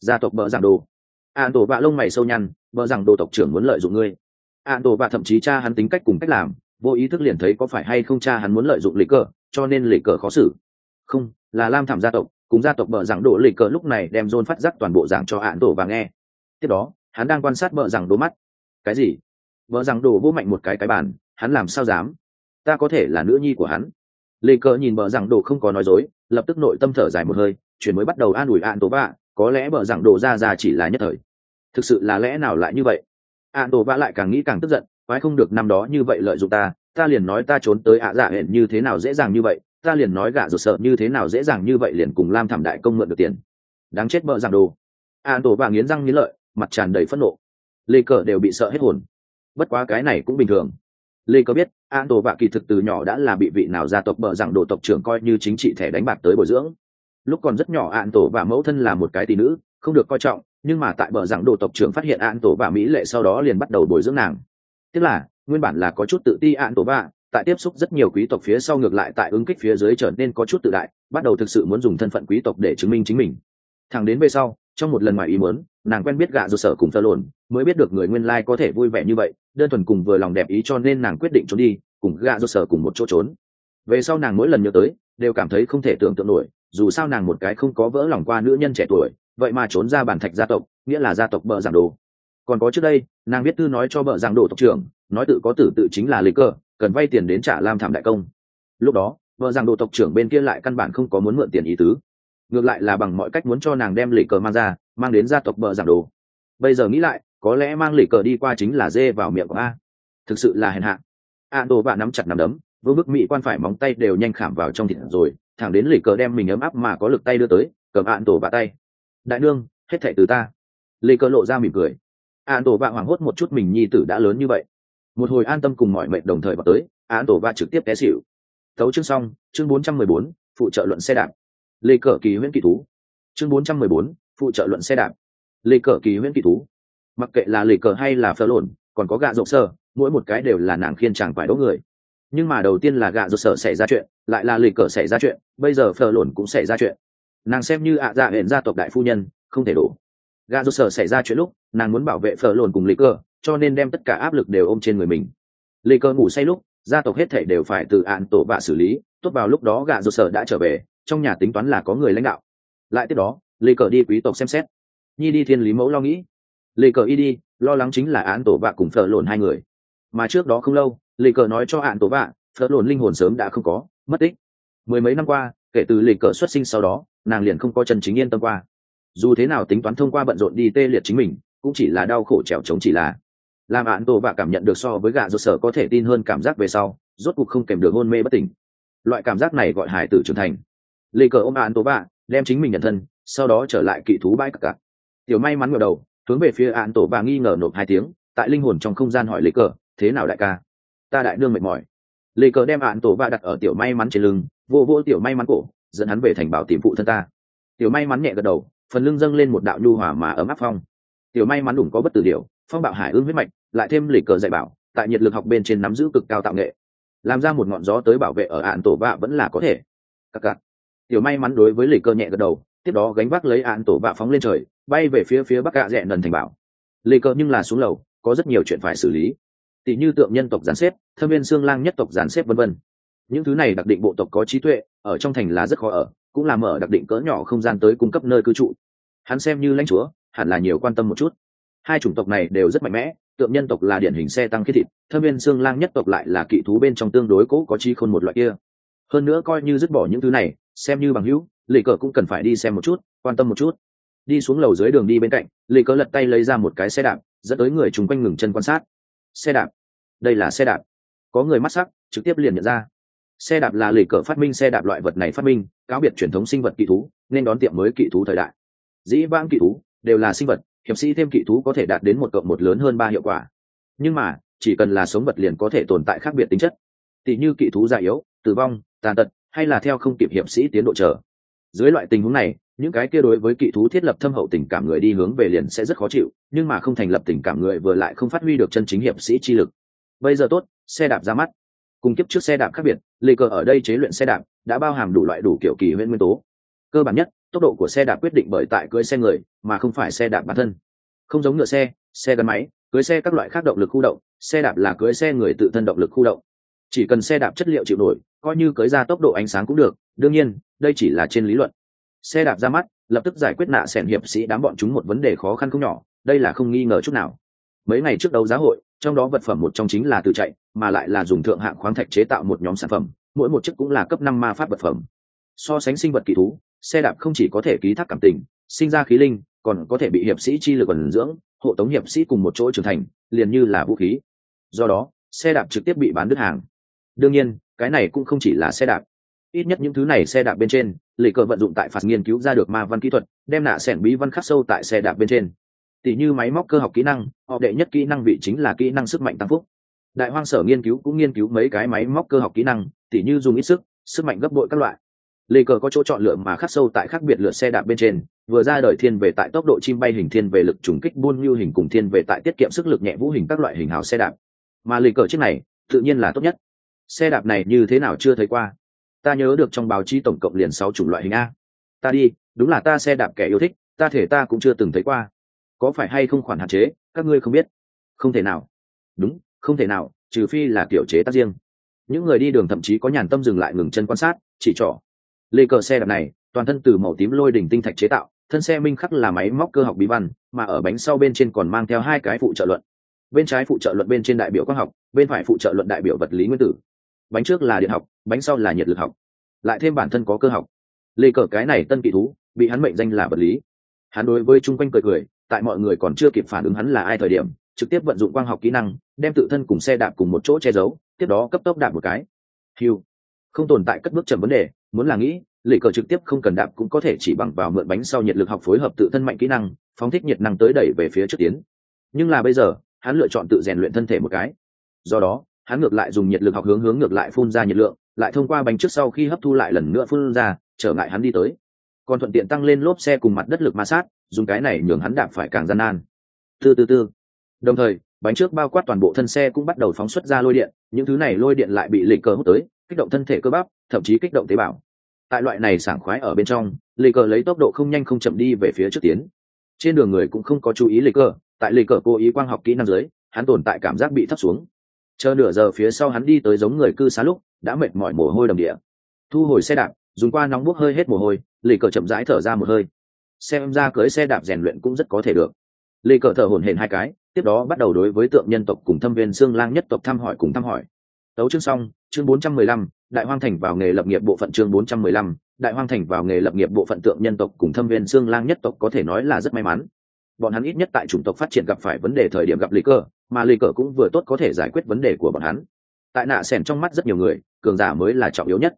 Gia tộc bờ giảng đồ. An tổ bạ lông mày sâu nhăn, bờ giảng đồ tộc trưởng muốn lợi dụng ngươi an tổ và thậm chí cha hắn tính cách cùng cách làm, vô ý thức liền thấy có phải hay không cha hắn muốn lợi dụng lịch cờ, cho nên lịch cờ khó xử. Không, là lam thảm gia tộc, cùng gia tộc bờ giảng đổ lịch cờ lúc này đem dôn phát giác toàn bộ giảng cho an tổ và nghe. Tiếp đó, hắn đang quan sát bờ giảng đố mắt. Cái gì? Bờ giảng đổ vô mạnh một cái cái bàn, hắn làm sao dám? Ta có thể là nữ nhi của hắn. Lê cờ nhìn bờ giảng đồ không có nói dối, lập tức nội tâm thở dài một hơi, chuyển mới bắt đầu an ủi an tổ vạ, có lẽ bờ giảng đồ ra ra chỉ là nhất thời. Thực sự là lẽ nào lại như vậy? Ạ tổ vạ lại càng nghĩ càng tức giận, quái không được năm đó như vậy lợi dụng ta ta liền nói ta trốn tới ạ dạ hẹn như thế nào dễ dàng như vậy, ta liền nói gạ rụt sợ như thế nào dễ dàng như vậy liền cùng lam thảm đại công mượn được tiền. Đáng chết bợ giảng đồ. Ạ tổ vạ nghiến răng nghiến lợi, mặt tràn đầy phẫn nộ. Lê cờ đều bị sợ hết hồn. Bất quá cái này cũng bình thường. Lê cờ biết an tổ vạ kỳ thực từ nhỏ đã là bị vị nào gia tộc bợ rằng đồ tộc trưởng coi như chính trị thẻ đánh bạc tới bồi dưỡng. Lúc còn rất nhỏ an tổ và mẫu thân là một cái tỷ nữ không được coi trọng nhưng mà tại bờ rằng đồ tộc trưởng phát hiện an tổ và mỹ lệ sau đó liền bắt đầu bồi dưỡng nàng. Tức là nguyên bản là có chút tự ti an tổ bà, tại tiếp xúc rất nhiều quý tộc phía sau ngược lại tại ứng kích phía dưới trở nên có chút tự đại bắt đầu thực sự muốn dùng thân phận quý tộc để chứng minh chính mình. Thẳng đến về sau trong một lần ngoài ý muốn nàng quen biết gạ do sở cùng thơ lồn mới biết được người nguyên lai có thể vui vẻ như vậy đơn thuần cùng vừa lòng đẹp ý cho nên nàng quyết định trốn đi cùng gạ do sở cùng một chỗ trốn. Về sau nàng mỗi lần nhớ tới đều cảm thấy không thể tưởng tượng nổi dù sao nàng một cái không có vỡ lòng qua nữ nhân trẻ tuổi, vậy mà trốn ra bản thạch gia tộc, nghĩa là gia tộc bợ giảng đồ. Còn có trước đây, nàng viết thư nói cho bợ giảng đồ tộc trưởng, nói tự có tử tự chính là lý cơ, cần vay tiền đến trả lam thảm đại công. Lúc đó vợ rằng đồ tộc trưởng bên kia lại căn bản không có muốn mượn tiền ý tứ. Ngược lại là bằng mọi cách muốn cho nàng đem lì cờ mang ra, mang đến gia tộc bợ giảng đồ. Bây giờ nghĩ lại, có lẽ mang lì cờ đi qua chính là dê vào miệng của a. Thực sự là hèn hạ. A đồ bạn nắm chặt nắm đấm, vương bức mỹ quan phải móng tay đều nhanh khảm vào trong thịt rồi thẳng đến lì cờ đem mình ấm áp mà có lực tay đưa tới, cầm ạn tổ vạ tay. Đại nương, hết thệ từ ta. Lì cờ lộ ra mỉm cười. Ạn tổ vạ hoảng hốt một chút mình nhi tử đã lớn như vậy. Một hồi an tâm cùng mọi mệnh đồng thời vào tới ạn tổ vạ trực tiếp té xỉu. Thấu chương xong, chương bốn trăm mười bốn, phụ trợ luận xe đạp. Lê cờ kỳ huyễn kỳ thú. Chương bốn trăm mười bốn, phụ trợ luận xe đạp. Lê cờ kỳ huyễn kỳ thú. Mặc kệ là lê cờ hay là phơ lộn, còn có gạ rộng sơ, mỗi một cái đều là nàng khiên chàng phải đỗ người nhưng mà đầu tiên là gạ rộng sở xảy ra chuyện, lại là lê cờ xảy ra chuyện, bây giờ phờ lộn cũng xảy ra chuyện. Nàng xem như ạ à dạ hẹn gia tộc đại phu nhân, không thể đủ. gạ rộng sở xảy ra chuyện lúc, nàng muốn bảo vệ phờ lộn cùng lê cờ, cho nên đem tất cả áp lực đều ôm trên người mình. Lê cờ ngủ say lúc, gia tộc hết thể đều phải từ ạn tổ vạ xử lý, tốt vào lúc đó gạ rột sở đã trở về, trong nhà tính toán là có người lãnh đạo. Lại tiếp đó lê cờ đi quý tộc xem xét. Nhi đi thiên lý mẫu lo nghĩ. Lê cờ y đi, lo lắng chính là án tổ vạ cùng phở lộn hai người. Mà trước đó không lâu lê cờ nói cho ạn tổ vạ phớt lộn linh hồn sớm đã không có, mất tích. Mười mấy năm qua, kể từ lê cờ xuất sinh sau đó, nàng liền không có chân chính yên tâm qua. Dù thế nào tính toán thông qua bận rộn đi tê liệt chính mình, cũng chỉ là đau khổ trèo trống chỉ là. Làm ạn tổ vạ cảm nhận được so với gạ rột sở có thể tin hơn cảm giác về sau, rốt cuộc không kèm được hôn mê bất tỉnh. Loại cảm giác này gọi hải tử trưởng thành. Lê cờ ôm ạn tổ vạ, đem chính mình nhận thân, sau đó trở lại kỵ thú bãi cặp cặp tiểu may mắn ngờ đầu, hướng về phía ạn tổ vạ nghi ngờ nộp hai tiếng, tại linh hồn trong không gian hỏi lê cờ, thế nào đại ca? Ta đại đương mệt mỏi. Lê cờ đem ạn tổ vạ đặt ở tiểu may mắn trên lưng, vô vô tiểu may mắn cổ, dẫn hắn về thành bảo tìm phụ thân ta. Tiểu may mắn nhẹ gật đầu, phần lưng dâng lên một đạo nhu hòa mà ấm áp phong. Tiểu may mắn đủng có bất tử điều phong bạo hải ương huyết mạch, lại thêm lịch cờ dạy bảo, tại nhiệt lực học bên trên nắm giữ cực cao tạo nghệ. Làm ra một ngọn gió tới bảo vệ ở ạn tổ vạ vẫn là có thể. Cặc cặc tiểu may mắn đối với lịch cờ nhẹ gật đầu, tiếp đó gánh vác lấy ạn tổ vạ phóng lên trời, bay về phía phía bắc cạ rẽ nần thành bảo. Lịch cờ nhưng là xuống lầu, có rất nhiều chuyện phải xử lý tỷ như tượng nhân tộc gián xếp, thâm viên xương lang nhất tộc gián xếp vân vân. Những thứ này đặc định bộ tộc có trí tuệ, ở trong thành là rất khó ở, cũng làm mở đặc định cỡ nhỏ không gian tới cung cấp nơi cư trụ. Hắn xem như lãnh chúa, hẳn là nhiều quan tâm một chút. Hai chủng tộc này đều rất mạnh mẽ, tượng nhân tộc là điển hình xe tăng khiết thịt, thâm viên xương lang nhất tộc lại là kỵ thú bên trong tương đối cố có chi khôn một loại kia. Hơn nữa coi như dứt bỏ những thứ này, xem như bằng hữu lì cờ cũng cần phải đi xem một chút, quan tâm một chút. Đi xuống lầu dưới đường đi bên cạnh lì cờ lật tay lấy ra một cái xe đạp, dẫn tới người chung quanh ngừng chân quan sát. Xe đạp đây là xe đạp. Có người mắt sắc, trực tiếp liền nhận ra. Xe đạp là lì cờ phát minh, xe đạp loại vật này phát minh, cáo biệt truyền thống sinh vật kỵ thú, nên đón tiệm mới kỵ thú thời đại. Dĩ vãng kỵ thú đều là sinh vật, hiệp sĩ thêm kỵ thú có thể đạt đến một cộng một lớn hơn ba hiệu quả. Nhưng mà, chỉ cần là sống vật liền có thể tồn tại khác biệt tính chất. Tỷ như kỵ thú già yếu, tử vong, tàn tật, hay là theo không kịp hiệp sĩ tiến độ chờ. Dưới loại tình huống này, những cái kia đối với kỵ thú thiết lập thâm hậu tình cảm người đi hướng về liền sẽ rất khó chịu, nhưng mà không thành lập tình cảm người vừa lại không phát huy được chân chính hiệp sĩ chi lực bây giờ tốt, xe đạp ra mắt. Cùng kiếp trước xe đạp khác biệt, lê cờ ở đây chế luyện xe đạp đã bao hàm đủ loại đủ kiểu kỳ huyễn nguyên tố. Cơ bản nhất, tốc độ của xe đạp quyết định bởi tại cưỡi xe người, mà không phải xe đạp bản thân. Không giống ngựa xe xe gắn máy cưỡi xe các loại khác động lực khu động, xe đạp là cưỡi xe người tự thân động lực khu động. Chỉ cần xe đạp chất liệu chịu nổi, coi như cưỡi ra tốc độ ánh sáng cũng được, đương nhiên, đây chỉ là trên lý luận. Xe đạp ra mắt, lập tức giải quyết nạ sẻn hiệp sĩ đám bọn chúng một vấn đề khó khăn không nhỏ, đây là không nghi ngờ chút nào mấy ngày trước đấu giá hội, trong đó vật phẩm một trong chính là tự chạy, mà lại là dùng thượng hạng khoáng thạch chế tạo một nhóm sản phẩm, mỗi một chiếc cũng là cấp năm ma pháp vật phẩm. So sánh sinh vật kỳ thú, xe đạp không chỉ có thể ký thác cảm tình, sinh ra khí linh, còn có thể bị hiệp sĩ chi lực ẩn dưỡng, hộ tống hiệp sĩ cùng một chỗ trưởng thành, liền như là vũ khí. Do đó, xe đạp trực tiếp bị bán đứt hàng. Đương nhiên, cái này cũng không chỉ là xe đạp. Ít nhất những thứ này xe đạp bên trên, lệ cờ vận dụng tại phạt nghiên cứu ra được ma văn kỹ thuật, đem nạ sẻn bí văn khắc sâu tại xe đạp bên trên tỷ như máy móc cơ học kỹ năng, họ đệ nhất kỹ năng vị chính là kỹ năng sức mạnh tăng phúc. Đại hoang sở nghiên cứu cũng nghiên cứu mấy cái máy móc cơ học kỹ năng tỷ như dùng ít sức sức mạnh gấp bội các loại. Lê cờ có chỗ chọn lựa mà khắc sâu tại khác biệt lượt xe đạp bên trên, vừa ra đời thiên về tại tốc độ chim bay hình thiên về lực trùng kích buôn như hình cùng thiên về tại tiết kiệm sức lực nhẹ vũ hình các loại hình hào xe đạp. Mà lê cờ chiếc này, tự nhiên là tốt nhất. Xe đạp này như thế nào chưa thấy qua? Ta nhớ được trong báo chí tổng cộng liền sáu chủng loại hình a. Ta đi, đúng là ta xe đạp kẻ yêu thích, ta thể ta cũng chưa từng thấy qua có phải hay không khoản hạn chế, các ngươi không biết. Không thể nào. Đúng, không thể nào, trừ phi là kiểu chế tác riêng. Những người đi đường thậm chí có nhàn tâm dừng lại ngừng chân quan sát, chỉ trỏ. Lê cờ xe đạp này, toàn thân từ màu tím lôi đỉnh tinh thạch chế tạo, thân xe minh khắc là máy móc cơ học bí văn, mà ở bánh sau bên trên còn mang theo hai cái phụ trợ luận. Bên trái phụ trợ luận bên trên đại biểu khoa học, bên phải phụ trợ luận đại biểu vật lý nguyên tử. Bánh trước là điện học, bánh sau là nhiệt lực học. Lại thêm bản thân có cơ học. Lê cờ cái này tân kỳ thú, bị hắn mệnh danh là vật lý. Hắn đối với chung quanh cười cười tại mọi người còn chưa kịp phản ứng hắn là ai thời điểm, trực tiếp vận dụng quang học kỹ năng, đem tự thân cùng xe đạp cùng một chỗ che giấu, tiếp đó cấp tốc đạp một cái. Hiu không tồn tại cất bước chậm vấn đề, muốn là nghĩ lệ cờ trực tiếp không cần đạp cũng có thể chỉ bằng vào mượn bánh sau nhiệt lực học phối hợp tự thân mạnh kỹ năng, phóng thích nhiệt năng tới đẩy về phía trước tiến. Nhưng là bây giờ, hắn lựa chọn tự rèn luyện thân thể một cái. Do đó, hắn ngược lại dùng nhiệt lực học hướng hướng ngược lại phun ra nhiệt lượng, lại thông qua bánh trước sau khi hấp thu lại lần nữa phun ra, trở ngại hắn đi tới. Còn thuận tiện tăng lên lốp xe cùng mặt đất lực ma sát dùng cái này nhường hắn đạp phải càng gian nan. Tư tư tư. Đồng thời, bánh trước bao quát toàn bộ thân xe cũng bắt đầu phóng xuất ra lôi điện, những thứ này lôi điện lại bị lịch cờ hút tới, kích động thân thể cơ bắp, thậm chí kích động tế bào. Tại loại này sảng khoái ở bên trong, lịch cờ lấy tốc độ không nhanh không chậm đi về phía trước tiến. Trên đường người cũng không có chú ý lịch cờ, tại lịch cờ cố ý quang học kỹ năng dưới, hắn tồn tại cảm giác bị thấp xuống. Chờ nửa giờ phía sau hắn đi tới giống người cư xá lúc, đã mệt mỏi mồ hôi đầm địa. Thu hồi xe đạp, dùng qua nóng bốc hơi hết mồ hôi lì cờ chậm rãi thở ra một hơi xem ra cưới xe đạp rèn luyện cũng rất có thể được. Lê cờ thở hổn hển hai cái tiếp đó bắt đầu đối với tượng nhân tộc cùng thâm viên xương lang nhất tộc thăm hỏi cùng thăm hỏi. Tấu chương xong chương 415, đại hoang thành vào nghề lập nghiệp bộ phận chương 415, đại hoang thành vào nghề lập nghiệp bộ phận tượng nhân tộc cùng thâm viên xương lang nhất tộc có thể nói là rất may mắn. Bọn hắn ít nhất tại chủng tộc phát triển gặp phải vấn đề thời điểm gặp lê cờ mà lê cờ cũng vừa tốt có thể giải quyết vấn đề của bọn hắn. Tại nạ sẻn trong mắt rất nhiều người cường giả mới là trọng yếu nhất.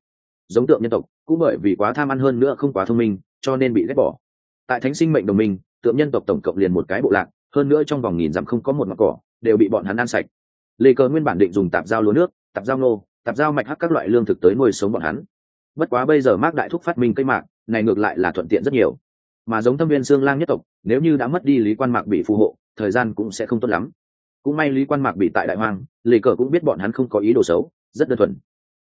Giống tượng nhân tộc cũng bởi vì quá tham ăn hơn nữa không quá thông minh cho nên bị ghét bỏ tại thánh sinh mệnh đồng minh, tượng nhân tộc tổng cộng liền một cái bộ lạc, hơn nữa trong vòng nghìn dặm không có một mặt cỏ, đều bị bọn hắn ăn sạch. Lê cờ nguyên bản định dùng tạp dao lúa nước, tạp dao nô, tạp dao mạch hắc các loại lương thực tới nuôi sống bọn hắn. Bất quá bây giờ mác đại thúc phát minh cây mạc, này ngược lại là thuận tiện rất nhiều. Mà giống thâm viên xương lang nhất tộc, nếu như đã mất đi lý quan mạc bị phù hộ, thời gian cũng sẽ không tốt lắm. Cũng may lý quan mạc bị tại đại hoang, lê cờ cũng biết bọn hắn không có ý đồ xấu, rất đơn thuần.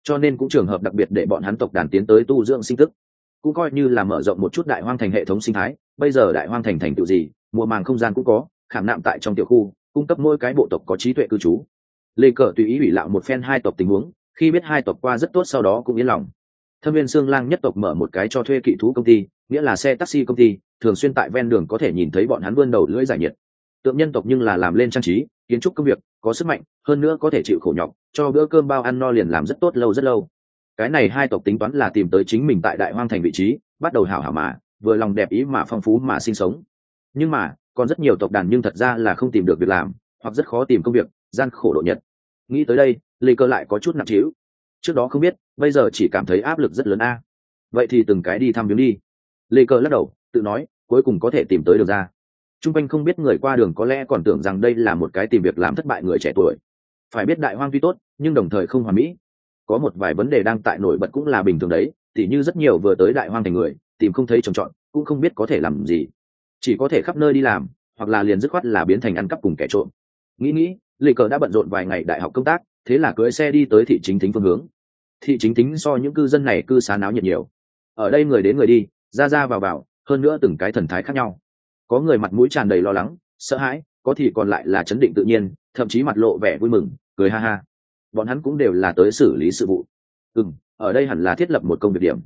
Cho nên cũng trường hợp đặc biệt để bọn hắn tộc đàn tiến tới tu dưỡng sinh tức cũng coi như là mở rộng một chút đại hoang thành hệ thống sinh thái, bây giờ đại hoang thành thành tựu gì, mùa màng không gian cũng có, khảm nạm tại trong tiểu khu, cung cấp mỗi cái bộ tộc có trí tuệ cư trú. Lê cờ tùy ý ủy lạo một phen hai tộc tình huống, khi biết hai tộc qua rất tốt sau đó cũng yên lòng. Thâm viên xương lang nhất tộc mở một cái cho thuê kỵ thú công ty, nghĩa là xe taxi công ty, thường xuyên tại ven đường có thể nhìn thấy bọn hắn vươn đầu lưỡi giải nhiệt. Tượng nhân tộc nhưng là làm lên trang trí, kiến trúc công việc, có sức mạnh, hơn nữa có thể chịu khổ nhọc, cho bữa cơm bao ăn no liền làm rất tốt lâu rất lâu cái này hai tộc tính toán là tìm tới chính mình tại đại hoang thành vị trí, bắt đầu hảo hảo mà, vừa lòng đẹp ý mà phong phú mà sinh sống. Nhưng mà, còn rất nhiều tộc đàn nhưng thật ra là không tìm được việc làm, hoặc rất khó tìm công việc, gian khổ độ nhật. Nghĩ tới đây, lê cơ lại có chút nặng trĩu. Trước đó không biết, bây giờ chỉ cảm thấy áp lực rất lớn a. Vậy thì từng cái đi thăm viếng đi. Lê cơ lắc đầu, tự nói, cuối cùng có thể tìm tới được ra. T r u n g quanh không biết người qua đường có lẽ còn tưởng rằng đây là một cái tìm việc làm thất bại người trẻ tuổi. Phải biết đại hoang tuy tốt, nhưng đồng thời không hoàn mỹ có một vài vấn đề đang tại nổi bật cũng là bình thường đấy, tỉ như rất nhiều vừa tới đại hoang thành người, tìm không thấy trồng trọt, cũng không biết có thể làm gì. Chỉ có thể khắp nơi đi làm, hoặc là liền dứt khoát là biến thành ăn cắp cùng kẻ trộm. Nghĩ nghĩ lì cờ đã bận rộn vài ngày đại học công tác, thế là cưỡi xe đi tới thị chính thính phương hướng. Thị chính thính so những cư dân này cư xá náo nhiệt nhiều. Ở đây người đến người đi, ra ra vào vào, hơn nữa từng cái thần thái khác nhau. Có người mặt mũi tràn đầy lo lắng, sợ hãi, có thì còn lại là chấn định tự nhiên, thậm chí mặt lộ vẻ vui mừng, cười ha ha bọn hắn cũng đều là tới xử lý sự vụ. Ừ m ở đây hẳn là thiết lập một công việc điểm.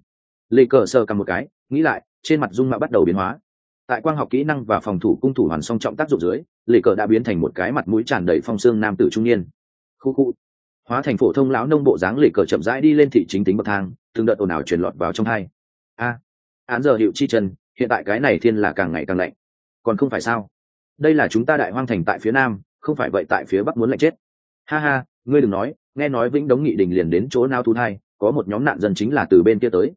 Lê cờ sơ cầm một cái, nghĩ lại, trên mặt dung mạo bắt đầu biến hóa. Tại quang học kỹ năng và phòng thủ cung thủ hoàn song trọng tác dụng dưới, lê cờ đã biến thành một cái mặt mũi tràn đầy phong xương nam tử trung niên. Khu khu. Hóa thành phổ thông lão nông bộ dáng lê cờ chậm rãi đi lên thị chính tính bậc thang, từng đợt ồn ào truyền lọt vào trong hai. A, án giờ hiệu chi chân, hiện tại cái này thiên là càng ngày càng lạnh. Còn không phải sao? Đây là chúng ta đại hoang thành tại phía nam, không phải vậy tại phía bắc muốn lạnh chết. Ha ha, ngươi đừng nói nghe nói vĩnh đống nghị đình liền đến chỗ nao thu thai, có một nhóm nạn dân chính là từ bên kia tới.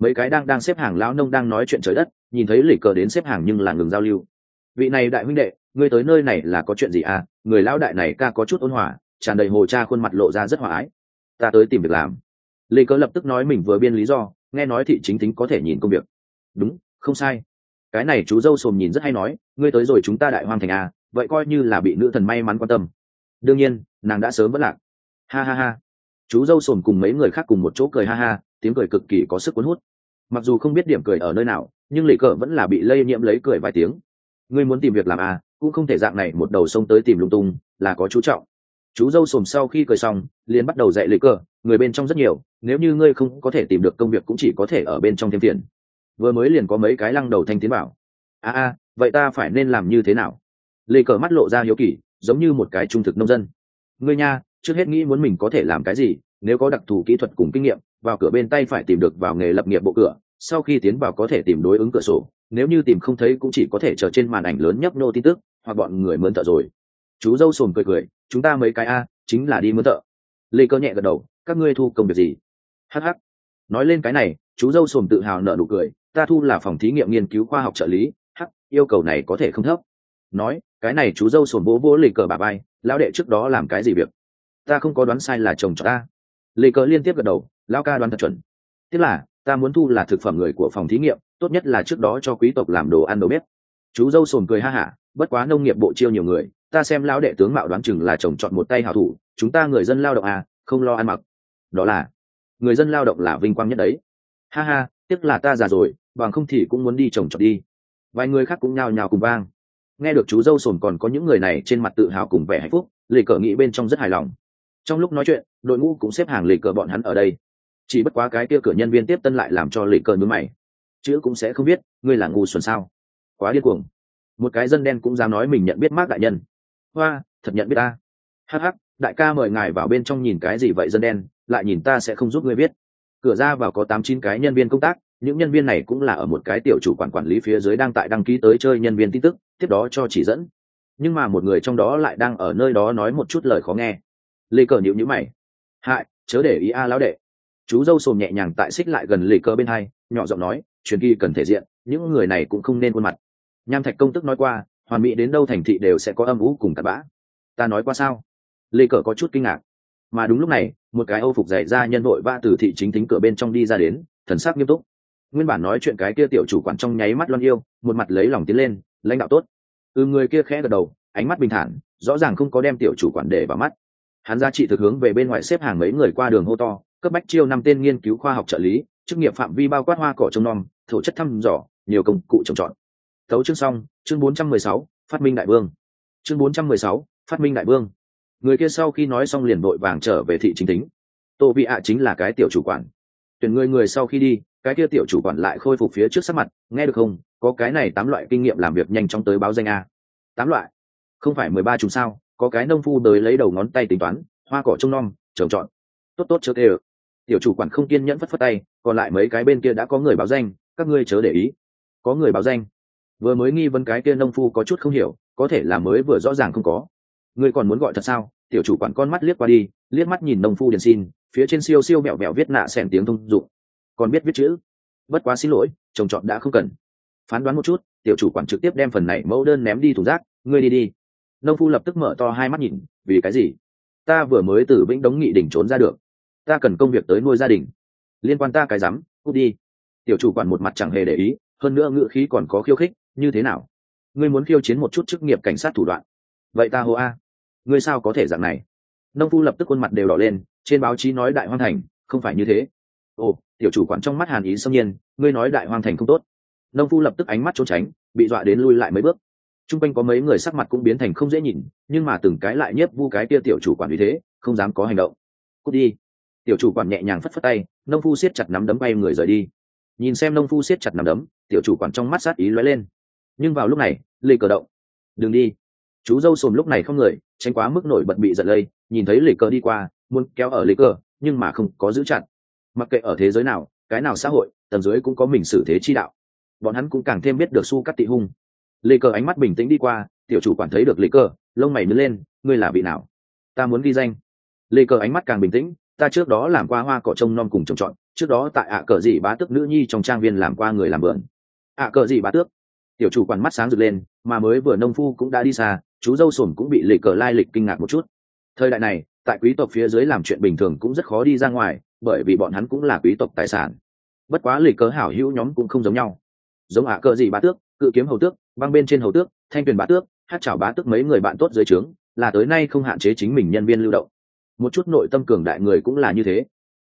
Mấy cái đang đang xếp hàng lão nông đang nói chuyện trời đất, nhìn thấy lỉ cờ đến xếp hàng nhưng là ngừng giao lưu. Vị này đại huynh đệ, ngươi tới nơi này là có chuyện gì à? Người lão đại này ca có chút ôn hòa, tràn đầy hồ cha khuôn mặt lộ ra rất hòa ái. Ta tới tìm việc làm. Lê cờ lập tức nói mình vừa biên lý do, nghe nói thị chính tính có thể nhìn công việc. Đúng, không sai. Cái này chú dâu sồm nhìn rất hay nói, ngươi tới rồi chúng ta đại hoang thành à vậy coi như là bị nữ thần may mắn quan tâm. Đương nhiên, nàng đã sớm vất lạc ha ha ha. Chú dâu sồn cùng mấy người khác cùng một chỗ cười ha ha, tiếng cười cực kỳ có sức cuốn hút. Mặc dù không biết điểm cười ở nơi nào, nhưng lì cờ vẫn là bị lây nhiễm lấy cười vài tiếng. Ngươi muốn tìm việc làm à cũng không thể dạng này một đầu sông tới tìm lung tung, là có chú trọng. Chú dâu sồm sau khi cười xong, liền bắt đầu dạy lì cờ, người bên trong rất nhiều, nếu như ngươi không có thể tìm được công việc cũng chỉ có thể ở bên trong thêm tiền. Vừa mới liền có mấy cái lăng đầu thanh tiến bảo. A a vậy ta phải nên làm như thế nào? Lì cờ mắt lộ ra hiếu kỳ, giống như một cái trung thực nông dân. Ngươi nha trước hết nghĩ muốn mình có thể làm cái gì, nếu có đặc thù kỹ thuật cùng kinh nghiệm, vào cửa bên tay phải tìm được vào nghề lập nghiệp bộ cửa, sau khi tiến vào có thể tìm đối ứng cửa sổ, nếu như tìm không thấy cũng chỉ có thể chờ trên màn ảnh lớn nhấp nô tin tức, hoặc bọn người mướn thợ rồi. Chú dâu sồn cười cười, chúng ta mấy cái a, chính là đi mướn thợ. Lê cơ nhẹ gật đầu, các ngươi thu công việc gì? Hh nói lên cái này, chú dâu sồn tự hào nợ nụ cười, ta thu là phòng thí nghiệm nghiên cứu khoa học trợ lý, hắc, yêu cầu này có thể không thấp. Nói, cái này chú dâu sồn vỗ vỗ lì cờ bà bay lão đệ trước đó làm cái gì việc? Ta không có đoán sai là chồng cho ta. Lê cờ liên tiếp gật đầu, lão ca đoán thật chuẩn. Tức là, ta muốn thu là thực phẩm người của phòng thí nghiệm, tốt nhất là trước đó cho quý tộc làm đồ ăn đồ bếp. Chú dâu sồn cười ha hả, bất quá nông nghiệp bộ chiêu nhiều người, ta xem lão đệ tướng mạo đoán chừng là chồng chọn một tay hảo thủ, chúng ta người dân lao động à không lo ăn mặc. Đó là, người dân lao động là vinh quang nhất đấy. Ha ha tiếc là ta già rồi, bằng không thì cũng muốn đi chồng chọn đi. Vài người khác cũng nhào nhào cùng vang. Nghe được chú dâu sồn còn có những người này trên mặt tự hào cùng vẻ hạnh phúc lì cờ nghĩ bên trong rất hài lòng trong lúc nói chuyện, đội ngũ cũng xếp hàng lì cờ bọn hắn ở đây. Chỉ bất quá cái kia cửa nhân viên tiếp tân lại làm cho lì cờ nhớ mày. Chữ cũng sẽ không biết, ngươi là ngu xuẩn sao? Quá điên cuồng. Một cái dân đen cũng dám nói mình nhận biết mác đại nhân. Hoa, thật nhận biết ta. Hh đại ca mời ngài vào bên trong nhìn cái gì vậy dân đen, lại nhìn ta sẽ không giúp ngươi biết. Cửa ra vào có tám chín cái nhân viên công tác, những nhân viên này cũng là ở một cái tiểu chủ quản quản lý phía dưới đang tại đăng ký tới chơi nhân viên tin tức, tiếp đó cho chỉ dẫn. Nhưng mà một người trong đó lại đang ở nơi đó nói một chút lời khó nghe lê cờ nhịu nhữ mày. Hại, chớ để ý a lão đệ. Chú dâu sồm nhẹ nhàng tại xích lại gần lê cờ bên hai, nhỏ giọng nói, truyền kỳ cần thể diện, những người này cũng không nên khuôn mặt. Nham thạch công tức nói qua, hoàn mỹ đến đâu thành thị đều sẽ có âm ú cùng tạt bã. Ta nói qua sao? Lê cờ có chút kinh ngạc. Mà đúng lúc này, một cái âu phục dạy ra nhân đội va từ thị chính thính cửa bên trong đi ra đến, thần sắc nghiêm túc. Nguyên bản nói chuyện cái kia tiểu chủ quản trong nháy mắt loan yêu, một mặt lấy lòng tiến lên, lãnh đạo tốt. Ừ người kia khẽ gật đầu, ánh mắt bình thản, rõ ràng không có đem tiểu chủ quản để vào mắt hắn giá trị thực hướng về bên ngoài xếp hàng mấy người qua đường hô to cấp bách chiêu năm tên nghiên cứu khoa học trợ lý chức nghiệp phạm vi bao quát hoa cỏ trông nom thổ chất thăm dò nhiều công cụ trồng trọt. Tấu chương xong chương 416, phát minh đại vương. Chương 416, phát minh đại vương. Người kia sau khi nói xong liền vội vàng trở về thị chính tính. Tô vị ạ chính là cái tiểu chủ quản. Tuyển người người sau khi đi cái kia tiểu chủ quản lại khôi phục phía trước sắc mặt nghe được không có cái này tám loại kinh nghiệm làm việc nhanh chóng tới báo danh a. Tám loại? Không phải mười ba chúng sao? Có cái nông phu tới lấy đầu ngón tay tính toán, hoa cỏ trông nom, trồng trọt. Tốt tốt chớ tê tiểu chủ quản không kiên nhẫn phất phất tay, còn lại mấy cái bên kia đã có người báo danh, các ngươi chớ để ý. Có người báo danh. Vừa mới nghi vấn cái kia nông phu có chút không hiểu, có thể là mới vừa rõ ràng không có. Ngươi còn muốn gọi thật sao? Tiểu chủ quản con mắt liếc qua đi, liếc mắt nhìn nông phu điền xin, phía trên siêu siêu mẹo mẹo viết nạ xẻn tiếng thông dụng. Còn biết viết chữ. Bất quá xin lỗi, trồng trọt đã không cần. Phán đoán một chút, tiểu chủ quản trực tiếp đem phần này mẫu đơn ném đi thùng rác. Ngươi đi đi nông phu lập tức mở to hai mắt nhìn, vì cái gì? Ta vừa mới từ vĩnh đống nghị đỉnh trốn ra được. Ta cần công việc tới nuôi gia đình. Liên quan ta cái rắm, cút đi. Tiểu chủ quản một mặt chẳng hề để ý, hơn nữa ngữ khí còn có khiêu khích, như thế nào? Ngươi muốn khiêu chiến một chút chức nghiệp cảnh sát thủ đoạn. Vậy ta hô a. Ngươi sao có thể dạng này? Nông phu lập tức khuôn mặt đều đỏ lên, trên báo chí nói đại hoang thành, không phải như thế. Ồ, tiểu chủ quản trong mắt hàn ý xâm nhiên, ngươi nói đại hoang thành không tốt. Nông phu lập tức ánh mắt trốn tránh, bị dọa đến lui lại mấy bước t r u n g quanh có mấy người sắc mặt cũng biến thành không dễ nhìn, nhưng mà từng cái lại nhiếp vu cái kia tiểu chủ quản vì thế, không dám có hành động. Cút đi. Tiểu chủ quản nhẹ nhàng phất phất tay, nông phu siết chặt nắm đấm bay người rời đi. Nhìn xem nông phu siết chặt nắm đấm, tiểu chủ quản trong mắt sát ý lóe lên. Nhưng vào lúc này lê cờ động. Đừng đi. Chú dâu sồm lúc này không người, tránh quá mức nổi bật bị giật lây, nhìn thấy lê cờ đi qua, muốn kéo ở lê cờ, nhưng mà không có giữ chặt. Mặc kệ ở thế giới nào, cái nào xã hội tầm dưới cũng có mình xử thế chi đạo. Bọn hắn cũng càng thêm biết được su cắt tị hung lê cờ ánh mắt bình tĩnh đi qua, tiểu chủ quản thấy được lê cờ lông mày nứt lên, ngươi là vị nào? Ta muốn ghi danh. Lê cờ ánh mắt càng bình tĩnh, ta trước đó làm qua hoa cỏ trông nom cùng trồng trọt, trước đó tại ạ cờ dị bá tước nữ nhi trong trang viên làm qua người làm vườn. Ạ cờ dị bá tước? Tiểu chủ quản mắt sáng rực lên, mà mới vừa nông phu cũng đã đi xa, chú dâu sồn cũng bị lê cờ lai lịch kinh ngạc một chút. Thời đại này, tại quý tộc phía dưới làm chuyện bình thường cũng rất khó đi ra ngoài, bởi vì bọn hắn cũng là quý tộc tài sản. Bất quá lê cờ hảo hữu nhóm cũng không giống nhau. Giống ạ cờ dị bá tước, cự kiếm hầu tước băng bên trên hầu tước, thanh tuyền bá tước, hát chảo bá tước mấy người bạn tốt dưới trướng, là tới nay không hạn chế chính mình nhân viên lưu động. Một chút nội tâm cường đại người cũng là như thế.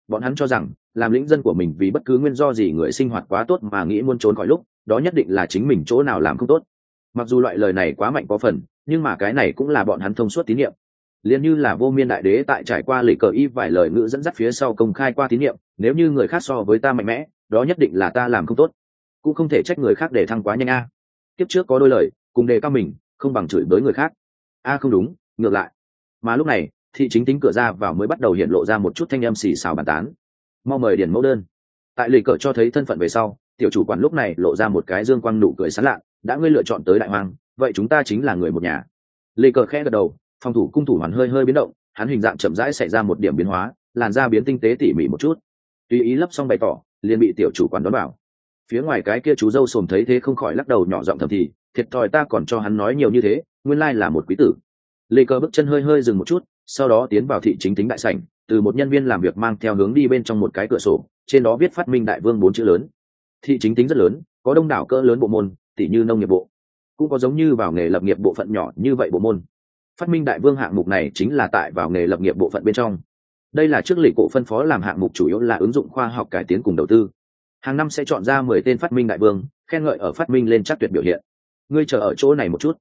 Bọn hắn cho rằng, làm lĩnh dân của mình vì bất cứ nguyên do gì người sinh hoạt quá tốt mà nghĩ muốn trốn khỏi lúc, đó nhất định là chính mình chỗ nào làm không tốt. Mặc dù loại lời này quá mạnh có phần, nhưng mà cái này cũng là bọn hắn thông suốt tín nhiệm. Liền như là vô miên đại đế tại trải qua lì cờ y vài lời ngữ dẫn dắt phía sau công khai qua tín nhiệm, nếu như người khác so với ta mạnh mẽ, đó nhất định là ta làm không tốt. Cũng không thể trách người khác để thăng quá nhanh a kiếp trước có đôi lời, cùng đề cao mình, không bằng chửi bới người khác. A, không đúng, ngược lại. Mà lúc này, thị chính tính cửa ra vào mới bắt đầu hiện lộ ra một chút thanh âm xì xào bàn tán. Mau mời điển mẫu đơn. Tại lì cờ cho thấy thân phận về sau, tiểu chủ quản lúc này lộ ra một cái dương quang nụ cười sán lạ đã ngươi lựa chọn tới đại hoàng vậy chúng ta chính là người một nhà. Lì cờ khẽ gật đầu, phòng thủ cung thủ hoàn hơi hơi biến động, hắn hình dạng chậm rãi xảy ra một điểm biến hóa, làn da biến tinh tế tỉ mỉ một chút. Tùy ý lấp xong bày tỏ, liền bị tiểu chủ quản đón bảo phía ngoài cái kia chú dâu sồm thấy thế không khỏi lắc đầu nhỏ giọng thầm thì, thiệt thòi ta còn cho hắn nói nhiều như thế, nguyên lai là một quý tử. Lê cơ bước chân hơi hơi dừng một chút, sau đó tiến vào thị chính tính đại sảnh, từ một nhân viên làm việc mang theo hướng đi bên trong một cái cửa sổ, trên đó viết phát minh đại vương bốn chữ lớn. Thị chính tính rất lớn, có đông đảo cỡ lớn bộ môn tỷ như nông nghiệp bộ. Cũng có giống như vào nghề lập nghiệp bộ phận nhỏ như vậy bộ môn. Phát minh đại vương hạng mục này chính là tại vào nghề lập nghiệp bộ phận bên trong. Đây là trước lịch cổ phân phó làm hạng mục chủ yếu là ứng dụng khoa học cải tiến cùng đầu tư hàng năm sẽ chọn ra mười tên phát minh đại vương, khen ngợi ở phát minh lên chắc tuyệt biểu hiện. Ngươi chờ ở chỗ này một chút.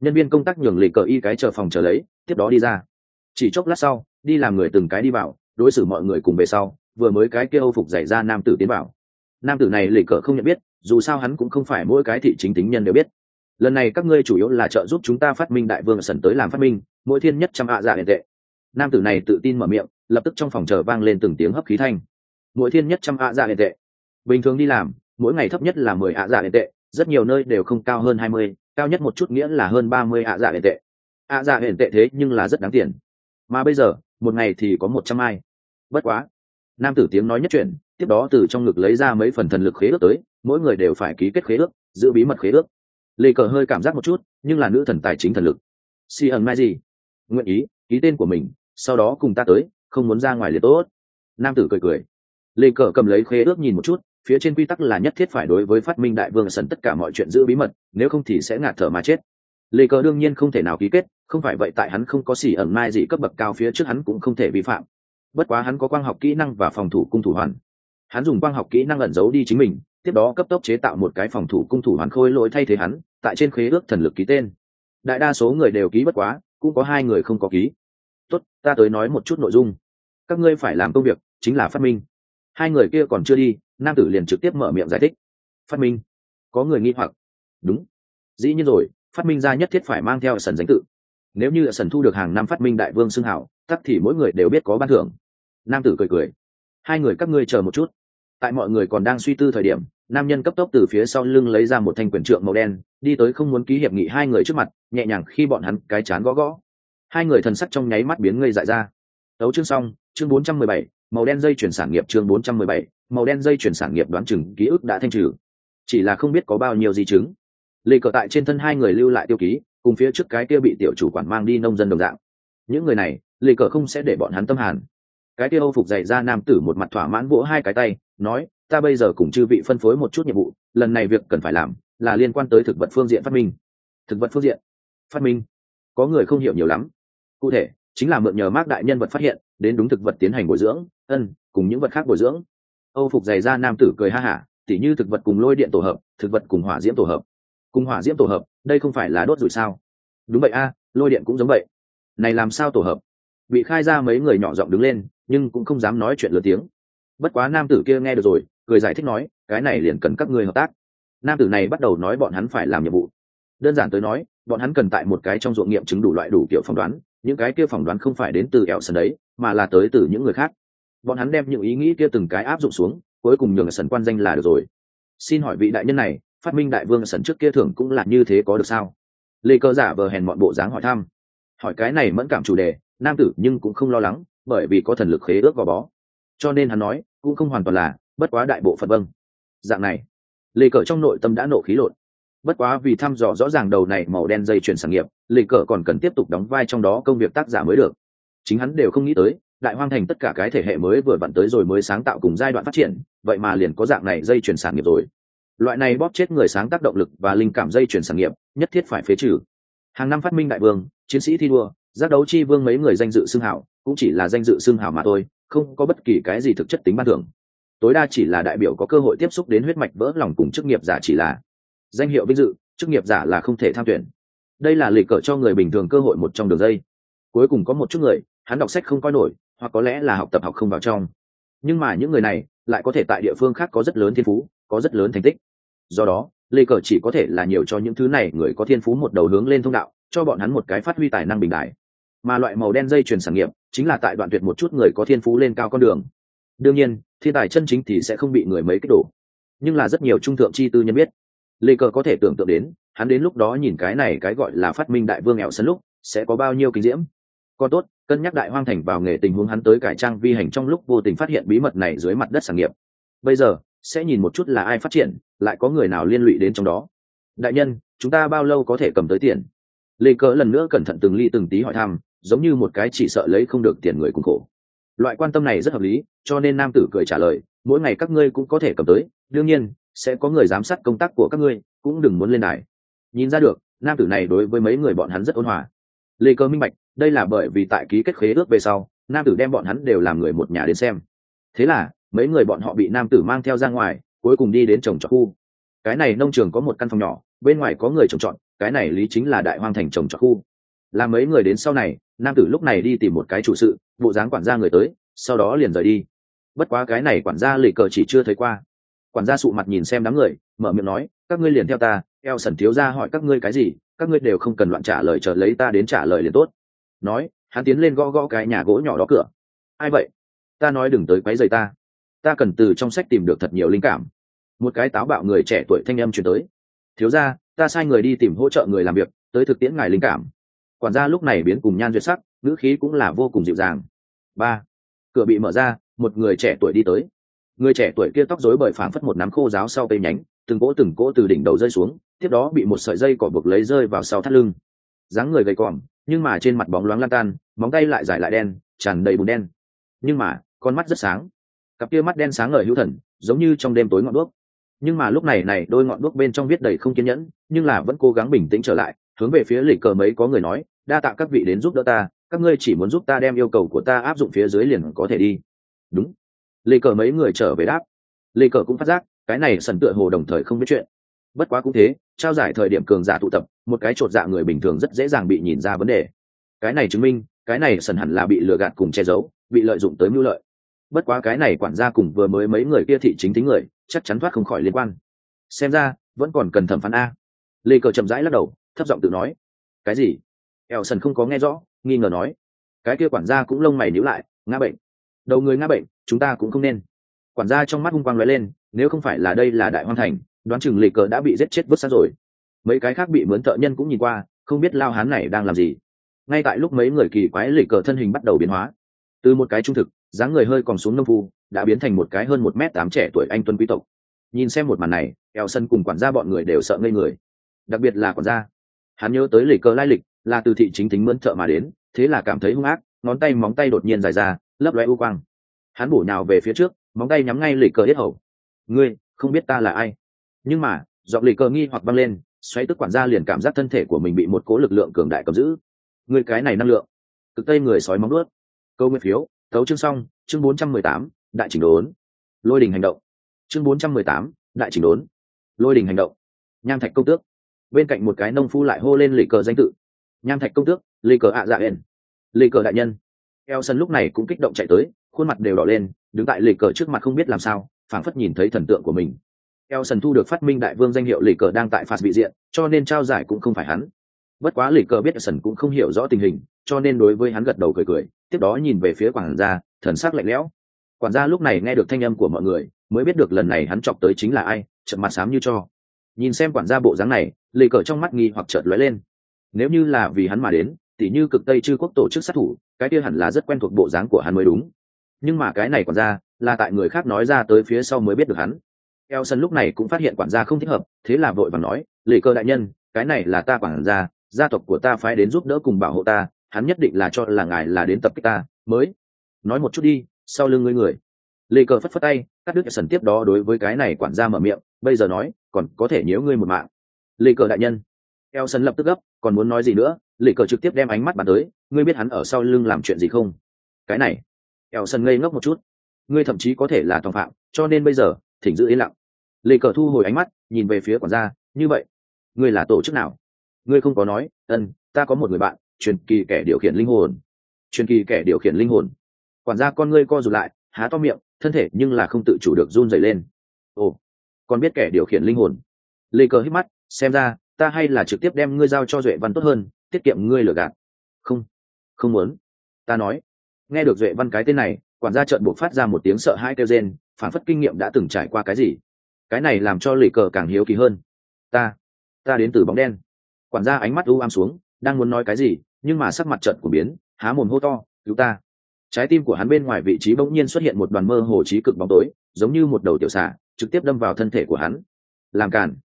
Nhân viên công tác nhường lì cờ y cái chờ phòng chờ lấy, tiếp đó đi ra. Chỉ chốc lát sau, đi làm người từng cái đi vào, đối xử mọi người cùng về sau, vừa mới cái kia âu phục giải ra nam tử tiến vào. Nam tử này lì cờ không nhận biết, dù sao hắn cũng không phải mỗi cái thị chính tính nhân đều biết. Lần này các ngươi chủ yếu là trợ giúp chúng ta phát minh đại vương sần tới làm phát minh, mỗi thiên nhất trăm ạ dạ điện tệ. Nam tử này tự tin mở miệng, lập tức trong phòng chờ vang lên từng tiếng hấp khí thanh. Mỗi thiên nhất trăm ạ dạ điện tệ bình thường đi làm, mỗi ngày thấp nhất là mười ạ dạ điện tệ, rất nhiều nơi đều không cao hơn hai mươi, cao nhất một chút nghĩa là hơn ba mươi ạ dạ điện tệ. Ạ dạ điện tệ thế nhưng là rất đáng tiền. Mà bây giờ, một ngày thì có một trăm ai. Bất quá, nam tử tiếng nói nhất chuyện tiếp đó từ trong ngực lấy ra mấy phần thần lực khế ước tới, mỗi người đều phải ký kết khế ước, giữ bí mật khế ước. Lê cờ hơi cảm giác một chút, nhưng là nữ thần tài chính thần lực. Si ẩn mai gì? Nguyện ý, ký tên của mình, sau đó cùng ta tới, không muốn ra ngoài liệt tốt. Nam tử cười cười. Lê cờ cầm lấy khế ước nhìn một chút phía trên quy tắc là nhất thiết phải đối với phát minh đại vương sần tất cả mọi chuyện giữ bí mật, nếu không thì sẽ ngạt thở mà chết. Lê cờ đương nhiên không thể nào ký kết, không phải vậy tại hắn không có xỉ ẩn mai gì cấp bậc cao phía trước hắn cũng không thể vi phạm. Bất quá hắn có quang học kỹ năng và phòng thủ cung thủ hoàn. Hắn dùng quang học kỹ năng ẩn giấu đi chính mình, tiếp đó cấp tốc chế tạo một cái phòng thủ cung thủ hoàn khôi lỗi thay thế hắn, tại trên khế ước thần lực ký tên. Đại đa số người đều ký bất quá, cũng có hai người không có ký. Tốt, ta tới nói một chút nội dung. Các ngươi phải làm công việc, chính là phát minh. Hai người kia còn chưa đi nam tử liền trực tiếp mở miệng giải thích. Phát minh. Có người nghi hoặc. Đúng. Dĩ nhiên rồi phát minh ra nhất thiết phải mang theo sần danh tự. Nếu như sần thu được hàng năm phát minh đại vương xưng hảo tắc thì mỗi người đều biết có ban thưởng. Nam tử cười cười. Hai người các ngươi chờ một chút. Tại mọi người còn đang suy tư thời điểm nam nhân cấp tốc từ phía sau lưng lấy ra một thanh quyền trượng màu đen đi tới không muốn ký hiệp nghị hai người trước mặt nhẹ nhàng khi bọn hắn cái chán gõ gõ. Hai người thần sắc trong nháy mắt biến ngây dại ra. Đấu chương xong chương 417, màu đen dây chuyển sản nghiệp chương 417, màu đen dây chuyển sản nghiệp đoán chừng ký ức đã thanh trừ. Chỉ là không biết có bao nhiêu di chứng. Lê cờ tại trên thân hai người lưu lại tiêu ký cùng phía trước cái kia bị tiểu chủ quản mang đi nông dân đồng dạng. Những người này lê cờ không sẽ để bọn hắn tâm hàn. Cái kia âu phục dày ra nam tử một mặt thỏa mãn vỗ hai cái tay nói ta bây giờ cùng chư vị phân phối một chút nhiệm vụ lần này việc cần phải làm là liên quan tới thực vật phương diện phát minh. Thực vật phương diện? Phát minh? Có người không hiểu nhiều lắm. Cụ thể chính là mượn nhờ mác đại nhân vật phát hiện đến đúng thực vật tiến hành bồi dưỡng, ân, cùng những vật khác bồi dưỡng. Âu phục dày ra nam tử cười ha hả, tỉ như thực vật cùng lôi điện tổ hợp, thực vật cùng hỏa diễm tổ hợp. Cùng hỏa diễm tổ hợp, đây không phải là đốt rủi sao? Đúng vậy a, lôi điện cũng giống vậy. Này làm sao tổ hợp? Bị khai ra mấy người nhỏ giọng đứng lên, nhưng cũng không dám nói chuyện lớn tiếng. Bất quá nam tử kia nghe được rồi, cười giải thích nói, cái này liền cần các ngươi hợp tác. Nam tử này bắt đầu nói bọn hắn phải làm nhiệm vụ. Đơn giản tới nói, bọn hắn cần tại một cái trong ruộng nghiệm chứng đủ loại đủ kiểu phỏng đoán những cái kia phỏng đoán không phải đến từ ẹo sần đấy, mà là tới từ những người khác. Bọn hắn đem những ý nghĩ kia từng cái áp dụng xuống, cuối cùng nhường sần quan danh là được rồi. Xin hỏi vị đại nhân này, phát minh đại vương sần trước kia thường cũng là như thế có được sao? Lê cơ giả vờ hèn mọi bộ dáng hỏi thăm. Hỏi cái này mẫn cảm chủ đề, nam tử nhưng cũng không lo lắng, bởi vì có thần lực khế ước gò bó. Cho nên hắn nói, cũng không hoàn toàn là, bất quá đại bộ phận vâng. Dạng này, lê cờ trong nội tâm đã nộ khí lộn bất quá vì thăm dò rõ ràng đầu này màu đen dây chuyển sản nghiệp lê cờ còn cần tiếp tục đóng vai trong đó công việc tác giả mới được. Chính hắn đều không nghĩ tới, đại hoang thành tất cả cái thể hệ mới vừa vặn tới rồi mới sáng tạo cùng giai đoạn phát triển, vậy mà liền có dạng này dây chuyển sản nghiệp rồi. Loại này bóp chết người sáng tác động lực và linh cảm dây chuyển sản nghiệp, nhất thiết phải phế trừ. Hàng năm phát minh đại vương, chiến sĩ thi đua, giác đấu chi vương mấy người danh dự xưng hảo, cũng chỉ là danh dự xưng hảo mà thôi, không có bất kỳ cái gì thực chất tính ban thưởng. Tối đa chỉ là đại biểu có cơ hội tiếp xúc đến huyết mạch vỡ lòng cùng chức nghiệp giả chỉ là danh hiệu vinh dự, chức nghiệp giả là không thể tham tuyển. Đây là lịch cỡ cho người bình thường cơ hội một trong đường dây. Cuối cùng có một chút người, hắn đọc sách không coi nổi, hoặc có lẽ là học tập học không vào trong. Nhưng mà những người này lại có thể tại địa phương khác có rất lớn thiên phú, có rất lớn thành tích. Do đó lê cờ chỉ có thể là nhiều cho những thứ này người có thiên phú một đầu hướng lên thông đạo, cho bọn hắn một cái phát huy tài năng bình đại. Mà loại màu đen dây truyền sản nghiệp chính là tại đoạn tuyệt một chút người có thiên phú lên cao con đường. Đương nhiên, thiên tài chân chính thì sẽ không bị người mấy cái đổ. Nhưng là rất nhiều trung thượng chi tư nhân biết lê cờ có thể tưởng tượng đến, hắn đến lúc đó nhìn cái này cái gọi là phát minh đại vương nghèo sân lúc, sẽ có bao nhiêu kinh diễm. Còn tốt, cân nhắc đại hoang thành vào nghề tình huống hắn tới cải trang vi hành trong lúc vô tình phát hiện bí mật này dưới mặt đất sản nghiệp. Bây giờ, sẽ nhìn một chút là ai phát triển, lại có người nào liên lụy đến trong đó. Đại nhân, chúng ta bao lâu có thể cầm tới tiền? Lê cỡ lần nữa cẩn thận từng ly từng tí hỏi thăm, giống như một cái chỉ sợ lấy không được tiền người cùng khổ. Loại quan tâm này rất hợp lý, cho nên nam tử cười trả lời, mỗi ngày các ngươi cũng có thể cầm tới, đương nhiên sẽ có người giám sát công tác của các ngươi, cũng đừng muốn lên đài. Nhìn ra được, nam tử này đối với mấy người bọn hắn rất ôn hòa. Lê cơ minh bạch, đây là bởi vì tại ký kết khế ước về sau, nam tử đem bọn hắn đều làm người một nhà đến xem. Thế là, mấy người bọn họ bị nam tử mang theo ra ngoài, cuối cùng đi đến trồng trọt khu. Cái này nông trường có một căn phòng nhỏ, bên ngoài có người trồng trọt, cái này lý chính là đại hoang thành trồng trọt khu. Là mấy người đến sau này, nam tử lúc này đi tìm một cái chủ sự, bộ dáng quản gia người tới, sau đó liền rời đi. Bất quá cái này quản gia lì cờ chỉ chưa thấy qua quản gia sụ mặt nhìn xem đám người, mở miệng nói, các ngươi liền theo ta, eo sần thiếu ra hỏi các ngươi cái gì, các ngươi đều không cần loạn trả lời chờ lấy ta đến trả lời liền tốt. Nói, hắn tiến lên gõ gõ cái nhà gỗ nhỏ đó cửa. Ai vậy? Ta nói đừng tới quấy rầy ta. Ta cần từ trong sách tìm được thật nhiều linh cảm. Một cái táo bạo người trẻ tuổi thanh âm chuyển tới. Thiếu ra ta sai người đi tìm hỗ trợ người làm việc, tới thực tiễn ngài linh cảm. Quản gia lúc này biến cùng nhan duyệt sắc, ngữ khí cũng là vô cùng dịu dàng. Ba, cửa bị mở ra, một người trẻ tuổi đi tới người trẻ tuổi kia tóc rối bởi phảng phất một nắm khô giáo sau cây nhánh, từng cỗ từng cỗ từ đỉnh đầu rơi xuống, tiếp đó bị một sợi dây cỏ buộc lấy rơi vào sau thắt lưng. Dáng người gầy còm, nhưng mà trên mặt bóng loáng lan tan, móng tay lại dài lại đen, tràn đầy bùn đen. Nhưng mà, con mắt rất sáng. Cặp kia mắt đen sáng ngời hữu thần, giống như trong đêm tối ngọn đuốc. Nhưng mà lúc này này, đôi ngọn đuốc bên trong viết đầy không kiên nhẫn, nhưng là vẫn cố gắng bình tĩnh trở lại, hướng về phía lịch cờ mấy có người nói, đa tạ các vị đến giúp đỡ ta, các ngươi chỉ muốn giúp ta đem yêu cầu của ta áp dụng phía dưới liền có thể đi. Đúng lê cờ mấy người trở về đáp. Lê cờ cũng phát giác, cái này sần tựa hồ đồng thời không biết chuyện. Bất quá cũng thế, trao giải thời điểm cường giả tụ tập, một cái chột dạ người bình thường rất dễ dàng bị nhìn ra vấn đề. Cái này chứng minh, cái này sần hẳn là bị lừa gạt cùng che giấu, bị lợi dụng tới mưu lợi. Bất quá cái này quản gia cùng vừa mới mấy người kia thị chính tính người, chắc chắn thoát không khỏi liên quan. Xem ra, vẫn còn cần thẩm phán a. Lê cờ chậm rãi lắc đầu, thấp giọng tự nói. Cái gì? Eo sần không có nghe rõ, nghi ngờ nói. Cái kia quản gia cũng lông mày níu lại, ngã bệnh đầu người ngã bệnh, chúng ta cũng không nên. Quản gia trong mắt hung quang lóe lên, nếu không phải là đây là đại hoang thành, đoán chừng lì cờ đã bị giết chết vứt sát rồi. Mấy cái khác bị mướn thợ nhân cũng nhìn qua, không biết lao hán này đang làm gì. Ngay tại lúc mấy người kỳ quái lì cờ thân hình bắt đầu biến hóa. Từ một cái trung thực, dáng người hơi còn xuống nông phu, đã biến thành một cái hơn một m tám trẻ tuổi anh tuân quý tộc. Nhìn xem một màn này, eo sân cùng quản gia bọn người đều sợ ngây người. Đặc biệt là quản gia. Hắn nhớ tới lịch cờ lai lịch, là từ thị chính tính mướn thợ mà đến, thế là cảm thấy hung ác, ngón tay móng tay đột nhiên dài ra lấp loe u quang. Hắn bổ nhào về phía trước, móng tay nhắm ngay lì cờ hết hầu. Ngươi, không biết ta là ai. Nhưng mà, giọng lì cờ nghi hoặc băng lên, xoáy tức quản gia liền cảm giác thân thể của mình bị một cố lực lượng cường đại cầm giữ. Người cái này năng lượng. Cực tây người sói móng ướt câu nguyên phiếu, thấu chương xong, chương bốn trăm mười tám, đại chỉnh đốn. Lôi đình hành động. Chương bốn trăm mười tám, đại chỉnh đốn. Lôi đình hành động. Nham thạch công tước. Bên cạnh một cái nông phu lại hô lên lì cờ danh tự. Nham thạch công tước, lì cờ ạ dạ hển lì cờ đại nhân eo sân lúc này cũng kích động chạy tới, khuôn mặt đều đỏ lên, đứng tại lì cờ trước mặt không biết làm sao, phảng phất nhìn thấy thần tượng của mình. Eo sân thu được phát minh đại vương danh hiệu lì cờ đang tại phạt bị diện, cho nên trao giải cũng không phải hắn. Bất quá lì cờ biết sân cũng không hiểu rõ tình hình, cho nên đối với hắn gật đầu cười cười, tiếp đó nhìn về phía quản gia, thần sắc lạnh lẽo. Quản gia lúc này nghe được thanh âm của mọi người, mới biết được lần này hắn chọc tới chính là ai trận mặt xám như cho. Nhìn xem quản gia bộ dáng này, lì cờ trong mắt nghi hoặc chợt lóe lên. Nếu như là vì hắn mà đến, tỉ như cực tây chư quốc tổ chức sát thủ cái kia hẳn là rất quen thuộc bộ dáng của hắn mới đúng. Nhưng mà cái này quản gia là tại người khác nói ra tới phía sau mới biết được hắn. Eo sân lúc này cũng phát hiện quản gia không thích hợp, thế là vội và nói lệ cơ đại nhân, cái này là ta quản gia gia tộc của ta phái đến giúp đỡ cùng bảo hộ ta, hắn nhất định là cho là ngài là đến tập kích ta, mới. Nói một chút đi, sau lưng ngươi người. Lệ cờ phất phất tay, cắt đứt sần tiếp đó đối với cái này quản gia mở miệng, bây giờ nói, còn có thể nhớ ngươi một mạng. Lệ cờ đại nhân. Eo sân lập tức gấp, còn muốn nói gì nữa? Lệ cờ trực tiếp đem ánh mắt bàn tới, ngươi biết hắn ở sau lưng làm chuyện gì không? Cái này. Eo sân ngây ngốc một chút. Ngươi thậm chí có thể là tòng phạm, cho nên bây giờ, thỉnh giữ yên lặng. Lệ cờ thu hồi ánh mắt, nhìn về phía quản gia, như vậy, ngươi là tổ chức nào? Ngươi không có nói, ân, ta có một người bạn, truyền kỳ kẻ điều khiển linh hồn. Truyền kỳ kẻ điều khiển linh hồn. Quản gia con ngươi co rụt lại, há to miệng, thân thể nhưng là không tự chủ được run dày lên. Ồ còn biết kẻ điều khiển linh hồn. Lê cờ hít mắt, xem ra, ta hay là trực tiếp đem ngươi giao cho duệ văn tốt hơn tiết kiệm ngươi lừa gạt. Không không muốn. Ta nói, nghe được duệ văn cái tên này, quản gia trợn buộc phát ra một tiếng sợ hãi kêu rên, phản phất kinh nghiệm đã từng trải qua cái gì. Cái này làm cho lì cờ càng hiếu kỳ hơn. Ta ta đến từ bóng đen. Quản gia ánh mắt u am xuống, đang muốn nói cái gì, nhưng mà sắc mặt trận của biến, há mồm hô to, cứu ta. Trái tim của hắn bên ngoài vị trí bỗng nhiên xuất hiện một đoàn mơ hồ trí cực bóng tối, giống như một đầu tiểu xạ trực tiếp đâm vào thân thể của hắn. Làm cản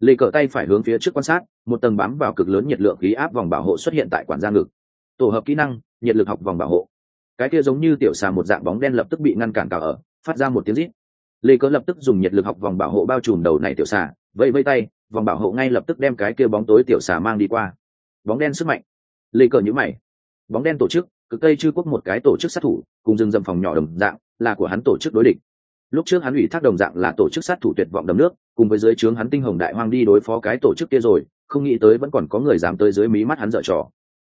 Lê cờ tay phải hướng phía trước quan sát, một tầng bám vào cực lớn nhiệt lượng khí áp vòng bảo hộ xuất hiện tại quản gia ngực. Tổ hợp kỹ năng, nhiệt lực học vòng bảo hộ. Cái kia giống như tiểu xà một dạng bóng đen lập tức bị ngăn cản cào ở, phát ra một tiếng rít. Lê cờ lập tức dùng nhiệt lực học vòng bảo hộ bao trùm đầu này tiểu xà, vẫy vây tay, vòng bảo hộ ngay lập tức đem cái kia bóng tối tiểu xà mang đi qua. Bóng đen sức mạnh. Lê cờ nhữ mày. Bóng đen tổ chức, cực cây chư quốc một cái tổ chức sát thủ, cùng rừng dầm phòng nhỏ đồng dạng, là của hắn tổ chức đối địch lúc trước hắn ủy thác đồng dạng là tổ chức sát thủ tuyệt vọng đầm nước, cùng với dưới trướng hắn tinh hồng đại hoang đi đối phó cái tổ chức kia rồi, không nghĩ tới vẫn còn có người dám tới dưới mí mắt hắn dở trò.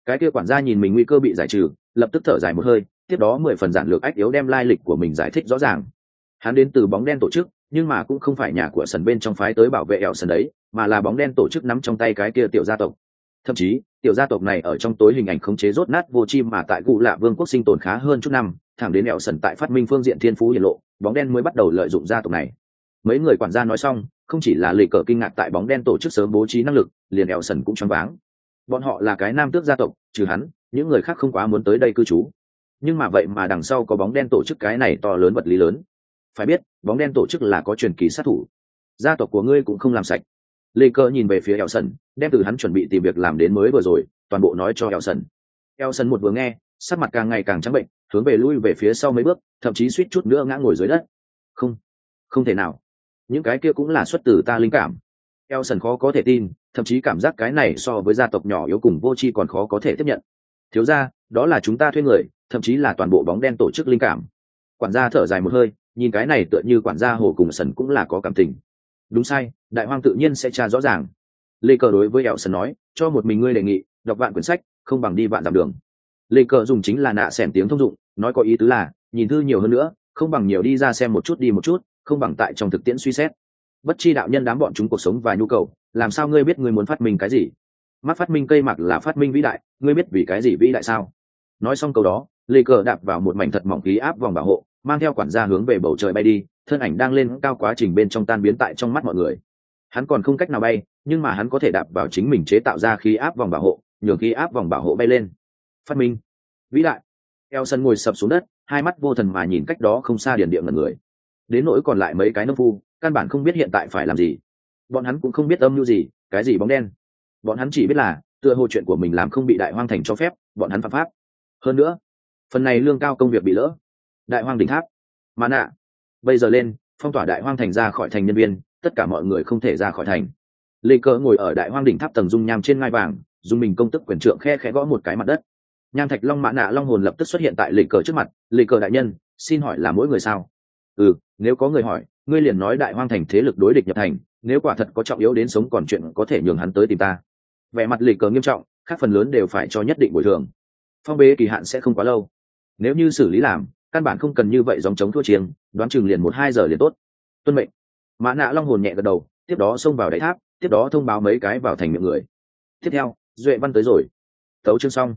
Cái kia quản gia nhìn mình nguy cơ bị giải trừ, lập tức thở dài một hơi, tiếp đó mười phần giản lược ách yếu đem lai lịch của mình giải thích rõ ràng. Hắn đến từ bóng đen tổ chức, nhưng mà cũng không phải nhà của sần bên trong phái tới bảo vệ ẻo sần đấy, mà là bóng đen tổ chức nắm trong tay cái kia tiểu gia tộc. Thậm chí, tiểu gia tộc này ở trong tối hình ảnh khống chế rốt nát vô chim mà tại cụ lạ vương quốc sinh tồn khá hơn chút năm thẳng đến Eo sần tại phát minh phương diện thiên phú hiển lộ, bóng đen mới bắt đầu lợi dụng gia tộc này. Mấy người quản gia nói xong, không chỉ là lì cờ kinh ngạc tại bóng đen tổ chức sớm bố trí năng lực, liền Eo sần cũng choáng váng. Bọn họ là cái nam tước gia tộc, trừ hắn, những người khác không quá muốn tới đây cư trú. Nhưng mà vậy mà đằng sau có bóng đen tổ chức cái này to lớn vật lý lớn. Phải biết, bóng đen tổ chức là có truyền kỳ sát thủ. Gia tộc của ngươi cũng không làm sạch. Lê cơ nhìn về phía eo sần, đem từ hắn chuẩn bị tìm việc làm đến mới vừa rồi, toàn bộ nói cho eo sần. Eo sần một vừa nghe, sắc mặt càng ngày càng trắng bệnh hướng về lui về phía sau mấy bước, thậm chí suýt chút nữa ngã ngồi dưới đất. Không không thể nào. Những cái kia cũng là xuất từ ta linh cảm. Eo sần khó có thể tin, thậm chí cảm giác cái này so với gia tộc nhỏ yếu cùng vô tri còn khó có thể tiếp nhận. Thiếu ra, đó là chúng ta thuê người, thậm chí là toàn bộ bóng đen tổ chức linh cảm. Quản gia thở dài một hơi, nhìn cái này tựa như quản gia hồ cùng sần cũng là có cảm tình. Đúng sai, đại hoang tự nhiên sẽ tra rõ ràng. Lê cờ đối với eo sần nói, cho một mình ngươi đề nghị, đọc vạn quyển sách, không bằng đi vạn dặm đường. Lê cờ dùng chính là nạ xẻm tiếng thông dụng nói có ý tứ là, nhìn thư nhiều hơn nữa, không bằng nhiều đi ra xem một chút đi một chút, không bằng tại trong thực tiễn suy xét. Bất chi đạo nhân đám bọn chúng cuộc sống và nhu cầu, làm sao ngươi biết ngươi muốn phát minh cái gì? Mắt phát minh cây mặc là phát minh vĩ đại, ngươi biết vì cái gì vĩ đại sao? Nói xong câu đó, lê cờ đạp vào một mảnh thật mỏng khí áp vòng bảo hộ, mang theo quản gia hướng về bầu trời bay đi, thân ảnh đang lên cao quá trình bên trong tan biến tại trong mắt mọi người. Hắn còn không cách nào bay, nhưng mà hắn có thể đạp vào chính mình chế tạo ra khí áp vòng bảo hộ, nhường khí áp vòng bảo hộ bay lên. Phát minh. Vĩ đại eo sân ngồi sập xuống đất, hai mắt vô thần mà nhìn cách đó không xa điển điệm ngần người. Đến nỗi còn lại mấy cái nông phu, căn bản không biết hiện tại phải làm gì. Bọn hắn cũng không biết âm mưu gì, cái gì bóng đen. Bọn hắn chỉ biết là, tựa hồ chuyện của mình làm không bị đại hoang thành cho phép, bọn hắn phạm pháp. Hơn nữa, phần này lương cao công việc bị lỡ. Đại hoang đỉnh tháp. Mà nạ. Bây giờ lên, phong tỏa đại hoang thành ra khỏi thành nhân viên, tất cả mọi người không thể ra khỏi thành. Lê cỡ ngồi ở đại hoang đỉnh tháp tầng dung nham trên ngai vàng, dùng mình công tức quyền trượng khe khẽ gõ một cái mặt đất nham thạch long mã nạ long hồn lập tức xuất hiện tại lịch cờ trước mặt, lịch cờ đại nhân, xin hỏi là mỗi người sao? Ừ nếu có người hỏi, ngươi liền nói đại hoang thành thế lực đối địch nhập thành, nếu quả thật có trọng yếu đến sống còn chuyện có thể nhường hắn tới tìm ta. Vẻ mặt lịch cờ nghiêm trọng các phần lớn đều phải cho nhất định bồi thường. Phong bế kỳ hạn sẽ không quá lâu. Nếu như xử lý làm, căn bản không cần như vậy dòng chống thua chiêng, đoán chừng liền một hai giờ liền tốt. Tuân mệnh. Mã nạ long hồn nhẹ gật đầu, tiếp đó xông vào đáy tháp, tiếp đó thông báo mấy cái vào thành miệng người. Tiếp theo, duệ văn tới rồi. Tấu chương xong.